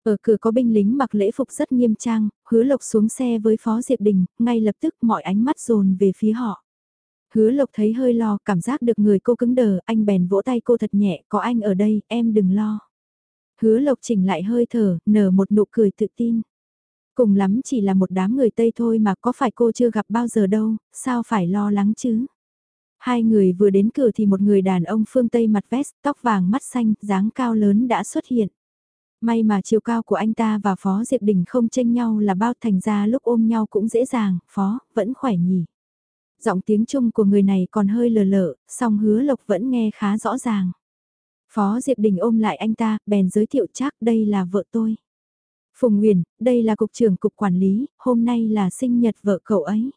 Ở cửa có binh lính mặc lễ phục rất nghiêm trang, hứa lộc xuống xe với Phó Diệp Đình, ngay lập tức mọi ánh mắt dồn về phía họ. Hứa lộc thấy hơi lo, cảm giác được người cô cứng đờ, anh bèn vỗ tay cô thật nhẹ, có anh ở đây, em đừng lo. Hứa lộc chỉnh lại hơi thở, nở một nụ cười tự tin. Cùng lắm chỉ là một đám người Tây thôi mà có phải cô chưa gặp bao giờ đâu, sao phải lo lắng chứ? Hai người vừa đến cửa thì một người đàn ông phương Tây mặt vest, tóc vàng mắt xanh, dáng cao lớn đã xuất hiện. May mà chiều cao của anh ta và Phó Diệp Đình không tranh nhau là bao thành ra lúc ôm nhau cũng dễ dàng, Phó, vẫn khỏe nhỉ. Giọng tiếng Trung của người này còn hơi lờ lợ, song hứa lộc vẫn nghe khá rõ ràng. Phó Diệp Đình ôm lại anh ta, bèn giới thiệu chắc đây là vợ tôi. Phùng Nguyền, đây là cục trưởng cục quản lý, hôm nay là sinh nhật vợ cậu ấy.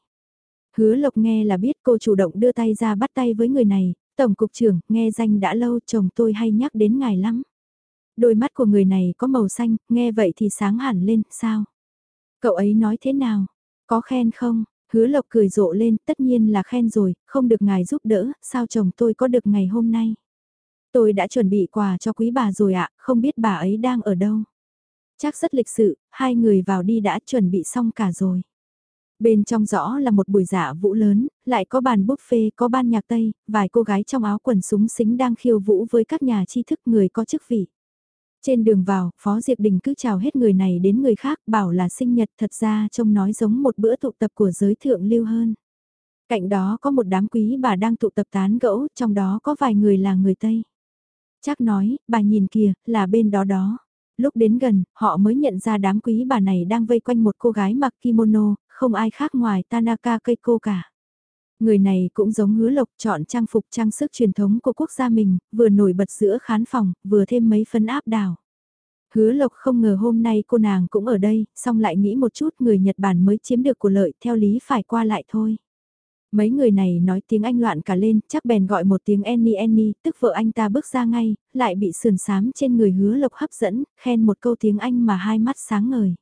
Hứa Lộc nghe là biết cô chủ động đưa tay ra bắt tay với người này, Tổng cục trưởng, nghe danh đã lâu chồng tôi hay nhắc đến ngài lắm. Đôi mắt của người này có màu xanh, nghe vậy thì sáng hẳn lên, sao? Cậu ấy nói thế nào? Có khen không? Hứa Lộc cười rộ lên, tất nhiên là khen rồi, không được ngài giúp đỡ, sao chồng tôi có được ngày hôm nay? Tôi đã chuẩn bị quà cho quý bà rồi ạ, không biết bà ấy đang ở đâu. Chắc rất lịch sự, hai người vào đi đã chuẩn bị xong cả rồi. Bên trong rõ là một buổi dạ vũ lớn, lại có bàn buffet, có ban nhạc Tây, vài cô gái trong áo quần súng xính đang khiêu vũ với các nhà tri thức người có chức vị. Trên đường vào, Phó Diệp Đình cứ chào hết người này đến người khác, bảo là sinh nhật thật ra trông nói giống một bữa tụ tập của giới thượng lưu hơn. Cạnh đó có một đám quý bà đang tụ tập tán gẫu, trong đó có vài người là người Tây. Chắc nói, bà nhìn kìa, là bên đó đó. Lúc đến gần, họ mới nhận ra đám quý bà này đang vây quanh một cô gái mặc kimono, không ai khác ngoài Tanaka Keiko cả. Người này cũng giống hứa lộc chọn trang phục trang sức truyền thống của quốc gia mình, vừa nổi bật giữa khán phòng, vừa thêm mấy phân áp đảo. Hứa lộc không ngờ hôm nay cô nàng cũng ở đây, xong lại nghĩ một chút người Nhật Bản mới chiếm được của lợi theo lý phải qua lại thôi. Mấy người này nói tiếng Anh loạn cả lên, chắc bèn gọi một tiếng Annie Annie, tức vợ anh ta bước ra ngay, lại bị sườn sám trên người hứa lộc hấp dẫn, khen một câu tiếng Anh mà hai mắt sáng ngời.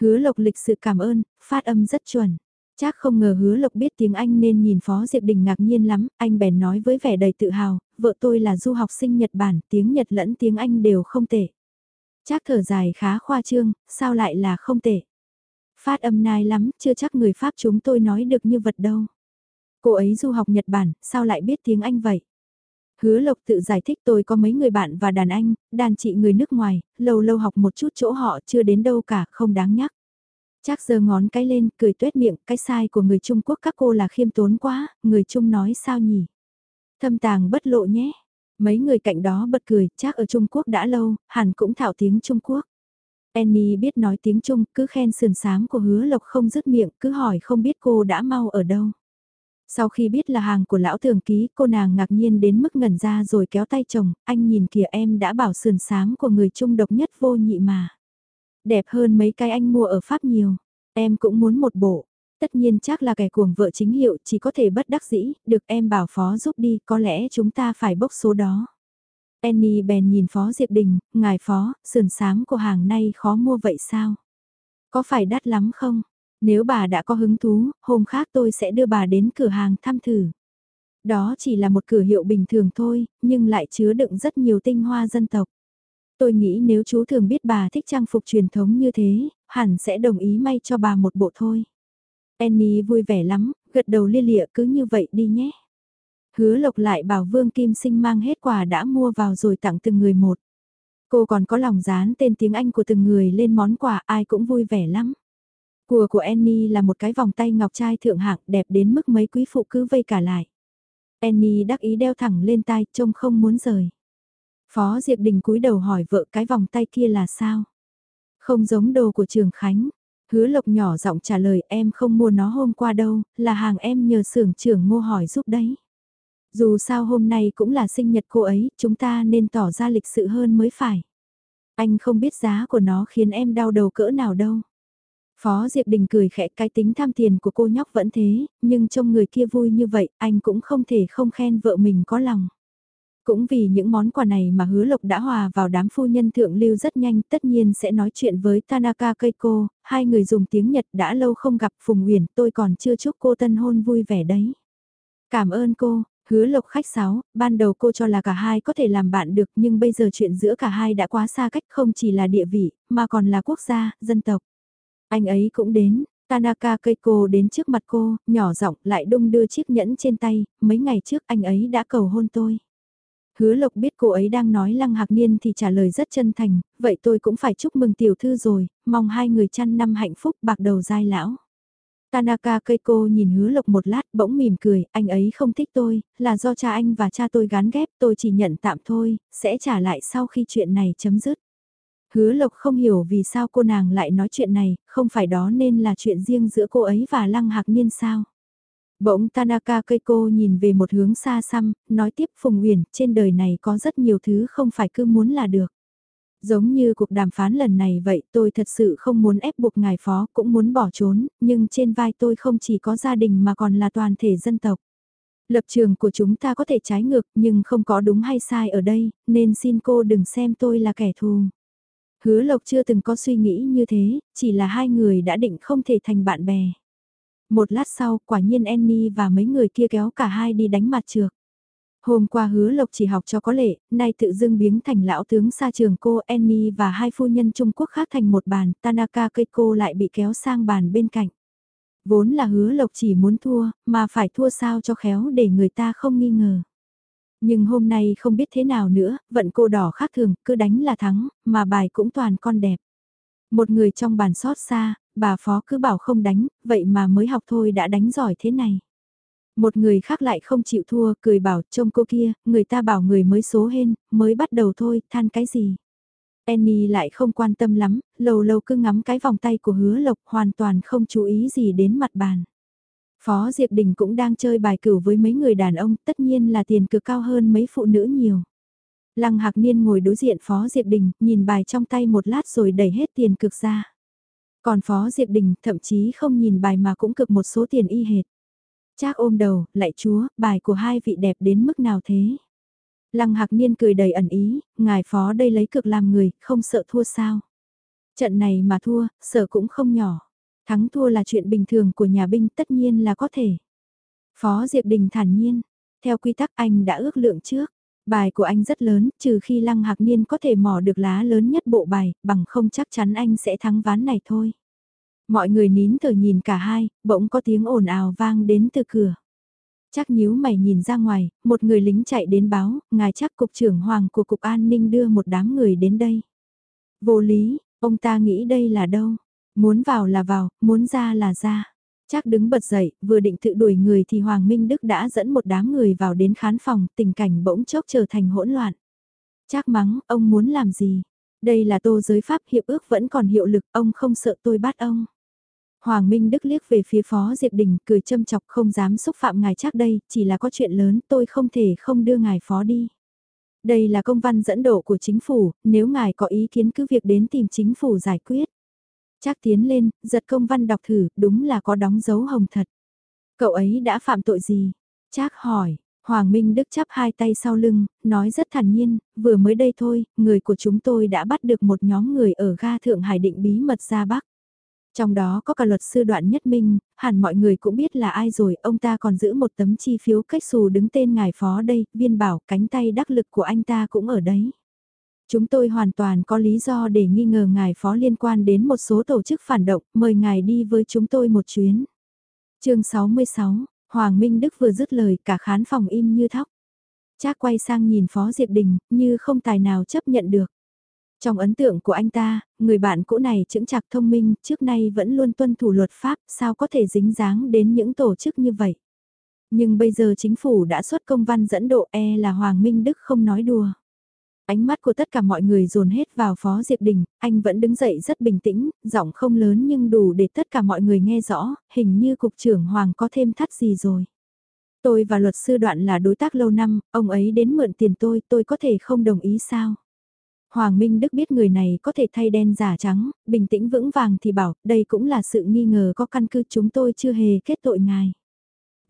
Hứa lộc lịch sự cảm ơn, phát âm rất chuẩn. Chắc không ngờ hứa lộc biết tiếng Anh nên nhìn Phó Diệp Đình ngạc nhiên lắm, anh bèn nói với vẻ đầy tự hào, vợ tôi là du học sinh Nhật Bản, tiếng Nhật lẫn tiếng Anh đều không tệ. Chắc thở dài khá khoa trương, sao lại là không tệ. Phát âm nai lắm, chưa chắc người Pháp chúng tôi nói được như vật đâu. Cô ấy du học Nhật Bản, sao lại biết tiếng Anh vậy? Hứa Lộc tự giải thích tôi có mấy người bạn và đàn anh, đàn chị người nước ngoài, lâu lâu học một chút chỗ họ chưa đến đâu cả, không đáng nhắc. Chắc giơ ngón cái lên, cười tuét miệng, cái sai của người Trung Quốc các cô là khiêm tốn quá, người Trung nói sao nhỉ? Thâm tàng bất lộ nhé. Mấy người cạnh đó bật cười, chắc ở Trung Quốc đã lâu, hẳn cũng thạo tiếng Trung Quốc. Annie biết nói tiếng Trung, cứ khen sườn sám của hứa lộc không dứt miệng, cứ hỏi không biết cô đã mau ở đâu. Sau khi biết là hàng của lão thường ký, cô nàng ngạc nhiên đến mức ngẩn ra rồi kéo tay chồng, anh nhìn kìa em đã bảo sườn sám của người Trung độc nhất vô nhị mà. Đẹp hơn mấy cái anh mua ở Pháp nhiều. Em cũng muốn một bộ. Tất nhiên chắc là kẻ cuồng vợ chính hiệu chỉ có thể bất đắc dĩ, được em bảo phó giúp đi, có lẽ chúng ta phải bốc số đó. Annie bèn nhìn Phó Diệp Đình, ngài Phó, sườn sám của hàng nay khó mua vậy sao? Có phải đắt lắm không? Nếu bà đã có hứng thú, hôm khác tôi sẽ đưa bà đến cửa hàng thăm thử. Đó chỉ là một cửa hiệu bình thường thôi, nhưng lại chứa đựng rất nhiều tinh hoa dân tộc. Tôi nghĩ nếu chú thường biết bà thích trang phục truyền thống như thế, hẳn sẽ đồng ý may cho bà một bộ thôi. Annie vui vẻ lắm, gật đầu lia lịa cứ như vậy đi nhé. Hứa lộc lại bảo Vương Kim Sinh mang hết quà đã mua vào rồi tặng từng người một. Cô còn có lòng dán tên tiếng Anh của từng người lên món quà ai cũng vui vẻ lắm. Của của Annie là một cái vòng tay ngọc trai thượng hạng đẹp đến mức mấy quý phụ cứ vây cả lại. Annie đắc ý đeo thẳng lên tai trông không muốn rời. Phó Diệp Đình cúi đầu hỏi vợ cái vòng tay kia là sao? Không giống đồ của Trường Khánh. Hứa Lộc nhỏ giọng trả lời em không mua nó hôm qua đâu, là hàng em nhờ xưởng trưởng mua hỏi giúp đấy. Dù sao hôm nay cũng là sinh nhật cô ấy, chúng ta nên tỏ ra lịch sự hơn mới phải. Anh không biết giá của nó khiến em đau đầu cỡ nào đâu. Phó Diệp Đình cười khẽ cái tính tham tiền của cô nhóc vẫn thế, nhưng trông người kia vui như vậy, anh cũng không thể không khen vợ mình có lòng. Cũng vì những món quà này mà hứa lộc đã hòa vào đám phu nhân thượng lưu rất nhanh, tất nhiên sẽ nói chuyện với Tanaka Keiko, hai người dùng tiếng Nhật đã lâu không gặp Phùng Huyền, tôi còn chưa chúc cô tân hôn vui vẻ đấy. Cảm ơn cô, hứa lộc khách sáo, ban đầu cô cho là cả hai có thể làm bạn được nhưng bây giờ chuyện giữa cả hai đã quá xa cách không chỉ là địa vị, mà còn là quốc gia, dân tộc. Anh ấy cũng đến, Tanaka Keiko đến trước mặt cô, nhỏ giọng lại đung đưa chiếc nhẫn trên tay, mấy ngày trước anh ấy đã cầu hôn tôi. Hứa Lộc biết cô ấy đang nói Lăng Hạc Niên thì trả lời rất chân thành, vậy tôi cũng phải chúc mừng tiểu thư rồi, mong hai người chăn năm hạnh phúc bạc đầu dai lão. Tanaka Keiko nhìn hứa lộc một lát bỗng mỉm cười, anh ấy không thích tôi, là do cha anh và cha tôi gán ghép tôi chỉ nhận tạm thôi, sẽ trả lại sau khi chuyện này chấm dứt. Hứa lộc không hiểu vì sao cô nàng lại nói chuyện này, không phải đó nên là chuyện riêng giữa cô ấy và Lăng Hạc Niên sao. Bỗng Tanaka Keiko nhìn về một hướng xa xăm, nói tiếp Phùng Uyển, trên đời này có rất nhiều thứ không phải cứ muốn là được. Giống như cuộc đàm phán lần này vậy, tôi thật sự không muốn ép buộc ngài phó, cũng muốn bỏ trốn, nhưng trên vai tôi không chỉ có gia đình mà còn là toàn thể dân tộc. Lập trường của chúng ta có thể trái ngược, nhưng không có đúng hay sai ở đây, nên xin cô đừng xem tôi là kẻ thù. Hứa Lộc chưa từng có suy nghĩ như thế, chỉ là hai người đã định không thể thành bạn bè. Một lát sau, quả nhiên Annie và mấy người kia kéo cả hai đi đánh mặt trược. Hôm qua hứa lộc chỉ học cho có lệ, nay tự dưng biến thành lão tướng xa trường cô Annie và hai phu nhân Trung Quốc khác thành một bàn, Tanaka Keiko lại bị kéo sang bàn bên cạnh. Vốn là hứa lộc chỉ muốn thua, mà phải thua sao cho khéo để người ta không nghi ngờ. Nhưng hôm nay không biết thế nào nữa, vận cô đỏ khác thường, cứ đánh là thắng, mà bài cũng toàn con đẹp. Một người trong bàn xót xa, bà phó cứ bảo không đánh, vậy mà mới học thôi đã đánh giỏi thế này. Một người khác lại không chịu thua, cười bảo trông cô kia, người ta bảo người mới số hên, mới bắt đầu thôi, than cái gì. Annie lại không quan tâm lắm, lâu lâu cứ ngắm cái vòng tay của hứa lộc hoàn toàn không chú ý gì đến mặt bàn. Phó Diệp Đình cũng đang chơi bài cửu với mấy người đàn ông, tất nhiên là tiền cực cao hơn mấy phụ nữ nhiều. Lăng Hạc Niên ngồi đối diện Phó Diệp Đình, nhìn bài trong tay một lát rồi đẩy hết tiền cực ra. Còn Phó Diệp Đình thậm chí không nhìn bài mà cũng cực một số tiền y hệt. Trác ôm đầu, lại chúa, bài của hai vị đẹp đến mức nào thế? Lăng Hạc Niên cười đầy ẩn ý, ngài phó đây lấy cực làm người, không sợ thua sao? Trận này mà thua, sợ cũng không nhỏ. Thắng thua là chuyện bình thường của nhà binh tất nhiên là có thể. Phó Diệp Đình thản nhiên, theo quy tắc anh đã ước lượng trước. Bài của anh rất lớn, trừ khi Lăng Hạc Niên có thể mò được lá lớn nhất bộ bài, bằng không chắc chắn anh sẽ thắng ván này thôi. Mọi người nín thở nhìn cả hai, bỗng có tiếng ồn ào vang đến từ cửa. Chắc nhíu mày nhìn ra ngoài, một người lính chạy đến báo, ngài chắc cục trưởng hoàng của cục an ninh đưa một đám người đến đây. Vô lý, ông ta nghĩ đây là đâu? Muốn vào là vào, muốn ra là ra. Chắc đứng bật dậy, vừa định tự đuổi người thì Hoàng Minh Đức đã dẫn một đám người vào đến khán phòng, tình cảnh bỗng chốc trở thành hỗn loạn. Chắc mắng, ông muốn làm gì? Đây là tô giới pháp hiệp ước vẫn còn hiệu lực, ông không sợ tôi bắt ông. Hoàng Minh Đức liếc về phía Phó Diệp Đình, cười châm chọc không dám xúc phạm ngài chắc đây, chỉ là có chuyện lớn, tôi không thể không đưa ngài Phó đi. Đây là công văn dẫn độ của chính phủ, nếu ngài có ý kiến cứ việc đến tìm chính phủ giải quyết. Chắc tiến lên, giật công văn đọc thử, đúng là có đóng dấu hồng thật. Cậu ấy đã phạm tội gì? Trác hỏi, Hoàng Minh Đức chắp hai tay sau lưng, nói rất thản nhiên, vừa mới đây thôi, người của chúng tôi đã bắt được một nhóm người ở ga Thượng Hải định bí mật ra Bắc. Trong đó có cả luật sư đoạn nhất minh, hẳn mọi người cũng biết là ai rồi, ông ta còn giữ một tấm chi phiếu cách xù đứng tên ngài phó đây, viên bảo cánh tay đắc lực của anh ta cũng ở đấy. Chúng tôi hoàn toàn có lý do để nghi ngờ ngài phó liên quan đến một số tổ chức phản động, mời ngài đi với chúng tôi một chuyến. chương 66, Hoàng Minh Đức vừa dứt lời cả khán phòng im như thóc. Trác quay sang nhìn Phó Diệp Đình, như không tài nào chấp nhận được. Trong ấn tượng của anh ta, người bạn cũ này chững chạc thông minh, trước nay vẫn luôn tuân thủ luật pháp, sao có thể dính dáng đến những tổ chức như vậy. Nhưng bây giờ chính phủ đã xuất công văn dẫn độ e là Hoàng Minh Đức không nói đùa. Ánh mắt của tất cả mọi người dồn hết vào Phó Diệp Đình, anh vẫn đứng dậy rất bình tĩnh, giọng không lớn nhưng đủ để tất cả mọi người nghe rõ, hình như Cục trưởng Hoàng có thêm thắt gì rồi. Tôi và luật sư đoạn là đối tác lâu năm, ông ấy đến mượn tiền tôi, tôi có thể không đồng ý sao? Hoàng Minh Đức biết người này có thể thay đen giả trắng, bình tĩnh vững vàng thì bảo, đây cũng là sự nghi ngờ có căn cứ chúng tôi chưa hề kết tội ngài.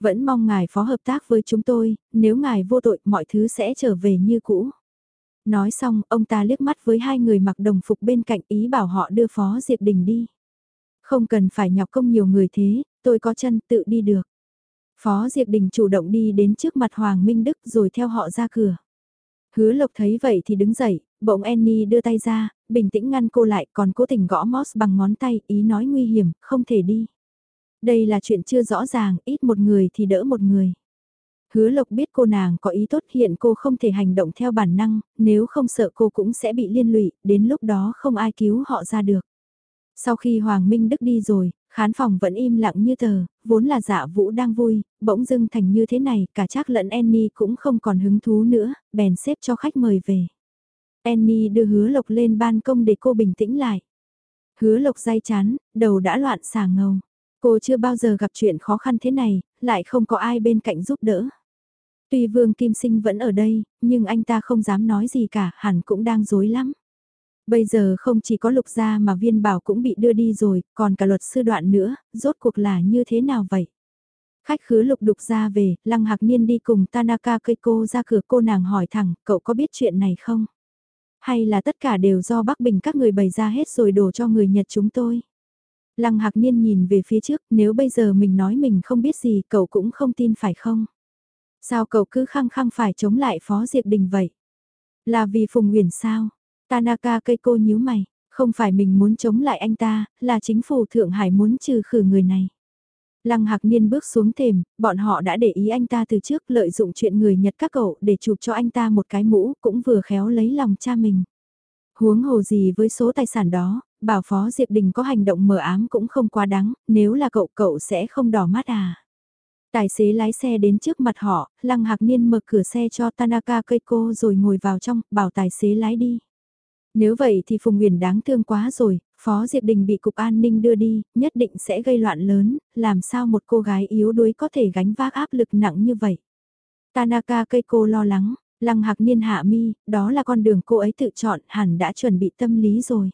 Vẫn mong ngài phó hợp tác với chúng tôi, nếu ngài vô tội mọi thứ sẽ trở về như cũ. Nói xong, ông ta liếc mắt với hai người mặc đồng phục bên cạnh ý bảo họ đưa Phó Diệp Đình đi. Không cần phải nhọc công nhiều người thế, tôi có chân tự đi được. Phó Diệp Đình chủ động đi đến trước mặt Hoàng Minh Đức rồi theo họ ra cửa. Hứa Lộc thấy vậy thì đứng dậy, bỗng Annie đưa tay ra, bình tĩnh ngăn cô lại còn cố tình gõ Moss bằng ngón tay, ý nói nguy hiểm, không thể đi. Đây là chuyện chưa rõ ràng, ít một người thì đỡ một người. Hứa Lộc biết cô nàng có ý tốt hiện cô không thể hành động theo bản năng, nếu không sợ cô cũng sẽ bị liên lụy, đến lúc đó không ai cứu họ ra được. Sau khi Hoàng Minh Đức đi rồi, khán phòng vẫn im lặng như tờ, vốn là dạ vũ đang vui, bỗng dưng thành như thế này, cả chắc lẫn Annie cũng không còn hứng thú nữa, bèn xếp cho khách mời về. Annie đưa hứa lộc lên ban công để cô bình tĩnh lại. Hứa lộc day chán, đầu đã loạn xà ngầu. Cô chưa bao giờ gặp chuyện khó khăn thế này, lại không có ai bên cạnh giúp đỡ. Tuy Vương Kim Sinh vẫn ở đây, nhưng anh ta không dám nói gì cả, hẳn cũng đang dối lắm. Bây giờ không chỉ có lục gia mà viên bảo cũng bị đưa đi rồi, còn cả luật sư đoạn nữa, rốt cuộc là như thế nào vậy? Khách khứa lục đục ra về, Lăng Hạc Niên đi cùng Tanaka Keiko ra cửa cô nàng hỏi thẳng, cậu có biết chuyện này không? Hay là tất cả đều do Bắc Bình các người bày ra hết rồi đổ cho người Nhật chúng tôi? Lăng Hạc Niên nhìn về phía trước, nếu bây giờ mình nói mình không biết gì cậu cũng không tin phải không? Sao cậu cứ khăng khăng phải chống lại Phó Diệp Đình vậy? Là vì Phùng Nguyễn sao? Tanaka cây cô nhíu mày, không phải mình muốn chống lại anh ta, là chính phủ Thượng Hải muốn trừ khử người này. Lăng Hạc Niên bước xuống thềm, bọn họ đã để ý anh ta từ trước lợi dụng chuyện người Nhật các cậu để chụp cho anh ta một cái mũ cũng vừa khéo lấy lòng cha mình. Huống hồ gì với số tài sản đó, bảo Phó Diệp Đình có hành động mờ ám cũng không quá đáng, nếu là cậu cậu sẽ không đỏ mắt à. Tài xế lái xe đến trước mặt họ, Lăng Hạc Niên mở cửa xe cho Tanaka Keiko rồi ngồi vào trong, bảo tài xế lái đi. Nếu vậy thì Phùng Nguyễn đáng thương quá rồi, Phó Diệp Đình bị Cục An ninh đưa đi, nhất định sẽ gây loạn lớn, làm sao một cô gái yếu đuối có thể gánh vác áp lực nặng như vậy. Tanaka Keiko lo lắng, Lăng Hạc Niên hạ mi, đó là con đường cô ấy tự chọn, hẳn đã chuẩn bị tâm lý rồi.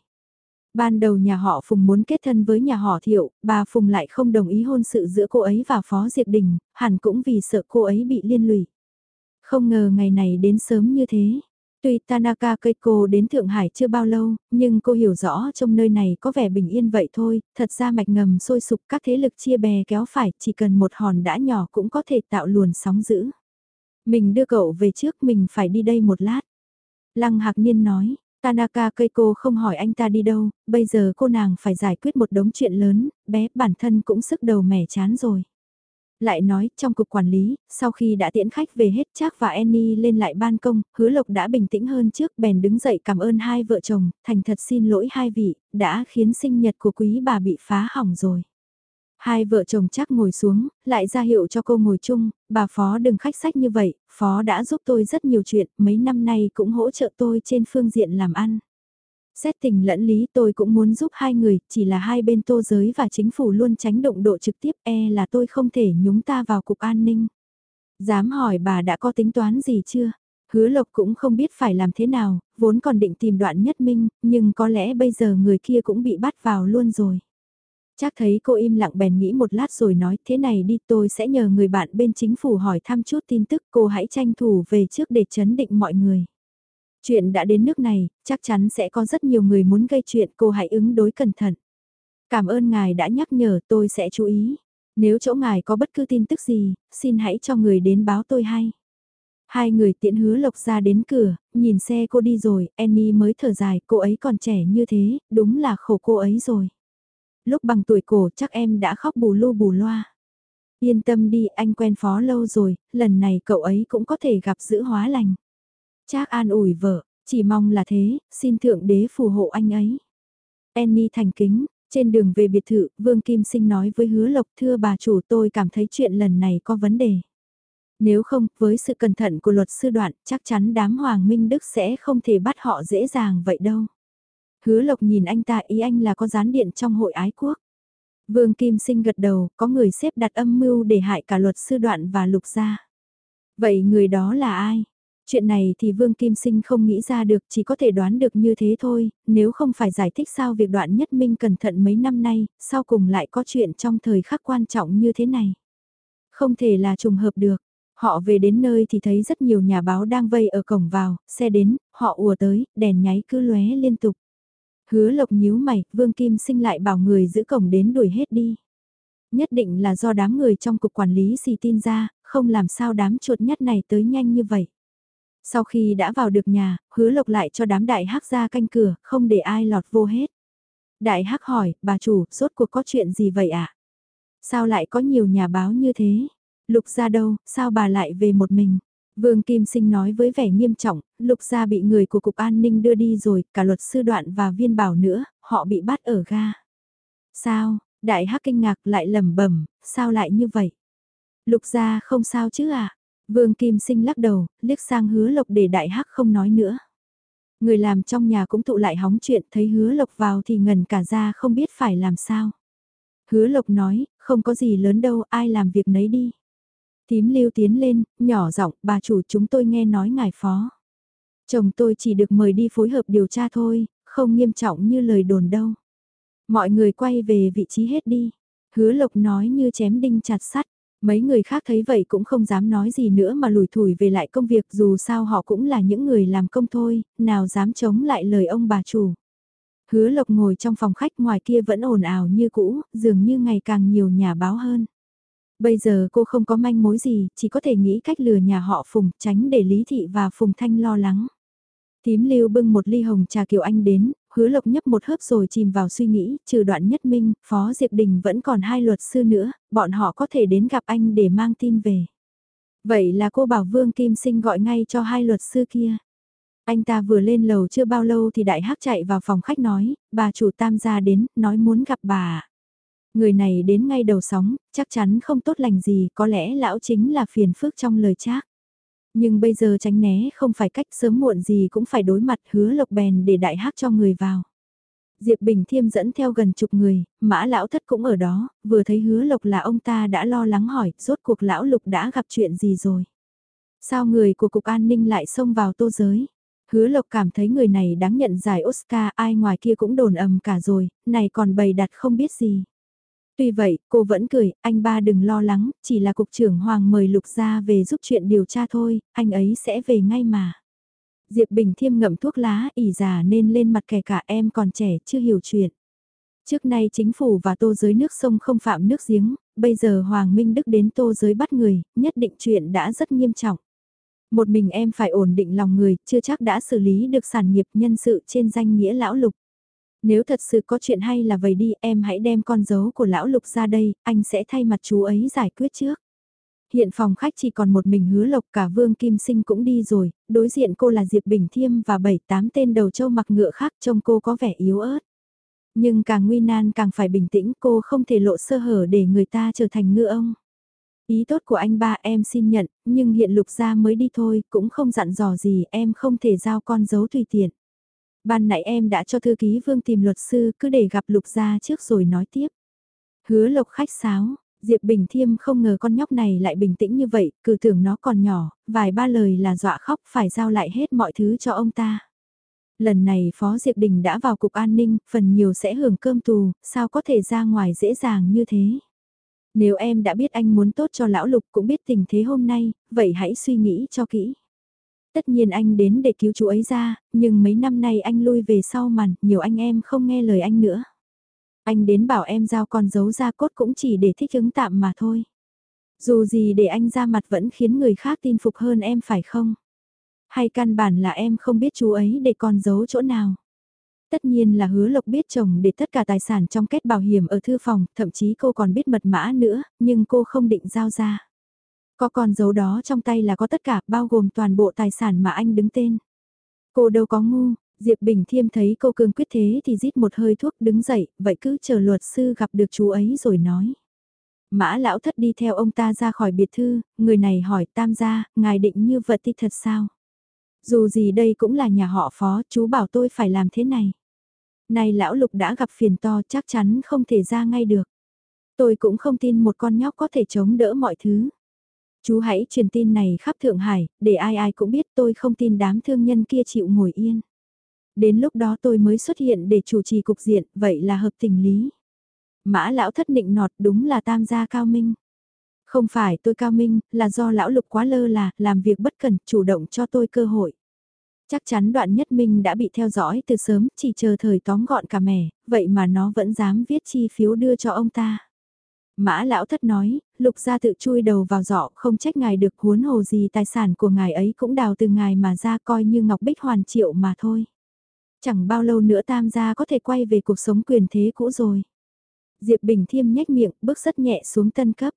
Ban đầu nhà họ Phùng muốn kết thân với nhà họ Thiệu, bà Phùng lại không đồng ý hôn sự giữa cô ấy và Phó Diệp Đình, hẳn cũng vì sợ cô ấy bị liên lụy. Không ngờ ngày này đến sớm như thế. Tuy Tanaka Keiko đến Thượng Hải chưa bao lâu, nhưng cô hiểu rõ trong nơi này có vẻ bình yên vậy thôi, thật ra mạch ngầm sôi sục các thế lực chia bè kéo phải, chỉ cần một hòn đã nhỏ cũng có thể tạo luồn sóng dữ. Mình đưa cậu về trước mình phải đi đây một lát. Lăng Hạc Niên nói, Tanaka Keiko không hỏi anh ta đi đâu, bây giờ cô nàng phải giải quyết một đống chuyện lớn, bé bản thân cũng sức đầu mẻ chán rồi. Lại nói, trong cục quản lý, sau khi đã tiễn khách về hết Trác và Annie lên lại ban công, hứa lộc đã bình tĩnh hơn trước bèn đứng dậy cảm ơn hai vợ chồng, thành thật xin lỗi hai vị, đã khiến sinh nhật của quý bà bị phá hỏng rồi. Hai vợ chồng chắc ngồi xuống, lại ra hiệu cho cô ngồi chung, bà Phó đừng khách sách như vậy, Phó đã giúp tôi rất nhiều chuyện, mấy năm nay cũng hỗ trợ tôi trên phương diện làm ăn. Xét tình lẫn lý tôi cũng muốn giúp hai người, chỉ là hai bên tô giới và chính phủ luôn tránh động độ trực tiếp e là tôi không thể nhúng ta vào cục an ninh. Dám hỏi bà đã có tính toán gì chưa? Hứa Lộc cũng không biết phải làm thế nào, vốn còn định tìm đoạn nhất minh, nhưng có lẽ bây giờ người kia cũng bị bắt vào luôn rồi. Chắc thấy cô im lặng bèn nghĩ một lát rồi nói thế này đi tôi sẽ nhờ người bạn bên chính phủ hỏi thăm chút tin tức cô hãy tranh thủ về trước để chấn định mọi người. Chuyện đã đến nước này, chắc chắn sẽ có rất nhiều người muốn gây chuyện cô hãy ứng đối cẩn thận. Cảm ơn ngài đã nhắc nhở tôi sẽ chú ý. Nếu chỗ ngài có bất cứ tin tức gì, xin hãy cho người đến báo tôi hay. Hai người tiễn hứa lộc ra đến cửa, nhìn xe cô đi rồi, Annie mới thở dài, cô ấy còn trẻ như thế, đúng là khổ cô ấy rồi. Lúc bằng tuổi cổ chắc em đã khóc bù lu bù loa. Yên tâm đi, anh quen phó lâu rồi, lần này cậu ấy cũng có thể gặp giữ hóa lành. Trác an ủi vợ, chỉ mong là thế, xin thượng đế phù hộ anh ấy. Annie thành kính, trên đường về biệt thự, Vương Kim Sinh nói với hứa lộc thưa bà chủ tôi cảm thấy chuyện lần này có vấn đề. Nếu không, với sự cẩn thận của luật sư đoạn, chắc chắn đám Hoàng Minh Đức sẽ không thể bắt họ dễ dàng vậy đâu. Hứa lộc nhìn anh ta ý anh là có gián điện trong hội ái quốc. Vương Kim Sinh gật đầu, có người xếp đặt âm mưu để hại cả luật sư đoạn và lục gia. Vậy người đó là ai? Chuyện này thì Vương Kim Sinh không nghĩ ra được, chỉ có thể đoán được như thế thôi, nếu không phải giải thích sao việc đoạn nhất minh cẩn thận mấy năm nay, sau cùng lại có chuyện trong thời khắc quan trọng như thế này. Không thể là trùng hợp được, họ về đến nơi thì thấy rất nhiều nhà báo đang vây ở cổng vào, xe đến, họ ùa tới, đèn nháy cứ lóe liên tục. Hứa lộc nhíu mày, Vương Kim Sinh lại bảo người giữ cổng đến đuổi hết đi. Nhất định là do đám người trong cục quản lý xì tin ra, không làm sao đám chuột nhắt này tới nhanh như vậy. Sau khi đã vào được nhà, hứa lộc lại cho đám đại hắc ra canh cửa, không để ai lọt vô hết. Đại hắc hỏi, bà chủ, rốt cuộc có chuyện gì vậy ạ? À? Sao lại có nhiều nhà báo như thế? Lục ra đâu, sao bà lại về một mình? Vương Kim Sinh nói với vẻ nghiêm trọng, lục gia bị người của Cục An ninh đưa đi rồi, cả luật sư đoạn và viên bảo nữa, họ bị bắt ở ga. Sao, đại hắc kinh ngạc lại lẩm bẩm sao lại như vậy? Lục gia không sao chứ à? Vương Kim Sinh lắc đầu, liếc sang hứa lộc để đại hắc không nói nữa. Người làm trong nhà cũng tụ lại hóng chuyện thấy hứa lộc vào thì ngần cả ra không biết phải làm sao. Hứa lộc nói, không có gì lớn đâu, ai làm việc nấy đi. Tím lưu tiến lên, nhỏ giọng, bà chủ chúng tôi nghe nói ngài phó. Chồng tôi chỉ được mời đi phối hợp điều tra thôi, không nghiêm trọng như lời đồn đâu. Mọi người quay về vị trí hết đi. Hứa lộc nói như chém đinh chặt sắt. Mấy người khác thấy vậy cũng không dám nói gì nữa mà lùi thủi về lại công việc dù sao họ cũng là những người làm công thôi, nào dám chống lại lời ông bà chủ. Hứa lộc ngồi trong phòng khách ngoài kia vẫn ồn ào như cũ, dường như ngày càng nhiều nhà báo hơn. Bây giờ cô không có manh mối gì, chỉ có thể nghĩ cách lừa nhà họ Phùng, tránh để Lý Thị và Phùng Thanh lo lắng. Tím lưu bưng một ly hồng trà kiều anh đến, hứa lộc nhấp một hớp rồi chìm vào suy nghĩ, trừ đoạn nhất minh, Phó Diệp Đình vẫn còn hai luật sư nữa, bọn họ có thể đến gặp anh để mang tin về. Vậy là cô bảo Vương Kim Sinh gọi ngay cho hai luật sư kia. Anh ta vừa lên lầu chưa bao lâu thì đại hắc chạy vào phòng khách nói, bà chủ tam gia đến, nói muốn gặp bà. Người này đến ngay đầu sóng, chắc chắn không tốt lành gì, có lẽ lão chính là phiền phức trong lời trác. Nhưng bây giờ tránh né không phải cách sớm muộn gì cũng phải đối mặt hứa lộc bèn để đại hắc cho người vào. Diệp Bình Thiêm dẫn theo gần chục người, mã lão thất cũng ở đó, vừa thấy hứa lộc là ông ta đã lo lắng hỏi, rốt cuộc lão lục đã gặp chuyện gì rồi. Sao người của Cục An ninh lại xông vào tô giới? Hứa lộc cảm thấy người này đáng nhận giải Oscar ai ngoài kia cũng đồn ầm cả rồi, này còn bày đặt không biết gì. Tuy vậy, cô vẫn cười, anh ba đừng lo lắng, chỉ là cục trưởng Hoàng mời Lục ra về giúp chuyện điều tra thôi, anh ấy sẽ về ngay mà. Diệp Bình Thiêm ngậm thuốc lá, ỉ già nên lên mặt kẻ cả em còn trẻ, chưa hiểu chuyện. Trước nay chính phủ và tô giới nước sông không phạm nước giếng, bây giờ Hoàng Minh Đức đến tô giới bắt người, nhất định chuyện đã rất nghiêm trọng. Một mình em phải ổn định lòng người, chưa chắc đã xử lý được sản nghiệp nhân sự trên danh nghĩa lão lục. Nếu thật sự có chuyện hay là vậy đi em hãy đem con dấu của lão lục ra đây, anh sẽ thay mặt chú ấy giải quyết trước. Hiện phòng khách chỉ còn một mình hứa lộc cả Vương Kim Sinh cũng đi rồi, đối diện cô là Diệp Bình Thiêm và bảy tám tên đầu châu mặc ngựa khác trông cô có vẻ yếu ớt. Nhưng càng nguy nan càng phải bình tĩnh cô không thể lộ sơ hở để người ta trở thành ngựa ông. Ý tốt của anh ba em xin nhận, nhưng hiện lục gia mới đi thôi, cũng không dặn dò gì em không thể giao con dấu tùy tiện. Ban nãy em đã cho thư ký vương tìm luật sư cứ để gặp lục gia trước rồi nói tiếp. Hứa lộc khách sáo, Diệp Bình Thiêm không ngờ con nhóc này lại bình tĩnh như vậy, cứ tưởng nó còn nhỏ, vài ba lời là dọa khóc phải giao lại hết mọi thứ cho ông ta. Lần này Phó Diệp Đình đã vào cục an ninh, phần nhiều sẽ hưởng cơm tù, sao có thể ra ngoài dễ dàng như thế. Nếu em đã biết anh muốn tốt cho lão lục cũng biết tình thế hôm nay, vậy hãy suy nghĩ cho kỹ. Tất nhiên anh đến để cứu chú ấy ra, nhưng mấy năm nay anh lui về sau màn, nhiều anh em không nghe lời anh nữa. Anh đến bảo em giao con dấu ra cốt cũng chỉ để thích ứng tạm mà thôi. Dù gì để anh ra mặt vẫn khiến người khác tin phục hơn em phải không? Hay căn bản là em không biết chú ấy để con giấu chỗ nào? Tất nhiên là hứa lộc biết chồng để tất cả tài sản trong kết bảo hiểm ở thư phòng, thậm chí cô còn biết mật mã nữa, nhưng cô không định giao ra. Có con dấu đó trong tay là có tất cả, bao gồm toàn bộ tài sản mà anh đứng tên. Cô đâu có ngu, Diệp Bình Thiêm thấy cô cương quyết thế thì rít một hơi thuốc đứng dậy, vậy cứ chờ luật sư gặp được chú ấy rồi nói. Mã lão thất đi theo ông ta ra khỏi biệt thư, người này hỏi tam gia, ngài định như vật ti thật sao? Dù gì đây cũng là nhà họ phó, chú bảo tôi phải làm thế này. Này lão lục đã gặp phiền to chắc chắn không thể ra ngay được. Tôi cũng không tin một con nhóc có thể chống đỡ mọi thứ. Chú hãy truyền tin này khắp Thượng Hải, để ai ai cũng biết tôi không tin đám thương nhân kia chịu ngồi yên. Đến lúc đó tôi mới xuất hiện để chủ trì cục diện, vậy là hợp tình lý. Mã lão thất định nọt đúng là tam gia cao minh. Không phải tôi cao minh, là do lão lục quá lơ là, làm việc bất cần, chủ động cho tôi cơ hội. Chắc chắn đoạn nhất minh đã bị theo dõi từ sớm, chỉ chờ thời tóm gọn cả mẻ, vậy mà nó vẫn dám viết chi phiếu đưa cho ông ta. Mã lão thất nói, lục gia tự chui đầu vào giỏ không trách ngài được huống hồ gì tài sản của ngài ấy cũng đào từ ngài mà ra coi như ngọc bích hoàn triệu mà thôi. Chẳng bao lâu nữa tam gia có thể quay về cuộc sống quyền thế cũ rồi. Diệp Bình Thiêm nhếch miệng, bước rất nhẹ xuống tân cấp.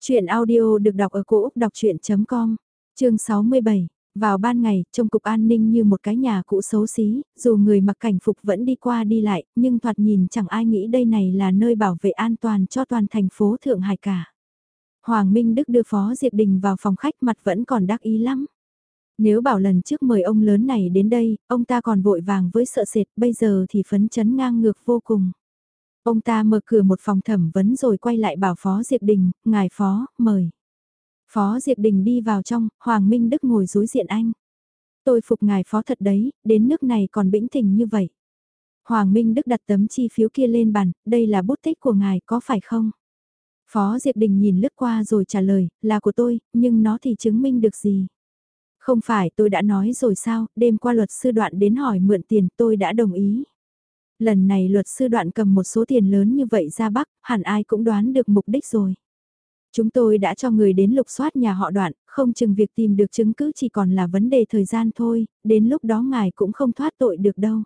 Chuyện audio được đọc ở cổ Úc đọc chuyện.com, chương 67. Vào ban ngày, trong cục an ninh như một cái nhà cũ xấu xí, dù người mặc cảnh phục vẫn đi qua đi lại, nhưng thoạt nhìn chẳng ai nghĩ đây này là nơi bảo vệ an toàn cho toàn thành phố Thượng Hải cả. Hoàng Minh Đức đưa Phó Diệp Đình vào phòng khách mặt vẫn còn đắc ý lắm. Nếu bảo lần trước mời ông lớn này đến đây, ông ta còn vội vàng với sợ sệt, bây giờ thì phấn chấn ngang ngược vô cùng. Ông ta mở cửa một phòng thẩm vấn rồi quay lại bảo Phó Diệp Đình, ngài Phó, mời. Phó Diệp Đình đi vào trong, Hoàng Minh Đức ngồi đối diện anh. Tôi phục ngài Phó thật đấy, đến nước này còn bĩnh tình như vậy. Hoàng Minh Đức đặt tấm chi phiếu kia lên bàn, đây là bút tích của ngài có phải không? Phó Diệp Đình nhìn lướt qua rồi trả lời, là của tôi, nhưng nó thì chứng minh được gì? Không phải tôi đã nói rồi sao, đêm qua luật sư đoạn đến hỏi mượn tiền tôi đã đồng ý. Lần này luật sư đoạn cầm một số tiền lớn như vậy ra Bắc, hẳn ai cũng đoán được mục đích rồi. Chúng tôi đã cho người đến lục soát nhà họ đoạn, không chừng việc tìm được chứng cứ chỉ còn là vấn đề thời gian thôi, đến lúc đó ngài cũng không thoát tội được đâu.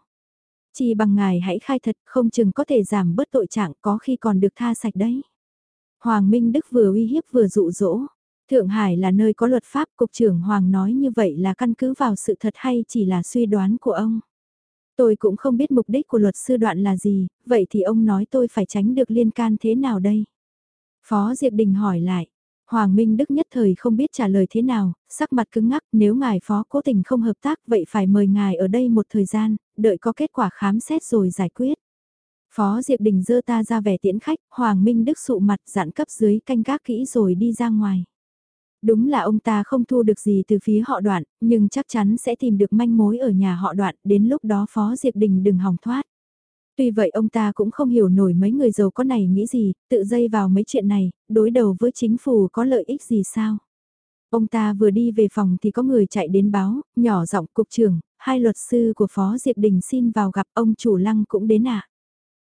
Chỉ bằng ngài hãy khai thật, không chừng có thể giảm bớt tội trạng có khi còn được tha sạch đấy. Hoàng Minh Đức vừa uy hiếp vừa dụ dỗ. Thượng Hải là nơi có luật pháp, Cục trưởng Hoàng nói như vậy là căn cứ vào sự thật hay chỉ là suy đoán của ông. Tôi cũng không biết mục đích của luật sư đoạn là gì, vậy thì ông nói tôi phải tránh được liên can thế nào đây? Phó Diệp Đình hỏi lại. Hoàng Minh Đức nhất thời không biết trả lời thế nào, sắc mặt cứng ngắc nếu ngài phó cố tình không hợp tác vậy phải mời ngài ở đây một thời gian, đợi có kết quả khám xét rồi giải quyết. Phó Diệp Đình dơ ta ra vẻ tiễn khách, Hoàng Minh Đức sụ mặt dặn cấp dưới canh gác kỹ rồi đi ra ngoài. Đúng là ông ta không thu được gì từ phía họ đoạn, nhưng chắc chắn sẽ tìm được manh mối ở nhà họ đoạn, đến lúc đó Phó Diệp Đình đừng hòng thoát. Tuy vậy ông ta cũng không hiểu nổi mấy người giàu có này nghĩ gì, tự dây vào mấy chuyện này, đối đầu với chính phủ có lợi ích gì sao. Ông ta vừa đi về phòng thì có người chạy đến báo, nhỏ giọng cục trưởng, hai luật sư của Phó Diệp Đình xin vào gặp ông chủ lăng cũng đến ạ.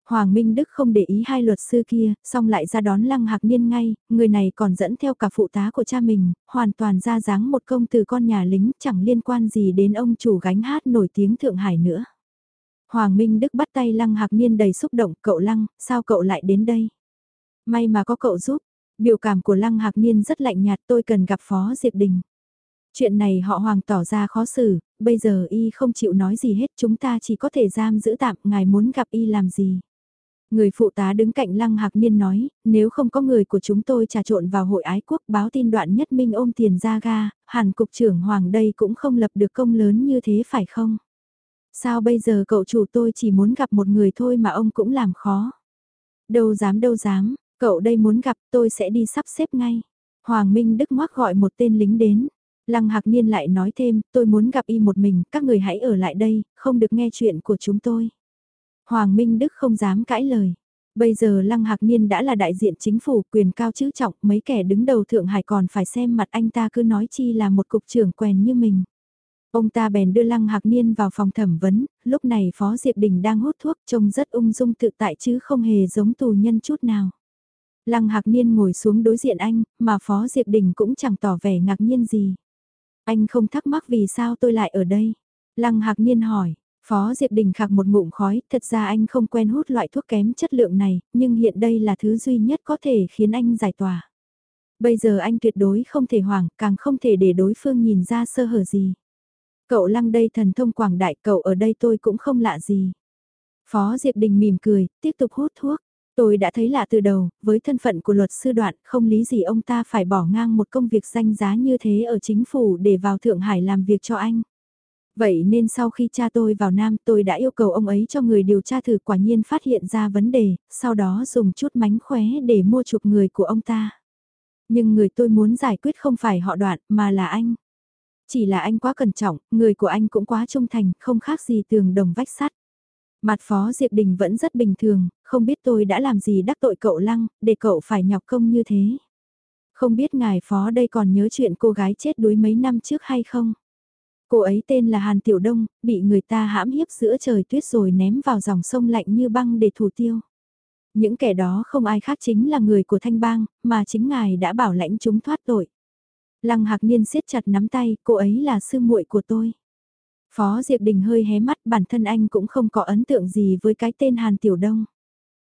Hoàng Minh Đức không để ý hai luật sư kia, xong lại ra đón Lăng Hạc Niên ngay, người này còn dẫn theo cả phụ tá của cha mình, hoàn toàn ra dáng một công từ con nhà lính chẳng liên quan gì đến ông chủ gánh hát nổi tiếng Thượng Hải nữa. Hoàng Minh Đức bắt tay Lăng Hạc Niên đầy xúc động, cậu Lăng, sao cậu lại đến đây? May mà có cậu giúp, biểu cảm của Lăng Hạc Niên rất lạnh nhạt tôi cần gặp Phó Diệp Đình. Chuyện này họ Hoàng tỏ ra khó xử, bây giờ y không chịu nói gì hết chúng ta chỉ có thể giam giữ tạm ngài muốn gặp y làm gì. Người phụ tá đứng cạnh Lăng Hạc Niên nói, nếu không có người của chúng tôi trà trộn vào hội ái quốc báo tin đoạn nhất minh ôm tiền ra ga, Hàn cục trưởng Hoàng đây cũng không lập được công lớn như thế phải không? Sao bây giờ cậu chủ tôi chỉ muốn gặp một người thôi mà ông cũng làm khó? Đâu dám đâu dám, cậu đây muốn gặp tôi sẽ đi sắp xếp ngay. Hoàng Minh Đức ngoác gọi một tên lính đến. Lăng Hạc Niên lại nói thêm, tôi muốn gặp y một mình, các người hãy ở lại đây, không được nghe chuyện của chúng tôi. Hoàng Minh Đức không dám cãi lời. Bây giờ Lăng Hạc Niên đã là đại diện chính phủ quyền cao chữ trọng, mấy kẻ đứng đầu Thượng Hải còn phải xem mặt anh ta cứ nói chi là một cục trưởng quèn như mình. Ông ta bèn đưa Lăng Hạc Niên vào phòng thẩm vấn, lúc này Phó Diệp Đình đang hút thuốc trông rất ung dung tự tại chứ không hề giống tù nhân chút nào. Lăng Hạc Niên ngồi xuống đối diện anh, mà Phó Diệp Đình cũng chẳng tỏ vẻ ngạc nhiên gì. Anh không thắc mắc vì sao tôi lại ở đây. Lăng Hạc Niên hỏi, Phó Diệp Đình khạc một ngụm khói, thật ra anh không quen hút loại thuốc kém chất lượng này, nhưng hiện đây là thứ duy nhất có thể khiến anh giải tỏa. Bây giờ anh tuyệt đối không thể hoảng, càng không thể để đối phương nhìn ra sơ hở gì. Cậu lăng đây thần thông quảng đại, cậu ở đây tôi cũng không lạ gì. Phó Diệp Đình mỉm cười, tiếp tục hút thuốc. Tôi đã thấy lạ từ đầu, với thân phận của luật sư đoạn, không lý gì ông ta phải bỏ ngang một công việc danh giá như thế ở chính phủ để vào Thượng Hải làm việc cho anh. Vậy nên sau khi cha tôi vào Nam tôi đã yêu cầu ông ấy cho người điều tra thử quả nhiên phát hiện ra vấn đề, sau đó dùng chút mánh khóe để mua chuộc người của ông ta. Nhưng người tôi muốn giải quyết không phải họ đoạn mà là anh. Chỉ là anh quá cẩn trọng, người của anh cũng quá trung thành, không khác gì tường đồng vách sắt. Mặt Phó Diệp Đình vẫn rất bình thường, không biết tôi đã làm gì đắc tội cậu Lăng, để cậu phải nhọc công như thế. Không biết ngài Phó đây còn nhớ chuyện cô gái chết đuối mấy năm trước hay không? Cô ấy tên là Hàn Tiểu Đông, bị người ta hãm hiếp giữa trời tuyết rồi ném vào dòng sông lạnh như băng để thủ tiêu. Những kẻ đó không ai khác chính là người của Thanh Bang, mà chính ngài đã bảo lãnh chúng thoát tội. Lăng Hạc Niên siết chặt nắm tay, cô ấy là sư muội của tôi. Phó Diệp Đình hơi hé mắt bản thân anh cũng không có ấn tượng gì với cái tên Hàn Tiểu Đông.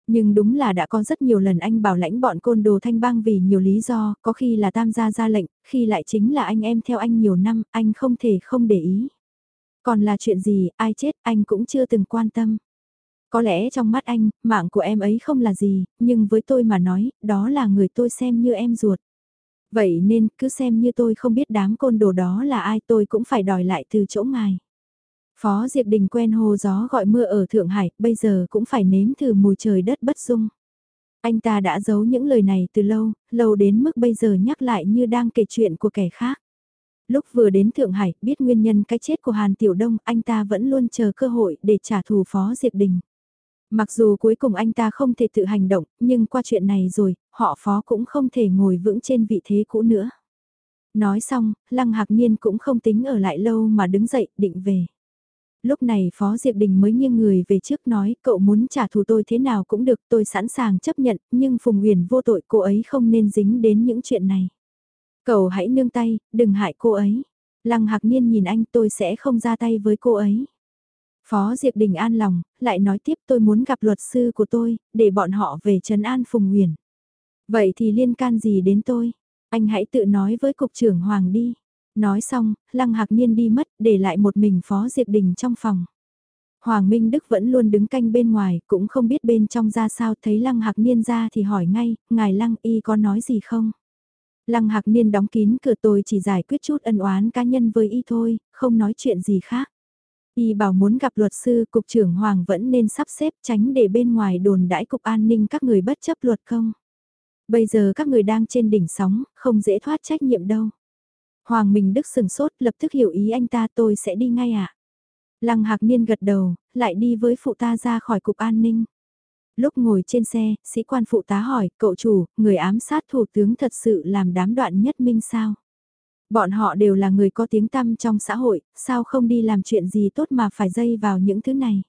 Nhưng đúng là đã có rất nhiều lần anh bảo lãnh bọn côn đồ thanh bang vì nhiều lý do, có khi là tam gia ra lệnh, khi lại chính là anh em theo anh nhiều năm, anh không thể không để ý. Còn là chuyện gì, ai chết, anh cũng chưa từng quan tâm. Có lẽ trong mắt anh, mạng của em ấy không là gì, nhưng với tôi mà nói, đó là người tôi xem như em ruột. Vậy nên, cứ xem như tôi không biết đám côn đồ đó là ai tôi cũng phải đòi lại từ chỗ ngài. Phó Diệp Đình quen hồ gió gọi mưa ở Thượng Hải, bây giờ cũng phải nếm thử mùi trời đất bất dung. Anh ta đã giấu những lời này từ lâu, lâu đến mức bây giờ nhắc lại như đang kể chuyện của kẻ khác. Lúc vừa đến Thượng Hải, biết nguyên nhân cái chết của Hàn Tiểu Đông, anh ta vẫn luôn chờ cơ hội để trả thù Phó Diệp Đình. Mặc dù cuối cùng anh ta không thể tự hành động, nhưng qua chuyện này rồi, họ Phó cũng không thể ngồi vững trên vị thế cũ nữa. Nói xong, Lăng Hạc Niên cũng không tính ở lại lâu mà đứng dậy, định về lúc này Phó Diệp Đình mới nghiêng người về trước nói cậu muốn trả thù tôi thế nào cũng được tôi sẵn sàng chấp nhận nhưng Phùng Huyền vô tội cô ấy không nên dính đến những chuyện này. Cậu hãy nương tay, đừng hại cô ấy. Lăng Hạc Niên nhìn anh tôi sẽ không ra tay với cô ấy. Phó Diệp Đình an lòng, lại nói tiếp tôi muốn gặp luật sư của tôi, để bọn họ về trấn an Phùng Huyền. Vậy thì liên can gì đến tôi? Anh hãy tự nói với Cục trưởng Hoàng đi. Nói xong, Lăng Hạc Niên đi mất, để lại một mình Phó Diệp Đình trong phòng. Hoàng Minh Đức vẫn luôn đứng canh bên ngoài, cũng không biết bên trong ra sao, thấy Lăng Hạc Niên ra thì hỏi ngay, ngài Lăng Y có nói gì không? Lăng Hạc Niên đóng kín cửa tôi chỉ giải quyết chút ân oán cá nhân với Y thôi, không nói chuyện gì khác. Y bảo muốn gặp luật sư, cục trưởng Hoàng vẫn nên sắp xếp tránh để bên ngoài đồn đãi cục an ninh các người bất chấp luật không. Bây giờ các người đang trên đỉnh sóng, không dễ thoát trách nhiệm đâu. Hoàng Minh Đức sừng sốt lập tức hiểu ý anh ta tôi sẽ đi ngay ạ. À? Lăng Hạc Niên gật đầu, lại đi với phụ ta ra khỏi cục an ninh. Lúc ngồi trên xe, sĩ quan phụ tá hỏi, cậu chủ, người ám sát thủ tướng thật sự làm đám đoạn nhất minh sao? Bọn họ đều là người có tiếng tăm trong xã hội, sao không đi làm chuyện gì tốt mà phải dây vào những thứ này?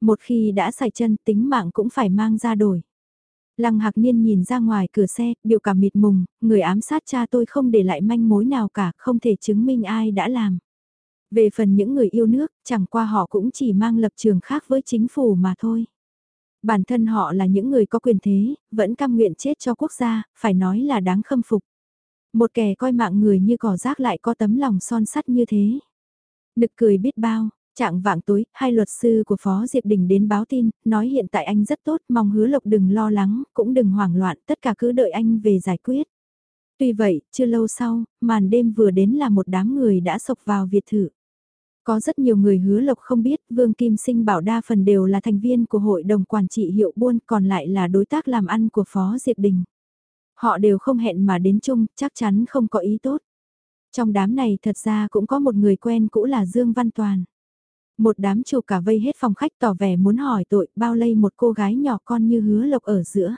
Một khi đã xài chân tính mạng cũng phải mang ra đổi. Lăng Hạc Niên nhìn ra ngoài cửa xe, biểu cảm mịt mùng, người ám sát cha tôi không để lại manh mối nào cả, không thể chứng minh ai đã làm. Về phần những người yêu nước, chẳng qua họ cũng chỉ mang lập trường khác với chính phủ mà thôi. Bản thân họ là những người có quyền thế, vẫn cam nguyện chết cho quốc gia, phải nói là đáng khâm phục. Một kẻ coi mạng người như cỏ rác lại có tấm lòng son sắt như thế. Nực cười biết bao, Trạng vạng tối, hai luật sư của Phó Diệp Đình đến báo tin, nói hiện tại anh rất tốt, mong hứa lộc đừng lo lắng, cũng đừng hoảng loạn, tất cả cứ đợi anh về giải quyết. Tuy vậy, chưa lâu sau, màn đêm vừa đến là một đám người đã sộc vào Việt thự. Có rất nhiều người hứa lộc không biết, Vương Kim Sinh bảo đa phần đều là thành viên của hội đồng quản trị hiệu buôn, còn lại là đối tác làm ăn của Phó Diệp Đình. Họ đều không hẹn mà đến chung, chắc chắn không có ý tốt. Trong đám này thật ra cũng có một người quen cũ là Dương Văn Toàn. Một đám chủ cả vây hết phòng khách tỏ vẻ muốn hỏi tội bao lây một cô gái nhỏ con như hứa lộc ở giữa.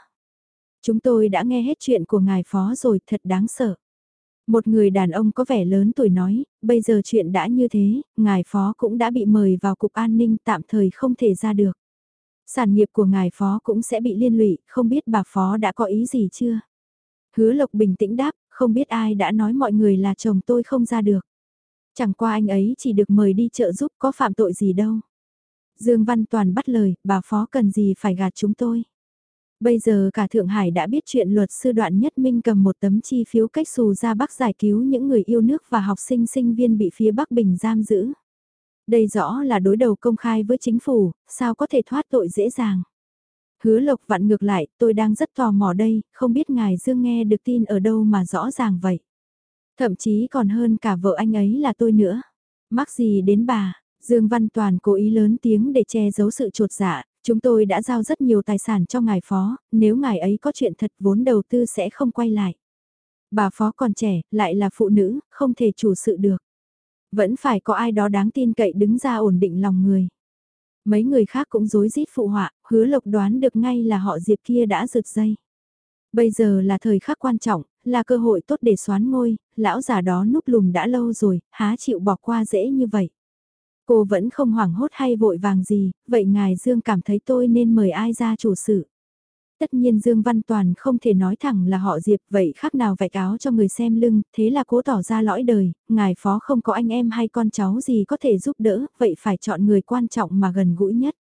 Chúng tôi đã nghe hết chuyện của ngài phó rồi thật đáng sợ. Một người đàn ông có vẻ lớn tuổi nói, bây giờ chuyện đã như thế, ngài phó cũng đã bị mời vào cục an ninh tạm thời không thể ra được. Sản nghiệp của ngài phó cũng sẽ bị liên lụy, không biết bà phó đã có ý gì chưa? Hứa Lộc bình tĩnh đáp, không biết ai đã nói mọi người là chồng tôi không ra được. Chẳng qua anh ấy chỉ được mời đi trợ giúp có phạm tội gì đâu. Dương Văn Toàn bắt lời, bà phó cần gì phải gạt chúng tôi. Bây giờ cả Thượng Hải đã biết chuyện luật sư đoạn nhất minh cầm một tấm chi phiếu cách xù ra Bắc giải cứu những người yêu nước và học sinh sinh viên bị phía Bắc Bình giam giữ. Đây rõ là đối đầu công khai với chính phủ, sao có thể thoát tội dễ dàng. Hứa lộc vặn ngược lại, tôi đang rất tò mò đây, không biết ngài Dương nghe được tin ở đâu mà rõ ràng vậy. Thậm chí còn hơn cả vợ anh ấy là tôi nữa. Mắc gì đến bà, Dương Văn Toàn cố ý lớn tiếng để che giấu sự trột dạ, chúng tôi đã giao rất nhiều tài sản cho ngài phó, nếu ngài ấy có chuyện thật vốn đầu tư sẽ không quay lại. Bà phó còn trẻ, lại là phụ nữ, không thể chủ sự được. Vẫn phải có ai đó đáng tin cậy đứng ra ổn định lòng người. Mấy người khác cũng rối rít phụ họa, hứa lộc đoán được ngay là họ Diệp kia đã rực dây. Bây giờ là thời khắc quan trọng, là cơ hội tốt để xoán ngôi, lão già đó núp lùm đã lâu rồi, há chịu bỏ qua dễ như vậy. Cô vẫn không hoảng hốt hay vội vàng gì, vậy ngài Dương cảm thấy tôi nên mời ai ra chủ sự. Tất nhiên Dương Văn Toàn không thể nói thẳng là họ Diệp vậy khác nào vạch áo cho người xem lưng, thế là cố tỏ ra lõi đời, ngài phó không có anh em hay con cháu gì có thể giúp đỡ, vậy phải chọn người quan trọng mà gần gũi nhất.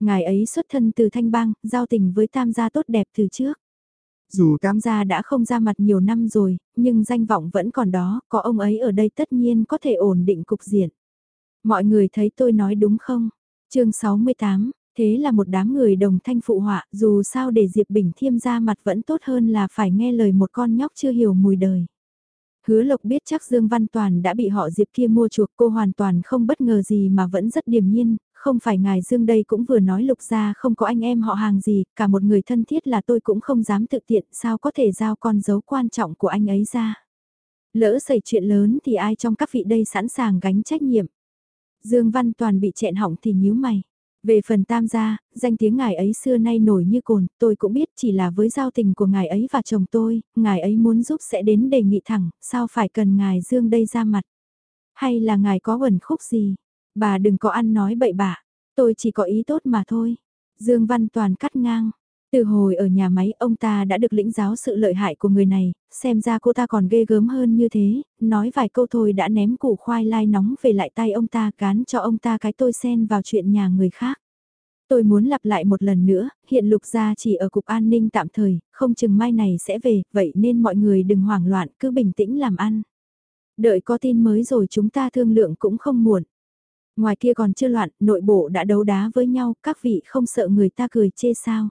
Ngài ấy xuất thân từ Thanh Bang, giao tình với tam gia tốt đẹp từ trước. Dù tam gia đã không ra mặt nhiều năm rồi, nhưng danh vọng vẫn còn đó, có ông ấy ở đây tất nhiên có thể ổn định cục diện. Mọi người thấy tôi nói đúng không? chương 68, thế là một đám người đồng thanh phụ họa, dù sao để Diệp Bình Thiêm ra mặt vẫn tốt hơn là phải nghe lời một con nhóc chưa hiểu mùi đời. Hứa Lộc biết chắc Dương Văn Toàn đã bị họ Diệp kia mua chuộc cô hoàn toàn không bất ngờ gì mà vẫn rất điềm nhiên, không phải ngài Dương đây cũng vừa nói Lục ra không có anh em họ hàng gì, cả một người thân thiết là tôi cũng không dám tự tiện sao có thể giao con dấu quan trọng của anh ấy ra. Lỡ xảy chuyện lớn thì ai trong các vị đây sẵn sàng gánh trách nhiệm. Dương Văn Toàn bị chẹn hỏng thì nhíu mày. Về phần tam gia, danh tiếng ngài ấy xưa nay nổi như cồn, tôi cũng biết chỉ là với giao tình của ngài ấy và chồng tôi, ngài ấy muốn giúp sẽ đến đề nghị thẳng, sao phải cần ngài Dương đây ra mặt. Hay là ngài có quẩn khúc gì, bà đừng có ăn nói bậy bạ, tôi chỉ có ý tốt mà thôi. Dương Văn Toàn cắt ngang, từ hồi ở nhà máy ông ta đã được lĩnh giáo sự lợi hại của người này, xem ra cô ta còn ghê gớm hơn như thế, nói vài câu thôi đã ném củ khoai lai nóng về lại tay ông ta cán cho ông ta cái tôi xen vào chuyện nhà người khác. Tôi muốn lặp lại một lần nữa, hiện lục gia chỉ ở cục an ninh tạm thời, không chừng mai này sẽ về, vậy nên mọi người đừng hoảng loạn, cứ bình tĩnh làm ăn. Đợi có tin mới rồi chúng ta thương lượng cũng không muộn. Ngoài kia còn chưa loạn, nội bộ đã đấu đá với nhau, các vị không sợ người ta cười chê sao.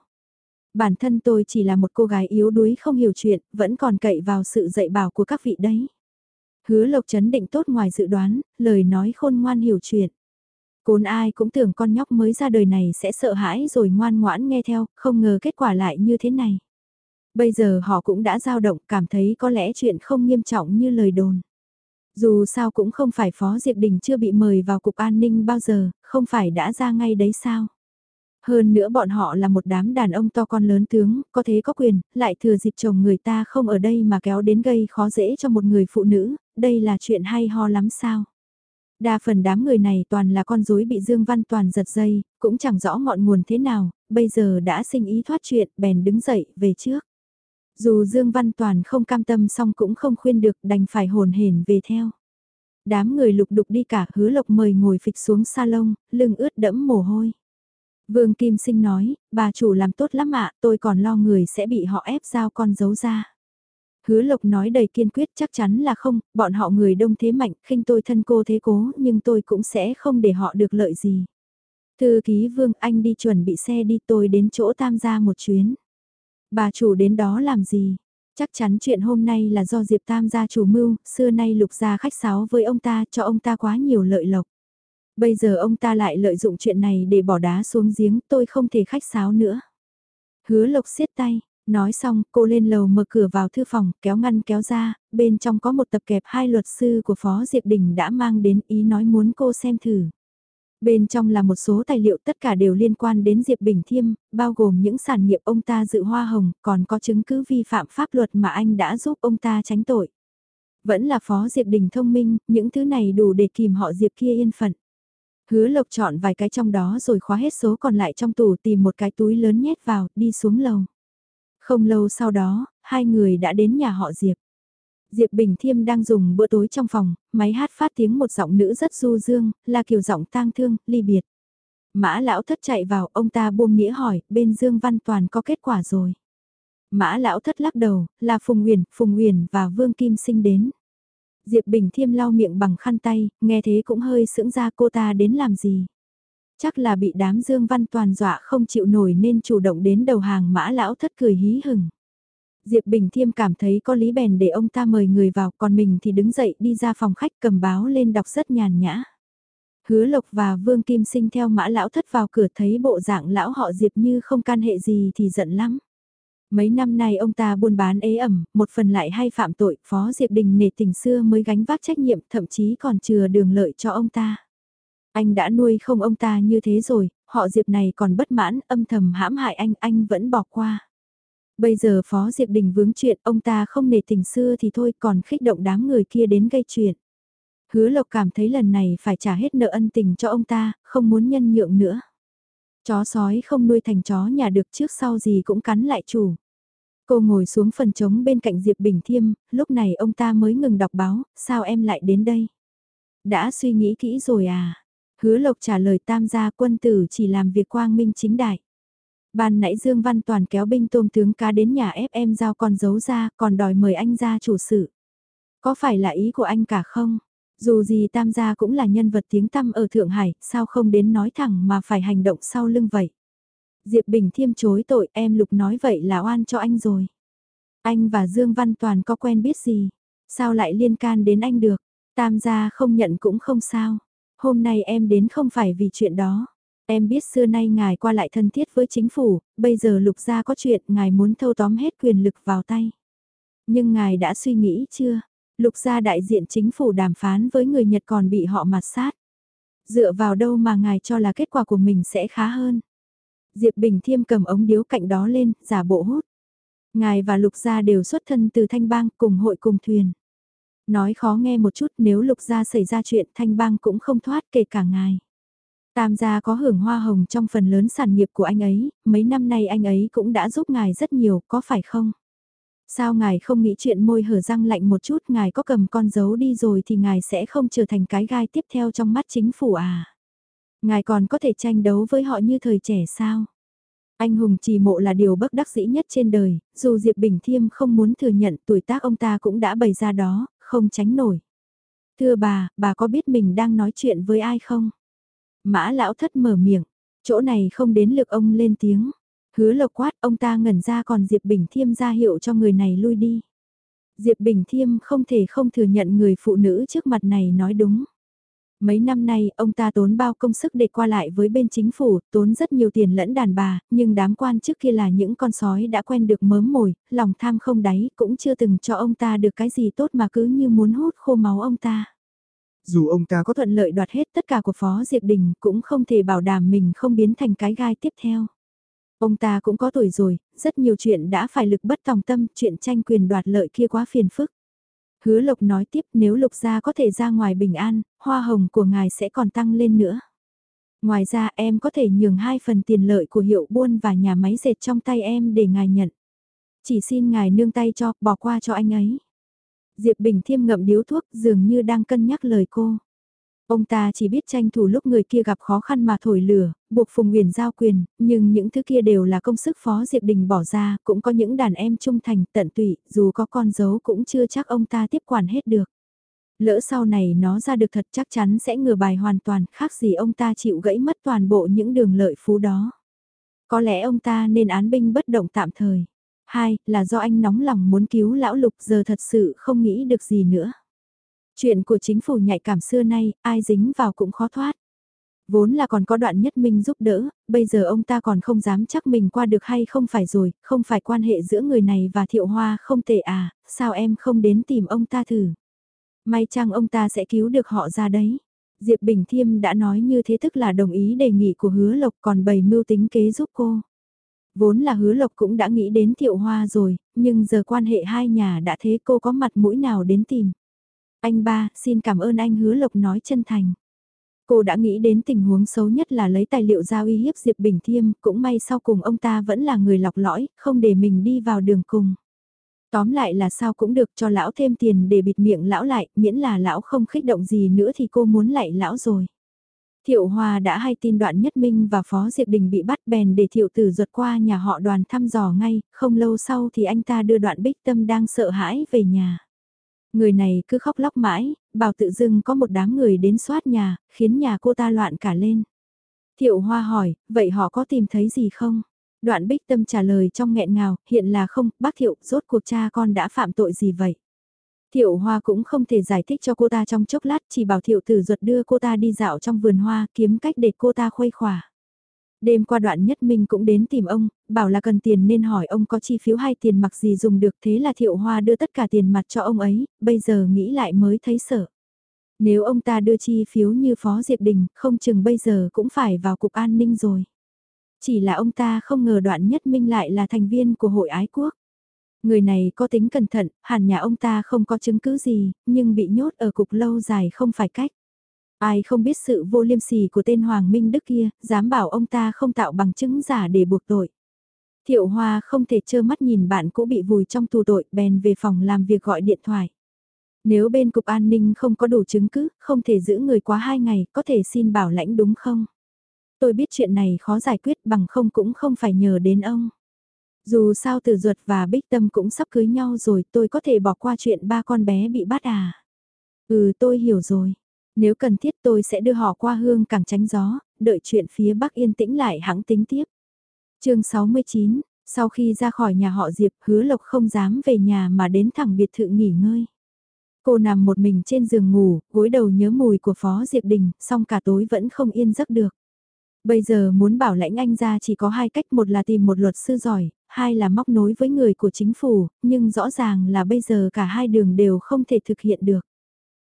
Bản thân tôi chỉ là một cô gái yếu đuối không hiểu chuyện, vẫn còn cậy vào sự dạy bảo của các vị đấy. Hứa Lộc chấn định tốt ngoài dự đoán, lời nói khôn ngoan hiểu chuyện. Cốn ai cũng tưởng con nhóc mới ra đời này sẽ sợ hãi rồi ngoan ngoãn nghe theo, không ngờ kết quả lại như thế này. Bây giờ họ cũng đã dao động cảm thấy có lẽ chuyện không nghiêm trọng như lời đồn. Dù sao cũng không phải Phó Diệp Đình chưa bị mời vào cục an ninh bao giờ, không phải đã ra ngay đấy sao. Hơn nữa bọn họ là một đám đàn ông to con lớn tướng, có thế có quyền, lại thừa dịp chồng người ta không ở đây mà kéo đến gây khó dễ cho một người phụ nữ, đây là chuyện hay ho lắm sao. Đa phần đám người này toàn là con rối bị Dương Văn Toàn giật dây, cũng chẳng rõ ngọn nguồn thế nào, bây giờ đã sinh ý thoát chuyện, bèn đứng dậy, về trước. Dù Dương Văn Toàn không cam tâm xong cũng không khuyên được đành phải hồn hển về theo. Đám người lục đục đi cả hứa lộc mời ngồi phịch xuống salon, lưng ướt đẫm mồ hôi. Vương Kim Sinh nói, bà chủ làm tốt lắm ạ, tôi còn lo người sẽ bị họ ép giao con giấu ra. Hứa Lộc nói đầy kiên quyết chắc chắn là không, bọn họ người đông thế mạnh, khinh tôi thân cô thế cố, nhưng tôi cũng sẽ không để họ được lợi gì. Thư ký Vương, anh đi chuẩn bị xe đi tôi đến chỗ tam gia một chuyến. Bà chủ đến đó làm gì? Chắc chắn chuyện hôm nay là do Diệp Tam gia chủ mưu, xưa nay lục gia khách sáo với ông ta cho ông ta quá nhiều lợi lộc. Bây giờ ông ta lại lợi dụng chuyện này để bỏ đá xuống giếng tôi không thể khách sáo nữa. Hứa lộc siết tay, Nói xong, cô lên lầu mở cửa vào thư phòng, kéo ngăn kéo ra, bên trong có một tập kẹp hai luật sư của Phó Diệp Đình đã mang đến ý nói muốn cô xem thử. Bên trong là một số tài liệu tất cả đều liên quan đến Diệp Bình Thiêm, bao gồm những sản nghiệp ông ta dự hoa hồng, còn có chứng cứ vi phạm pháp luật mà anh đã giúp ông ta tránh tội. Vẫn là Phó Diệp Đình thông minh, những thứ này đủ để kìm họ Diệp kia yên phận. Hứa Lộc chọn vài cái trong đó rồi khóa hết số còn lại trong tủ tìm một cái túi lớn nhét vào, đi xuống lầu. Không lâu sau đó, hai người đã đến nhà họ Diệp. Diệp Bình Thiêm đang dùng bữa tối trong phòng, máy hát phát tiếng một giọng nữ rất du dương, là kiểu giọng tang thương, ly biệt. Mã lão thất chạy vào, ông ta buông nghĩa hỏi, bên Dương Văn Toàn có kết quả rồi. Mã lão thất lắc đầu, là Phùng Nguyền, Phùng Nguyền và Vương Kim Sinh đến. Diệp Bình Thiêm lau miệng bằng khăn tay, nghe thế cũng hơi sững ra cô ta đến làm gì. Chắc là bị đám Dương Văn Toàn dọa không chịu nổi nên chủ động đến đầu hàng mã lão thất cười hí hừng. Diệp Bình Thiêm cảm thấy có lý bèn để ông ta mời người vào còn mình thì đứng dậy đi ra phòng khách cầm báo lên đọc rất nhàn nhã. Hứa Lộc và Vương Kim Sinh theo mã lão thất vào cửa thấy bộ dạng lão họ Diệp như không can hệ gì thì giận lắm. Mấy năm nay ông ta buôn bán ế ẩm, một phần lại hay phạm tội, Phó Diệp Đình nể tình xưa mới gánh vác trách nhiệm, thậm chí còn chừa đường lợi cho ông ta. Anh đã nuôi không ông ta như thế rồi, họ Diệp này còn bất mãn, âm thầm hãm hại anh, anh vẫn bỏ qua. Bây giờ Phó Diệp Đình vướng chuyện, ông ta không nể tình xưa thì thôi, còn khích động đám người kia đến gây chuyện. Hứa Lộc cảm thấy lần này phải trả hết nợ ân tình cho ông ta, không muốn nhân nhượng nữa. Chó sói không nuôi thành chó nhà được trước sau gì cũng cắn lại chủ. Cô ngồi xuống phần trống bên cạnh Diệp Bình Thiêm, lúc này ông ta mới ngừng đọc báo, sao em lại đến đây? Đã suy nghĩ kỹ rồi à? Hứa Lộc trả lời tam gia quân tử chỉ làm việc quang minh chính đại. Ban nãy Dương Văn Toàn kéo binh tôm tướng cá đến nhà ép em giao con giấu ra, còn đòi mời anh ra chủ sự. Có phải là ý của anh cả không? Dù gì tam gia cũng là nhân vật tiếng tăm ở Thượng Hải, sao không đến nói thẳng mà phải hành động sau lưng vậy? Diệp Bình Thiêm chối tội em Lục nói vậy là oan cho anh rồi. Anh và Dương Văn Toàn có quen biết gì? Sao lại liên can đến anh được? Tam gia không nhận cũng không sao. Hôm nay em đến không phải vì chuyện đó. Em biết xưa nay ngài qua lại thân thiết với chính phủ, bây giờ lục gia có chuyện ngài muốn thâu tóm hết quyền lực vào tay. Nhưng ngài đã suy nghĩ chưa? Lục gia đại diện chính phủ đàm phán với người Nhật còn bị họ mặt sát. Dựa vào đâu mà ngài cho là kết quả của mình sẽ khá hơn? Diệp Bình Thiêm cầm ống điếu cạnh đó lên, giả bộ hút. Ngài và Lục Gia đều xuất thân từ Thanh Bang cùng hội cùng thuyền. Nói khó nghe một chút nếu Lục Gia xảy ra chuyện Thanh Bang cũng không thoát kể cả ngài. Tam gia có hưởng hoa hồng trong phần lớn sản nghiệp của anh ấy, mấy năm nay anh ấy cũng đã giúp ngài rất nhiều, có phải không? Sao ngài không nghĩ chuyện môi hở răng lạnh một chút, ngài có cầm con dấu đi rồi thì ngài sẽ không trở thành cái gai tiếp theo trong mắt chính phủ à? Ngài còn có thể tranh đấu với họ như thời trẻ sao? Anh hùng trì mộ là điều bất đắc dĩ nhất trên đời, dù Diệp Bình Thiêm không muốn thừa nhận tuổi tác ông ta cũng đã bày ra đó, không tránh nổi. Thưa bà, bà có biết mình đang nói chuyện với ai không? Mã lão thất mở miệng, chỗ này không đến lượt ông lên tiếng. Hứa lộc quát ông ta ngẩn ra còn Diệp Bình Thiêm ra hiệu cho người này lui đi. Diệp Bình Thiêm không thể không thừa nhận người phụ nữ trước mặt này nói đúng. Mấy năm nay, ông ta tốn bao công sức để qua lại với bên chính phủ, tốn rất nhiều tiền lẫn đàn bà, nhưng đám quan trước kia là những con sói đã quen được mớm mồi, lòng tham không đáy, cũng chưa từng cho ông ta được cái gì tốt mà cứ như muốn hút khô máu ông ta. Dù ông ta có thuận lợi đoạt hết tất cả của Phó Diệp Đình cũng không thể bảo đảm mình không biến thành cái gai tiếp theo. Ông ta cũng có tuổi rồi, rất nhiều chuyện đã phải lực bất tòng tâm, chuyện tranh quyền đoạt lợi kia quá phiền phức. Hứa Lộc nói tiếp nếu Lục gia có thể ra ngoài bình an, hoa hồng của ngài sẽ còn tăng lên nữa. Ngoài ra em có thể nhường hai phần tiền lợi của hiệu buôn và nhà máy dệt trong tay em để ngài nhận. Chỉ xin ngài nương tay cho, bỏ qua cho anh ấy. Diệp Bình Thiêm ngậm điếu thuốc dường như đang cân nhắc lời cô. Ông ta chỉ biết tranh thủ lúc người kia gặp khó khăn mà thổi lửa, buộc Phùng Nguyền giao quyền, nhưng những thứ kia đều là công sức Phó Diệp Đình bỏ ra, cũng có những đàn em trung thành tận tụy, dù có con dấu cũng chưa chắc ông ta tiếp quản hết được. Lỡ sau này nó ra được thật chắc chắn sẽ ngừa bài hoàn toàn, khác gì ông ta chịu gãy mất toàn bộ những đường lợi phú đó. Có lẽ ông ta nên án binh bất động tạm thời. Hai, là do anh nóng lòng muốn cứu lão lục giờ thật sự không nghĩ được gì nữa. Chuyện của chính phủ nhạy cảm xưa nay, ai dính vào cũng khó thoát. Vốn là còn có đoạn nhất minh giúp đỡ, bây giờ ông ta còn không dám chắc mình qua được hay không phải rồi, không phải quan hệ giữa người này và thiệu hoa không tệ à, sao em không đến tìm ông ta thử. May chăng ông ta sẽ cứu được họ ra đấy. Diệp Bình Thiêm đã nói như thế tức là đồng ý đề nghị của hứa lộc còn bày mưu tính kế giúp cô. Vốn là hứa lộc cũng đã nghĩ đến thiệu hoa rồi, nhưng giờ quan hệ hai nhà đã thế cô có mặt mũi nào đến tìm. Anh ba, xin cảm ơn anh hứa lộc nói chân thành. Cô đã nghĩ đến tình huống xấu nhất là lấy tài liệu ra uy hiếp Diệp Bình Thiêm, cũng may sau cùng ông ta vẫn là người lọc lõi, không để mình đi vào đường cùng. Tóm lại là sao cũng được cho lão thêm tiền để bịt miệng lão lại, miễn là lão không khích động gì nữa thì cô muốn lại lão rồi. Thiệu Hòa đã hay tin đoạn nhất minh và Phó Diệp Đình bị bắt bèn để thiệu tử ruột qua nhà họ đoàn thăm dò ngay, không lâu sau thì anh ta đưa đoạn bích tâm đang sợ hãi về nhà. Người này cứ khóc lóc mãi, bảo tự dưng có một đám người đến soát nhà, khiến nhà cô ta loạn cả lên. Thiệu Hoa hỏi, vậy họ có tìm thấy gì không? Đoạn bích tâm trả lời trong nghẹn ngào, hiện là không, bác Thiệu, rốt cuộc cha con đã phạm tội gì vậy? Thiệu Hoa cũng không thể giải thích cho cô ta trong chốc lát, chỉ bảo Thiệu Tử Duật đưa cô ta đi dạo trong vườn hoa, kiếm cách để cô ta khuây khỏa. Đêm qua đoạn nhất minh cũng đến tìm ông, bảo là cần tiền nên hỏi ông có chi phiếu hay tiền mặc gì dùng được thế là Thiệu Hoa đưa tất cả tiền mặt cho ông ấy, bây giờ nghĩ lại mới thấy sợ. Nếu ông ta đưa chi phiếu như Phó Diệp Đình, không chừng bây giờ cũng phải vào cục an ninh rồi. Chỉ là ông ta không ngờ đoạn nhất minh lại là thành viên của hội ái quốc. Người này có tính cẩn thận, hẳn nhà ông ta không có chứng cứ gì, nhưng bị nhốt ở cục lâu dài không phải cách. Ai không biết sự vô liêm sỉ của tên Hoàng Minh Đức kia, dám bảo ông ta không tạo bằng chứng giả để buộc tội. Thiệu Hoa không thể trơ mắt nhìn bạn cũ bị vùi trong tù tội, bèn về phòng làm việc gọi điện thoại. Nếu bên cục an ninh không có đủ chứng cứ, không thể giữ người quá hai ngày, có thể xin bảo lãnh đúng không? Tôi biết chuyện này khó giải quyết bằng không cũng không phải nhờ đến ông. Dù sao từ ruột và Bích Tâm cũng sắp cưới nhau rồi tôi có thể bỏ qua chuyện ba con bé bị bắt à. Ừ tôi hiểu rồi. Nếu cần thiết tôi sẽ đưa họ qua hương càng tránh gió, đợi chuyện phía Bắc yên tĩnh lại hãng tính tiếp. chương 69, sau khi ra khỏi nhà họ Diệp hứa lộc không dám về nhà mà đến thẳng biệt thự nghỉ ngơi. Cô nằm một mình trên giường ngủ, gối đầu nhớ mùi của Phó Diệp Đình, song cả tối vẫn không yên giấc được. Bây giờ muốn bảo lãnh anh ra chỉ có hai cách một là tìm một luật sư giỏi, hai là móc nối với người của chính phủ, nhưng rõ ràng là bây giờ cả hai đường đều không thể thực hiện được.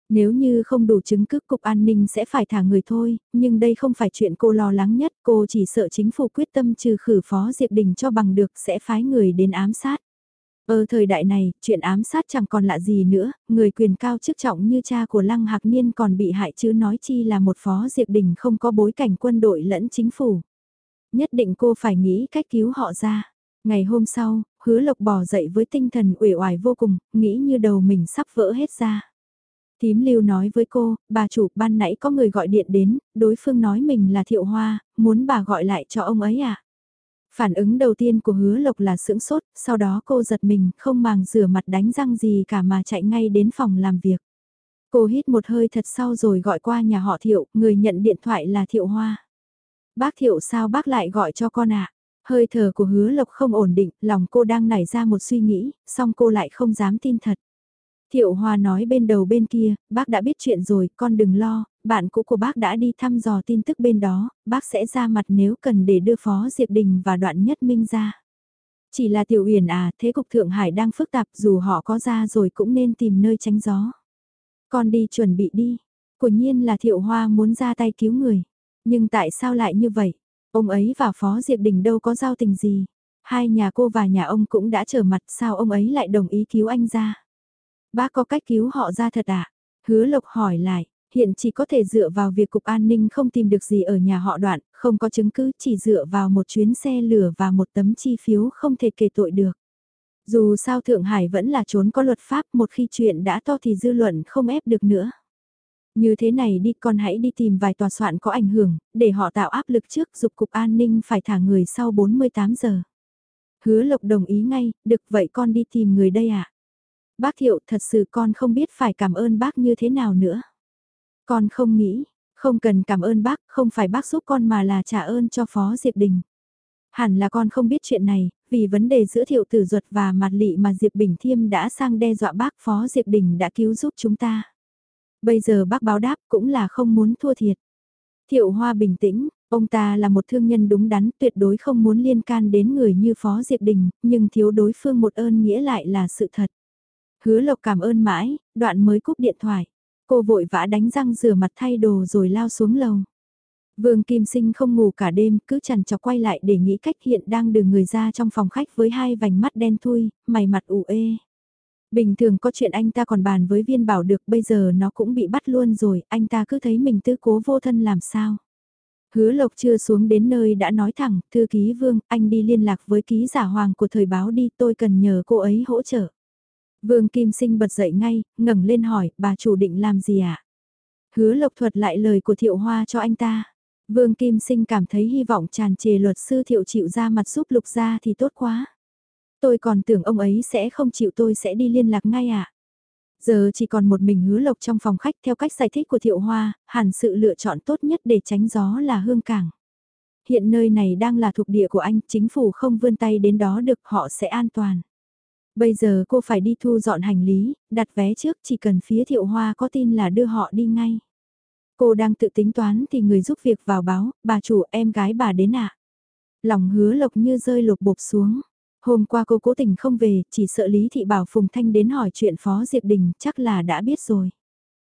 Nếu như không đủ chứng cứ cục an ninh sẽ phải thả người thôi, nhưng đây không phải chuyện cô lo lắng nhất, cô chỉ sợ chính phủ quyết tâm trừ khử phó Diệp Đình cho bằng được sẽ phái người đến ám sát. Ở thời đại này, chuyện ám sát chẳng còn lạ gì nữa, người quyền cao chức trọng như cha của Lăng Hạc Niên còn bị hại chứ nói chi là một phó Diệp Đình không có bối cảnh quân đội lẫn chính phủ. Nhất định cô phải nghĩ cách cứu họ ra. Ngày hôm sau, hứa lộc bò dậy với tinh thần uể oải vô cùng, nghĩ như đầu mình sắp vỡ hết ra. Tím lưu nói với cô, bà chủ ban nãy có người gọi điện đến, đối phương nói mình là thiệu hoa, muốn bà gọi lại cho ông ấy à? Phản ứng đầu tiên của hứa lộc là sững sốt, sau đó cô giật mình, không màng rửa mặt đánh răng gì cả mà chạy ngay đến phòng làm việc. Cô hít một hơi thật sau rồi gọi qua nhà họ thiệu, người nhận điện thoại là thiệu hoa. Bác thiệu sao bác lại gọi cho con ạ? À? Hơi thở của hứa lộc không ổn định, lòng cô đang nảy ra một suy nghĩ, song cô lại không dám tin thật. Thiệu Hoa nói bên đầu bên kia, bác đã biết chuyện rồi, con đừng lo, bạn cũ của bác đã đi thăm dò tin tức bên đó, bác sẽ ra mặt nếu cần để đưa Phó Diệp Đình và đoạn nhất minh ra. Chỉ là Tiểu Uyển à, thế cục Thượng Hải đang phức tạp dù họ có ra rồi cũng nên tìm nơi tránh gió. Con đi chuẩn bị đi. Quả nhiên là Thiệu Hoa muốn ra tay cứu người. Nhưng tại sao lại như vậy? Ông ấy và Phó Diệp Đình đâu có giao tình gì. Hai nhà cô và nhà ông cũng đã trở mặt sao ông ấy lại đồng ý cứu anh ra. Bác có cách cứu họ ra thật à? Hứa Lộc hỏi lại, hiện chỉ có thể dựa vào việc Cục An ninh không tìm được gì ở nhà họ đoạn, không có chứng cứ chỉ dựa vào một chuyến xe lửa và một tấm chi phiếu không thể kể tội được. Dù sao Thượng Hải vẫn là trốn có luật pháp một khi chuyện đã to thì dư luận không ép được nữa. Như thế này đi con hãy đi tìm vài tòa soạn có ảnh hưởng, để họ tạo áp lực trước dục cục an ninh phải thả người sau 48 giờ. Hứa lộc đồng ý ngay, được vậy con đi tìm người đây ạ. À? Bác Thiệu thật sự con không biết phải cảm ơn bác như thế nào nữa. Con không nghĩ, không cần cảm ơn bác, không phải bác giúp con mà là trả ơn cho Phó Diệp Đình. Hẳn là con không biết chuyện này, vì vấn đề giữa thiệu tử duật và mặt lị mà Diệp Bình Thiêm đã sang đe dọa bác Phó Diệp Đình đã cứu giúp chúng ta. Bây giờ bác báo đáp cũng là không muốn thua thiệt. Thiệu Hoa bình tĩnh, ông ta là một thương nhân đúng đắn tuyệt đối không muốn liên can đến người như Phó Diệp Đình, nhưng thiếu đối phương một ơn nghĩa lại là sự thật. Hứa Lộc cảm ơn mãi, đoạn mới cúp điện thoại. Cô vội vã đánh răng rửa mặt thay đồ rồi lao xuống lầu. Vương Kim Sinh không ngủ cả đêm, cứ chằn chọc quay lại để nghĩ cách hiện đang đưa người ra trong phòng khách với hai vành mắt đen thui, mày mặt ủ ê. Bình thường có chuyện anh ta còn bàn với viên bảo được bây giờ nó cũng bị bắt luôn rồi, anh ta cứ thấy mình tư cố vô thân làm sao. Hứa Lộc chưa xuống đến nơi đã nói thẳng, thư ký Vương, anh đi liên lạc với ký giả hoàng của thời báo đi, tôi cần nhờ cô ấy hỗ trợ. Vương Kim Sinh bật dậy ngay, ngẩng lên hỏi, bà chủ định làm gì ạ? À? Hứa Lộc thuật lại lời của Thiệu Hoa cho anh ta. Vương Kim Sinh cảm thấy hy vọng tràn trề luật sư Thiệu chịu ra mặt giúp Lục ra thì tốt quá. Tôi còn tưởng ông ấy sẽ không chịu tôi sẽ đi liên lạc ngay ạ. À? Giờ chỉ còn một mình hứa lộc trong phòng khách theo cách giải thích của Thiệu Hoa, hẳn sự lựa chọn tốt nhất để tránh gió là hương cảng. Hiện nơi này đang là thuộc địa của anh, chính phủ không vươn tay đến đó được họ sẽ an toàn. Bây giờ cô phải đi thu dọn hành lý, đặt vé trước chỉ cần phía Thiệu Hoa có tin là đưa họ đi ngay. Cô đang tự tính toán thì người giúp việc vào báo, bà chủ em gái bà đến ạ. À? Lòng hứa lộc như rơi lột bột xuống. Hôm qua cô cố tình không về, chỉ sợ Lý Thị bảo Phùng Thanh đến hỏi chuyện Phó Diệp Đình, chắc là đã biết rồi.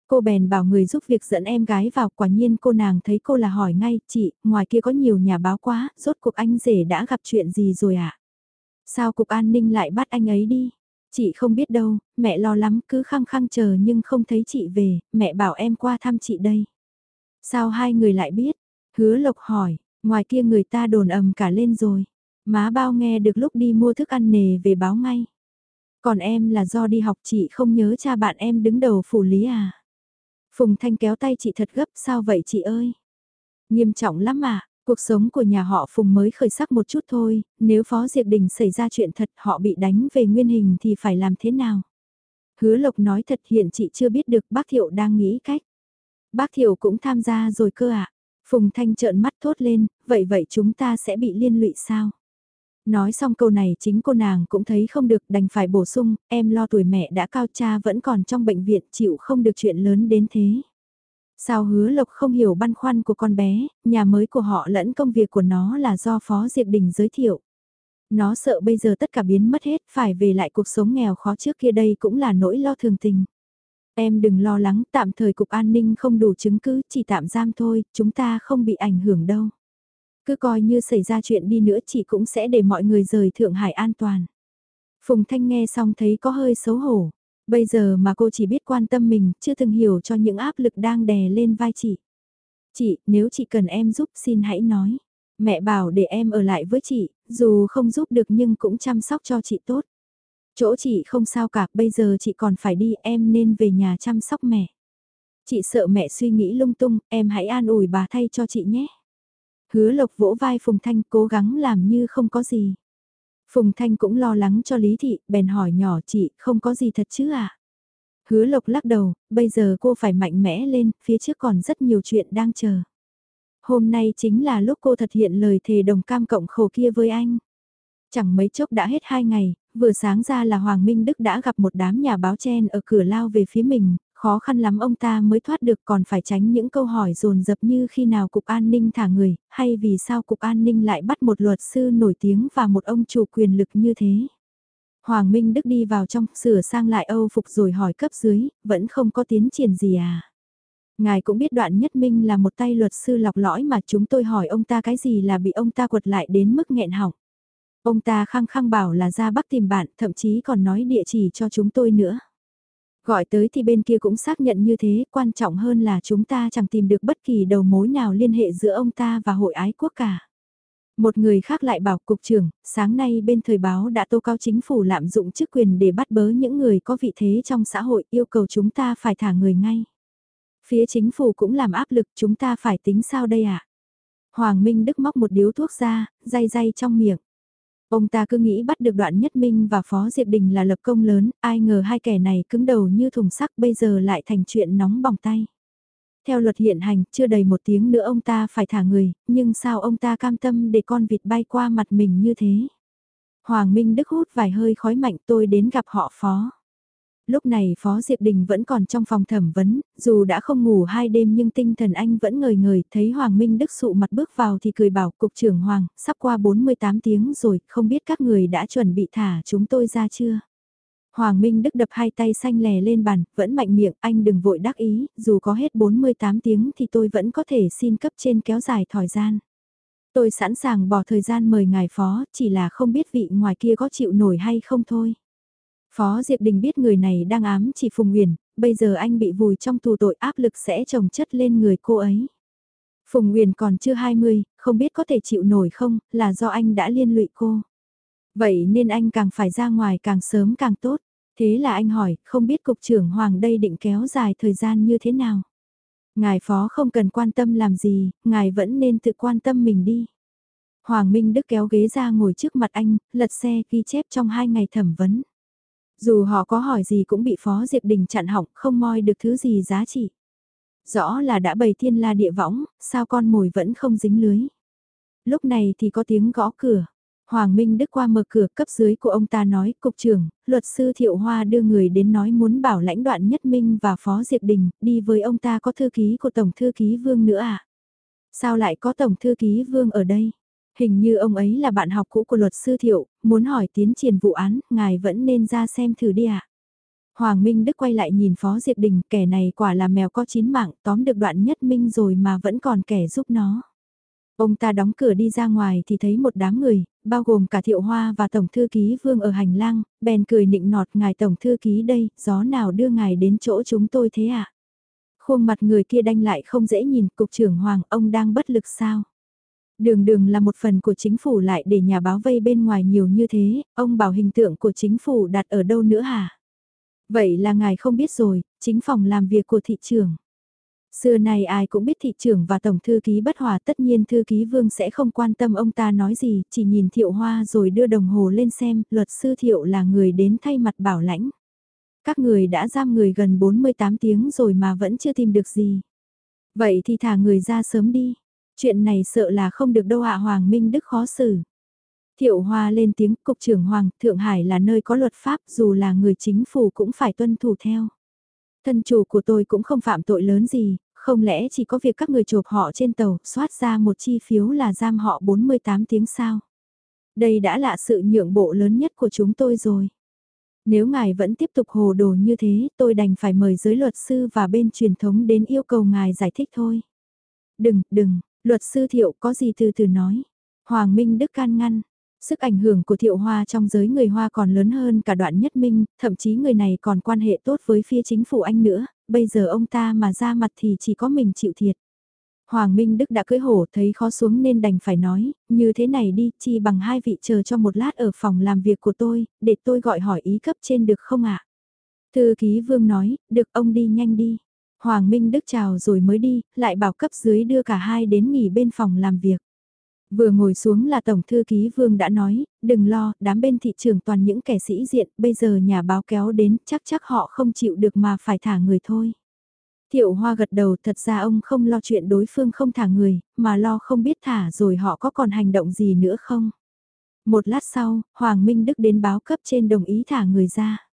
Cô bèn bảo người giúp việc dẫn em gái vào, quả nhiên cô nàng thấy cô là hỏi ngay, chị, ngoài kia có nhiều nhà báo quá, rốt cuộc anh rể đã gặp chuyện gì rồi ạ? À? Sao cục an ninh lại bắt anh ấy đi? Chị không biết đâu, mẹ lo lắm cứ khăng khăng chờ nhưng không thấy chị về, mẹ bảo em qua thăm chị đây. Sao hai người lại biết? Hứa Lộc hỏi, ngoài kia người ta đồn ầm cả lên rồi. Má bao nghe được lúc đi mua thức ăn nề về báo ngay. Còn em là do đi học chị không nhớ cha bạn em đứng đầu phủ lý à? Phùng Thanh kéo tay chị thật gấp sao vậy chị ơi? Nghiêm trọng lắm à, cuộc sống của nhà họ Phùng mới khởi sắc một chút thôi, nếu Phó Diệp Đình xảy ra chuyện thật họ bị đánh về nguyên hình thì phải làm thế nào? Hứa Lộc nói thật hiện chị chưa biết được bác Thiệu đang nghĩ cách. Bác Thiệu cũng tham gia rồi cơ ạ. À? Phùng Thanh trợn mắt thốt lên, vậy vậy chúng ta sẽ bị liên lụy sao? Nói xong câu này chính cô nàng cũng thấy không được đành phải bổ sung, em lo tuổi mẹ đã cao cha vẫn còn trong bệnh viện chịu không được chuyện lớn đến thế. Sao hứa lộc không hiểu băn khoăn của con bé, nhà mới của họ lẫn công việc của nó là do Phó Diệp Đình giới thiệu. Nó sợ bây giờ tất cả biến mất hết, phải về lại cuộc sống nghèo khó trước kia đây cũng là nỗi lo thường tình. Em đừng lo lắng, tạm thời cục an ninh không đủ chứng cứ, chỉ tạm giam thôi, chúng ta không bị ảnh hưởng đâu. Cứ coi như xảy ra chuyện đi nữa chị cũng sẽ để mọi người rời Thượng Hải an toàn. Phùng Thanh nghe xong thấy có hơi xấu hổ. Bây giờ mà cô chỉ biết quan tâm mình, chưa từng hiểu cho những áp lực đang đè lên vai chị. Chị, nếu chị cần em giúp xin hãy nói. Mẹ bảo để em ở lại với chị, dù không giúp được nhưng cũng chăm sóc cho chị tốt. Chỗ chị không sao cả, bây giờ chị còn phải đi, em nên về nhà chăm sóc mẹ. Chị sợ mẹ suy nghĩ lung tung, em hãy an ủi bà thay cho chị nhé. Hứa Lộc vỗ vai Phùng Thanh cố gắng làm như không có gì. Phùng Thanh cũng lo lắng cho Lý Thị, bèn hỏi nhỏ chị, không có gì thật chứ à? Hứa Lộc lắc đầu, bây giờ cô phải mạnh mẽ lên, phía trước còn rất nhiều chuyện đang chờ. Hôm nay chính là lúc cô thực hiện lời thề đồng cam cộng khổ kia với anh. Chẳng mấy chốc đã hết hai ngày, vừa sáng ra là Hoàng Minh Đức đã gặp một đám nhà báo chen ở cửa lao về phía mình, khó khăn lắm ông ta mới thoát được còn phải tránh những câu hỏi dồn dập như khi nào Cục An ninh thả người, hay vì sao Cục An ninh lại bắt một luật sư nổi tiếng và một ông chủ quyền lực như thế. Hoàng Minh Đức đi vào trong, sửa sang lại Âu phục rồi hỏi cấp dưới, vẫn không có tiến triển gì à. Ngài cũng biết đoạn nhất minh là một tay luật sư lọc lõi mà chúng tôi hỏi ông ta cái gì là bị ông ta quật lại đến mức nghẹn họng Ông ta khăng khăng bảo là ra bắc tìm bạn, thậm chí còn nói địa chỉ cho chúng tôi nữa. Gọi tới thì bên kia cũng xác nhận như thế, quan trọng hơn là chúng ta chẳng tìm được bất kỳ đầu mối nào liên hệ giữa ông ta và hội ái quốc cả. Một người khác lại bảo cục trưởng, sáng nay bên thời báo đã tố cáo chính phủ lạm dụng chức quyền để bắt bớ những người có vị thế trong xã hội yêu cầu chúng ta phải thả người ngay. Phía chính phủ cũng làm áp lực chúng ta phải tính sao đây ạ? À? Hoàng Minh Đức móc một điếu thuốc ra, day day trong miệng. Ông ta cứ nghĩ bắt được đoạn nhất minh và Phó Diệp Đình là lập công lớn, ai ngờ hai kẻ này cứng đầu như thùng sắc bây giờ lại thành chuyện nóng bỏng tay. Theo luật hiện hành, chưa đầy một tiếng nữa ông ta phải thả người, nhưng sao ông ta cam tâm để con vịt bay qua mặt mình như thế? Hoàng Minh Đức hút vài hơi khói mạnh tôi đến gặp họ Phó. Lúc này Phó Diệp Đình vẫn còn trong phòng thẩm vấn, dù đã không ngủ hai đêm nhưng tinh thần anh vẫn ngời ngời, thấy Hoàng Minh Đức sụ mặt bước vào thì cười bảo Cục trưởng Hoàng, sắp qua 48 tiếng rồi, không biết các người đã chuẩn bị thả chúng tôi ra chưa? Hoàng Minh Đức đập hai tay xanh lè lên bàn, vẫn mạnh miệng, anh đừng vội đắc ý, dù có hết 48 tiếng thì tôi vẫn có thể xin cấp trên kéo dài thời gian. Tôi sẵn sàng bỏ thời gian mời ngài phó, chỉ là không biết vị ngoài kia có chịu nổi hay không thôi. Phó Diệp Đình biết người này đang ám chỉ Phùng Nguyền, bây giờ anh bị vùi trong tù tội áp lực sẽ trồng chất lên người cô ấy. Phùng Nguyền còn chưa 20, không biết có thể chịu nổi không, là do anh đã liên lụy cô. Vậy nên anh càng phải ra ngoài càng sớm càng tốt. Thế là anh hỏi, không biết Cục trưởng Hoàng đây định kéo dài thời gian như thế nào? Ngài Phó không cần quan tâm làm gì, ngài vẫn nên tự quan tâm mình đi. Hoàng Minh Đức kéo ghế ra ngồi trước mặt anh, lật xe ghi chép trong hai ngày thẩm vấn. Dù họ có hỏi gì cũng bị Phó Diệp Đình chặn hỏng, không moi được thứ gì giá trị. Rõ là đã bày thiên la địa võng, sao con mồi vẫn không dính lưới. Lúc này thì có tiếng gõ cửa. Hoàng Minh Đức qua mở cửa cấp dưới của ông ta nói, Cục trưởng, luật sư Thiệu Hoa đưa người đến nói muốn bảo lãnh đoạn Nhất Minh và Phó Diệp Đình, đi với ông ta có thư ký của Tổng Thư ký Vương nữa à? Sao lại có Tổng Thư ký Vương ở đây? Hình như ông ấy là bạn học cũ của luật sư Thiệu, muốn hỏi tiến triển vụ án, ngài vẫn nên ra xem thử đi ạ. À? Hoàng Minh Đức quay lại nhìn Phó Diệp Đình, kẻ này quả là mèo có chín mạng, tóm được đoạn nhất minh rồi mà vẫn còn kẻ giúp nó. Ông ta đóng cửa đi ra ngoài thì thấy một đám người, bao gồm cả Thiệu Hoa và Tổng Thư ký Vương ở hành lang, bèn cười nịnh nọt ngài Tổng Thư ký đây, gió nào đưa ngài đến chỗ chúng tôi thế ạ? À? Khuôn mặt người kia đanh lại không dễ nhìn, Cục trưởng Hoàng, ông đang bất lực sao? Đường đường là một phần của chính phủ lại để nhà báo vây bên ngoài nhiều như thế, ông bảo hình tượng của chính phủ đặt ở đâu nữa hả? Vậy là ngài không biết rồi, chính phòng làm việc của thị trường. Xưa này ai cũng biết thị trưởng và tổng thư ký bất hòa tất nhiên thư ký vương sẽ không quan tâm ông ta nói gì, chỉ nhìn thiệu hoa rồi đưa đồng hồ lên xem, luật sư thiệu là người đến thay mặt bảo lãnh. Các người đã giam người gần 48 tiếng rồi mà vẫn chưa tìm được gì. Vậy thì thả người ra sớm đi. Chuyện này sợ là không được đâu hạ Hoàng Minh Đức khó xử. Thiệu Hoa lên tiếng Cục trưởng Hoàng, Thượng Hải là nơi có luật pháp dù là người chính phủ cũng phải tuân thủ theo. Thân chủ của tôi cũng không phạm tội lớn gì, không lẽ chỉ có việc các người chộp họ trên tàu, soát ra một chi phiếu là giam họ 48 tiếng sao? Đây đã là sự nhượng bộ lớn nhất của chúng tôi rồi. Nếu ngài vẫn tiếp tục hồ đồ như thế, tôi đành phải mời giới luật sư và bên truyền thống đến yêu cầu ngài giải thích thôi. Đừng, đừng, luật sư thiệu có gì từ từ nói. Hoàng Minh Đức can ngăn, Sức ảnh hưởng của thiệu hoa trong giới người hoa còn lớn hơn cả đoạn nhất minh, thậm chí người này còn quan hệ tốt với phía chính phủ anh nữa, bây giờ ông ta mà ra mặt thì chỉ có mình chịu thiệt. Hoàng Minh Đức đã cưỡi hổ thấy khó xuống nên đành phải nói, như thế này đi, chi bằng hai vị chờ cho một lát ở phòng làm việc của tôi, để tôi gọi hỏi ý cấp trên được không ạ? Thư ký vương nói, được ông đi nhanh đi. Hoàng Minh Đức chào rồi mới đi, lại bảo cấp dưới đưa cả hai đến nghỉ bên phòng làm việc. Vừa ngồi xuống là Tổng Thư ký Vương đã nói, đừng lo, đám bên thị trường toàn những kẻ sĩ diện, bây giờ nhà báo kéo đến, chắc chắc họ không chịu được mà phải thả người thôi. Thiệu Hoa gật đầu thật ra ông không lo chuyện đối phương không thả người, mà lo không biết thả rồi họ có còn hành động gì nữa không. Một lát sau, Hoàng Minh Đức đến báo cấp trên đồng ý thả người ra.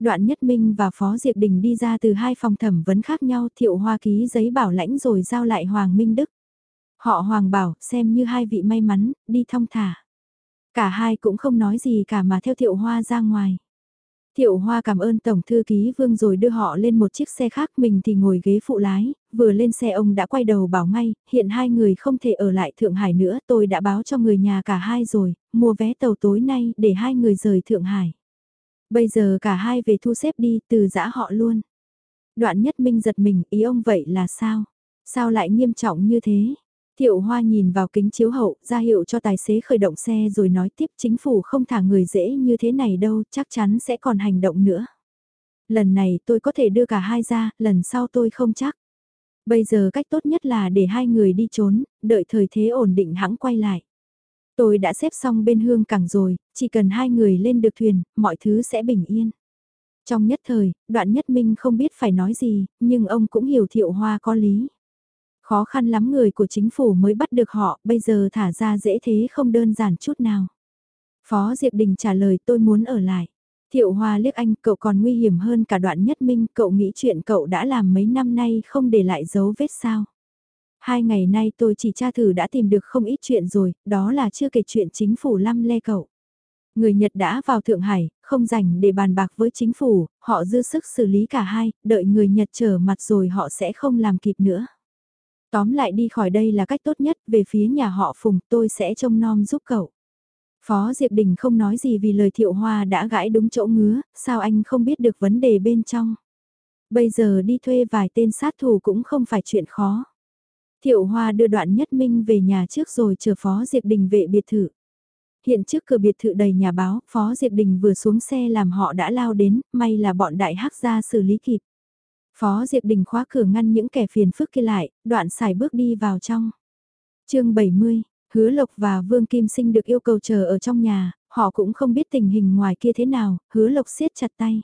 Đoạn Nhất Minh và Phó Diệp Đình đi ra từ hai phòng thẩm vấn khác nhau Thiệu Hoa ký giấy bảo lãnh rồi giao lại Hoàng Minh Đức. Họ Hoàng bảo, xem như hai vị may mắn, đi thong thả. Cả hai cũng không nói gì cả mà theo Thiệu Hoa ra ngoài. Thiệu Hoa cảm ơn Tổng Thư ký Vương rồi đưa họ lên một chiếc xe khác mình thì ngồi ghế phụ lái, vừa lên xe ông đã quay đầu bảo ngay, hiện hai người không thể ở lại Thượng Hải nữa tôi đã báo cho người nhà cả hai rồi, mua vé tàu tối nay để hai người rời Thượng Hải. Bây giờ cả hai về thu xếp đi từ giã họ luôn. Đoạn nhất minh giật mình ý ông vậy là sao? Sao lại nghiêm trọng như thế? Thiệu Hoa nhìn vào kính chiếu hậu, ra hiệu cho tài xế khởi động xe rồi nói tiếp chính phủ không thả người dễ như thế này đâu, chắc chắn sẽ còn hành động nữa. Lần này tôi có thể đưa cả hai ra, lần sau tôi không chắc. Bây giờ cách tốt nhất là để hai người đi trốn, đợi thời thế ổn định hãng quay lại. Tôi đã xếp xong bên hương cảng rồi, chỉ cần hai người lên được thuyền, mọi thứ sẽ bình yên. Trong nhất thời, đoạn nhất minh không biết phải nói gì, nhưng ông cũng hiểu thiệu hoa có lý. Khó khăn lắm người của chính phủ mới bắt được họ, bây giờ thả ra dễ thế không đơn giản chút nào. Phó Diệp Đình trả lời tôi muốn ở lại. Thiệu Hoa liếc anh, cậu còn nguy hiểm hơn cả đoạn nhất minh, cậu nghĩ chuyện cậu đã làm mấy năm nay không để lại dấu vết sao. Hai ngày nay tôi chỉ tra thử đã tìm được không ít chuyện rồi, đó là chưa kể chuyện chính phủ lăm le cậu. Người Nhật đã vào Thượng Hải, không rảnh để bàn bạc với chính phủ, họ dư sức xử lý cả hai, đợi người Nhật trở mặt rồi họ sẽ không làm kịp nữa. Tóm lại đi khỏi đây là cách tốt nhất, về phía nhà họ Phùng tôi sẽ trông nom giúp cậu. Phó Diệp Đình không nói gì vì lời Thiệu Hoa đã gãi đúng chỗ ngứa, sao anh không biết được vấn đề bên trong. Bây giờ đi thuê vài tên sát thủ cũng không phải chuyện khó. Thiệu Hoa đưa đoạn nhất minh về nhà trước rồi chờ Phó Diệp Đình vệ biệt thự. Hiện trước cửa biệt thự đầy nhà báo, Phó Diệp Đình vừa xuống xe làm họ đã lao đến, may là bọn đại hắc ra xử lý kịp. Phó Diệp Đình khóa cửa ngăn những kẻ phiền phức kia lại, đoạn xài bước đi vào trong. chương 70, Hứa Lộc và Vương Kim Sinh được yêu cầu chờ ở trong nhà, họ cũng không biết tình hình ngoài kia thế nào, Hứa Lộc siết chặt tay.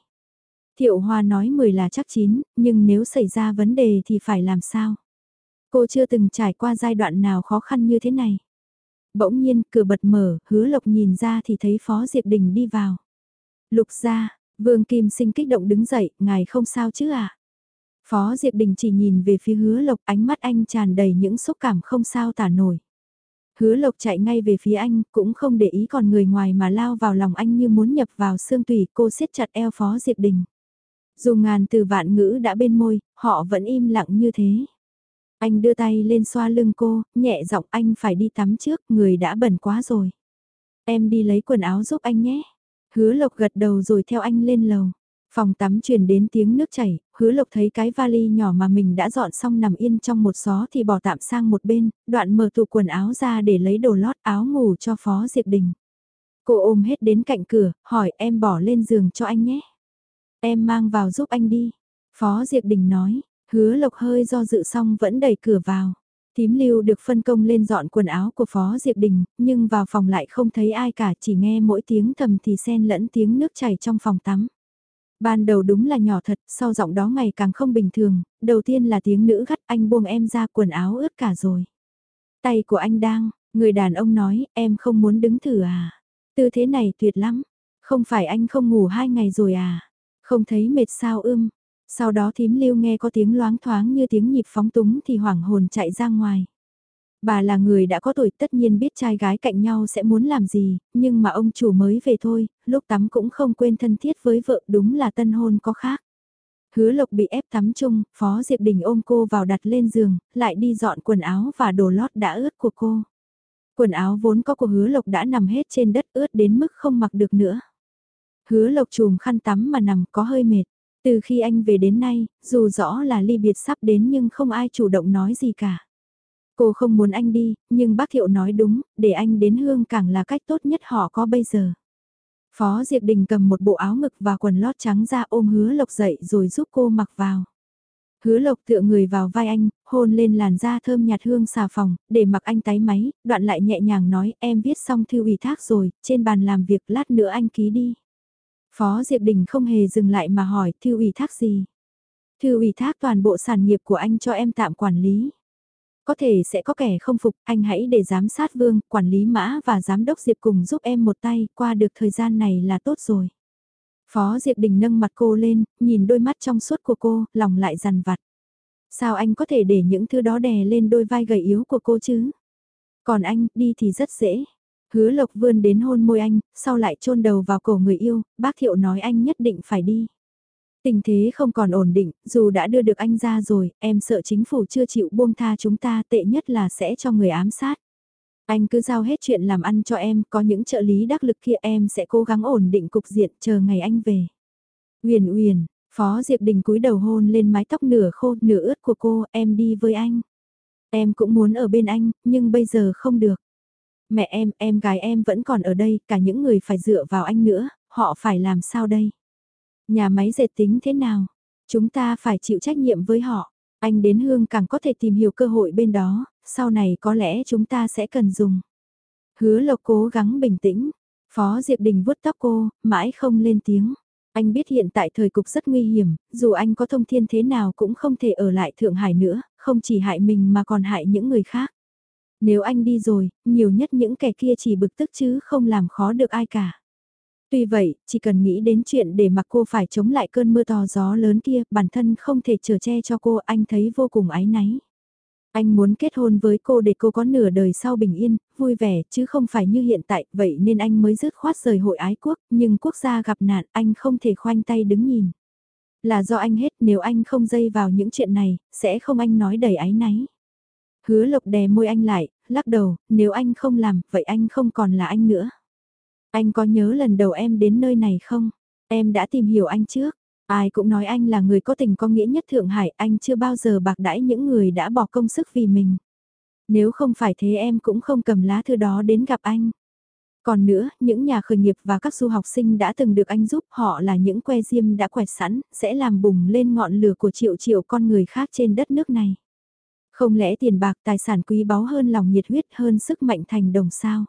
Thiệu Hoa nói 10 là chắc chín, nhưng nếu xảy ra vấn đề thì phải làm sao? Cô chưa từng trải qua giai đoạn nào khó khăn như thế này. Bỗng nhiên, cửa bật mở, hứa lộc nhìn ra thì thấy Phó Diệp Đình đi vào. Lục ra, Vương Kim Sinh kích động đứng dậy, ngài không sao chứ à? Phó Diệp Đình chỉ nhìn về phía hứa lộc ánh mắt anh tràn đầy những xúc cảm không sao tả nổi. Hứa lộc chạy ngay về phía anh, cũng không để ý còn người ngoài mà lao vào lòng anh như muốn nhập vào xương tủy cô siết chặt eo Phó Diệp Đình. Dù ngàn từ vạn ngữ đã bên môi, họ vẫn im lặng như thế. Anh đưa tay lên xoa lưng cô, nhẹ giọng anh phải đi tắm trước, người đã bẩn quá rồi. Em đi lấy quần áo giúp anh nhé. Hứa lộc gật đầu rồi theo anh lên lầu. Phòng tắm truyền đến tiếng nước chảy, hứa lộc thấy cái vali nhỏ mà mình đã dọn xong nằm yên trong một xó thì bỏ tạm sang một bên, đoạn mở tủ quần áo ra để lấy đồ lót áo ngủ cho Phó Diệp Đình. Cô ôm hết đến cạnh cửa, hỏi em bỏ lên giường cho anh nhé. Em mang vào giúp anh đi. Phó Diệp Đình nói, hứa lộc hơi do dự xong vẫn đẩy cửa vào. Tím lưu được phân công lên dọn quần áo của Phó Diệp Đình, nhưng vào phòng lại không thấy ai cả chỉ nghe mỗi tiếng thầm thì xen lẫn tiếng nước chảy trong phòng tắm. Ban đầu đúng là nhỏ thật, sau giọng đó ngày càng không bình thường, đầu tiên là tiếng nữ gắt anh buông em ra quần áo ướt cả rồi. Tay của anh đang, người đàn ông nói, em không muốn đứng thử à. Tư thế này tuyệt lắm, không phải anh không ngủ hai ngày rồi à. Không thấy mệt sao ưm. Sau đó thím lưu nghe có tiếng loáng thoáng như tiếng nhịp phóng túng thì hoảng hồn chạy ra ngoài. Bà là người đã có tuổi tất nhiên biết trai gái cạnh nhau sẽ muốn làm gì, nhưng mà ông chủ mới về thôi, lúc tắm cũng không quên thân thiết với vợ đúng là tân hôn có khác. Hứa lộc bị ép tắm chung, Phó Diệp Đình ôm cô vào đặt lên giường, lại đi dọn quần áo và đồ lót đã ướt của cô. Quần áo vốn có của hứa lộc đã nằm hết trên đất ướt đến mức không mặc được nữa. Hứa lộc chùm khăn tắm mà nằm có hơi mệt. Từ khi anh về đến nay, dù rõ là ly biệt sắp đến nhưng không ai chủ động nói gì cả. Cô không muốn anh đi, nhưng bác Thiệu nói đúng, để anh đến hương cảng là cách tốt nhất họ có bây giờ. Phó Diệp Đình cầm một bộ áo ngực và quần lót trắng ra ôm hứa lộc dậy rồi giúp cô mặc vào. Hứa lộc tựa người vào vai anh, hôn lên làn da thơm nhạt hương xà phòng, để mặc anh tái máy, đoạn lại nhẹ nhàng nói em viết xong thư ủy thác rồi, trên bàn làm việc lát nữa anh ký đi. Phó Diệp Đình không hề dừng lại mà hỏi thư ủy thác gì. Thư ủy thác toàn bộ sản nghiệp của anh cho em tạm quản lý. Có thể sẽ có kẻ không phục, anh hãy để giám sát vương, quản lý mã và giám đốc Diệp cùng giúp em một tay, qua được thời gian này là tốt rồi. Phó Diệp Đình nâng mặt cô lên, nhìn đôi mắt trong suốt của cô, lòng lại dằn vặt. Sao anh có thể để những thứ đó đè lên đôi vai gầy yếu của cô chứ? Còn anh, đi thì rất dễ. Hứa Lộc vươn đến hôn môi anh, sau lại chôn đầu vào cổ người yêu, bác Thiệu nói anh nhất định phải đi. Tình thế không còn ổn định, dù đã đưa được anh ra rồi, em sợ chính phủ chưa chịu buông tha chúng ta tệ nhất là sẽ cho người ám sát. Anh cứ giao hết chuyện làm ăn cho em, có những trợ lý đắc lực kia em sẽ cố gắng ổn định cục diện chờ ngày anh về. Uyển Uyển, Phó Diệp Đình cúi đầu hôn lên mái tóc nửa khô nửa ướt của cô, em đi với anh. Em cũng muốn ở bên anh, nhưng bây giờ không được. Mẹ em, em gái em vẫn còn ở đây, cả những người phải dựa vào anh nữa, họ phải làm sao đây? Nhà máy dệt tính thế nào? Chúng ta phải chịu trách nhiệm với họ. Anh đến hương càng có thể tìm hiểu cơ hội bên đó, sau này có lẽ chúng ta sẽ cần dùng. Hứa lộc cố gắng bình tĩnh. Phó Diệp Đình vuốt tóc cô, mãi không lên tiếng. Anh biết hiện tại thời cục rất nguy hiểm, dù anh có thông thiên thế nào cũng không thể ở lại Thượng Hải nữa, không chỉ hại mình mà còn hại những người khác. Nếu anh đi rồi, nhiều nhất những kẻ kia chỉ bực tức chứ không làm khó được ai cả. Tuy vậy, chỉ cần nghĩ đến chuyện để mặc cô phải chống lại cơn mưa to gió lớn kia, bản thân không thể chở che cho cô, anh thấy vô cùng ái náy. Anh muốn kết hôn với cô để cô có nửa đời sau bình yên, vui vẻ, chứ không phải như hiện tại, vậy nên anh mới dứt khoát rời hội ái quốc, nhưng quốc gia gặp nạn, anh không thể khoanh tay đứng nhìn. Là do anh hết, nếu anh không dây vào những chuyện này, sẽ không anh nói đầy ái náy. Hứa lộc đè môi anh lại, lắc đầu, nếu anh không làm, vậy anh không còn là anh nữa. Anh có nhớ lần đầu em đến nơi này không? Em đã tìm hiểu anh trước. Ai cũng nói anh là người có tình có nghĩa nhất Thượng Hải, anh chưa bao giờ bạc đãi những người đã bỏ công sức vì mình. Nếu không phải thế em cũng không cầm lá thư đó đến gặp anh. Còn nữa, những nhà khởi nghiệp và các du học sinh đã từng được anh giúp họ là những que diêm đã quẹt sẵn, sẽ làm bùng lên ngọn lửa của triệu triệu con người khác trên đất nước này. Không lẽ tiền bạc tài sản quý báu hơn lòng nhiệt huyết hơn sức mạnh thành đồng sao?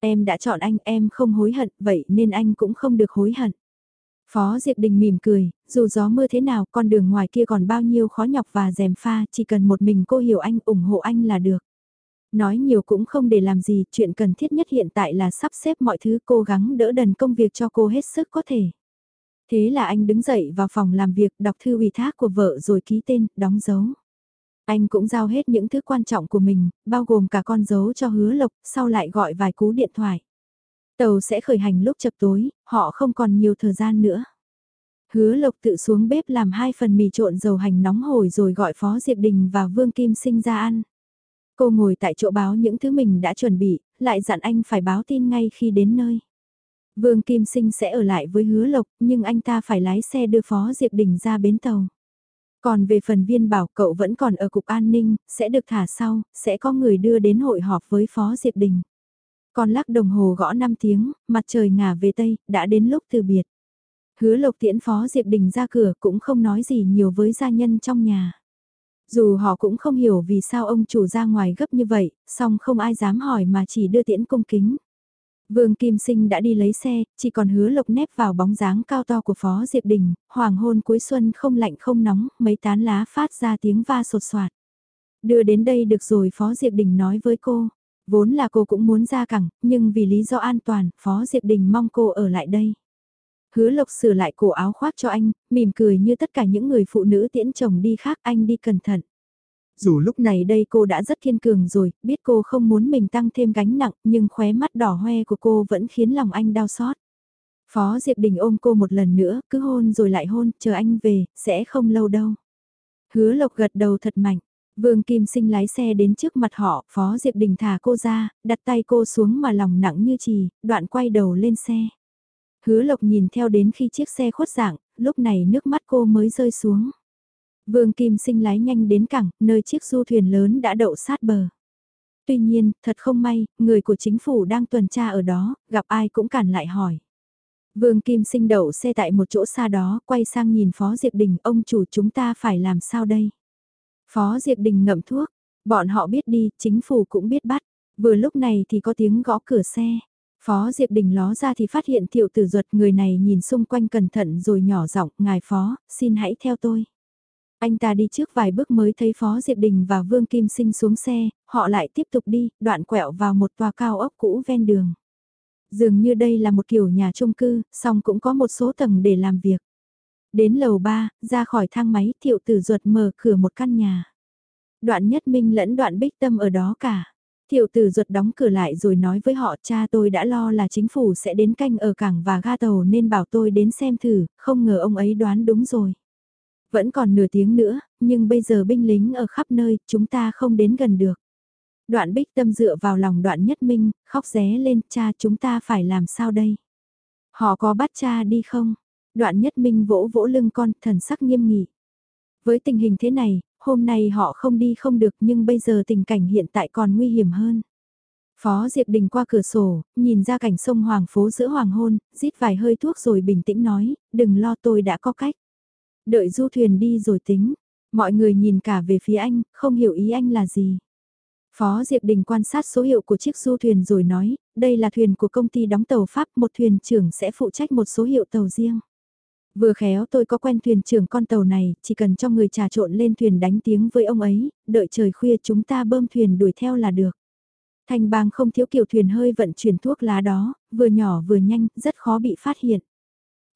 Em đã chọn anh, em không hối hận, vậy nên anh cũng không được hối hận. Phó Diệp Đình mỉm cười, dù gió mưa thế nào, con đường ngoài kia còn bao nhiêu khó nhọc và dèm pha, chỉ cần một mình cô hiểu anh, ủng hộ anh là được. Nói nhiều cũng không để làm gì, chuyện cần thiết nhất hiện tại là sắp xếp mọi thứ cố gắng đỡ đần công việc cho cô hết sức có thể. Thế là anh đứng dậy vào phòng làm việc, đọc thư ủy thác của vợ rồi ký tên, đóng dấu. Anh cũng giao hết những thứ quan trọng của mình, bao gồm cả con dấu cho hứa lộc, sau lại gọi vài cú điện thoại. Tàu sẽ khởi hành lúc chập tối, họ không còn nhiều thời gian nữa. Hứa lộc tự xuống bếp làm hai phần mì trộn dầu hành nóng hổi rồi gọi Phó Diệp Đình và Vương Kim Sinh ra ăn. Cô ngồi tại chỗ báo những thứ mình đã chuẩn bị, lại dặn anh phải báo tin ngay khi đến nơi. Vương Kim Sinh sẽ ở lại với hứa lộc, nhưng anh ta phải lái xe đưa Phó Diệp Đình ra bến tàu. Còn về phần viên bảo cậu vẫn còn ở cục an ninh, sẽ được thả sau, sẽ có người đưa đến hội họp với Phó Diệp Đình. còn lắc đồng hồ gõ 5 tiếng, mặt trời ngả về Tây, đã đến lúc từ biệt. Hứa lộc tiễn Phó Diệp Đình ra cửa cũng không nói gì nhiều với gia nhân trong nhà. Dù họ cũng không hiểu vì sao ông chủ ra ngoài gấp như vậy, song không ai dám hỏi mà chỉ đưa tiễn cung kính. Vương Kim Sinh đã đi lấy xe, chỉ còn hứa lộc nép vào bóng dáng cao to của Phó Diệp Đình, hoàng hôn cuối xuân không lạnh không nóng, mấy tán lá phát ra tiếng va sột soạt. Đưa đến đây được rồi Phó Diệp Đình nói với cô, vốn là cô cũng muốn ra cẳng, nhưng vì lý do an toàn, Phó Diệp Đình mong cô ở lại đây. Hứa lộc sửa lại cổ áo khoác cho anh, mỉm cười như tất cả những người phụ nữ tiễn chồng đi khác anh đi cẩn thận. Dù lúc này đây cô đã rất kiên cường rồi, biết cô không muốn mình tăng thêm gánh nặng, nhưng khóe mắt đỏ hoe của cô vẫn khiến lòng anh đau xót. Phó Diệp Đình ôm cô một lần nữa, cứ hôn rồi lại hôn, chờ anh về, sẽ không lâu đâu. Hứa Lộc gật đầu thật mạnh. Vương Kim Sinh lái xe đến trước mặt họ, Phó Diệp Đình thả cô ra, đặt tay cô xuống mà lòng nặng như trì, đoạn quay đầu lên xe. Hứa Lộc nhìn theo đến khi chiếc xe khuất dạng, lúc này nước mắt cô mới rơi xuống. Vương Kim Sinh lái nhanh đến cảng, nơi chiếc du thuyền lớn đã đậu sát bờ. Tuy nhiên, thật không may, người của chính phủ đang tuần tra ở đó, gặp ai cũng cản lại hỏi. Vương Kim Sinh đậu xe tại một chỗ xa đó, quay sang nhìn Phó Diệp Đình, ông chủ chúng ta phải làm sao đây? Phó Diệp Đình ngậm thuốc, bọn họ biết đi, chính phủ cũng biết bắt. Vừa lúc này thì có tiếng gõ cửa xe. Phó Diệp Đình ló ra thì phát hiện thiệu tử ruột người này nhìn xung quanh cẩn thận rồi nhỏ giọng, ngài Phó, xin hãy theo tôi. Anh ta đi trước vài bước mới thấy Phó Diệp Đình và Vương Kim Sinh xuống xe, họ lại tiếp tục đi, đoạn quẹo vào một tòa cao ốc cũ ven đường. Dường như đây là một kiểu nhà chung cư, song cũng có một số tầng để làm việc. Đến lầu 3, ra khỏi thang máy, thiệu tử ruột mở cửa một căn nhà. Đoạn nhất minh lẫn đoạn bích tâm ở đó cả. Thiệu tử ruột đóng cửa lại rồi nói với họ cha tôi đã lo là chính phủ sẽ đến canh ở cảng và ga tàu nên bảo tôi đến xem thử, không ngờ ông ấy đoán đúng rồi. Vẫn còn nửa tiếng nữa, nhưng bây giờ binh lính ở khắp nơi, chúng ta không đến gần được. Đoạn bích tâm dựa vào lòng đoạn nhất minh, khóc ré lên, cha chúng ta phải làm sao đây? Họ có bắt cha đi không? Đoạn nhất minh vỗ vỗ lưng con, thần sắc nghiêm nghị. Với tình hình thế này, hôm nay họ không đi không được nhưng bây giờ tình cảnh hiện tại còn nguy hiểm hơn. Phó Diệp Đình qua cửa sổ, nhìn ra cảnh sông Hoàng phố giữa hoàng hôn, rít vài hơi thuốc rồi bình tĩnh nói, đừng lo tôi đã có cách. Đợi du thuyền đi rồi tính. Mọi người nhìn cả về phía anh, không hiểu ý anh là gì. Phó Diệp Đình quan sát số hiệu của chiếc du thuyền rồi nói, đây là thuyền của công ty đóng tàu Pháp, một thuyền trưởng sẽ phụ trách một số hiệu tàu riêng. Vừa khéo tôi có quen thuyền trưởng con tàu này, chỉ cần cho người trà trộn lên thuyền đánh tiếng với ông ấy, đợi trời khuya chúng ta bơm thuyền đuổi theo là được. Thanh bang không thiếu kiểu thuyền hơi vận chuyển thuốc lá đó, vừa nhỏ vừa nhanh, rất khó bị phát hiện.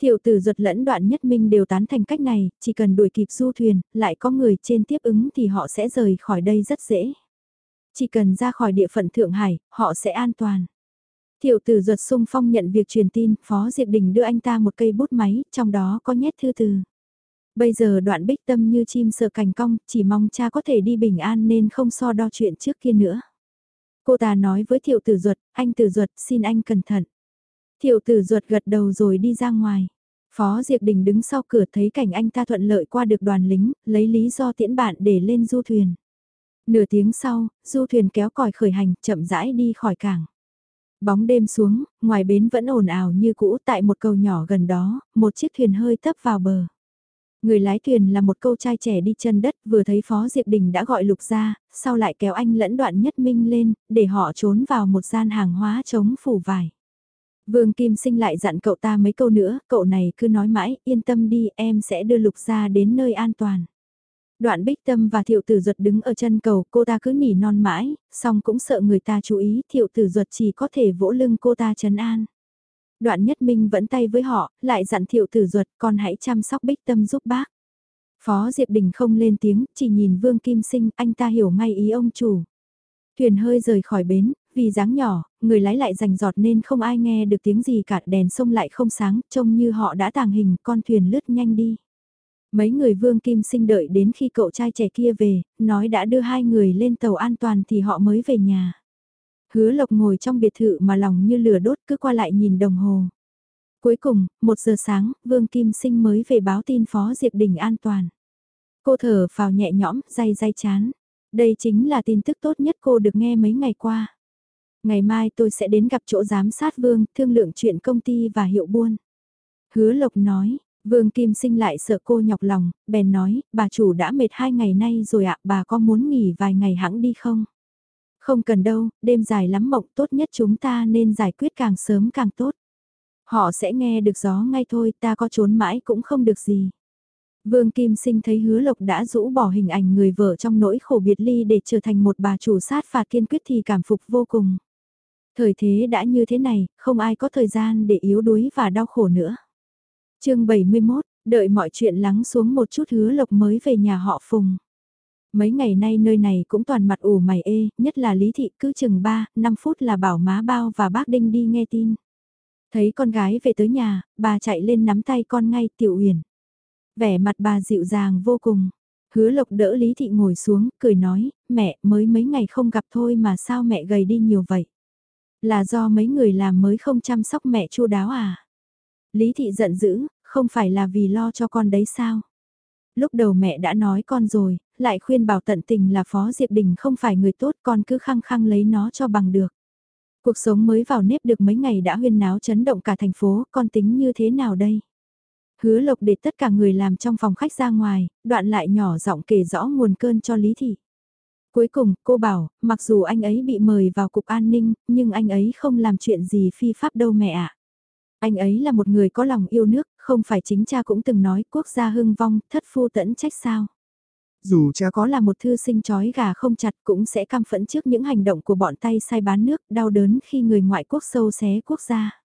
Thiệu tử ruột lẫn đoạn nhất minh đều tán thành cách này, chỉ cần đuổi kịp du thuyền, lại có người trên tiếp ứng thì họ sẽ rời khỏi đây rất dễ. Chỉ cần ra khỏi địa phận Thượng Hải, họ sẽ an toàn. Thiệu tử ruột sung phong nhận việc truyền tin, Phó Diệp Đình đưa anh ta một cây bút máy, trong đó có nhét thư từ. Bây giờ đoạn bích tâm như chim sợ cành cong, chỉ mong cha có thể đi bình an nên không so đo chuyện trước kia nữa. Cô ta nói với thiệu tử ruột, anh tử ruột xin anh cẩn thận. Thiệu tử ruột gật đầu rồi đi ra ngoài. Phó Diệp Đình đứng sau cửa thấy cảnh anh ta thuận lợi qua được đoàn lính, lấy lý do tiễn bạn để lên du thuyền. Nửa tiếng sau, du thuyền kéo còi khởi hành, chậm rãi đi khỏi cảng. Bóng đêm xuống, ngoài bến vẫn ồn ào như cũ tại một cầu nhỏ gần đó, một chiếc thuyền hơi tấp vào bờ. Người lái thuyền là một câu trai trẻ đi chân đất vừa thấy Phó Diệp Đình đã gọi lục ra, sau lại kéo anh lẫn đoạn nhất minh lên, để họ trốn vào một gian hàng hóa chống phủ vải. Vương Kim Sinh lại dặn cậu ta mấy câu nữa, cậu này cứ nói mãi, yên tâm đi, em sẽ đưa lục ra đến nơi an toàn. Đoạn bích tâm và thiệu tử duật đứng ở chân cầu, cô ta cứ nỉ non mãi, song cũng sợ người ta chú ý, thiệu tử duật chỉ có thể vỗ lưng cô ta trấn an. Đoạn nhất minh vẫn tay với họ, lại dặn thiệu tử duật con hãy chăm sóc bích tâm giúp bác. Phó Diệp Đình không lên tiếng, chỉ nhìn Vương Kim Sinh, anh ta hiểu ngay ý ông chủ. Thuyền hơi rời khỏi bến, vì dáng nhỏ, người lái lại rành giọt nên không ai nghe được tiếng gì cả, đèn sông lại không sáng, trông như họ đã tàng hình, con thuyền lướt nhanh đi. Mấy người Vương Kim Sinh đợi đến khi cậu trai trẻ kia về, nói đã đưa hai người lên tàu an toàn thì họ mới về nhà. Hứa Lộc ngồi trong biệt thự mà lòng như lửa đốt cứ qua lại nhìn đồng hồ. Cuối cùng, một giờ sáng, Vương Kim Sinh mới về báo tin Phó Diệp Đình an toàn. Cô thở vào nhẹ nhõm, day day chán. Đây chính là tin tức tốt nhất cô được nghe mấy ngày qua. Ngày mai tôi sẽ đến gặp chỗ giám sát Vương, thương lượng chuyện công ty và hiệu buôn. Hứa Lộc nói, Vương Kim Sinh lại sợ cô nhọc lòng, bèn nói, bà chủ đã mệt hai ngày nay rồi ạ, bà có muốn nghỉ vài ngày hãng đi không? Không cần đâu, đêm dài lắm mộng tốt nhất chúng ta nên giải quyết càng sớm càng tốt. Họ sẽ nghe được gió ngay thôi, ta có trốn mãi cũng không được gì. Vương Kim Sinh thấy hứa lộc đã rũ bỏ hình ảnh người vợ trong nỗi khổ biệt ly để trở thành một bà chủ sát phạt kiên quyết thì cảm phục vô cùng. Thời thế đã như thế này, không ai có thời gian để yếu đuối và đau khổ nữa. chương 71, đợi mọi chuyện lắng xuống một chút hứa lộc mới về nhà họ Phùng. Mấy ngày nay nơi này cũng toàn mặt ủ mày ê, nhất là Lý Thị cứ chừng 3, 5 phút là bảo má bao và bác Đinh đi nghe tin. Thấy con gái về tới nhà, bà chạy lên nắm tay con ngay tiểu uyển. Vẻ mặt bà dịu dàng vô cùng. Hứa lộc đỡ Lý Thị ngồi xuống, cười nói, mẹ mới mấy ngày không gặp thôi mà sao mẹ gầy đi nhiều vậy. Là do mấy người làm mới không chăm sóc mẹ chu đáo à? Lý thị giận dữ, không phải là vì lo cho con đấy sao? Lúc đầu mẹ đã nói con rồi, lại khuyên bảo tận tình là Phó Diệp Đình không phải người tốt con cứ khăng khăng lấy nó cho bằng được. Cuộc sống mới vào nếp được mấy ngày đã huyên náo chấn động cả thành phố, con tính như thế nào đây? Hứa lộc để tất cả người làm trong phòng khách ra ngoài, đoạn lại nhỏ giọng kể rõ nguồn cơn cho Lý Thị. Cuối cùng, cô bảo, mặc dù anh ấy bị mời vào cục an ninh, nhưng anh ấy không làm chuyện gì phi pháp đâu mẹ ạ. Anh ấy là một người có lòng yêu nước, không phải chính cha cũng từng nói quốc gia hưng vong, thất phu tẫn trách sao. Dù cha có là một thư sinh chói gà không chặt cũng sẽ cam phẫn trước những hành động của bọn tay sai bán nước, đau đớn khi người ngoại quốc sâu xé quốc gia.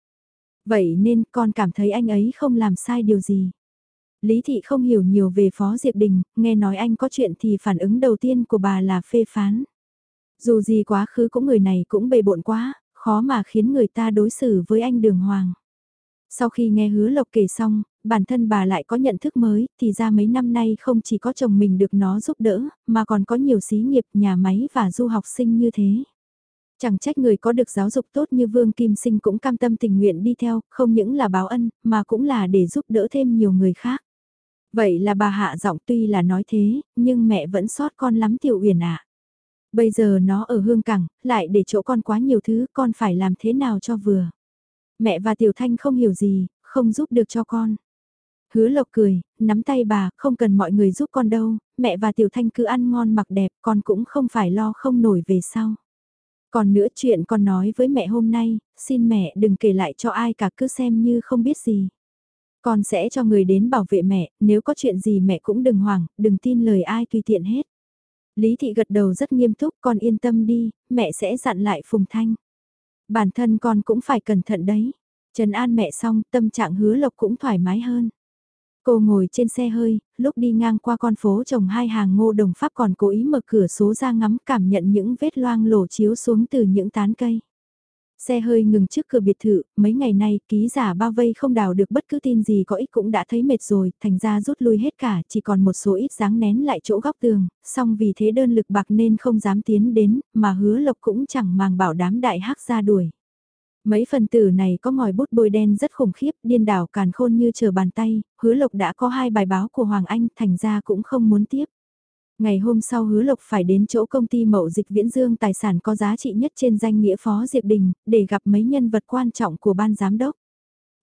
Vậy nên con cảm thấy anh ấy không làm sai điều gì. Lý Thị không hiểu nhiều về Phó Diệp Đình, nghe nói anh có chuyện thì phản ứng đầu tiên của bà là phê phán. Dù gì quá khứ cũng người này cũng bề bộn quá, khó mà khiến người ta đối xử với anh đường hoàng. Sau khi nghe hứa lộc kể xong, bản thân bà lại có nhận thức mới, thì ra mấy năm nay không chỉ có chồng mình được nó giúp đỡ, mà còn có nhiều xí nghiệp, nhà máy và du học sinh như thế. Chẳng trách người có được giáo dục tốt như Vương Kim Sinh cũng cam tâm tình nguyện đi theo, không những là báo ân, mà cũng là để giúp đỡ thêm nhiều người khác. Vậy là bà hạ giọng tuy là nói thế, nhưng mẹ vẫn sót con lắm Tiểu Uyển ạ. Bây giờ nó ở hương cảng, lại để chỗ con quá nhiều thứ, con phải làm thế nào cho vừa. Mẹ và Tiểu Thanh không hiểu gì, không giúp được cho con. Hứa Lộc cười, nắm tay bà, không cần mọi người giúp con đâu, mẹ và Tiểu Thanh cứ ăn ngon mặc đẹp, con cũng không phải lo không nổi về sau. Còn nữa chuyện con nói với mẹ hôm nay, xin mẹ đừng kể lại cho ai cả cứ xem như không biết gì. Con sẽ cho người đến bảo vệ mẹ, nếu có chuyện gì mẹ cũng đừng hoảng, đừng tin lời ai tùy tiện hết. Lý thị gật đầu rất nghiêm túc, con yên tâm đi, mẹ sẽ dặn lại Phùng Thanh. Bản thân con cũng phải cẩn thận đấy. Trần An mẹ xong, tâm trạng hứa lộc cũng thoải mái hơn. Cô ngồi trên xe hơi, lúc đi ngang qua con phố trồng hai hàng ngô đồng pháp còn cố ý mở cửa số ra ngắm cảm nhận những vết loang lổ chiếu xuống từ những tán cây. Xe hơi ngừng trước cửa biệt thự, mấy ngày nay ký giả bao vây không đào được bất cứ tin gì có ích cũng đã thấy mệt rồi, thành ra rút lui hết cả, chỉ còn một số ít dáng nén lại chỗ góc tường, song vì thế đơn lực bạc nên không dám tiến đến, mà hứa lộc cũng chẳng màng bảo đám đại hắc ra đuổi. Mấy phần tử này có ngòi bút bôi đen rất khủng khiếp, điên đảo càn khôn như chờ bàn tay, hứa lộc đã có hai bài báo của Hoàng Anh, thành ra cũng không muốn tiếp. Ngày hôm sau hứa lộc phải đến chỗ công ty mậu dịch viễn dương tài sản có giá trị nhất trên danh nghĩa Phó Diệp Đình, để gặp mấy nhân vật quan trọng của ban giám đốc.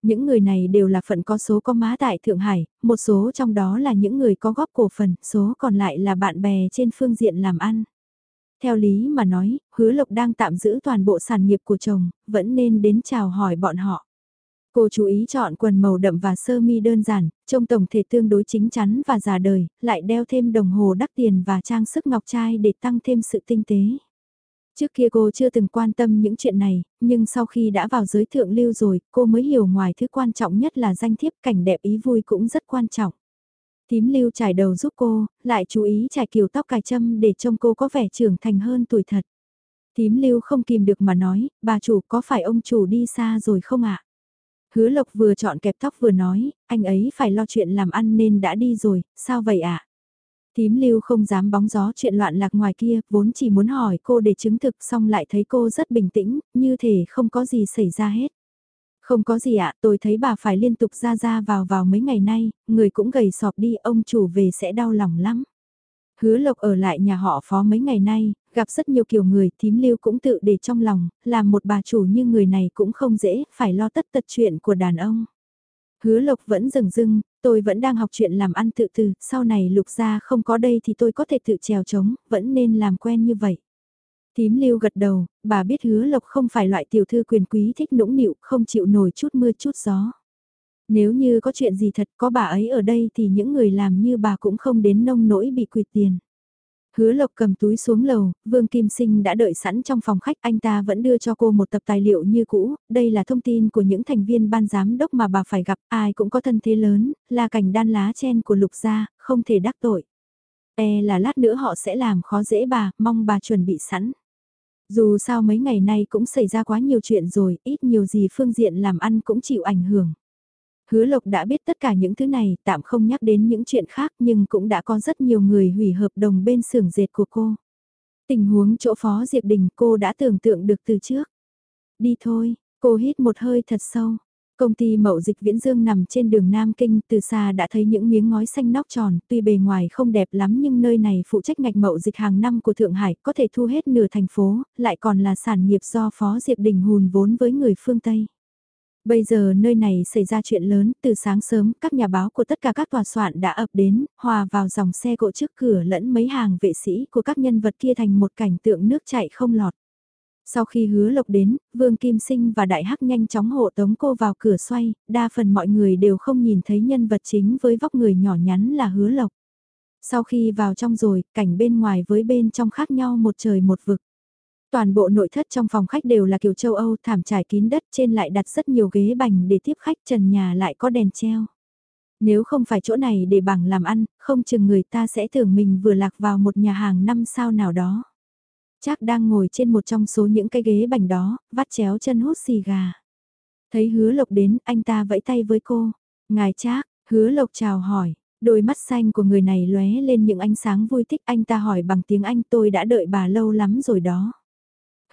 Những người này đều là phận có số có má tại Thượng Hải, một số trong đó là những người có góp cổ phần, số còn lại là bạn bè trên phương diện làm ăn. Theo lý mà nói, hứa lộc đang tạm giữ toàn bộ sản nghiệp của chồng, vẫn nên đến chào hỏi bọn họ. Cô chú ý chọn quần màu đậm và sơ mi đơn giản, trông tổng thể tương đối chính chắn và già đời, lại đeo thêm đồng hồ đắt tiền và trang sức ngọc trai để tăng thêm sự tinh tế. Trước kia cô chưa từng quan tâm những chuyện này, nhưng sau khi đã vào giới thượng lưu rồi, cô mới hiểu ngoài thứ quan trọng nhất là danh thiếp cảnh đẹp ý vui cũng rất quan trọng. Tím lưu trải đầu giúp cô, lại chú ý trải kiểu tóc cài châm để trông cô có vẻ trưởng thành hơn tuổi thật. Tím lưu không kìm được mà nói, bà chủ có phải ông chủ đi xa rồi không ạ? Hứa lộc vừa chọn kẹp tóc vừa nói, anh ấy phải lo chuyện làm ăn nên đã đi rồi, sao vậy ạ? À? Tím lưu không dám bóng gió chuyện loạn lạc ngoài kia, vốn chỉ muốn hỏi cô để chứng thực xong lại thấy cô rất bình tĩnh, như thể không có gì xảy ra hết. Không có gì ạ, tôi thấy bà phải liên tục ra ra vào vào mấy ngày nay, người cũng gầy sọp đi, ông chủ về sẽ đau lòng lắm. Hứa lộc ở lại nhà họ phó mấy ngày nay, gặp rất nhiều kiểu người, thím lưu cũng tự để trong lòng, làm một bà chủ như người này cũng không dễ, phải lo tất tật chuyện của đàn ông. Hứa lộc vẫn rừng dưng, tôi vẫn đang học chuyện làm ăn tự từ, sau này lục gia không có đây thì tôi có thể tự trèo trống, vẫn nên làm quen như vậy. Tím lưu gật đầu, bà biết hứa lộc không phải loại tiểu thư quyền quý thích nũng nịu, không chịu nổi chút mưa chút gió. Nếu như có chuyện gì thật có bà ấy ở đây thì những người làm như bà cũng không đến nông nỗi bị quyệt tiền. Hứa Lộc cầm túi xuống lầu, Vương Kim Sinh đã đợi sẵn trong phòng khách, anh ta vẫn đưa cho cô một tập tài liệu như cũ, đây là thông tin của những thành viên ban giám đốc mà bà phải gặp, ai cũng có thân thế lớn, là cảnh đan lá chen của Lục gia, không thể đắc tội. E là lát nữa họ sẽ làm khó dễ bà, mong bà chuẩn bị sẵn. Dù sao mấy ngày nay cũng xảy ra quá nhiều chuyện rồi, ít nhiều gì phương diện làm ăn cũng chịu ảnh hưởng. Hứa Lộc đã biết tất cả những thứ này, tạm không nhắc đến những chuyện khác nhưng cũng đã có rất nhiều người hủy hợp đồng bên xưởng dệt của cô. Tình huống chỗ phó Diệp Đình cô đã tưởng tượng được từ trước. Đi thôi, cô hít một hơi thật sâu. Công ty mậu dịch Viễn Dương nằm trên đường Nam Kinh, từ xa đã thấy những miếng ngói xanh nóc tròn, tuy bề ngoài không đẹp lắm nhưng nơi này phụ trách ngạch mậu dịch hàng năm của Thượng Hải, có thể thu hết nửa thành phố, lại còn là sản nghiệp do Phó Diệp Đình hùn vốn với người phương Tây. Bây giờ nơi này xảy ra chuyện lớn, từ sáng sớm các nhà báo của tất cả các tòa soạn đã ập đến, hòa vào dòng xe cộ trước cửa lẫn mấy hàng vệ sĩ của các nhân vật kia thành một cảnh tượng nước chảy không lọt. Sau khi hứa lộc đến, Vương Kim Sinh và Đại Hắc nhanh chóng hộ tống cô vào cửa xoay, đa phần mọi người đều không nhìn thấy nhân vật chính với vóc người nhỏ nhắn là hứa lộc. Sau khi vào trong rồi, cảnh bên ngoài với bên trong khác nhau một trời một vực. Toàn bộ nội thất trong phòng khách đều là kiểu châu Âu thảm trải kín đất trên lại đặt rất nhiều ghế bành để tiếp khách trần nhà lại có đèn treo. Nếu không phải chỗ này để bằng làm ăn, không chừng người ta sẽ tưởng mình vừa lạc vào một nhà hàng năm sao nào đó. Chắc đang ngồi trên một trong số những cái ghế bành đó, vắt chéo chân hút xì gà. Thấy hứa lộc đến, anh ta vẫy tay với cô. Ngài Trác, hứa lộc chào hỏi. Đôi mắt xanh của người này lóe lên những ánh sáng vui thích anh ta hỏi bằng tiếng Anh tôi đã đợi bà lâu lắm rồi đó.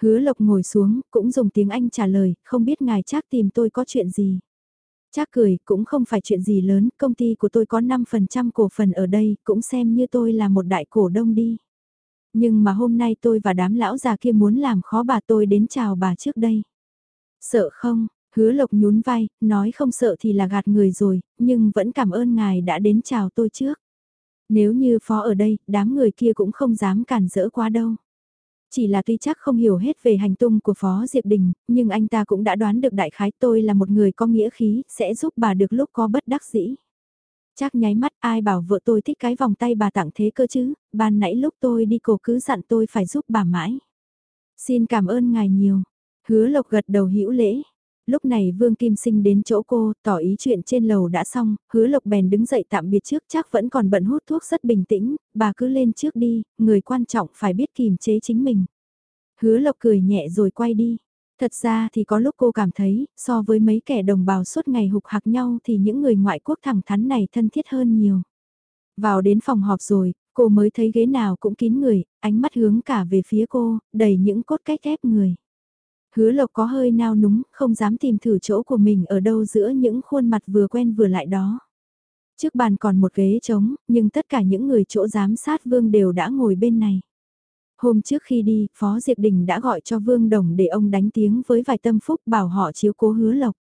Hứa Lộc ngồi xuống, cũng dùng tiếng Anh trả lời, không biết ngài Trác tìm tôi có chuyện gì. Trác cười, cũng không phải chuyện gì lớn, công ty của tôi có 5% cổ phần ở đây, cũng xem như tôi là một đại cổ đông đi. Nhưng mà hôm nay tôi và đám lão già kia muốn làm khó bà tôi đến chào bà trước đây. Sợ không, hứa lộc nhún vai, nói không sợ thì là gạt người rồi, nhưng vẫn cảm ơn ngài đã đến chào tôi trước. Nếu như phó ở đây, đám người kia cũng không dám cản rỡ quá đâu. Chỉ là tuy chắc không hiểu hết về hành tung của Phó Diệp Đình, nhưng anh ta cũng đã đoán được đại khái tôi là một người có nghĩa khí, sẽ giúp bà được lúc có bất đắc dĩ. Chắc nháy mắt ai bảo vợ tôi thích cái vòng tay bà tặng thế cơ chứ, ban nãy lúc tôi đi cổ cứ dặn tôi phải giúp bà mãi. Xin cảm ơn ngài nhiều. Hứa Lộc gật đầu hữu lễ. Lúc này Vương Kim Sinh đến chỗ cô, tỏ ý chuyện trên lầu đã xong, hứa Lộc bèn đứng dậy tạm biệt trước chắc vẫn còn bận hút thuốc rất bình tĩnh, bà cứ lên trước đi, người quan trọng phải biết kìm chế chính mình. Hứa Lộc cười nhẹ rồi quay đi. Thật ra thì có lúc cô cảm thấy, so với mấy kẻ đồng bào suốt ngày hục hạc nhau thì những người ngoại quốc thẳng thắn này thân thiết hơn nhiều. Vào đến phòng họp rồi, cô mới thấy ghế nào cũng kín người, ánh mắt hướng cả về phía cô, đầy những cốt cách ép người. Hứa lộc có hơi nao núng, không dám tìm thử chỗ của mình ở đâu giữa những khuôn mặt vừa quen vừa lại đó. Trước bàn còn một ghế trống, nhưng tất cả những người chỗ giám sát vương đều đã ngồi bên này. Hôm trước khi đi, Phó Diệp Đình đã gọi cho Vương Đồng để ông đánh tiếng với vài tâm phúc bảo họ chiếu cố hứa lộc.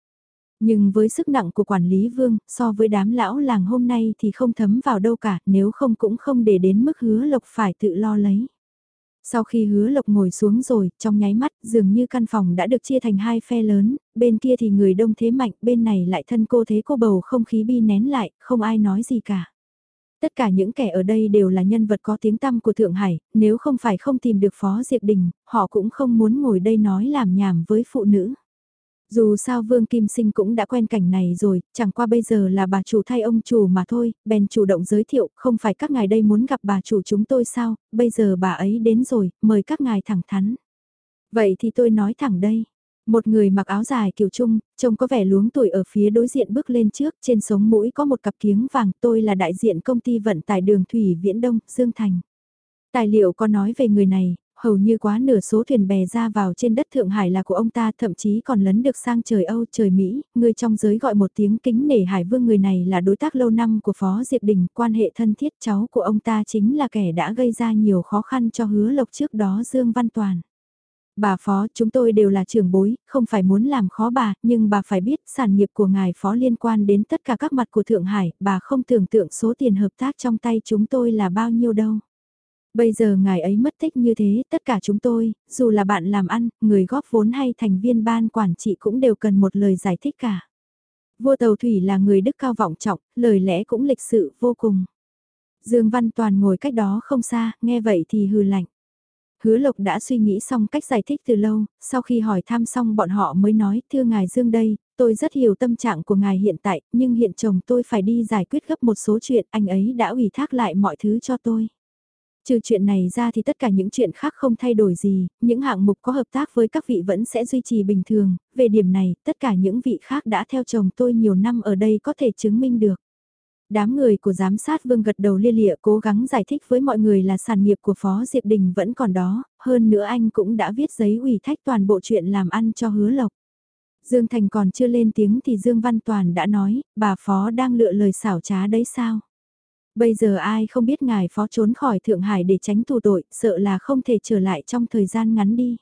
Nhưng với sức nặng của quản lý Vương, so với đám lão làng hôm nay thì không thấm vào đâu cả, nếu không cũng không để đến mức hứa lộc phải tự lo lấy. Sau khi hứa lộc ngồi xuống rồi, trong nháy mắt, dường như căn phòng đã được chia thành hai phe lớn, bên kia thì người đông thế mạnh, bên này lại thân cô thế cô bầu không khí bi nén lại, không ai nói gì cả. Tất cả những kẻ ở đây đều là nhân vật có tiếng tăm của Thượng Hải, nếu không phải không tìm được Phó Diệp Đình, họ cũng không muốn ngồi đây nói làm nhảm với phụ nữ. Dù sao Vương Kim Sinh cũng đã quen cảnh này rồi, chẳng qua bây giờ là bà chủ thay ông chủ mà thôi, bèn chủ động giới thiệu, không phải các ngài đây muốn gặp bà chủ chúng tôi sao, bây giờ bà ấy đến rồi, mời các ngài thẳng thắn. Vậy thì tôi nói thẳng đây. Một người mặc áo dài kiểu trung, trông có vẻ luống tuổi ở phía đối diện bước lên trước, trên sống mũi có một cặp kiếng vàng, tôi là đại diện công ty vận tải đường thủy Viễn Đông, Dương Thành. Tài liệu có nói về người này, hầu như quá nửa số thuyền bè ra vào trên đất Thượng Hải là của ông ta thậm chí còn lấn được sang trời Âu trời Mỹ, người trong giới gọi một tiếng kính nể Hải Vương người này là đối tác lâu năm của Phó Diệp Đình, quan hệ thân thiết cháu của ông ta chính là kẻ đã gây ra nhiều khó khăn cho hứa lộc trước đó Dương Văn Toàn. Bà Phó, chúng tôi đều là trưởng bối, không phải muốn làm khó bà, nhưng bà phải biết sản nghiệp của ngài Phó liên quan đến tất cả các mặt của Thượng Hải, bà không tưởng tượng số tiền hợp tác trong tay chúng tôi là bao nhiêu đâu. Bây giờ ngài ấy mất tích như thế, tất cả chúng tôi, dù là bạn làm ăn, người góp vốn hay thành viên ban quản trị cũng đều cần một lời giải thích cả. Vua Tàu Thủy là người đức cao vọng trọng, lời lẽ cũng lịch sự vô cùng. Dương Văn Toàn ngồi cách đó không xa, nghe vậy thì hừ lạnh. Hứa Lộc đã suy nghĩ xong cách giải thích từ lâu, sau khi hỏi thăm xong bọn họ mới nói, thưa ngài Dương đây, tôi rất hiểu tâm trạng của ngài hiện tại, nhưng hiện chồng tôi phải đi giải quyết gấp một số chuyện, anh ấy đã ủy thác lại mọi thứ cho tôi. Trừ chuyện này ra thì tất cả những chuyện khác không thay đổi gì, những hạng mục có hợp tác với các vị vẫn sẽ duy trì bình thường, về điểm này, tất cả những vị khác đã theo chồng tôi nhiều năm ở đây có thể chứng minh được. Đám người của giám sát vương gật đầu lia lịa cố gắng giải thích với mọi người là sản nghiệp của Phó Diệp Đình vẫn còn đó, hơn nữa anh cũng đã viết giấy ủy thách toàn bộ chuyện làm ăn cho hứa lộc. Dương Thành còn chưa lên tiếng thì Dương Văn Toàn đã nói, bà Phó đang lựa lời xảo trá đấy sao? Bây giờ ai không biết ngài Phó trốn khỏi Thượng Hải để tránh tù tội, sợ là không thể trở lại trong thời gian ngắn đi.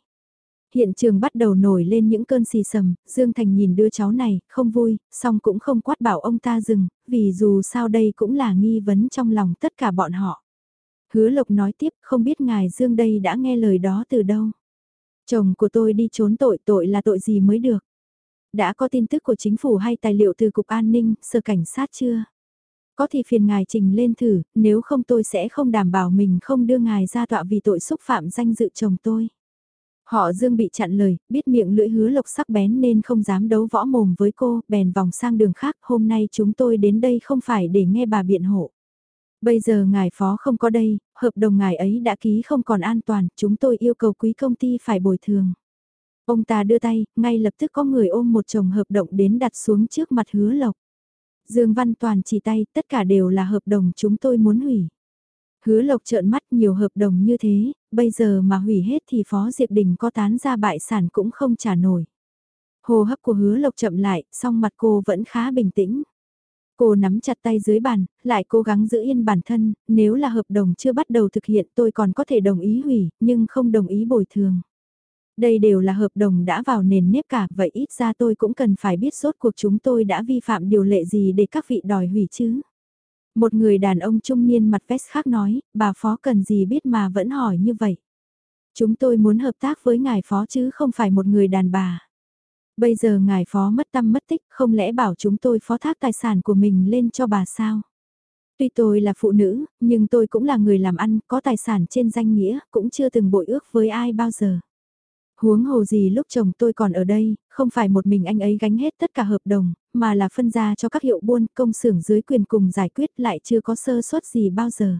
Hiện trường bắt đầu nổi lên những cơn xì sầm, Dương Thành nhìn đứa cháu này, không vui, song cũng không quát bảo ông ta dừng, vì dù sao đây cũng là nghi vấn trong lòng tất cả bọn họ. Hứa Lộc nói tiếp, không biết ngài Dương đây đã nghe lời đó từ đâu. Chồng của tôi đi trốn tội, tội là tội gì mới được. Đã có tin tức của chính phủ hay tài liệu từ Cục An ninh, Sở Cảnh sát chưa? Có thì phiền ngài trình lên thử, nếu không tôi sẽ không đảm bảo mình không đưa ngài ra tọa vì tội xúc phạm danh dự chồng tôi. Họ Dương bị chặn lời, biết miệng lưỡi hứa lộc sắc bén nên không dám đấu võ mồm với cô, bèn vòng sang đường khác, hôm nay chúng tôi đến đây không phải để nghe bà biện hộ. Bây giờ ngài phó không có đây, hợp đồng ngài ấy đã ký không còn an toàn, chúng tôi yêu cầu quý công ty phải bồi thường. Ông ta đưa tay, ngay lập tức có người ôm một chồng hợp đồng đến đặt xuống trước mặt hứa lộc. Dương Văn Toàn chỉ tay, tất cả đều là hợp đồng chúng tôi muốn hủy. Hứa lộc trợn mắt nhiều hợp đồng như thế, bây giờ mà hủy hết thì Phó Diệp Đình có tán ra bại sản cũng không trả nổi. Hồ hấp của hứa lộc chậm lại, song mặt cô vẫn khá bình tĩnh. Cô nắm chặt tay dưới bàn, lại cố gắng giữ yên bản thân, nếu là hợp đồng chưa bắt đầu thực hiện tôi còn có thể đồng ý hủy, nhưng không đồng ý bồi thường. Đây đều là hợp đồng đã vào nền nếp cả, vậy ít ra tôi cũng cần phải biết suốt cuộc chúng tôi đã vi phạm điều lệ gì để các vị đòi hủy chứ. Một người đàn ông trung niên mặt vest khác nói, bà phó cần gì biết mà vẫn hỏi như vậy. Chúng tôi muốn hợp tác với ngài phó chứ không phải một người đàn bà. Bây giờ ngài phó mất tâm mất tích, không lẽ bảo chúng tôi phó thác tài sản của mình lên cho bà sao? Tuy tôi là phụ nữ, nhưng tôi cũng là người làm ăn, có tài sản trên danh nghĩa, cũng chưa từng bội ước với ai bao giờ. Huống hồ gì lúc chồng tôi còn ở đây, không phải một mình anh ấy gánh hết tất cả hợp đồng, mà là phân ra cho các hiệu buôn công xưởng dưới quyền cùng giải quyết lại chưa có sơ suất gì bao giờ.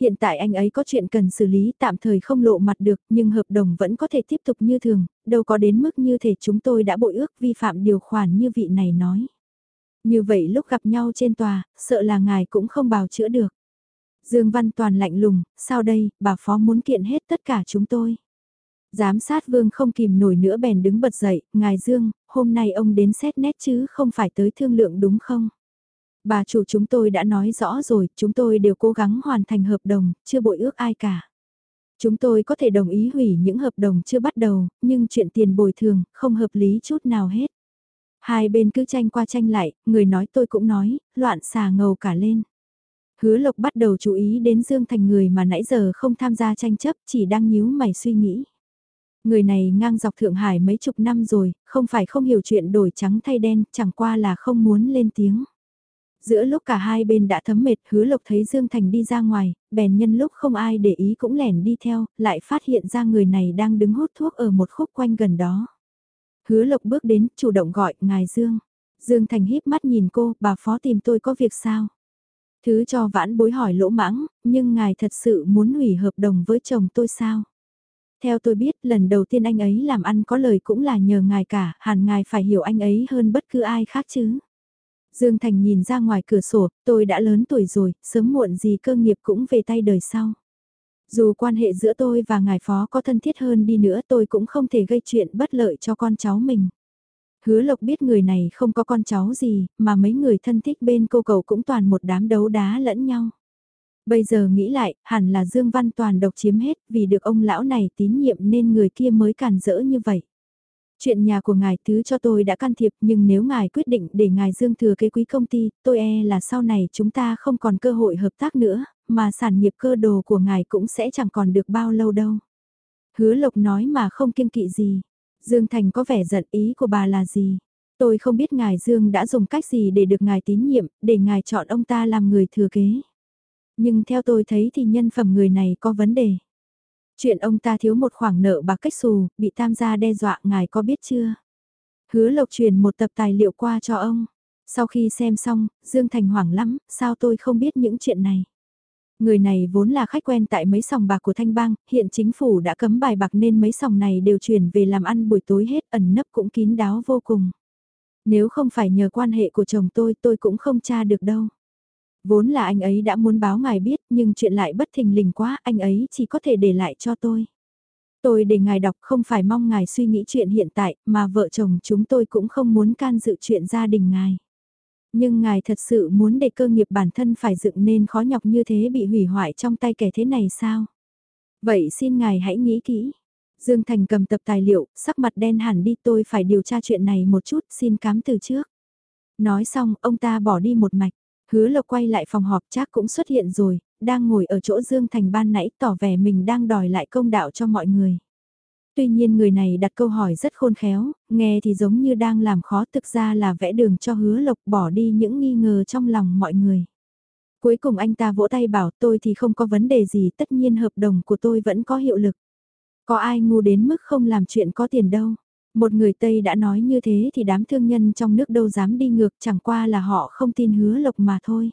Hiện tại anh ấy có chuyện cần xử lý tạm thời không lộ mặt được nhưng hợp đồng vẫn có thể tiếp tục như thường, đâu có đến mức như thể chúng tôi đã bội ước vi phạm điều khoản như vị này nói. Như vậy lúc gặp nhau trên tòa, sợ là ngài cũng không bào chữa được. Dương Văn Toàn lạnh lùng, sao đây, bà Phó muốn kiện hết tất cả chúng tôi. Giám sát vương không kìm nổi nữa bèn đứng bật dậy, ngài Dương, hôm nay ông đến xét nét chứ không phải tới thương lượng đúng không? Bà chủ chúng tôi đã nói rõ rồi, chúng tôi đều cố gắng hoàn thành hợp đồng, chưa bội ước ai cả. Chúng tôi có thể đồng ý hủy những hợp đồng chưa bắt đầu, nhưng chuyện tiền bồi thường, không hợp lý chút nào hết. Hai bên cứ tranh qua tranh lại, người nói tôi cũng nói, loạn xà ngầu cả lên. Hứa Lộc bắt đầu chú ý đến Dương Thành người mà nãy giờ không tham gia tranh chấp, chỉ đang nhíu mày suy nghĩ. Người này ngang dọc Thượng Hải mấy chục năm rồi, không phải không hiểu chuyện đổi trắng thay đen, chẳng qua là không muốn lên tiếng. Giữa lúc cả hai bên đã thấm mệt, hứa lộc thấy Dương Thành đi ra ngoài, bèn nhân lúc không ai để ý cũng lẻn đi theo, lại phát hiện ra người này đang đứng hút thuốc ở một khúc quanh gần đó. Hứa lộc bước đến, chủ động gọi, ngài Dương. Dương Thành híp mắt nhìn cô, bà phó tìm tôi có việc sao? Thứ cho vãn bối hỏi lỗ mãng, nhưng ngài thật sự muốn hủy hợp đồng với chồng tôi sao? Theo tôi biết, lần đầu tiên anh ấy làm ăn có lời cũng là nhờ ngài cả, hẳn ngài phải hiểu anh ấy hơn bất cứ ai khác chứ. Dương Thành nhìn ra ngoài cửa sổ, tôi đã lớn tuổi rồi, sớm muộn gì cơ nghiệp cũng về tay đời sau. Dù quan hệ giữa tôi và ngài phó có thân thiết hơn đi nữa tôi cũng không thể gây chuyện bất lợi cho con cháu mình. Hứa Lộc biết người này không có con cháu gì, mà mấy người thân thích bên cô cậu cũng toàn một đám đấu đá lẫn nhau. Bây giờ nghĩ lại, hẳn là Dương Văn Toàn độc chiếm hết vì được ông lão này tín nhiệm nên người kia mới càn rỡ như vậy. Chuyện nhà của ngài thứ cho tôi đã can thiệp nhưng nếu ngài quyết định để ngài dương thừa kế quý công ty, tôi e là sau này chúng ta không còn cơ hội hợp tác nữa, mà sản nghiệp cơ đồ của ngài cũng sẽ chẳng còn được bao lâu đâu. Hứa Lộc nói mà không kiêng kỵ gì. Dương Thành có vẻ giận ý của bà là gì? Tôi không biết ngài Dương đã dùng cách gì để được ngài tín nhiệm, để ngài chọn ông ta làm người thừa kế. Nhưng theo tôi thấy thì nhân phẩm người này có vấn đề. Chuyện ông ta thiếu một khoản nợ bạc cách xù, bị tam gia đe dọa ngài có biết chưa? Hứa Lộc truyền một tập tài liệu qua cho ông. Sau khi xem xong, Dương Thành hoảng lắm, sao tôi không biết những chuyện này? Người này vốn là khách quen tại mấy sòng bạc của Thanh Bang, hiện chính phủ đã cấm bài bạc nên mấy sòng này đều chuyển về làm ăn buổi tối hết, ẩn nấp cũng kín đáo vô cùng. Nếu không phải nhờ quan hệ của chồng tôi, tôi cũng không tra được đâu. Vốn là anh ấy đã muốn báo ngài biết nhưng chuyện lại bất thình lình quá, anh ấy chỉ có thể để lại cho tôi. Tôi để ngài đọc không phải mong ngài suy nghĩ chuyện hiện tại, mà vợ chồng chúng tôi cũng không muốn can dự chuyện gia đình ngài. Nhưng ngài thật sự muốn để cơ nghiệp bản thân phải dựng nên khó nhọc như thế bị hủy hoại trong tay kẻ thế này sao? Vậy xin ngài hãy nghĩ kỹ. Dương Thành cầm tập tài liệu, sắc mặt đen hẳn đi tôi phải điều tra chuyện này một chút, xin cám từ trước. Nói xong, ông ta bỏ đi một mạch. Hứa lộc quay lại phòng họp chắc cũng xuất hiện rồi, đang ngồi ở chỗ Dương Thành ban nãy tỏ vẻ mình đang đòi lại công đạo cho mọi người. Tuy nhiên người này đặt câu hỏi rất khôn khéo, nghe thì giống như đang làm khó thực ra là vẽ đường cho hứa lộc bỏ đi những nghi ngờ trong lòng mọi người. Cuối cùng anh ta vỗ tay bảo tôi thì không có vấn đề gì tất nhiên hợp đồng của tôi vẫn có hiệu lực. Có ai ngu đến mức không làm chuyện có tiền đâu. Một người Tây đã nói như thế thì đám thương nhân trong nước đâu dám đi ngược chẳng qua là họ không tin hứa lộc mà thôi.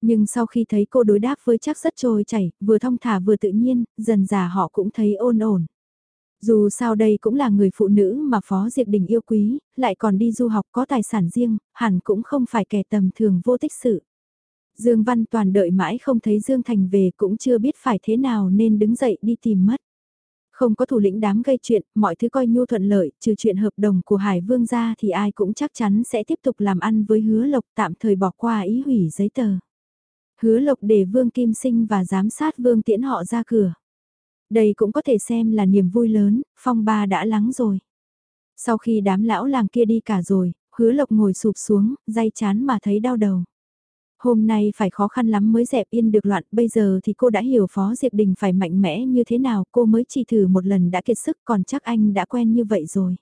Nhưng sau khi thấy cô đối đáp với chắc rất trôi chảy, vừa thong thả vừa tự nhiên, dần già họ cũng thấy ôn ổn. Dù sao đây cũng là người phụ nữ mà Phó Diệp Đình yêu quý, lại còn đi du học có tài sản riêng, hẳn cũng không phải kẻ tầm thường vô tích sự. Dương Văn Toàn đợi mãi không thấy Dương Thành về cũng chưa biết phải thế nào nên đứng dậy đi tìm mất. Không có thủ lĩnh đám gây chuyện, mọi thứ coi nhu thuận lợi, trừ chuyện hợp đồng của Hải Vương ra thì ai cũng chắc chắn sẽ tiếp tục làm ăn với hứa lộc tạm thời bỏ qua ý hủy giấy tờ. Hứa lộc để Vương Kim Sinh và giám sát Vương tiễn họ ra cửa. Đây cũng có thể xem là niềm vui lớn, phong ba đã lắng rồi. Sau khi đám lão làng kia đi cả rồi, hứa lộc ngồi sụp xuống, day chán mà thấy đau đầu. Hôm nay phải khó khăn lắm mới dẹp yên được loạn, bây giờ thì cô đã hiểu Phó Diệp Đình phải mạnh mẽ như thế nào, cô mới chỉ thử một lần đã kiệt sức còn chắc anh đã quen như vậy rồi.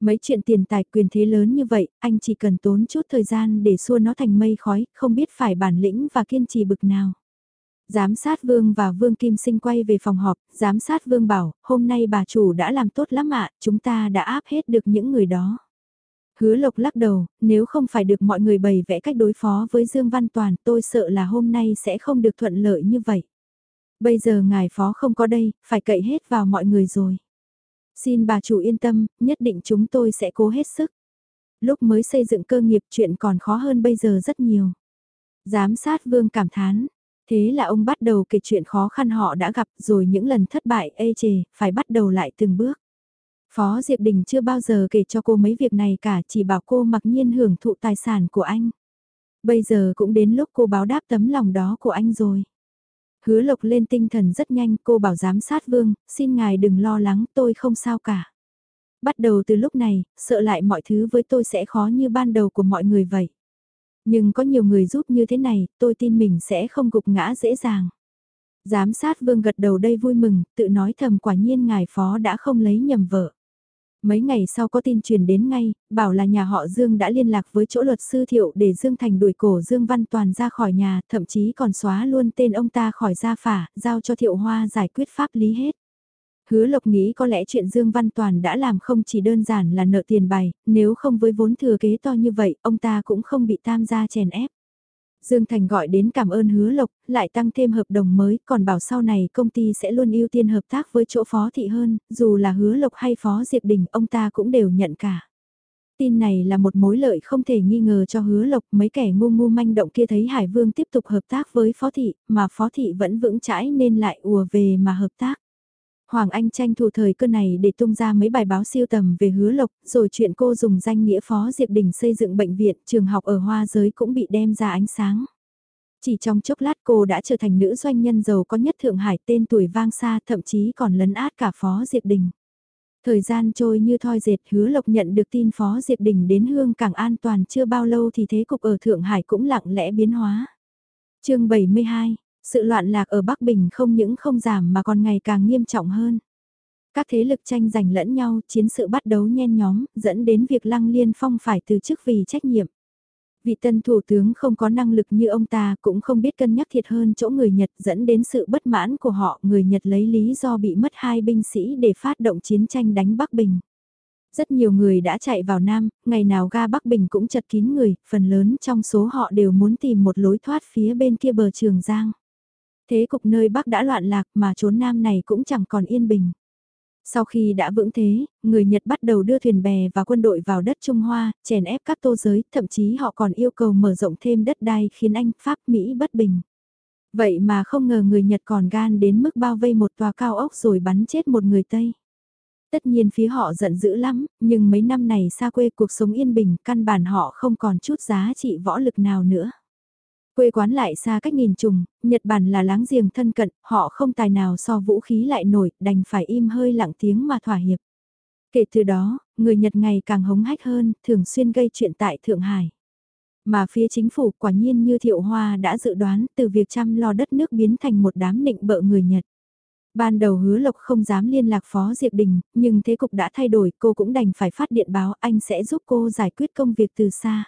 Mấy chuyện tiền tài quyền thế lớn như vậy, anh chỉ cần tốn chút thời gian để xua nó thành mây khói, không biết phải bản lĩnh và kiên trì bực nào. Giám sát Vương và Vương Kim Sinh quay về phòng họp, giám sát Vương bảo, hôm nay bà chủ đã làm tốt lắm ạ, chúng ta đã áp hết được những người đó. Hứa Lộc lắc đầu, nếu không phải được mọi người bày vẽ cách đối phó với Dương Văn Toàn, tôi sợ là hôm nay sẽ không được thuận lợi như vậy. Bây giờ ngài phó không có đây, phải cậy hết vào mọi người rồi. Xin bà chủ yên tâm, nhất định chúng tôi sẽ cố hết sức. Lúc mới xây dựng cơ nghiệp chuyện còn khó hơn bây giờ rất nhiều. Giám sát vương cảm thán. Thế là ông bắt đầu kể chuyện khó khăn họ đã gặp rồi những lần thất bại ê chề, phải bắt đầu lại từng bước. Phó Diệp Đình chưa bao giờ kể cho cô mấy việc này cả chỉ bảo cô mặc nhiên hưởng thụ tài sản của anh. Bây giờ cũng đến lúc cô báo đáp tấm lòng đó của anh rồi. Hứa lộc lên tinh thần rất nhanh cô bảo giám sát vương, xin ngài đừng lo lắng tôi không sao cả. Bắt đầu từ lúc này, sợ lại mọi thứ với tôi sẽ khó như ban đầu của mọi người vậy. Nhưng có nhiều người giúp như thế này, tôi tin mình sẽ không gục ngã dễ dàng. Giám sát vương gật đầu đây vui mừng, tự nói thầm quả nhiên ngài phó đã không lấy nhầm vợ. Mấy ngày sau có tin truyền đến ngay, bảo là nhà họ Dương đã liên lạc với chỗ luật sư Thiệu để Dương Thành đuổi cổ Dương Văn Toàn ra khỏi nhà, thậm chí còn xóa luôn tên ông ta khỏi gia phả, giao cho Thiệu Hoa giải quyết pháp lý hết. Hứa Lộc nghĩ có lẽ chuyện Dương Văn Toàn đã làm không chỉ đơn giản là nợ tiền bày, nếu không với vốn thừa kế to như vậy, ông ta cũng không bị tam gia chèn ép. Dương Thành gọi đến cảm ơn hứa lộc, lại tăng thêm hợp đồng mới, còn bảo sau này công ty sẽ luôn ưu tiên hợp tác với chỗ phó thị hơn, dù là hứa lộc hay phó Diệp Đình, ông ta cũng đều nhận cả. Tin này là một mối lợi không thể nghi ngờ cho hứa lộc, mấy kẻ ngu ngu manh động kia thấy Hải Vương tiếp tục hợp tác với phó thị, mà phó thị vẫn vững chãi nên lại ùa về mà hợp tác. Hoàng Anh tranh thủ thời cơ này để tung ra mấy bài báo siêu tầm về hứa lộc, rồi chuyện cô dùng danh nghĩa Phó Diệp Đình xây dựng bệnh viện, trường học ở hoa giới cũng bị đem ra ánh sáng. Chỉ trong chốc lát cô đã trở thành nữ doanh nhân giàu có nhất Thượng Hải tên tuổi vang xa thậm chí còn lấn át cả Phó Diệp Đình. Thời gian trôi như thoi dệt hứa lộc nhận được tin Phó Diệp Đình đến hương cảng an toàn chưa bao lâu thì thế cục ở Thượng Hải cũng lặng lẽ biến hóa. chương 72, sự loạn lạc ở Bắc Bình không những không giảm mà còn ngày càng nghiêm trọng hơn. Các thế lực tranh giành lẫn nhau, chiến sự bắt đấu nhen nhóm, dẫn đến việc Lăng Liên Phong phải từ chức vì trách nhiệm. Vị tân thủ tướng không có năng lực như ông ta cũng không biết cân nhắc thiệt hơn chỗ người Nhật dẫn đến sự bất mãn của họ. Người Nhật lấy lý do bị mất hai binh sĩ để phát động chiến tranh đánh Bắc Bình. Rất nhiều người đã chạy vào Nam, ngày nào ga Bắc Bình cũng chật kín người, phần lớn trong số họ đều muốn tìm một lối thoát phía bên kia bờ Trường Giang. Thế cục nơi Bắc đã loạn lạc mà trốn Nam này cũng chẳng còn yên bình. Sau khi đã vững thế, người Nhật bắt đầu đưa thuyền bè và quân đội vào đất Trung Hoa, chèn ép các tô giới, thậm chí họ còn yêu cầu mở rộng thêm đất đai khiến Anh, Pháp, Mỹ bất bình. Vậy mà không ngờ người Nhật còn gan đến mức bao vây một tòa cao ốc rồi bắn chết một người Tây. Tất nhiên phía họ giận dữ lắm, nhưng mấy năm này xa quê cuộc sống yên bình, căn bản họ không còn chút giá trị võ lực nào nữa. Quê quán lại xa cách nghìn trùng, Nhật Bản là láng giềng thân cận, họ không tài nào so vũ khí lại nổi, đành phải im hơi lặng tiếng mà thỏa hiệp. Kể từ đó, người Nhật ngày càng hống hách hơn, thường xuyên gây chuyện tại Thượng Hải. Mà phía chính phủ quả nhiên như Thiệu Hoa đã dự đoán từ việc chăm lo đất nước biến thành một đám nịnh bợ người Nhật. Ban đầu hứa lộc không dám liên lạc Phó Diệp Đình, nhưng thế cục đã thay đổi cô cũng đành phải phát điện báo anh sẽ giúp cô giải quyết công việc từ xa.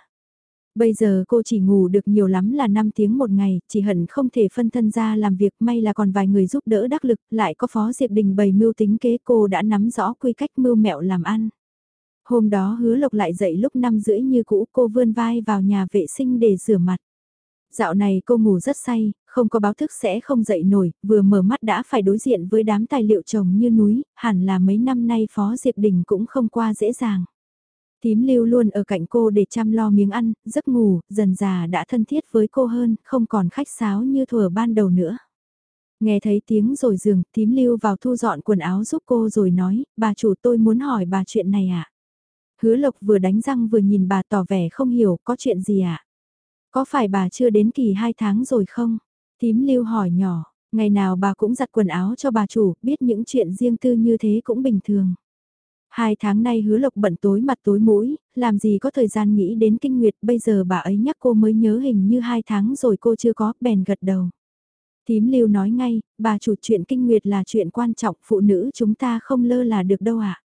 Bây giờ cô chỉ ngủ được nhiều lắm là 5 tiếng một ngày, chỉ hận không thể phân thân ra làm việc may là còn vài người giúp đỡ đắc lực, lại có Phó Diệp Đình bày mưu tính kế cô đã nắm rõ quy cách mưu mẹo làm ăn. Hôm đó hứa lộc lại dậy lúc 5 rưỡi như cũ cô vươn vai vào nhà vệ sinh để rửa mặt. Dạo này cô ngủ rất say, không có báo thức sẽ không dậy nổi, vừa mở mắt đã phải đối diện với đám tài liệu chồng như núi, hẳn là mấy năm nay Phó Diệp Đình cũng không qua dễ dàng. Tím lưu luôn ở cạnh cô để chăm lo miếng ăn, giấc ngủ, dần già đã thân thiết với cô hơn, không còn khách sáo như thuở ban đầu nữa. Nghe thấy tiếng rồi giường, tím lưu vào thu dọn quần áo giúp cô rồi nói, bà chủ tôi muốn hỏi bà chuyện này ạ. À? Hứa lộc vừa đánh răng vừa nhìn bà tỏ vẻ không hiểu có chuyện gì ạ. À? Có phải bà chưa đến kỳ 2 tháng rồi không? Tím lưu hỏi nhỏ, ngày nào bà cũng giặt quần áo cho bà chủ, biết những chuyện riêng tư như thế cũng bình thường. Hai tháng nay hứa lộc bận tối mặt tối mũi, làm gì có thời gian nghĩ đến kinh nguyệt, bây giờ bà ấy nhắc cô mới nhớ hình như hai tháng rồi cô chưa có, bèn gật đầu. Tím lưu nói ngay, bà chủ chuyện kinh nguyệt là chuyện quan trọng, phụ nữ chúng ta không lơ là được đâu ạ. À.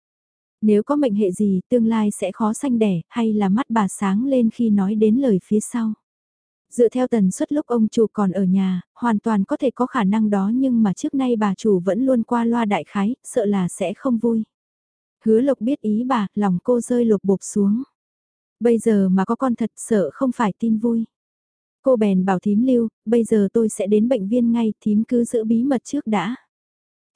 Nếu có mệnh hệ gì, tương lai sẽ khó sanh đẻ, hay là mắt bà sáng lên khi nói đến lời phía sau. Dựa theo tần suất lúc ông chủ còn ở nhà, hoàn toàn có thể có khả năng đó nhưng mà trước nay bà chủ vẫn luôn qua loa đại khái, sợ là sẽ không vui. Hứa lộc biết ý bà, lòng cô rơi lột bột xuống. Bây giờ mà có con thật sợ không phải tin vui. Cô bèn bảo thím lưu, bây giờ tôi sẽ đến bệnh viện ngay, thím cứ giữ bí mật trước đã.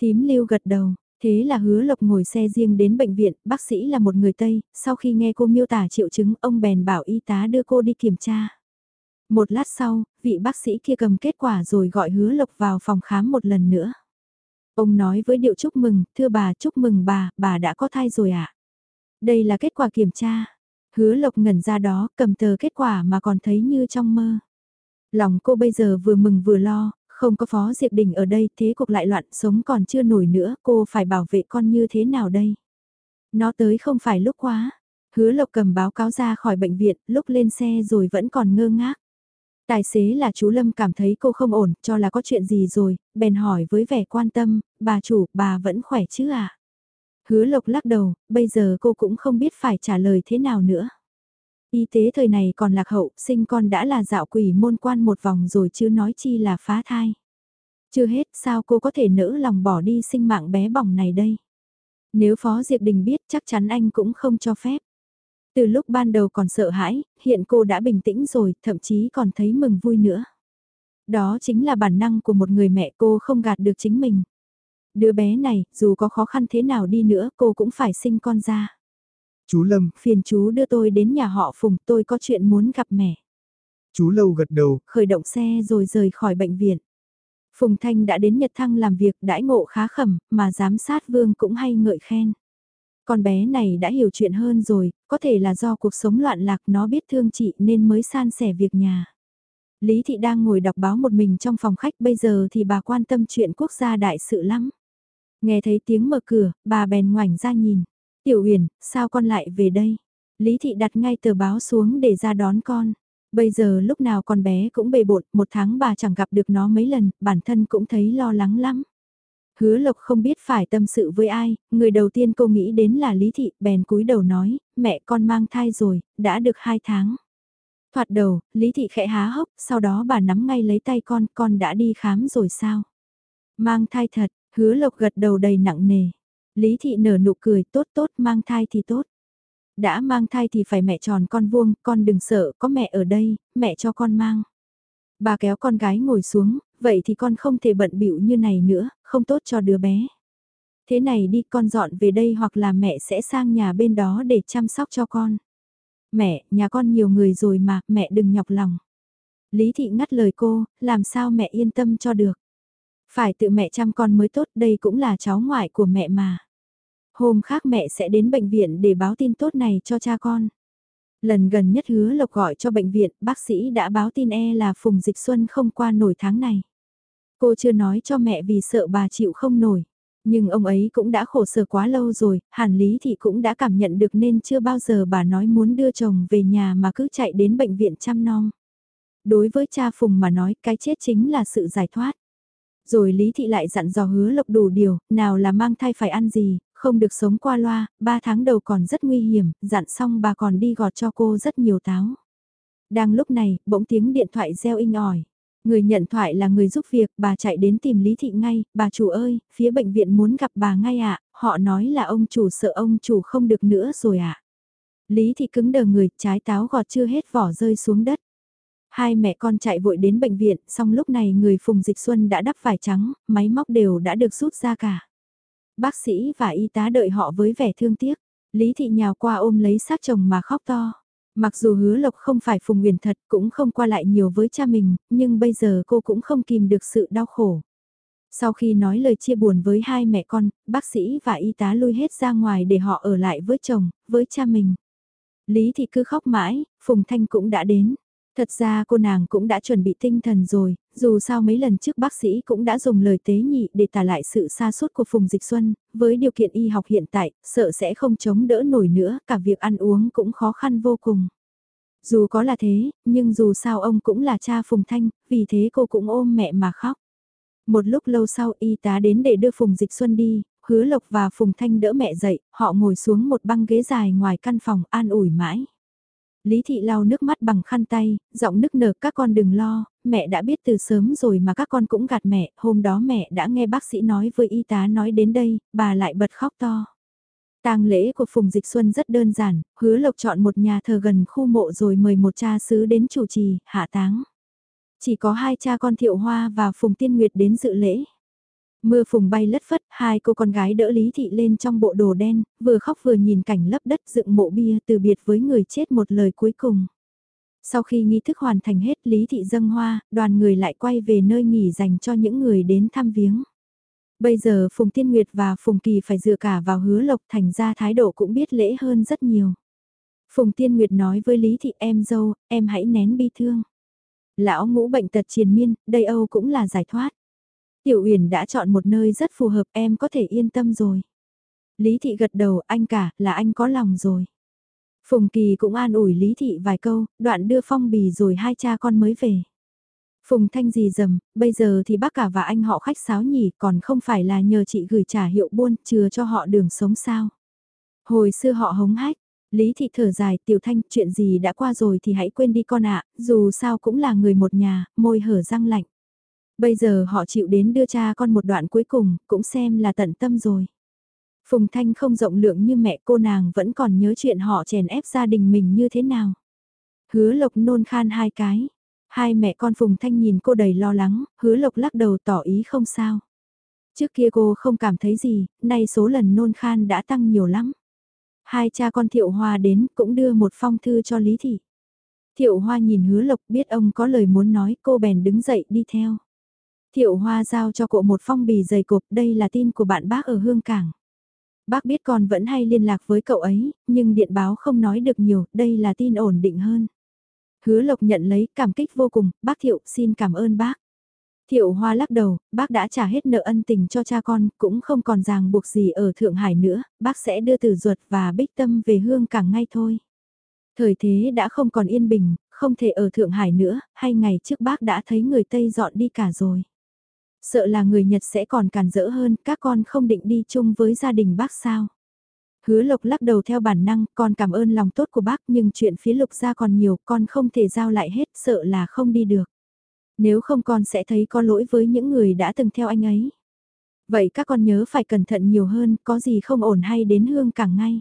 Thím lưu gật đầu, thế là hứa lộc ngồi xe riêng đến bệnh viện, bác sĩ là một người Tây, sau khi nghe cô miêu tả triệu chứng, ông bèn bảo y tá đưa cô đi kiểm tra. Một lát sau, vị bác sĩ kia cầm kết quả rồi gọi hứa lộc vào phòng khám một lần nữa. Ông nói với điệu chúc mừng, thưa bà chúc mừng bà, bà đã có thai rồi ạ. À? Đây là kết quả kiểm tra. Hứa lộc ngẩn ra đó, cầm tờ kết quả mà còn thấy như trong mơ. Lòng cô bây giờ vừa mừng vừa lo, không có Phó Diệp Đình ở đây thế cuộc lại loạn sống còn chưa nổi nữa cô phải bảo vệ con như thế nào đây? Nó tới không phải lúc quá. Hứa Lộc cầm báo cáo ra khỏi bệnh viện, lúc lên xe rồi vẫn còn ngơ ngác. Tài xế là chú Lâm cảm thấy cô không ổn, cho là có chuyện gì rồi, bèn hỏi với vẻ quan tâm, bà chủ, bà vẫn khỏe chứ à? Hứa Lộc lắc đầu, bây giờ cô cũng không biết phải trả lời thế nào nữa. Y tế thời này còn lạc hậu, sinh con đã là dạo quỷ môn quan một vòng rồi chứ nói chi là phá thai. Chưa hết sao cô có thể nỡ lòng bỏ đi sinh mạng bé bỏng này đây. Nếu Phó Diệp Đình biết chắc chắn anh cũng không cho phép. Từ lúc ban đầu còn sợ hãi, hiện cô đã bình tĩnh rồi, thậm chí còn thấy mừng vui nữa. Đó chính là bản năng của một người mẹ cô không gạt được chính mình. Đứa bé này, dù có khó khăn thế nào đi nữa, cô cũng phải sinh con ra. Chú Lâm. Phiền chú đưa tôi đến nhà họ Phùng, tôi có chuyện muốn gặp mẹ. Chú Lâu gật đầu. Khởi động xe rồi rời khỏi bệnh viện. Phùng Thanh đã đến Nhật Thăng làm việc đãi ngộ khá khẩm, mà giám sát Vương cũng hay ngợi khen. Con bé này đã hiểu chuyện hơn rồi, có thể là do cuộc sống loạn lạc nó biết thương chị nên mới san sẻ việc nhà. Lý Thị đang ngồi đọc báo một mình trong phòng khách bây giờ thì bà quan tâm chuyện quốc gia đại sự lắm. Nghe thấy tiếng mở cửa, bà bèn ngoảnh ra nhìn. Tiểu Huyền, sao con lại về đây? Lý Thị đặt ngay tờ báo xuống để ra đón con. Bây giờ lúc nào con bé cũng bề bộn, một tháng bà chẳng gặp được nó mấy lần, bản thân cũng thấy lo lắng lắm. Hứa Lộc không biết phải tâm sự với ai, người đầu tiên cô nghĩ đến là Lý Thị, bèn cúi đầu nói, mẹ con mang thai rồi, đã được hai tháng. Thoạt đầu, Lý Thị khẽ há hốc, sau đó bà nắm ngay lấy tay con, con đã đi khám rồi sao? Mang thai thật, hứa Lộc gật đầu đầy nặng nề. Lý thị nở nụ cười tốt tốt mang thai thì tốt. Đã mang thai thì phải mẹ tròn con vuông, con đừng sợ, có mẹ ở đây, mẹ cho con mang. Bà kéo con gái ngồi xuống, vậy thì con không thể bận bịu như này nữa, không tốt cho đứa bé. Thế này đi con dọn về đây hoặc là mẹ sẽ sang nhà bên đó để chăm sóc cho con. Mẹ, nhà con nhiều người rồi mà, mẹ đừng nhọc lòng. Lý thị ngắt lời cô, làm sao mẹ yên tâm cho được. Phải tự mẹ chăm con mới tốt, đây cũng là cháu ngoại của mẹ mà. Hôm khác mẹ sẽ đến bệnh viện để báo tin tốt này cho cha con. Lần gần nhất hứa lộc gọi cho bệnh viện, bác sĩ đã báo tin e là Phùng Dịch Xuân không qua nổi tháng này. Cô chưa nói cho mẹ vì sợ bà chịu không nổi. Nhưng ông ấy cũng đã khổ sở quá lâu rồi, Hàn Lý Thị cũng đã cảm nhận được nên chưa bao giờ bà nói muốn đưa chồng về nhà mà cứ chạy đến bệnh viện chăm nom. Đối với cha Phùng mà nói cái chết chính là sự giải thoát. Rồi Lý Thị lại dặn dò hứa lộc đủ điều, nào là mang thai phải ăn gì, không được sống qua loa, ba tháng đầu còn rất nguy hiểm, dặn xong bà còn đi gọt cho cô rất nhiều táo. Đang lúc này, bỗng tiếng điện thoại reo inh ỏi. Người nhận thoại là người giúp việc, bà chạy đến tìm Lý Thị ngay, bà chủ ơi, phía bệnh viện muốn gặp bà ngay ạ, họ nói là ông chủ sợ ông chủ không được nữa rồi ạ. Lý Thị cứng đờ người, trái táo gọt chưa hết vỏ rơi xuống đất. Hai mẹ con chạy vội đến bệnh viện, xong lúc này người Phùng Dịch Xuân đã đắp vải trắng, máy móc đều đã được rút ra cả. Bác sĩ và y tá đợi họ với vẻ thương tiếc. Lý Thị nhào qua ôm lấy xác chồng mà khóc to. Mặc dù hứa lộc không phải Phùng Nguyền thật cũng không qua lại nhiều với cha mình, nhưng bây giờ cô cũng không kìm được sự đau khổ. Sau khi nói lời chia buồn với hai mẹ con, bác sĩ và y tá lui hết ra ngoài để họ ở lại với chồng, với cha mình. Lý thì cứ khóc mãi, Phùng Thanh cũng đã đến. Thật ra cô nàng cũng đã chuẩn bị tinh thần rồi, dù sao mấy lần trước bác sĩ cũng đã dùng lời tế nhị để tả lại sự xa suốt của Phùng Dịch Xuân, với điều kiện y học hiện tại, sợ sẽ không chống đỡ nổi nữa, cả việc ăn uống cũng khó khăn vô cùng. Dù có là thế, nhưng dù sao ông cũng là cha Phùng Thanh, vì thế cô cũng ôm mẹ mà khóc. Một lúc lâu sau y tá đến để đưa Phùng Dịch Xuân đi, Hứa Lộc và Phùng Thanh đỡ mẹ dậy, họ ngồi xuống một băng ghế dài ngoài căn phòng an ủi mãi. Lý thị lau nước mắt bằng khăn tay, giọng nức nở các con đừng lo, mẹ đã biết từ sớm rồi mà các con cũng gạt mẹ, hôm đó mẹ đã nghe bác sĩ nói với y tá nói đến đây, bà lại bật khóc to. tang lễ của Phùng Dịch Xuân rất đơn giản, hứa lộc chọn một nhà thờ gần khu mộ rồi mời một cha xứ đến chủ trì, hạ táng. Chỉ có hai cha con Thiệu Hoa và Phùng Tiên Nguyệt đến dự lễ. Mưa phùng bay lất phất, hai cô con gái đỡ Lý Thị lên trong bộ đồ đen, vừa khóc vừa nhìn cảnh lấp đất dựng mộ bia từ biệt với người chết một lời cuối cùng. Sau khi nghi thức hoàn thành hết Lý Thị dâng hoa, đoàn người lại quay về nơi nghỉ dành cho những người đến thăm viếng. Bây giờ Phùng Tiên Nguyệt và Phùng Kỳ phải dựa cả vào hứa lộc thành ra thái độ cũng biết lễ hơn rất nhiều. Phùng Tiên Nguyệt nói với Lý Thị em dâu, em hãy nén bi thương. Lão ngũ bệnh tật triền miên, đây Âu cũng là giải thoát. Tiểu Uyển đã chọn một nơi rất phù hợp em có thể yên tâm rồi. Lý Thị gật đầu anh cả là anh có lòng rồi. Phùng Kỳ cũng an ủi Lý Thị vài câu, đoạn đưa phong bì rồi hai cha con mới về. Phùng Thanh gì dầm, bây giờ thì bác cả và anh họ khách sáo nhỉ còn không phải là nhờ chị gửi trả hiệu buôn chừa cho họ đường sống sao. Hồi xưa họ hống hách, Lý Thị thở dài Tiểu Thanh chuyện gì đã qua rồi thì hãy quên đi con ạ, dù sao cũng là người một nhà, môi hở răng lạnh. Bây giờ họ chịu đến đưa cha con một đoạn cuối cùng, cũng xem là tận tâm rồi. Phùng Thanh không rộng lượng như mẹ cô nàng vẫn còn nhớ chuyện họ chèn ép gia đình mình như thế nào. Hứa Lộc nôn khan hai cái. Hai mẹ con Phùng Thanh nhìn cô đầy lo lắng, hứa Lộc lắc đầu tỏ ý không sao. Trước kia cô không cảm thấy gì, nay số lần nôn khan đã tăng nhiều lắm. Hai cha con Thiệu Hoa đến cũng đưa một phong thư cho Lý Thị. Thiệu Hoa nhìn hứa Lộc biết ông có lời muốn nói cô bèn đứng dậy đi theo. Thiệu Hoa giao cho cậu một phong bì dày cộp, đây là tin của bạn bác ở Hương Cảng. Bác biết con vẫn hay liên lạc với cậu ấy, nhưng điện báo không nói được nhiều, đây là tin ổn định hơn. Hứa Lộc nhận lấy, cảm kích vô cùng, bác Thiệu xin cảm ơn bác. Thiệu Hoa lắc đầu, bác đã trả hết nợ ân tình cho cha con, cũng không còn ràng buộc gì ở Thượng Hải nữa, bác sẽ đưa Tử Duật và Bích Tâm về Hương Cảng ngay thôi. Thời thế đã không còn yên bình, không thể ở Thượng Hải nữa, hay ngày trước bác đã thấy người Tây dọn đi cả rồi. Sợ là người Nhật sẽ còn cản rỡ hơn, các con không định đi chung với gia đình bác sao. Hứa lộc lắc đầu theo bản năng, con cảm ơn lòng tốt của bác nhưng chuyện phía lục ra còn nhiều, con không thể giao lại hết, sợ là không đi được. Nếu không con sẽ thấy có lỗi với những người đã từng theo anh ấy. Vậy các con nhớ phải cẩn thận nhiều hơn, có gì không ổn hay đến hương càng ngay.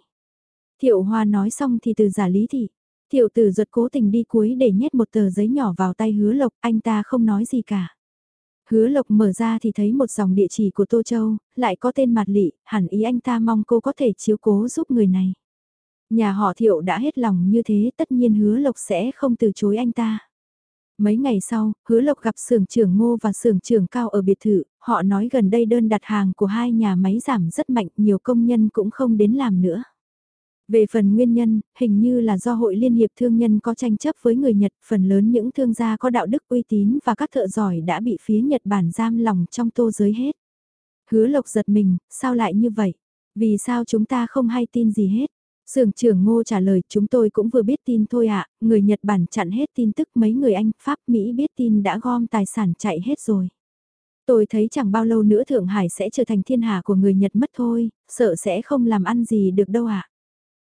Thiệu Hoa nói xong thì từ giả lý thị. Thiệu tử ruột cố tình đi cuối để nhét một tờ giấy nhỏ vào tay hứa lộc, anh ta không nói gì cả. Hứa Lộc mở ra thì thấy một dòng địa chỉ của Tô Châu, lại có tên mặt lị, hẳn ý anh ta mong cô có thể chiếu cố giúp người này. Nhà họ Thiệu đã hết lòng như thế tất nhiên Hứa Lộc sẽ không từ chối anh ta. Mấy ngày sau, Hứa Lộc gặp xưởng trưởng Ngô và xưởng trưởng Cao ở biệt thự, họ nói gần đây đơn đặt hàng của hai nhà máy giảm rất mạnh, nhiều công nhân cũng không đến làm nữa. Về phần nguyên nhân, hình như là do Hội Liên hiệp Thương nhân có tranh chấp với người Nhật, phần lớn những thương gia có đạo đức uy tín và các thợ giỏi đã bị phía Nhật Bản giam lòng trong tô giới hết. Hứa Lộc giật mình, sao lại như vậy? Vì sao chúng ta không hay tin gì hết? Sưởng trưởng Ngô trả lời chúng tôi cũng vừa biết tin thôi ạ, người Nhật Bản chặn hết tin tức mấy người Anh, Pháp, Mỹ biết tin đã gom tài sản chạy hết rồi. Tôi thấy chẳng bao lâu nữa Thượng Hải sẽ trở thành thiên hạ của người Nhật mất thôi, sợ sẽ không làm ăn gì được đâu ạ.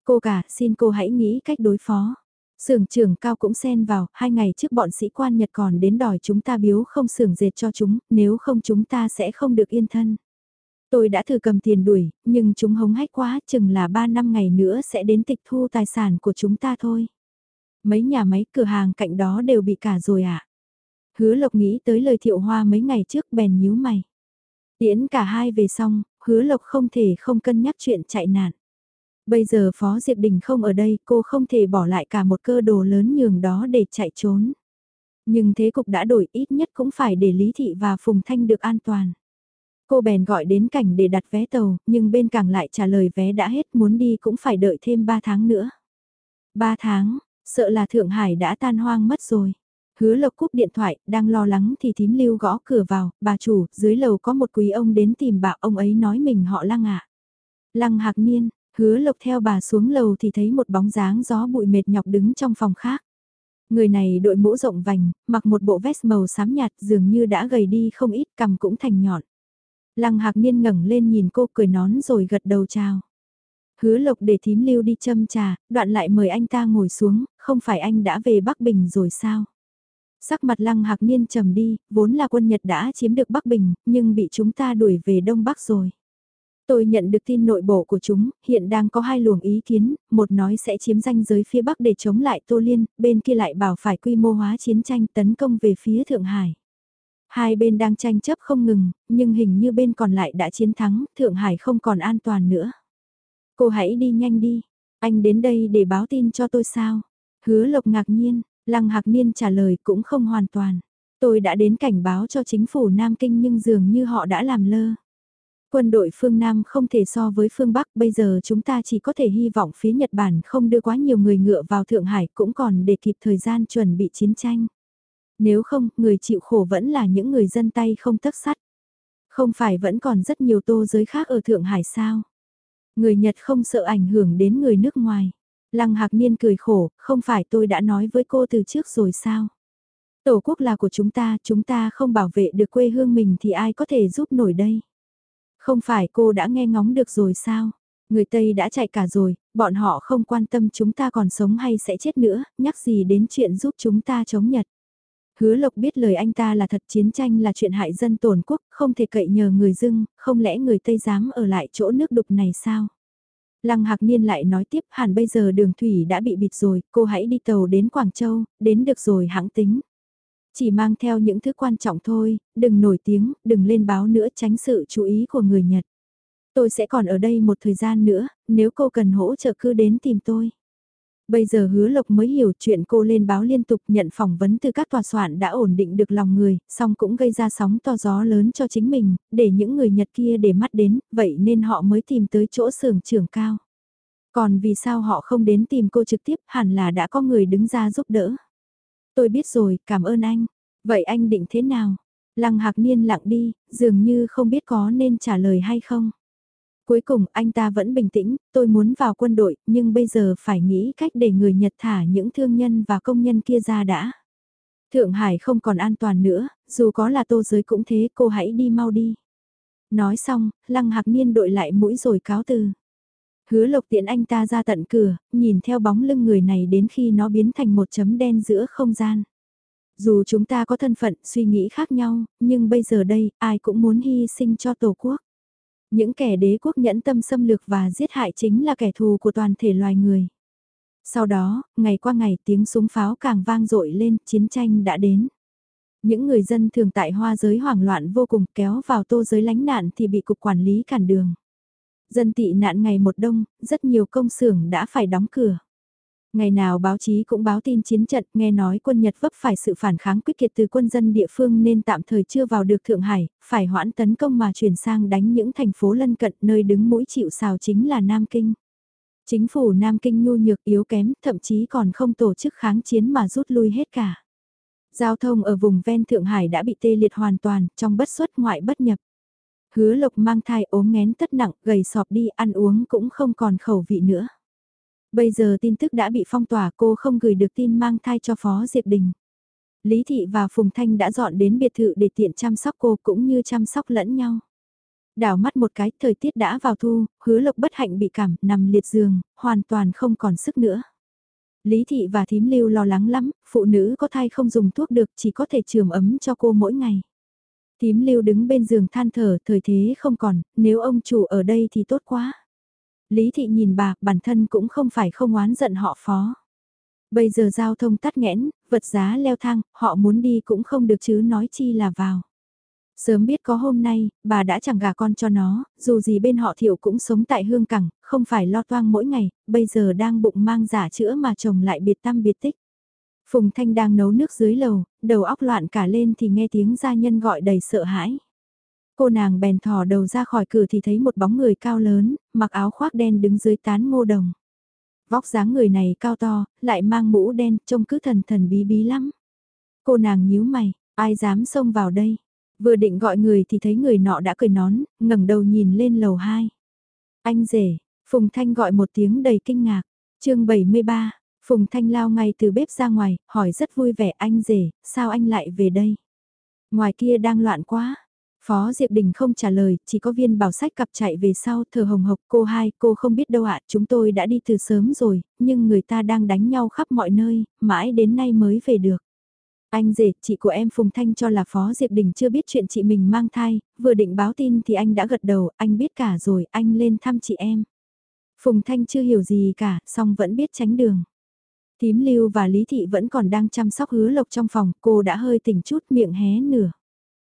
Cô cả, xin cô hãy nghĩ cách đối phó. Sưởng trưởng cao cũng xen vào, hai ngày trước bọn sĩ quan Nhật còn đến đòi chúng ta biếu không sưởng dệt cho chúng, nếu không chúng ta sẽ không được yên thân. Tôi đã thử cầm tiền đuổi, nhưng chúng hống hách quá, chừng là ba năm ngày nữa sẽ đến tịch thu tài sản của chúng ta thôi. Mấy nhà máy cửa hàng cạnh đó đều bị cả rồi ạ. À? Hứa Lộc nghĩ tới lời thiệu hoa mấy ngày trước bèn nhíu mày. Tiễn cả hai về xong, hứa Lộc không thể không cân nhắc chuyện chạy nạn. Bây giờ Phó Diệp Đình không ở đây, cô không thể bỏ lại cả một cơ đồ lớn nhường đó để chạy trốn. Nhưng thế cục đã đổi ít nhất cũng phải để Lý Thị và Phùng Thanh được an toàn. Cô bèn gọi đến cảnh để đặt vé tàu, nhưng bên cảng lại trả lời vé đã hết muốn đi cũng phải đợi thêm 3 tháng nữa. 3 tháng, sợ là Thượng Hải đã tan hoang mất rồi. Hứa lộc cúp điện thoại, đang lo lắng thì thím lưu gõ cửa vào, bà chủ, dưới lầu có một quý ông đến tìm bà ông ấy nói mình họ lăng ạ. Lăng hạc niên, Hứa lộc theo bà xuống lầu thì thấy một bóng dáng gió bụi mệt nhọc đứng trong phòng khác. Người này đội mũ rộng vành, mặc một bộ vest màu xám nhạt dường như đã gầy đi không ít cầm cũng thành nhọn. Lăng hạc niên ngẩng lên nhìn cô cười nón rồi gật đầu chào. Hứa lộc để thím lưu đi châm trà, đoạn lại mời anh ta ngồi xuống, không phải anh đã về Bắc Bình rồi sao? Sắc mặt lăng hạc niên trầm đi, vốn là quân Nhật đã chiếm được Bắc Bình, nhưng bị chúng ta đuổi về Đông Bắc rồi. Tôi nhận được tin nội bộ của chúng, hiện đang có hai luồng ý kiến, một nói sẽ chiếm danh giới phía Bắc để chống lại Tô Liên, bên kia lại bảo phải quy mô hóa chiến tranh tấn công về phía Thượng Hải. Hai bên đang tranh chấp không ngừng, nhưng hình như bên còn lại đã chiến thắng, Thượng Hải không còn an toàn nữa. Cô hãy đi nhanh đi, anh đến đây để báo tin cho tôi sao? Hứa Lộc ngạc nhiên, Lăng Hạc Niên trả lời cũng không hoàn toàn. Tôi đã đến cảnh báo cho chính phủ Nam Kinh nhưng dường như họ đã làm lơ. Quân đội phương Nam không thể so với phương Bắc, bây giờ chúng ta chỉ có thể hy vọng phía Nhật Bản không đưa quá nhiều người ngựa vào Thượng Hải cũng còn để kịp thời gian chuẩn bị chiến tranh. Nếu không, người chịu khổ vẫn là những người dân tay không tấc sắt. Không phải vẫn còn rất nhiều tô giới khác ở Thượng Hải sao? Người Nhật không sợ ảnh hưởng đến người nước ngoài. Lăng Hạc Niên cười khổ, không phải tôi đã nói với cô từ trước rồi sao? Tổ quốc là của chúng ta, chúng ta không bảo vệ được quê hương mình thì ai có thể giúp nổi đây? Không phải cô đã nghe ngóng được rồi sao? Người Tây đã chạy cả rồi, bọn họ không quan tâm chúng ta còn sống hay sẽ chết nữa, nhắc gì đến chuyện giúp chúng ta chống Nhật. Hứa Lộc biết lời anh ta là thật chiến tranh là chuyện hại dân tổn quốc, không thể cậy nhờ người dưng, không lẽ người Tây dám ở lại chỗ nước đục này sao? Lăng Hạc Niên lại nói tiếp hẳn bây giờ đường thủy đã bị bịt rồi, cô hãy đi tàu đến Quảng Châu, đến được rồi hãng tính. Chỉ mang theo những thứ quan trọng thôi, đừng nổi tiếng, đừng lên báo nữa tránh sự chú ý của người Nhật. Tôi sẽ còn ở đây một thời gian nữa, nếu cô cần hỗ trợ cứ đến tìm tôi. Bây giờ hứa lộc mới hiểu chuyện cô lên báo liên tục nhận phỏng vấn từ các tòa soạn đã ổn định được lòng người, song cũng gây ra sóng to gió lớn cho chính mình, để những người Nhật kia để mắt đến, vậy nên họ mới tìm tới chỗ xưởng trưởng cao. Còn vì sao họ không đến tìm cô trực tiếp hẳn là đã có người đứng ra giúp đỡ. Tôi biết rồi, cảm ơn anh. Vậy anh định thế nào? Lăng Hạc Niên lặng đi, dường như không biết có nên trả lời hay không. Cuối cùng anh ta vẫn bình tĩnh, tôi muốn vào quân đội, nhưng bây giờ phải nghĩ cách để người Nhật thả những thương nhân và công nhân kia ra đã. Thượng Hải không còn an toàn nữa, dù có là tô giới cũng thế, cô hãy đi mau đi. Nói xong, Lăng Hạc Niên đội lại mũi rồi cáo từ. Hứa lộc tiện anh ta ra tận cửa, nhìn theo bóng lưng người này đến khi nó biến thành một chấm đen giữa không gian. Dù chúng ta có thân phận, suy nghĩ khác nhau, nhưng bây giờ đây, ai cũng muốn hy sinh cho Tổ quốc. Những kẻ đế quốc nhẫn tâm xâm lược và giết hại chính là kẻ thù của toàn thể loài người. Sau đó, ngày qua ngày tiếng súng pháo càng vang dội lên, chiến tranh đã đến. Những người dân thường tại hoa giới hoảng loạn vô cùng kéo vào tô giới lánh nạn thì bị cục quản lý cản đường. Dân tị nạn ngày một đông, rất nhiều công xưởng đã phải đóng cửa. Ngày nào báo chí cũng báo tin chiến trận, nghe nói quân Nhật vấp phải sự phản kháng quyết kiệt từ quân dân địa phương nên tạm thời chưa vào được Thượng Hải, phải hoãn tấn công mà chuyển sang đánh những thành phố lân cận nơi đứng mũi chịu sào chính là Nam Kinh. Chính phủ Nam Kinh nhu nhược yếu kém, thậm chí còn không tổ chức kháng chiến mà rút lui hết cả. Giao thông ở vùng ven Thượng Hải đã bị tê liệt hoàn toàn, trong bất xuất ngoại bất nhập. Hứa lộc mang thai ốm ngén tất nặng, gầy sọp đi, ăn uống cũng không còn khẩu vị nữa. Bây giờ tin tức đã bị phong tỏa cô không gửi được tin mang thai cho Phó Diệp Đình. Lý Thị và Phùng Thanh đã dọn đến biệt thự để tiện chăm sóc cô cũng như chăm sóc lẫn nhau. Đảo mắt một cái, thời tiết đã vào thu, hứa lộc bất hạnh bị cảm, nằm liệt giường, hoàn toàn không còn sức nữa. Lý Thị và Thím Lưu lo lắng lắm, phụ nữ có thai không dùng thuốc được chỉ có thể trường ấm cho cô mỗi ngày. Tím Lưu đứng bên giường than thở, thời thế không còn, nếu ông chủ ở đây thì tốt quá. Lý Thị nhìn bà, bản thân cũng không phải không oán giận họ phó. Bây giờ giao thông tắt nghẽn, vật giá leo thang, họ muốn đi cũng không được chứ nói chi là vào. Sớm biết có hôm nay, bà đã chẳng gà con cho nó, dù gì bên họ thiệu cũng sống tại hương cẳng, không phải lo toang mỗi ngày, bây giờ đang bụng mang giả chữa mà chồng lại biệt tâm biệt tích. Phùng Thanh đang nấu nước dưới lầu, đầu óc loạn cả lên thì nghe tiếng gia nhân gọi đầy sợ hãi. Cô nàng bèn thò đầu ra khỏi cửa thì thấy một bóng người cao lớn, mặc áo khoác đen đứng dưới tán ngô đồng. Vóc dáng người này cao to, lại mang mũ đen, trông cứ thần thần bí bí lắm. Cô nàng nhíu mày, ai dám xông vào đây? Vừa định gọi người thì thấy người nọ đã cười nón, ngẩng đầu nhìn lên lầu 2. Anh rể, Phùng Thanh gọi một tiếng đầy kinh ngạc. chương 73, Phùng Thanh lao ngay từ bếp ra ngoài, hỏi rất vui vẻ anh rể, sao anh lại về đây? Ngoài kia đang loạn quá, Phó Diệp Đình không trả lời, chỉ có viên bảo sách cặp chạy về sau, thờ hồng hộc cô hai, cô không biết đâu ạ, chúng tôi đã đi từ sớm rồi, nhưng người ta đang đánh nhau khắp mọi nơi, mãi đến nay mới về được. Anh rể, chị của em Phùng Thanh cho là Phó Diệp Đình chưa biết chuyện chị mình mang thai, vừa định báo tin thì anh đã gật đầu, anh biết cả rồi, anh lên thăm chị em. Phùng Thanh chưa hiểu gì cả, song vẫn biết tránh đường. Tím Lưu và Lý Thị vẫn còn đang chăm sóc hứa lộc trong phòng, cô đã hơi tỉnh chút miệng hé nửa.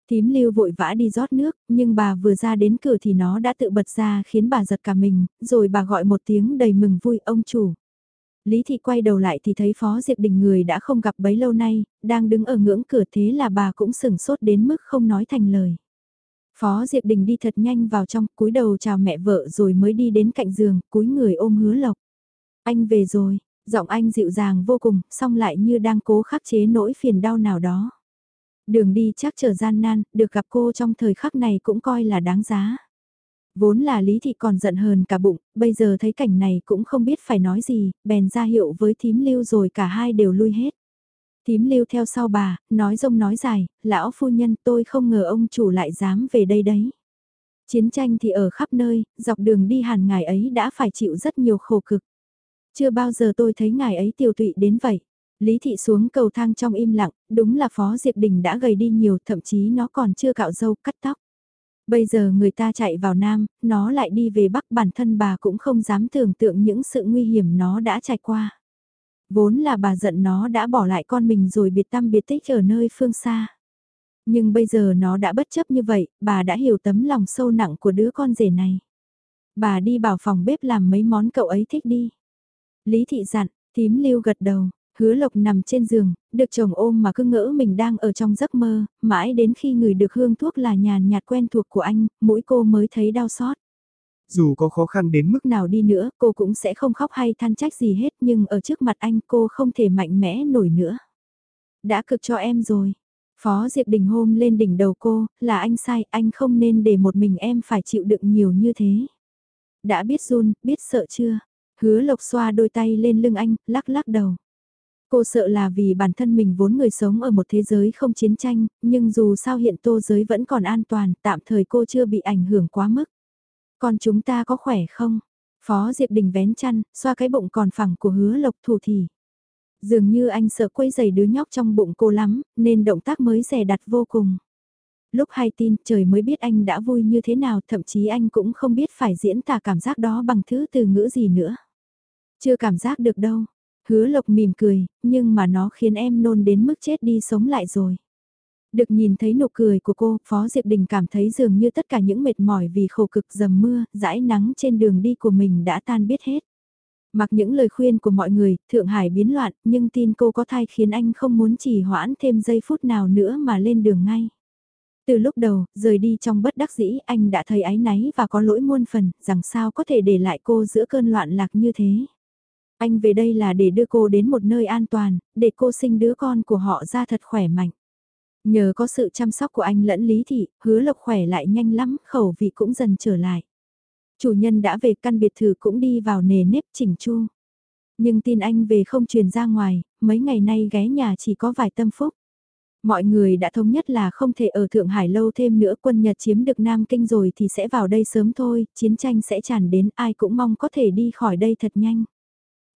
Tím lưu vội vã đi rót nước, nhưng bà vừa ra đến cửa thì nó đã tự bật ra khiến bà giật cả mình, rồi bà gọi một tiếng đầy mừng vui ông chủ. Lý Thị quay đầu lại thì thấy Phó Diệp Đình người đã không gặp bấy lâu nay, đang đứng ở ngưỡng cửa thế là bà cũng sững sốt đến mức không nói thành lời. Phó Diệp Đình đi thật nhanh vào trong, cúi đầu chào mẹ vợ rồi mới đi đến cạnh giường, cúi người ôm hứa lộc. Anh về rồi, giọng anh dịu dàng vô cùng, song lại như đang cố khắc chế nỗi phiền đau nào đó. Đường đi chắc trở gian nan, được gặp cô trong thời khắc này cũng coi là đáng giá. Vốn là Lý Thị còn giận hờn cả bụng, bây giờ thấy cảnh này cũng không biết phải nói gì, bèn ra hiệu với thím lưu rồi cả hai đều lui hết. Thím lưu theo sau bà, nói rông nói dài, lão phu nhân tôi không ngờ ông chủ lại dám về đây đấy. Chiến tranh thì ở khắp nơi, dọc đường đi hàn ngài ấy đã phải chịu rất nhiều khổ cực. Chưa bao giờ tôi thấy ngài ấy tiêu tụy đến vậy. Lý Thị xuống cầu thang trong im lặng, đúng là Phó Diệp Đình đã gầy đi nhiều, thậm chí nó còn chưa cạo râu cắt tóc. Bây giờ người ta chạy vào Nam, nó lại đi về Bắc bản thân bà cũng không dám tưởng tượng những sự nguy hiểm nó đã trải qua. Vốn là bà giận nó đã bỏ lại con mình rồi biệt tâm biệt tích ở nơi phương xa. Nhưng bây giờ nó đã bất chấp như vậy, bà đã hiểu tấm lòng sâu nặng của đứa con rể này. Bà đi bảo phòng bếp làm mấy món cậu ấy thích đi. Lý thị dặn, thím lưu gật đầu, Hứa lộc nằm trên giường, được chồng ôm mà cứ ngỡ mình đang ở trong giấc mơ, mãi đến khi người được hương thuốc là nhàn nhạt quen thuộc của anh, mũi cô mới thấy đau xót. Dù có khó khăn đến mức nào đi nữa, cô cũng sẽ không khóc hay than trách gì hết, nhưng ở trước mặt anh cô không thể mạnh mẽ nổi nữa. Đã cực cho em rồi. Phó Diệp Đình hôm lên đỉnh đầu cô, là anh sai, anh không nên để một mình em phải chịu đựng nhiều như thế. Đã biết run, biết sợ chưa? Hứa lộc xoa đôi tay lên lưng anh, lắc lắc đầu. Cô sợ là vì bản thân mình vốn người sống ở một thế giới không chiến tranh, nhưng dù sao hiện tô giới vẫn còn an toàn, tạm thời cô chưa bị ảnh hưởng quá mức. Còn chúng ta có khỏe không? Phó Diệp Đình vén chăn, xoa cái bụng còn phẳng của hứa lộc thủ thì. Dường như anh sợ quấy giày đứa nhóc trong bụng cô lắm, nên động tác mới rẻ đặt vô cùng. Lúc hay tin trời mới biết anh đã vui như thế nào, thậm chí anh cũng không biết phải diễn tả cảm giác đó bằng thứ từ ngữ gì nữa. Chưa cảm giác được đâu, Hứa lộc mỉm cười, nhưng mà nó khiến em nôn đến mức chết đi sống lại rồi. Được nhìn thấy nụ cười của cô, Phó Diệp Đình cảm thấy dường như tất cả những mệt mỏi vì khổ cực dầm mưa, dãi nắng trên đường đi của mình đã tan biết hết. Mặc những lời khuyên của mọi người, Thượng Hải biến loạn, nhưng tin cô có thai khiến anh không muốn trì hoãn thêm giây phút nào nữa mà lên đường ngay. Từ lúc đầu, rời đi trong bất đắc dĩ, anh đã thấy áy náy và có lỗi muôn phần, rằng sao có thể để lại cô giữa cơn loạn lạc như thế. Anh về đây là để đưa cô đến một nơi an toàn, để cô sinh đứa con của họ ra thật khỏe mạnh. Nhờ có sự chăm sóc của anh lẫn Lý Thị, hứa lộc khỏe lại nhanh lắm, khẩu vị cũng dần trở lại. Chủ nhân đã về căn biệt thự cũng đi vào nề nếp chỉnh chu. Nhưng tin anh về không truyền ra ngoài, mấy ngày nay ghé nhà chỉ có vài tâm phúc. Mọi người đã thống nhất là không thể ở Thượng Hải lâu thêm nữa quân Nhật chiếm được Nam Kinh rồi thì sẽ vào đây sớm thôi, chiến tranh sẽ tràn đến ai cũng mong có thể đi khỏi đây thật nhanh.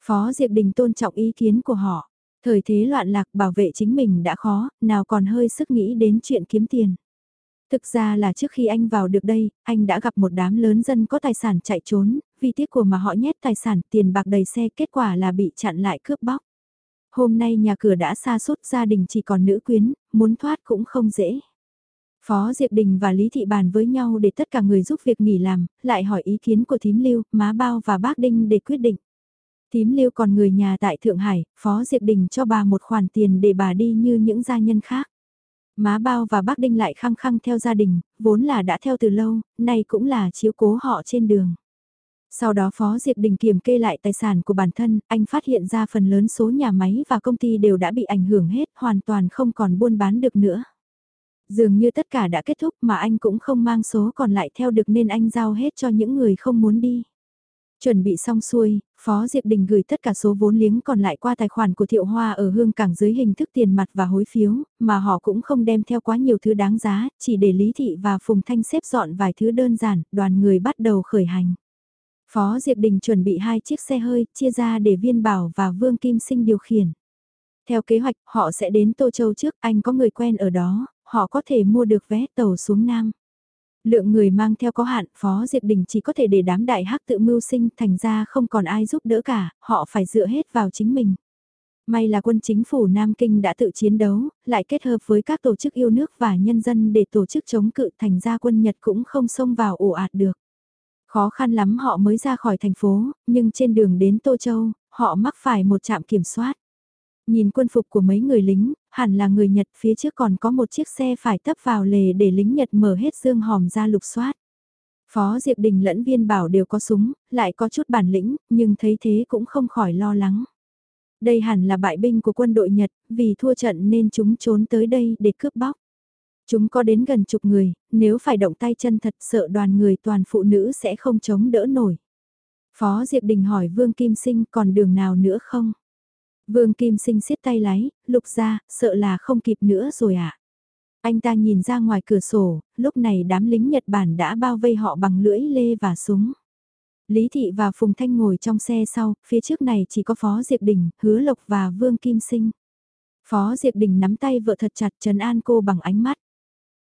Phó Diệp Đình tôn trọng ý kiến của họ. Thời thế loạn lạc bảo vệ chính mình đã khó, nào còn hơi sức nghĩ đến chuyện kiếm tiền. Thực ra là trước khi anh vào được đây, anh đã gặp một đám lớn dân có tài sản chạy trốn, vì tiếc của mà họ nhét tài sản tiền bạc đầy xe kết quả là bị chặn lại cướp bóc. Hôm nay nhà cửa đã xa suốt gia đình chỉ còn nữ quyến, muốn thoát cũng không dễ. Phó Diệp Đình và Lý Thị bàn với nhau để tất cả người giúp việc nghỉ làm, lại hỏi ý kiến của thím lưu, má bao và bác Đinh để quyết định. Tím lưu còn người nhà tại Thượng Hải, Phó Diệp Đình cho bà một khoản tiền để bà đi như những gia nhân khác. Má bao và bác Đinh lại khăng khăng theo gia đình, vốn là đã theo từ lâu, nay cũng là chiếu cố họ trên đường. Sau đó Phó Diệp Đình kiểm kê lại tài sản của bản thân, anh phát hiện ra phần lớn số nhà máy và công ty đều đã bị ảnh hưởng hết, hoàn toàn không còn buôn bán được nữa. Dường như tất cả đã kết thúc mà anh cũng không mang số còn lại theo được nên anh giao hết cho những người không muốn đi. Chuẩn bị xong xuôi, Phó Diệp Đình gửi tất cả số vốn liếng còn lại qua tài khoản của Thiệu Hoa ở hương cảng dưới hình thức tiền mặt và hối phiếu, mà họ cũng không đem theo quá nhiều thứ đáng giá, chỉ để Lý Thị và Phùng Thanh xếp dọn vài thứ đơn giản, đoàn người bắt đầu khởi hành. Phó Diệp Đình chuẩn bị hai chiếc xe hơi, chia ra để Viên Bảo và Vương Kim Sinh điều khiển. Theo kế hoạch, họ sẽ đến Tô Châu trước, anh có người quen ở đó, họ có thể mua được vé tàu xuống Nam. Lượng người mang theo có hạn, Phó Diệp Đình chỉ có thể để đám đại hắc tự mưu sinh thành ra không còn ai giúp đỡ cả, họ phải dựa hết vào chính mình. May là quân chính phủ Nam Kinh đã tự chiến đấu, lại kết hợp với các tổ chức yêu nước và nhân dân để tổ chức chống cự thành ra quân Nhật cũng không xông vào ổ ạt được. Khó khăn lắm họ mới ra khỏi thành phố, nhưng trên đường đến Tô Châu, họ mắc phải một trạm kiểm soát. Nhìn quân phục của mấy người lính, hẳn là người Nhật phía trước còn có một chiếc xe phải tấp vào lề để lính Nhật mở hết dương hòm ra lục soát. Phó Diệp Đình lẫn viên bảo đều có súng, lại có chút bản lĩnh, nhưng thấy thế cũng không khỏi lo lắng. Đây hẳn là bại binh của quân đội Nhật, vì thua trận nên chúng trốn tới đây để cướp bóc. Chúng có đến gần chục người, nếu phải động tay chân thật sợ đoàn người toàn phụ nữ sẽ không chống đỡ nổi. Phó Diệp Đình hỏi Vương Kim Sinh còn đường nào nữa không? Vương Kim Sinh siết tay lái, lục ra, sợ là không kịp nữa rồi ạ. À? Anh ta nhìn ra ngoài cửa sổ, lúc này đám lính Nhật Bản đã bao vây họ bằng lưỡi lê và súng. Lý Thị và Phùng Thanh ngồi trong xe sau, phía trước này chỉ có Phó Diệp Đình, Hứa Lộc và Vương Kim Sinh. Phó Diệp Đình nắm tay vợ thật chặt trấn an cô bằng ánh mắt.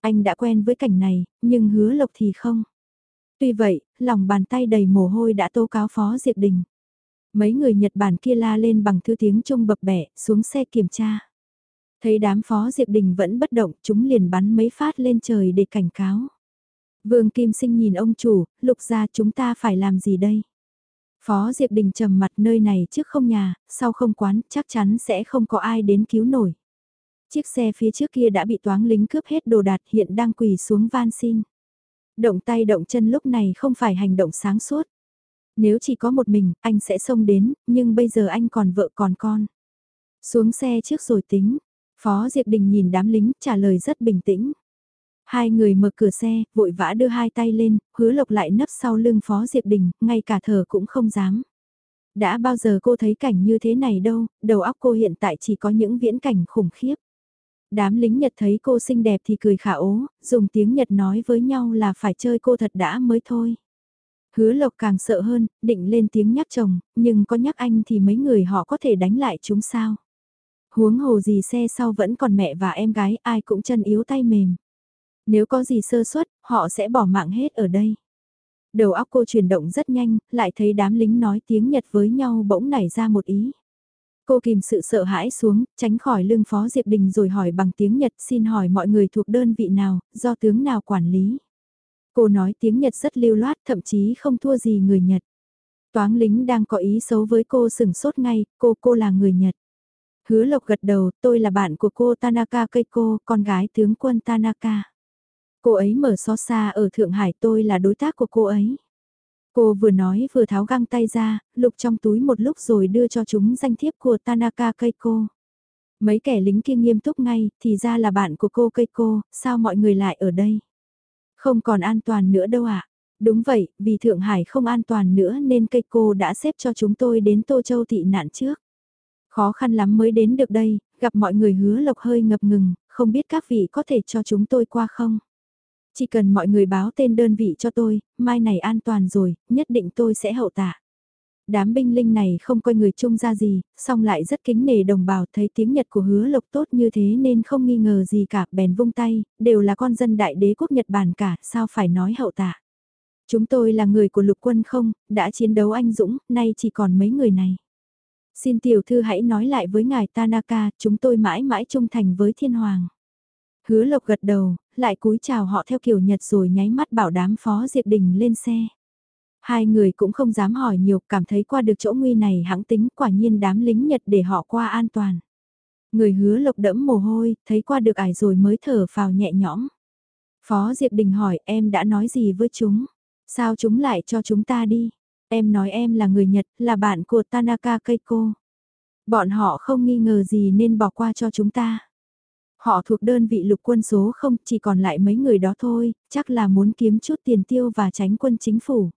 Anh đã quen với cảnh này, nhưng Hứa Lộc thì không. Tuy vậy, lòng bàn tay đầy mồ hôi đã tố cáo Phó Diệp Đình. Mấy người Nhật Bản kia la lên bằng thư tiếng Trung bập bẹ, xuống xe kiểm tra. Thấy đám phó Diệp Đình vẫn bất động, chúng liền bắn mấy phát lên trời để cảnh cáo. Vương Kim Sinh nhìn ông chủ, lục ra chúng ta phải làm gì đây? Phó Diệp Đình trầm mặt nơi này trước không nhà, sau không quán, chắc chắn sẽ không có ai đến cứu nổi. Chiếc xe phía trước kia đã bị toán lính cướp hết đồ đạc hiện đang quỳ xuống van xin. Động tay động chân lúc này không phải hành động sáng suốt. Nếu chỉ có một mình, anh sẽ xông đến, nhưng bây giờ anh còn vợ còn con. Xuống xe trước rồi tính. Phó Diệp Đình nhìn đám lính, trả lời rất bình tĩnh. Hai người mở cửa xe, vội vã đưa hai tay lên, hứa lộc lại nấp sau lưng Phó Diệp Đình, ngay cả thở cũng không dám. Đã bao giờ cô thấy cảnh như thế này đâu, đầu óc cô hiện tại chỉ có những viễn cảnh khủng khiếp. Đám lính Nhật thấy cô xinh đẹp thì cười khả ố, dùng tiếng Nhật nói với nhau là phải chơi cô thật đã mới thôi. Hứa lộc càng sợ hơn, định lên tiếng nhắc chồng, nhưng có nhắc anh thì mấy người họ có thể đánh lại chúng sao. Huống hồ gì xe sau vẫn còn mẹ và em gái ai cũng chân yếu tay mềm. Nếu có gì sơ suất, họ sẽ bỏ mạng hết ở đây. Đầu óc cô chuyển động rất nhanh, lại thấy đám lính nói tiếng Nhật với nhau bỗng nảy ra một ý. Cô kìm sự sợ hãi xuống, tránh khỏi lưng phó Diệp Đình rồi hỏi bằng tiếng Nhật xin hỏi mọi người thuộc đơn vị nào, do tướng nào quản lý. Cô nói tiếng Nhật rất lưu loát, thậm chí không thua gì người Nhật. Toáng lính đang có ý xấu với cô sừng sốt ngay, cô cô là người Nhật. Hứa Lộc gật đầu, tôi là bạn của cô Tanaka Keiko, con gái tướng quân Tanaka. Cô ấy mở so xa ở Thượng Hải tôi là đối tác của cô ấy. Cô vừa nói vừa tháo găng tay ra, lục trong túi một lúc rồi đưa cho chúng danh thiếp của Tanaka Keiko. Mấy kẻ lính kia nghiêm túc ngay, thì ra là bạn của cô Keiko, sao mọi người lại ở đây? Không còn an toàn nữa đâu ạ. À? Đúng vậy, vì Thượng Hải không an toàn nữa nên cây cô đã xếp cho chúng tôi đến Tô Châu thị nạn trước. Khó khăn lắm mới đến được đây, gặp mọi người hứa lộc hơi ngập ngừng, không biết các vị có thể cho chúng tôi qua không? Chỉ cần mọi người báo tên đơn vị cho tôi, mai này an toàn rồi, nhất định tôi sẽ hậu tạ. Đám binh linh này không coi người chung ra gì, song lại rất kính nề đồng bào thấy tiếng Nhật của hứa lộc tốt như thế nên không nghi ngờ gì cả, bèn vung tay, đều là con dân đại đế quốc Nhật Bản cả, sao phải nói hậu tạ. Chúng tôi là người của lục quân không, đã chiến đấu anh dũng, nay chỉ còn mấy người này. Xin tiểu thư hãy nói lại với ngài Tanaka, chúng tôi mãi mãi trung thành với thiên hoàng. Hứa lộc gật đầu, lại cúi chào họ theo kiểu Nhật rồi nháy mắt bảo đám phó Diệp Đình lên xe. Hai người cũng không dám hỏi nhiều, cảm thấy qua được chỗ nguy này hãng tính quả nhiên đám lính Nhật để họ qua an toàn. Người hứa lộc đẫm mồ hôi, thấy qua được ải rồi mới thở phào nhẹ nhõm. Phó Diệp Đình hỏi em đã nói gì với chúng? Sao chúng lại cho chúng ta đi? Em nói em là người Nhật, là bạn của Tanaka Keiko. Bọn họ không nghi ngờ gì nên bỏ qua cho chúng ta. Họ thuộc đơn vị lục quân số không, chỉ còn lại mấy người đó thôi, chắc là muốn kiếm chút tiền tiêu và tránh quân chính phủ.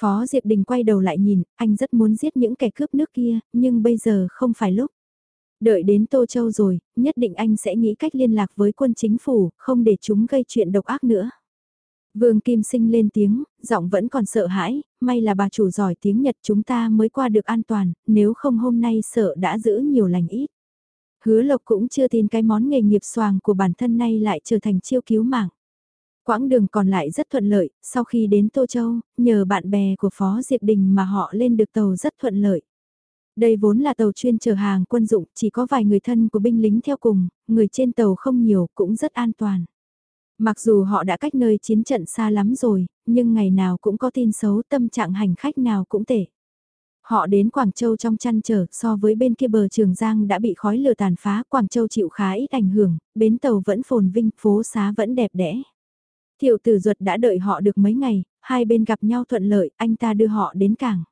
Phó Diệp Đình quay đầu lại nhìn, anh rất muốn giết những kẻ cướp nước kia, nhưng bây giờ không phải lúc. Đợi đến Tô Châu rồi, nhất định anh sẽ nghĩ cách liên lạc với quân chính phủ, không để chúng gây chuyện độc ác nữa. Vương Kim Sinh lên tiếng, giọng vẫn còn sợ hãi, may là bà chủ giỏi tiếng Nhật chúng ta mới qua được an toàn, nếu không hôm nay sợ đã giữ nhiều lành ít. Hứa Lộc cũng chưa tin cái món nghề nghiệp soàng của bản thân nay lại trở thành chiêu cứu mạng. Quãng đường còn lại rất thuận lợi, sau khi đến Tô Châu, nhờ bạn bè của Phó Diệp Đình mà họ lên được tàu rất thuận lợi. Đây vốn là tàu chuyên chở hàng quân dụng, chỉ có vài người thân của binh lính theo cùng, người trên tàu không nhiều cũng rất an toàn. Mặc dù họ đã cách nơi chiến trận xa lắm rồi, nhưng ngày nào cũng có tin xấu tâm trạng hành khách nào cũng tệ. Họ đến Quảng Châu trong chăn trở so với bên kia bờ Trường Giang đã bị khói lửa tàn phá Quảng Châu chịu khá ít ảnh hưởng, bến tàu vẫn phồn vinh, phố xá vẫn đẹp đẽ. Thiệu tử ruột đã đợi họ được mấy ngày, hai bên gặp nhau thuận lợi, anh ta đưa họ đến cảng.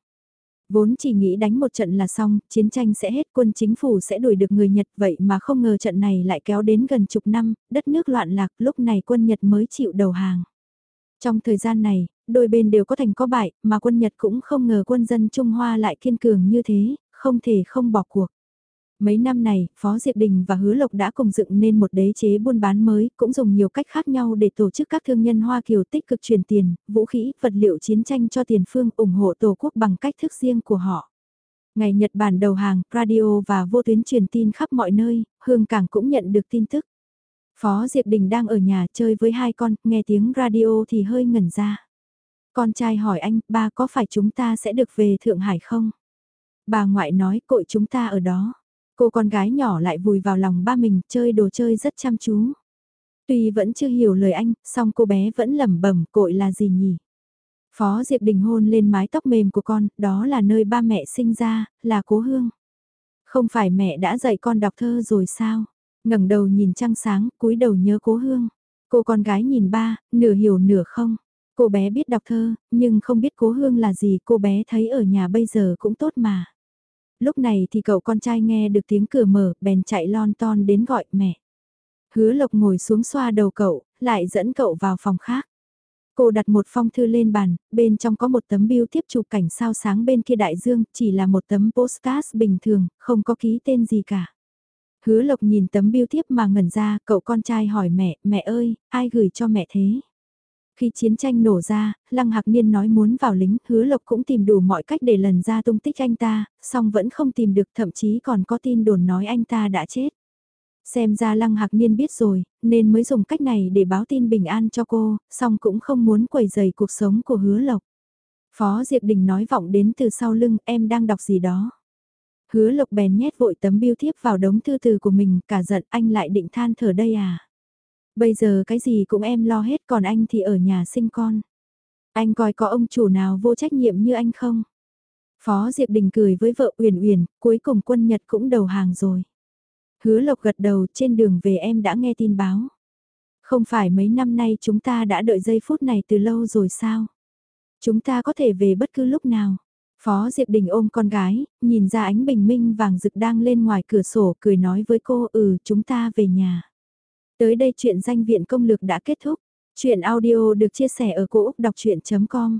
Vốn chỉ nghĩ đánh một trận là xong, chiến tranh sẽ hết quân chính phủ sẽ đuổi được người Nhật vậy mà không ngờ trận này lại kéo đến gần chục năm, đất nước loạn lạc lúc này quân Nhật mới chịu đầu hàng. Trong thời gian này, đôi bên đều có thành có bại, mà quân Nhật cũng không ngờ quân dân Trung Hoa lại kiên cường như thế, không thể không bỏ cuộc. Mấy năm này, Phó Diệp Đình và Hứa Lộc đã cùng dựng nên một đế chế buôn bán mới, cũng dùng nhiều cách khác nhau để tổ chức các thương nhân Hoa Kiều tích cực truyền tiền, vũ khí, vật liệu chiến tranh cho tiền phương ủng hộ Tổ quốc bằng cách thức riêng của họ. Ngày Nhật Bản đầu hàng, radio và vô tuyến truyền tin khắp mọi nơi, Hương Cảng cũng nhận được tin tức. Phó Diệp Đình đang ở nhà chơi với hai con, nghe tiếng radio thì hơi ngẩn ra. Con trai hỏi anh, ba có phải chúng ta sẽ được về Thượng Hải không? Bà ngoại nói cội chúng ta ở đó. Cô con gái nhỏ lại vùi vào lòng ba mình, chơi đồ chơi rất chăm chú. Tuy vẫn chưa hiểu lời anh, song cô bé vẫn lẩm bẩm cội là gì nhỉ? Phó Diệp Đình hôn lên mái tóc mềm của con, đó là nơi ba mẹ sinh ra, là cố hương. Không phải mẹ đã dạy con đọc thơ rồi sao? ngẩng đầu nhìn trăng sáng, cúi đầu nhớ cố hương. Cô con gái nhìn ba, nửa hiểu nửa không. Cô bé biết đọc thơ, nhưng không biết cố hương là gì cô bé thấy ở nhà bây giờ cũng tốt mà lúc này thì cậu con trai nghe được tiếng cửa mở, bèn chạy lon ton đến gọi mẹ. Hứa lộc ngồi xuống xoa đầu cậu, lại dẫn cậu vào phòng khác. Cô đặt một phong thư lên bàn, bên trong có một tấm biêu tiếp chụp cảnh sao sáng bên kia đại dương, chỉ là một tấm postcard bình thường, không có ký tên gì cả. Hứa lộc nhìn tấm biêu tiếp mà ngẩn ra, cậu con trai hỏi mẹ, mẹ ơi, ai gửi cho mẹ thế? Khi chiến tranh nổ ra, Lăng Hạc Niên nói muốn vào lính, hứa lộc cũng tìm đủ mọi cách để lần ra tung tích anh ta, song vẫn không tìm được thậm chí còn có tin đồn nói anh ta đã chết. Xem ra Lăng Hạc Niên biết rồi, nên mới dùng cách này để báo tin bình an cho cô, song cũng không muốn quầy dày cuộc sống của hứa lộc. Phó Diệp Đình nói vọng đến từ sau lưng em đang đọc gì đó. Hứa lộc bèn nhét vội tấm biêu thiếp vào đống thư từ của mình, cả giận anh lại định than thở đây à. Bây giờ cái gì cũng em lo hết còn anh thì ở nhà sinh con. Anh coi có ông chủ nào vô trách nhiệm như anh không? Phó Diệp Đình cười với vợ Uyển Uyển, cuối cùng quân Nhật cũng đầu hàng rồi. Hứa Lộc gật đầu trên đường về em đã nghe tin báo. Không phải mấy năm nay chúng ta đã đợi giây phút này từ lâu rồi sao? Chúng ta có thể về bất cứ lúc nào. Phó Diệp Đình ôm con gái, nhìn ra ánh bình minh vàng rực đang lên ngoài cửa sổ cười nói với cô ừ chúng ta về nhà. Tới đây chuyện danh viện công lược đã kết thúc. Chuyện audio được chia sẻ ở cỗ đọc chuyện.com